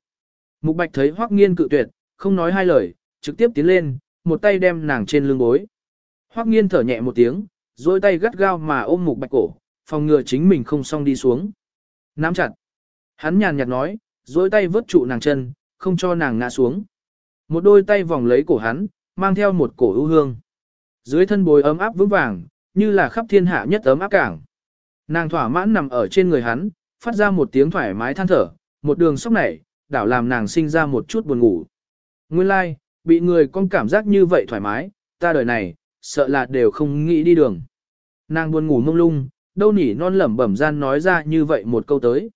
Mục Bạch thấy Hoắc Nghiên cự tuyệt, không nói hai lời, trực tiếp tiến lên, một tay đem nàng trên lưng bối. Hoắc Nghiên thở nhẹ một tiếng, duỗi tay gắt gao mà ôm Mục Bạch cổ, phòng ngừa chính mình không xong đi xuống. Nắm chặt. Hắn nhàn nhạt nói, duỗi tay vớt trụ nàng chân, không cho nàng ngã xuống. Một đôi tay vòng lấy cổ hắn, mang theo một cổ ưu hương. Dưới thân bồi ấm áp vững vàng, như là khắp thiên hạ nhất ấm áp cảng. Nàng thỏa mãn nằm ở trên người hắn, phát ra một tiếng thoải mái than thở, một đường sốc nảy, đảo làm nàng sinh ra một chút buồn ngủ. Nguyên lai, like, bị người con cảm giác như vậy thoải mái, ta đời này, sợ là đều không nghĩ đi đường. Nàng buồn ngủ mông lung, đâu nỉ non lẩm bẩm gian nói ra như vậy một câu tới.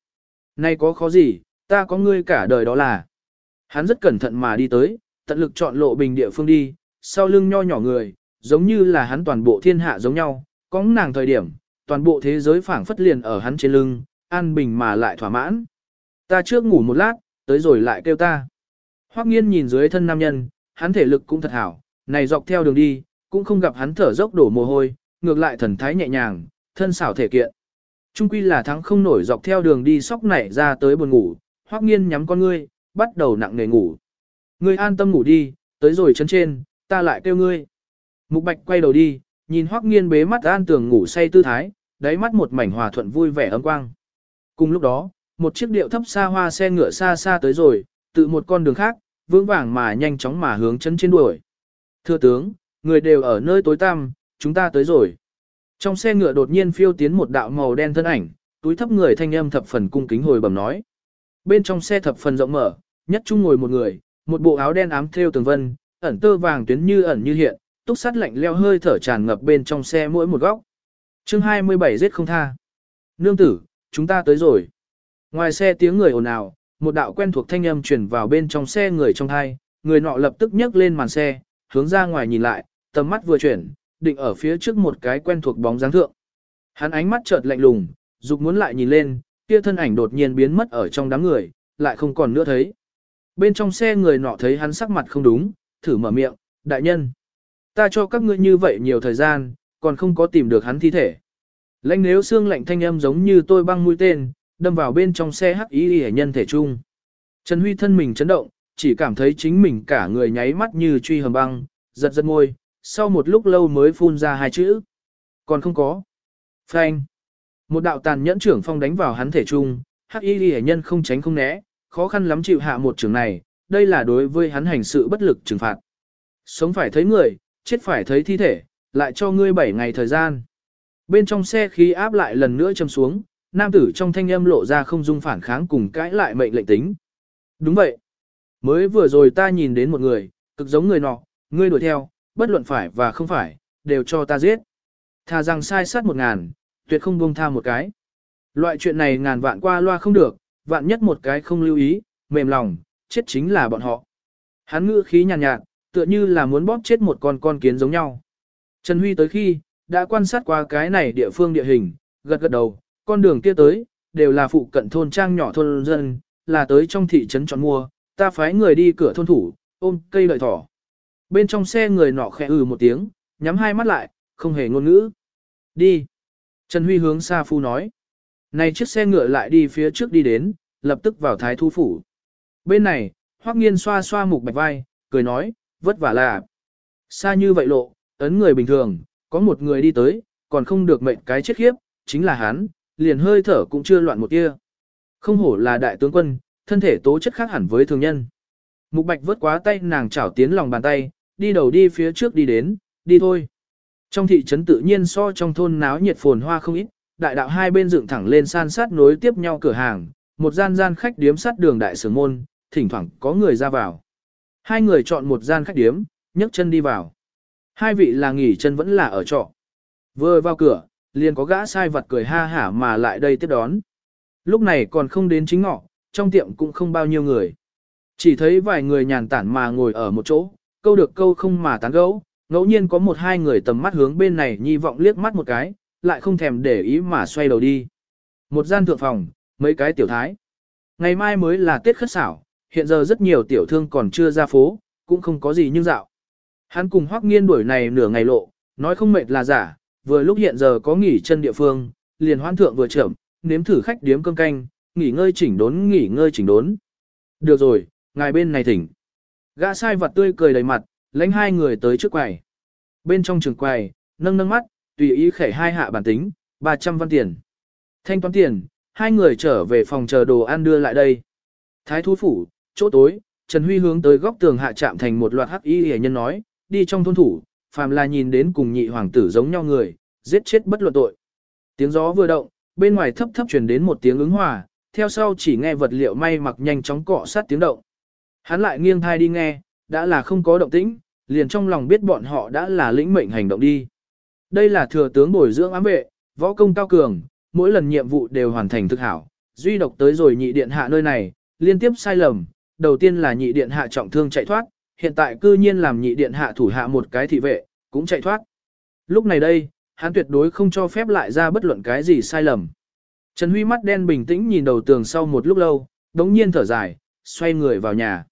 Này có khó gì, ta có ngươi cả đời đó là. Hắn rất cẩn thận mà đi tới, tận lực chọn lộ bình địa phương đi, sau lưng nho nhỏ người, giống như là hắn toàn bộ thiên hạ giống nhau, có nàng thời điểm, toàn bộ thế giới phảng phất liền ở hắn trên lưng, an bình mà lại thỏa mãn. Ta trước ngủ một lát, tới rồi lại kêu ta. Hoắc nghiên nhìn dưới thân nam nhân, hắn thể lực cũng thật hảo, này dọc theo đường đi, cũng không gặp hắn thở dốc đổ mồ hôi, ngược lại thần thái nhẹ nhàng, thân xảo thể kiện. Trung quy là thắng không nổi dọc theo đường đi sóc nảy ra tới buồn ngủ, Hoắc nghiên nhắm con ngươi, bắt đầu nặng nề ngủ. Ngươi an tâm ngủ đi, tới rồi chân trên, ta lại kêu ngươi. Mục Bạch quay đầu đi, nhìn Hoắc Nghiên bế mắt an tường ngủ say tư thái, đáy mắt một mảnh hòa thuận vui vẻ ấm quang. Cùng lúc đó, một chiếc điệu thấp xa hoa xe ngựa xa xa tới rồi, tự một con đường khác, vững vàng mà nhanh chóng mà hướng chân trên đuổi. Thưa tướng, người đều ở nơi tối tăm, chúng ta tới rồi. Trong xe ngựa đột nhiên phiêu tiến một đạo màu đen thân ảnh, túi thấp người thanh âm thập phần cung kính hồi bẩm nói. Bên trong xe thập phần rộng mở, nhất trung ngồi một người, một bộ áo đen ám thêu tường vân, ẩn tơ vàng tuyến như ẩn như hiện, túc sắt lạnh leo hơi thở tràn ngập bên trong xe mỗi một góc. chương 27 giết không tha. Nương tử, chúng ta tới rồi. Ngoài xe tiếng người ồn ào, một đạo quen thuộc thanh âm truyền vào bên trong xe người trong hai, người nọ lập tức nhấc lên màn xe, hướng ra ngoài nhìn lại, tầm mắt vừa chuyển, định ở phía trước một cái quen thuộc bóng dáng thượng. Hắn ánh mắt chợt lạnh lùng, dục muốn lại nhìn lên, kia thân ảnh đột nhiên biến mất ở trong đám người, lại không còn nữa thấy. Bên trong xe người nọ thấy hắn sắc mặt không đúng, thử mở miệng, đại nhân. Ta cho các ngươi như vậy nhiều thời gian, còn không có tìm được hắn thi thể. Lãnh nếu xương lạnh thanh âm giống như tôi băng mũi tên, đâm vào bên trong xe hắc ý hệ nhân thể chung. Trần Huy thân mình chấn động, chỉ cảm thấy chính mình cả người nháy mắt như truy hầm băng, giật giật môi, sau một lúc lâu mới phun ra hai chữ. Còn không có. Phanh. Một đạo tàn nhẫn trưởng phong đánh vào hắn thể trung, hắc y hệ nhân không tránh không né, khó khăn lắm chịu hạ một trường này, đây là đối với hắn hành sự bất lực trừng phạt. Sống phải thấy người, chết phải thấy thi thể, lại cho ngươi 7 ngày thời gian. Bên trong xe khí áp lại lần nữa châm xuống, nam tử trong thanh âm lộ ra không dung phản kháng cùng cãi lại mệnh lệnh tính. Đúng vậy. Mới vừa rồi ta nhìn đến một người, cực giống người nọ, ngươi đuổi theo, bất luận phải và không phải, đều cho ta giết. Thà rằng sai sát một ngàn, tuyệt không buông tha một cái. Loại chuyện này ngàn vạn qua loa không được, vạn nhất một cái không lưu ý, mềm lòng, chết chính là bọn họ. Hắn ngữ khí nhàn nhạt, nhạt, tựa như là muốn bóp chết một con con kiến giống nhau. Trần Huy tới khi, đã quan sát qua cái này địa phương địa hình, gật gật đầu, con đường kia tới, đều là phụ cận thôn trang nhỏ thôn dân, là tới trong thị trấn chọn mua, ta phái người đi cửa thôn thủ, ôm cây đợi thỏ. Bên trong xe người nọ khẽ ừ một tiếng, nhắm hai mắt lại, không hề ngôn ngữ. Đi. Trần Huy hướng xa phu nói. Này chiếc xe ngựa lại đi phía trước đi đến, lập tức vào thái thu phủ. Bên này, Hoắc Nghiên xoa xoa mục bạch vai, cười nói, vất vả là. Xa như vậy lộ, ấn người bình thường, có một người đi tới, còn không được mệnh cái chết khiếp, chính là hắn, liền hơi thở cũng chưa loạn một tia. Không hổ là đại tướng quân, thân thể tố chất khác hẳn với thường nhân. Mục bạch vớt quá tay nàng chảo tiến lòng bàn tay, đi đầu đi phía trước đi đến, đi thôi. Trong thị trấn tự nhiên so trong thôn náo nhiệt phồn hoa không ít, đại đạo hai bên dựng thẳng lên san sát nối tiếp nhau cửa hàng, một gian gian khách điếm sát đường đại sưởng môn, thỉnh thoảng có người ra vào. Hai người chọn một gian khách điếm, nhấc chân đi vào. Hai vị là nghỉ chân vẫn là ở trọ. Vừa vào cửa, liền có gã sai vật cười ha hả mà lại đây tiếp đón. Lúc này còn không đến chính ngọ, trong tiệm cũng không bao nhiêu người. Chỉ thấy vài người nhàn tản mà ngồi ở một chỗ, câu được câu không mà tán gẫu, ngẫu nhiên có một hai người tầm mắt hướng bên này nhi vọng liếc mắt một cái, lại không thèm để ý mà xoay đầu đi. Một gian thượng phòng, mấy cái tiểu thái. Ngày mai mới là Tết khất xảo, hiện giờ rất nhiều tiểu thương còn chưa ra phố, cũng không có gì nhưng dạo. Hắn cùng Hoắc Nghiên đuổi này nửa ngày lộ, nói không mệt là giả, vừa lúc hiện giờ có nghỉ chân địa phương, liền hoan thượng vừa chậm, nếm thử khách điếm cơm canh, nghỉ ngơi chỉnh đốn nghỉ ngơi chỉnh đốn. Được rồi, ngài bên này thỉnh. Gã sai vật tươi cười đầy mặt, lãnh hai người tới trước quầy. Bên trong trường quầy, nâng nâng mắt, tùy ý khẩy hai hạ bản tính, 300 văn tiền. Thanh toán tiền, hai người trở về phòng chờ đồ ăn đưa lại đây. Thái thú phủ, chỗ tối, Trần Huy hướng tới góc tường hạ chạm thành một loạt hắc y hề nhân nói, đi trong thôn thủ, phàm là nhìn đến cùng nhị hoàng tử giống nhau người, giết chết bất luận tội. Tiếng gió vừa động, bên ngoài thấp thấp truyền đến một tiếng ứng hòa, theo sau chỉ nghe vật liệu may mặc nhanh chóng cọ sát tiếng động. Hắn lại nghiêng thai đi nghe, đã là không có động tĩnh, liền trong lòng biết bọn họ đã là lĩnh mệnh hành động đi. Đây là thừa tướng bồi dưỡng ám vệ, võ công cao cường, mỗi lần nhiệm vụ đều hoàn thành thực hảo, duy độc tới rồi nhị điện hạ nơi này, liên tiếp sai lầm, đầu tiên là nhị điện hạ trọng thương chạy thoát, hiện tại cư nhiên làm nhị điện hạ thủ hạ một cái thị vệ, cũng chạy thoát. Lúc này đây, hắn tuyệt đối không cho phép lại ra bất luận cái gì sai lầm. Trần Huy mắt đen bình tĩnh nhìn đầu tường sau một lúc lâu, đống nhiên thở dài, xoay người vào nhà.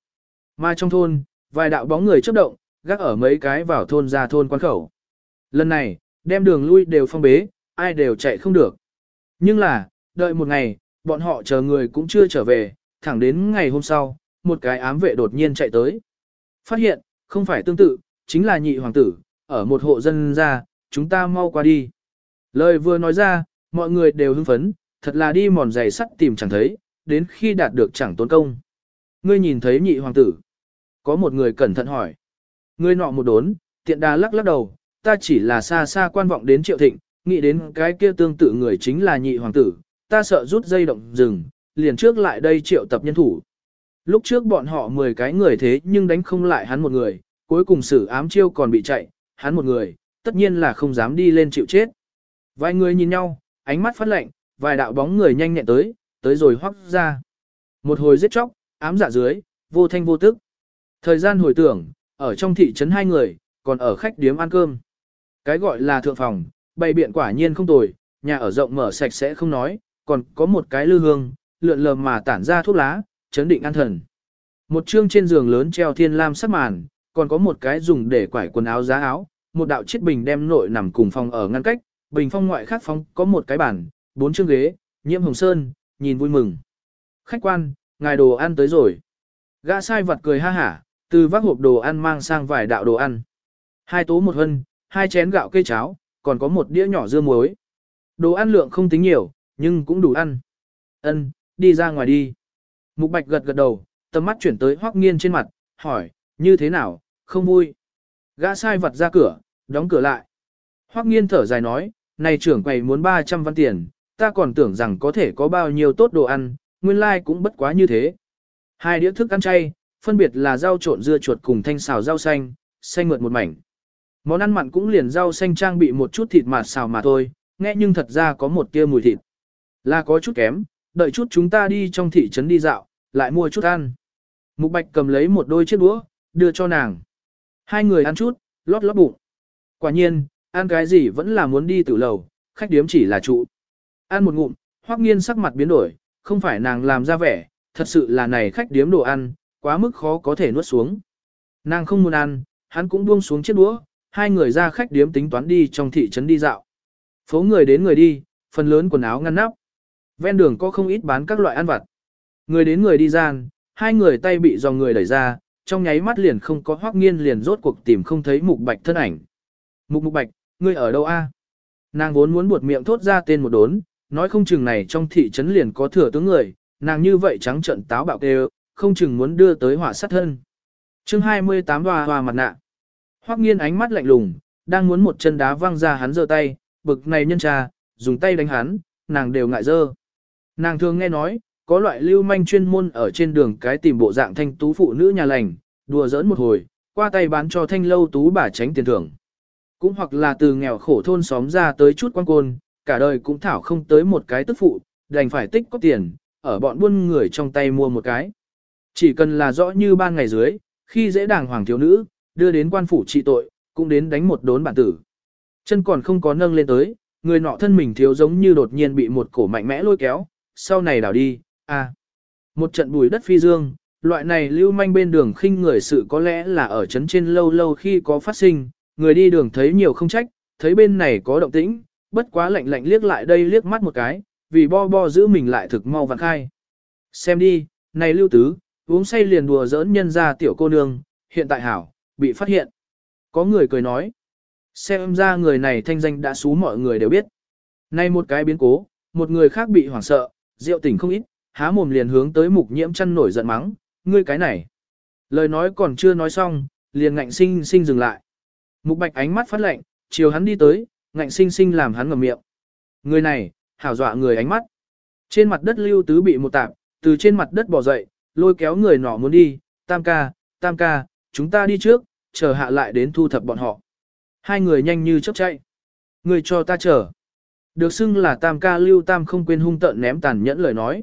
Mà trong thôn, vài đạo bóng người chấp động, gác ở mấy cái vào thôn ra thôn quan khẩu. Lần này, đem đường lui đều phong bế, ai đều chạy không được. Nhưng là, đợi một ngày, bọn họ chờ người cũng chưa trở về, thẳng đến ngày hôm sau, một cái ám vệ đột nhiên chạy tới. Phát hiện, không phải tương tự, chính là nhị hoàng tử, ở một hộ dân ra, chúng ta mau qua đi. Lời vừa nói ra, mọi người đều hưng phấn, thật là đi mòn giày sắt tìm chẳng thấy, đến khi đạt được chẳng tốn công. Ngươi nhìn thấy nhị hoàng tử. Có một người cẩn thận hỏi. Ngươi nọ một đốn, tiện đà lắc lắc đầu, ta chỉ là xa xa quan vọng đến triệu thịnh, nghĩ đến cái kia tương tự người chính là nhị hoàng tử, ta sợ rút dây động rừng, liền trước lại đây triệu tập nhân thủ. Lúc trước bọn họ 10 cái người thế nhưng đánh không lại hắn một người, cuối cùng sử ám chiêu còn bị chạy, hắn một người, tất nhiên là không dám đi lên chịu chết. Vài người nhìn nhau, ánh mắt phát lạnh, vài đạo bóng người nhanh nhẹn tới, tới rồi hoắc ra. Một hồi giết chóc, ám dạ dưới, vô thanh vô tức. Thời gian hồi tưởng, ở trong thị trấn hai người, còn ở khách điếm ăn cơm. Cái gọi là thượng phòng, bày biện quả nhiên không tồi, nhà ở rộng mở sạch sẽ không nói, còn có một cái lư hương, lượn lờ mà tản ra thuốc lá, chấn định an thần. Một chương trên giường lớn treo thiên lam sắc màn, còn có một cái dùng để quải quần áo giá áo, một đạo chiếc bình đem nội nằm cùng phòng ở ngăn cách, bình phong ngoại khác phòng có một cái bàn, bốn chương ghế, nhiễm hồng sơn, nhìn vui mừng. Khách quan, ngài đồ ăn tới rồi. Gã sai vật cười ha hả, từ vác hộp đồ ăn mang sang vài đạo đồ ăn. Hai tố một hân, hai chén gạo cây cháo, còn có một đĩa nhỏ dưa muối. Đồ ăn lượng không tính nhiều, nhưng cũng đủ ăn. Ân, đi ra ngoài đi. Mục Bạch gật gật đầu, tầm mắt chuyển tới Hoắc Nghiên trên mặt, hỏi, như thế nào, không vui. Gã sai vật ra cửa, đóng cửa lại. Hoắc Nghiên thở dài nói, này trưởng quầy muốn 300 văn tiền, ta còn tưởng rằng có thể có bao nhiêu tốt đồ ăn, nguyên lai like cũng bất quá như thế. Hai đĩa thức ăn chay, phân biệt là rau trộn dưa chuột cùng thanh xào rau xanh, xanh mượt một mảnh. Món ăn mặn cũng liền rau xanh trang bị một chút thịt mạt xào mà thôi, nghe nhưng thật ra có một tia mùi thịt. Là có chút kém, đợi chút chúng ta đi trong thị trấn đi dạo, lại mua chút ăn. Mục Bạch cầm lấy một đôi chiếc đũa, đưa cho nàng. Hai người ăn chút, lót lót bụng. Quả nhiên, ăn cái gì vẫn là muốn đi tử lầu, khách điếm chỉ là trụ. Ăn một ngụm, hoắc nghiên sắc mặt biến đổi, không phải nàng làm ra vẻ, thật sự là này khách điếm đồ ăn, quá mức khó có thể nuốt xuống. Nàng không muốn ăn, hắn cũng buông xuống chiếc đũa, hai người ra khách điếm tính toán đi trong thị trấn đi dạo. Phố người đến người đi, phần lớn quần áo ngăn nắp. Ven đường có không ít bán các loại ăn vặt. Người đến người đi gian, hai người tay bị dòng người đẩy ra, trong nháy mắt liền không có hoác nghiên liền rốt cuộc tìm không thấy mục bạch thân ảnh. Mục mục bạch, ngươi ở đâu a? Nàng vốn muốn buột miệng thốt ra tên một đốn, nói không chừng này trong thị trấn liền có thừa tướng người, nàng như vậy trắng trận táo bạo kêu, không chừng muốn đưa tới hỏa sát thân. chương 28 hoa hoa mặt nạ. Hoắc nghiên ánh mắt lạnh lùng, đang muốn một chân đá văng ra hắn giơ tay, bực này nhân trà, dùng tay đánh hắn, nàng đều ngại dơ. Nàng thường nghe nói, có loại lưu manh chuyên môn ở trên đường cái tìm bộ dạng thanh tú phụ nữ nhà lành, đùa giỡn một hồi, qua tay bán cho thanh lâu tú bà tránh tiền thưởng. Cũng hoặc là từ nghèo khổ thôn xóm ra tới chút quan côn, cả đời cũng thảo không tới một cái tức phụ, đành phải tích có tiền, ở bọn buôn người trong tay mua một cái. Chỉ cần là rõ như ban ngày dưới, khi dễ đàng hoàng thiếu nữ, đưa đến quan phủ trị tội, cũng đến đánh một đốn bản tử. Chân còn không có nâng lên tới, người nọ thân mình thiếu giống như đột nhiên bị một cổ mạnh mẽ lôi kéo, sau này đảo đi, à. Một trận bùi đất phi dương, loại này lưu manh bên đường khinh người sự có lẽ là ở trấn trên lâu lâu khi có phát sinh, người đi đường thấy nhiều không trách, thấy bên này có động tĩnh, bất quá lạnh lạnh liếc lại đây liếc mắt một cái, vì bo bo giữ mình lại thực mau vặn khai. Xem đi, này lưu tứ, uống say liền đùa giỡn nhân ra tiểu cô nương, hiện tại hảo, bị phát hiện. Có người cười nói, xem ra người này thanh danh đã xú mọi người đều biết. Nay một cái biến cố, một người khác bị hoảng sợ, rượu tỉnh không ít, há mồm liền hướng tới mục nhiễm chăn nổi giận mắng, ngươi cái này. Lời nói còn chưa nói xong, liền ngạnh sinh sinh dừng lại. Mục bạch ánh mắt phát lạnh, chiều hắn đi tới, ngạnh sinh sinh làm hắn ngậm miệng. Người này, hảo dọa người ánh mắt. Trên mặt đất lưu tứ bị một tạp, từ trên mặt đất bò dậy, lôi kéo người nọ muốn đi, tam ca, tam ca, chúng ta đi trước, chờ hạ lại đến thu thập bọn họ. Hai người nhanh như chớp chạy. Người cho ta chờ. Được xưng là tam ca lưu tam không quên hung tợn ném tàn nhẫn lời nói.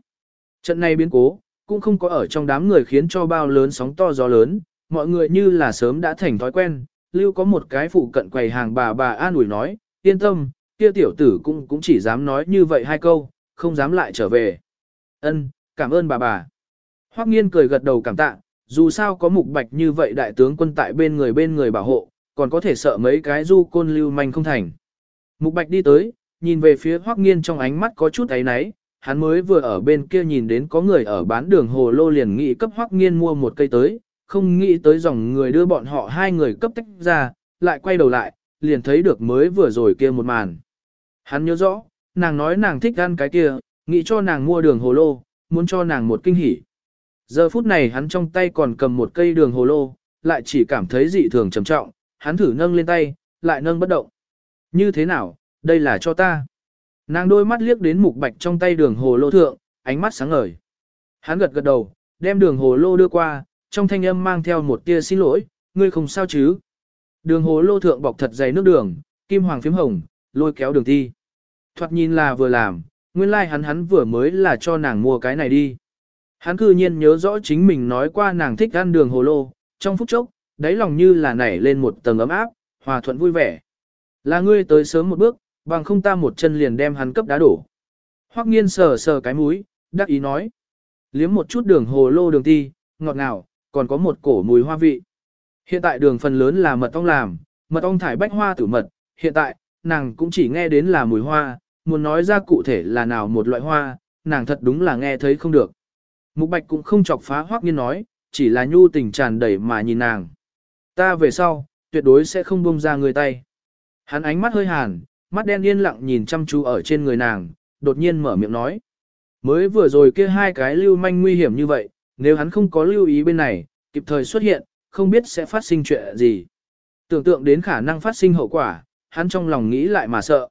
Trận này biến cố, cũng không có ở trong đám người khiến cho bao lớn sóng to gió lớn, mọi người như là sớm đã thành thói quen, lưu có một cái phụ cận quầy hàng bà bà an ủi nói, yên tâm, kia tiểu tử cũng cũng chỉ dám nói như vậy hai câu, không dám lại trở về. Ân, cảm ơn bà bà. Hoắc nghiên cười gật đầu cảm tạ, dù sao có mục bạch như vậy đại tướng quân tại bên người bên người bảo hộ, còn có thể sợ mấy cái du côn lưu manh không thành. Mục bạch đi tới, nhìn về phía Hoắc nghiên trong ánh mắt có chút ấy náy, hắn mới vừa ở bên kia nhìn đến có người ở bán đường hồ lô liền nghĩ cấp Hoắc nghiên mua một cây tới, không nghĩ tới dòng người đưa bọn họ hai người cấp tách ra, lại quay đầu lại, liền thấy được mới vừa rồi kia một màn. Hắn nhớ rõ, nàng nói nàng thích ăn cái kia, nghĩ cho nàng mua đường hồ lô, muốn cho nàng một kinh hỉ. Giờ phút này hắn trong tay còn cầm một cây đường hồ lô, lại chỉ cảm thấy dị thường trầm trọng, hắn thử nâng lên tay, lại nâng bất động. Như thế nào, đây là cho ta. Nàng đôi mắt liếc đến mục bạch trong tay đường hồ lô thượng, ánh mắt sáng ngời. Hắn gật gật đầu, đem đường hồ lô đưa qua, trong thanh âm mang theo một tia xin lỗi, ngươi không sao chứ. Đường hồ lô thượng bọc thật dày nước đường, kim hoàng phím hồng, lôi kéo đường thi. Thoạt nhìn là vừa làm, nguyên lai like hắn hắn vừa mới là cho nàng mua cái này đi. Hắn cư nhiên nhớ rõ chính mình nói qua nàng thích ăn đường hồ lô, trong phút chốc, đáy lòng như là nảy lên một tầng ấm áp, hòa thuận vui vẻ. Là ngươi tới sớm một bước, bằng không ta một chân liền đem hắn cấp đá đổ. Hoắc nghiên sờ sờ cái mũi, đắc ý nói. Liếm một chút đường hồ lô đường ti, ngọt ngào, còn có một cổ mùi hoa vị. Hiện tại đường phần lớn là mật ong làm, mật ong thải bách hoa tử mật, hiện tại, nàng cũng chỉ nghe đến là mùi hoa, muốn nói ra cụ thể là nào một loại hoa, nàng thật đúng là nghe thấy không được. Mục bạch cũng không chọc phá hoác nghiên nói, chỉ là nhu tình tràn đầy mà nhìn nàng. Ta về sau, tuyệt đối sẽ không buông ra người tay. Hắn ánh mắt hơi hàn, mắt đen yên lặng nhìn chăm chú ở trên người nàng, đột nhiên mở miệng nói. Mới vừa rồi kia hai cái lưu manh nguy hiểm như vậy, nếu hắn không có lưu ý bên này, kịp thời xuất hiện, không biết sẽ phát sinh chuyện gì. Tưởng tượng đến khả năng phát sinh hậu quả, hắn trong lòng nghĩ lại mà sợ.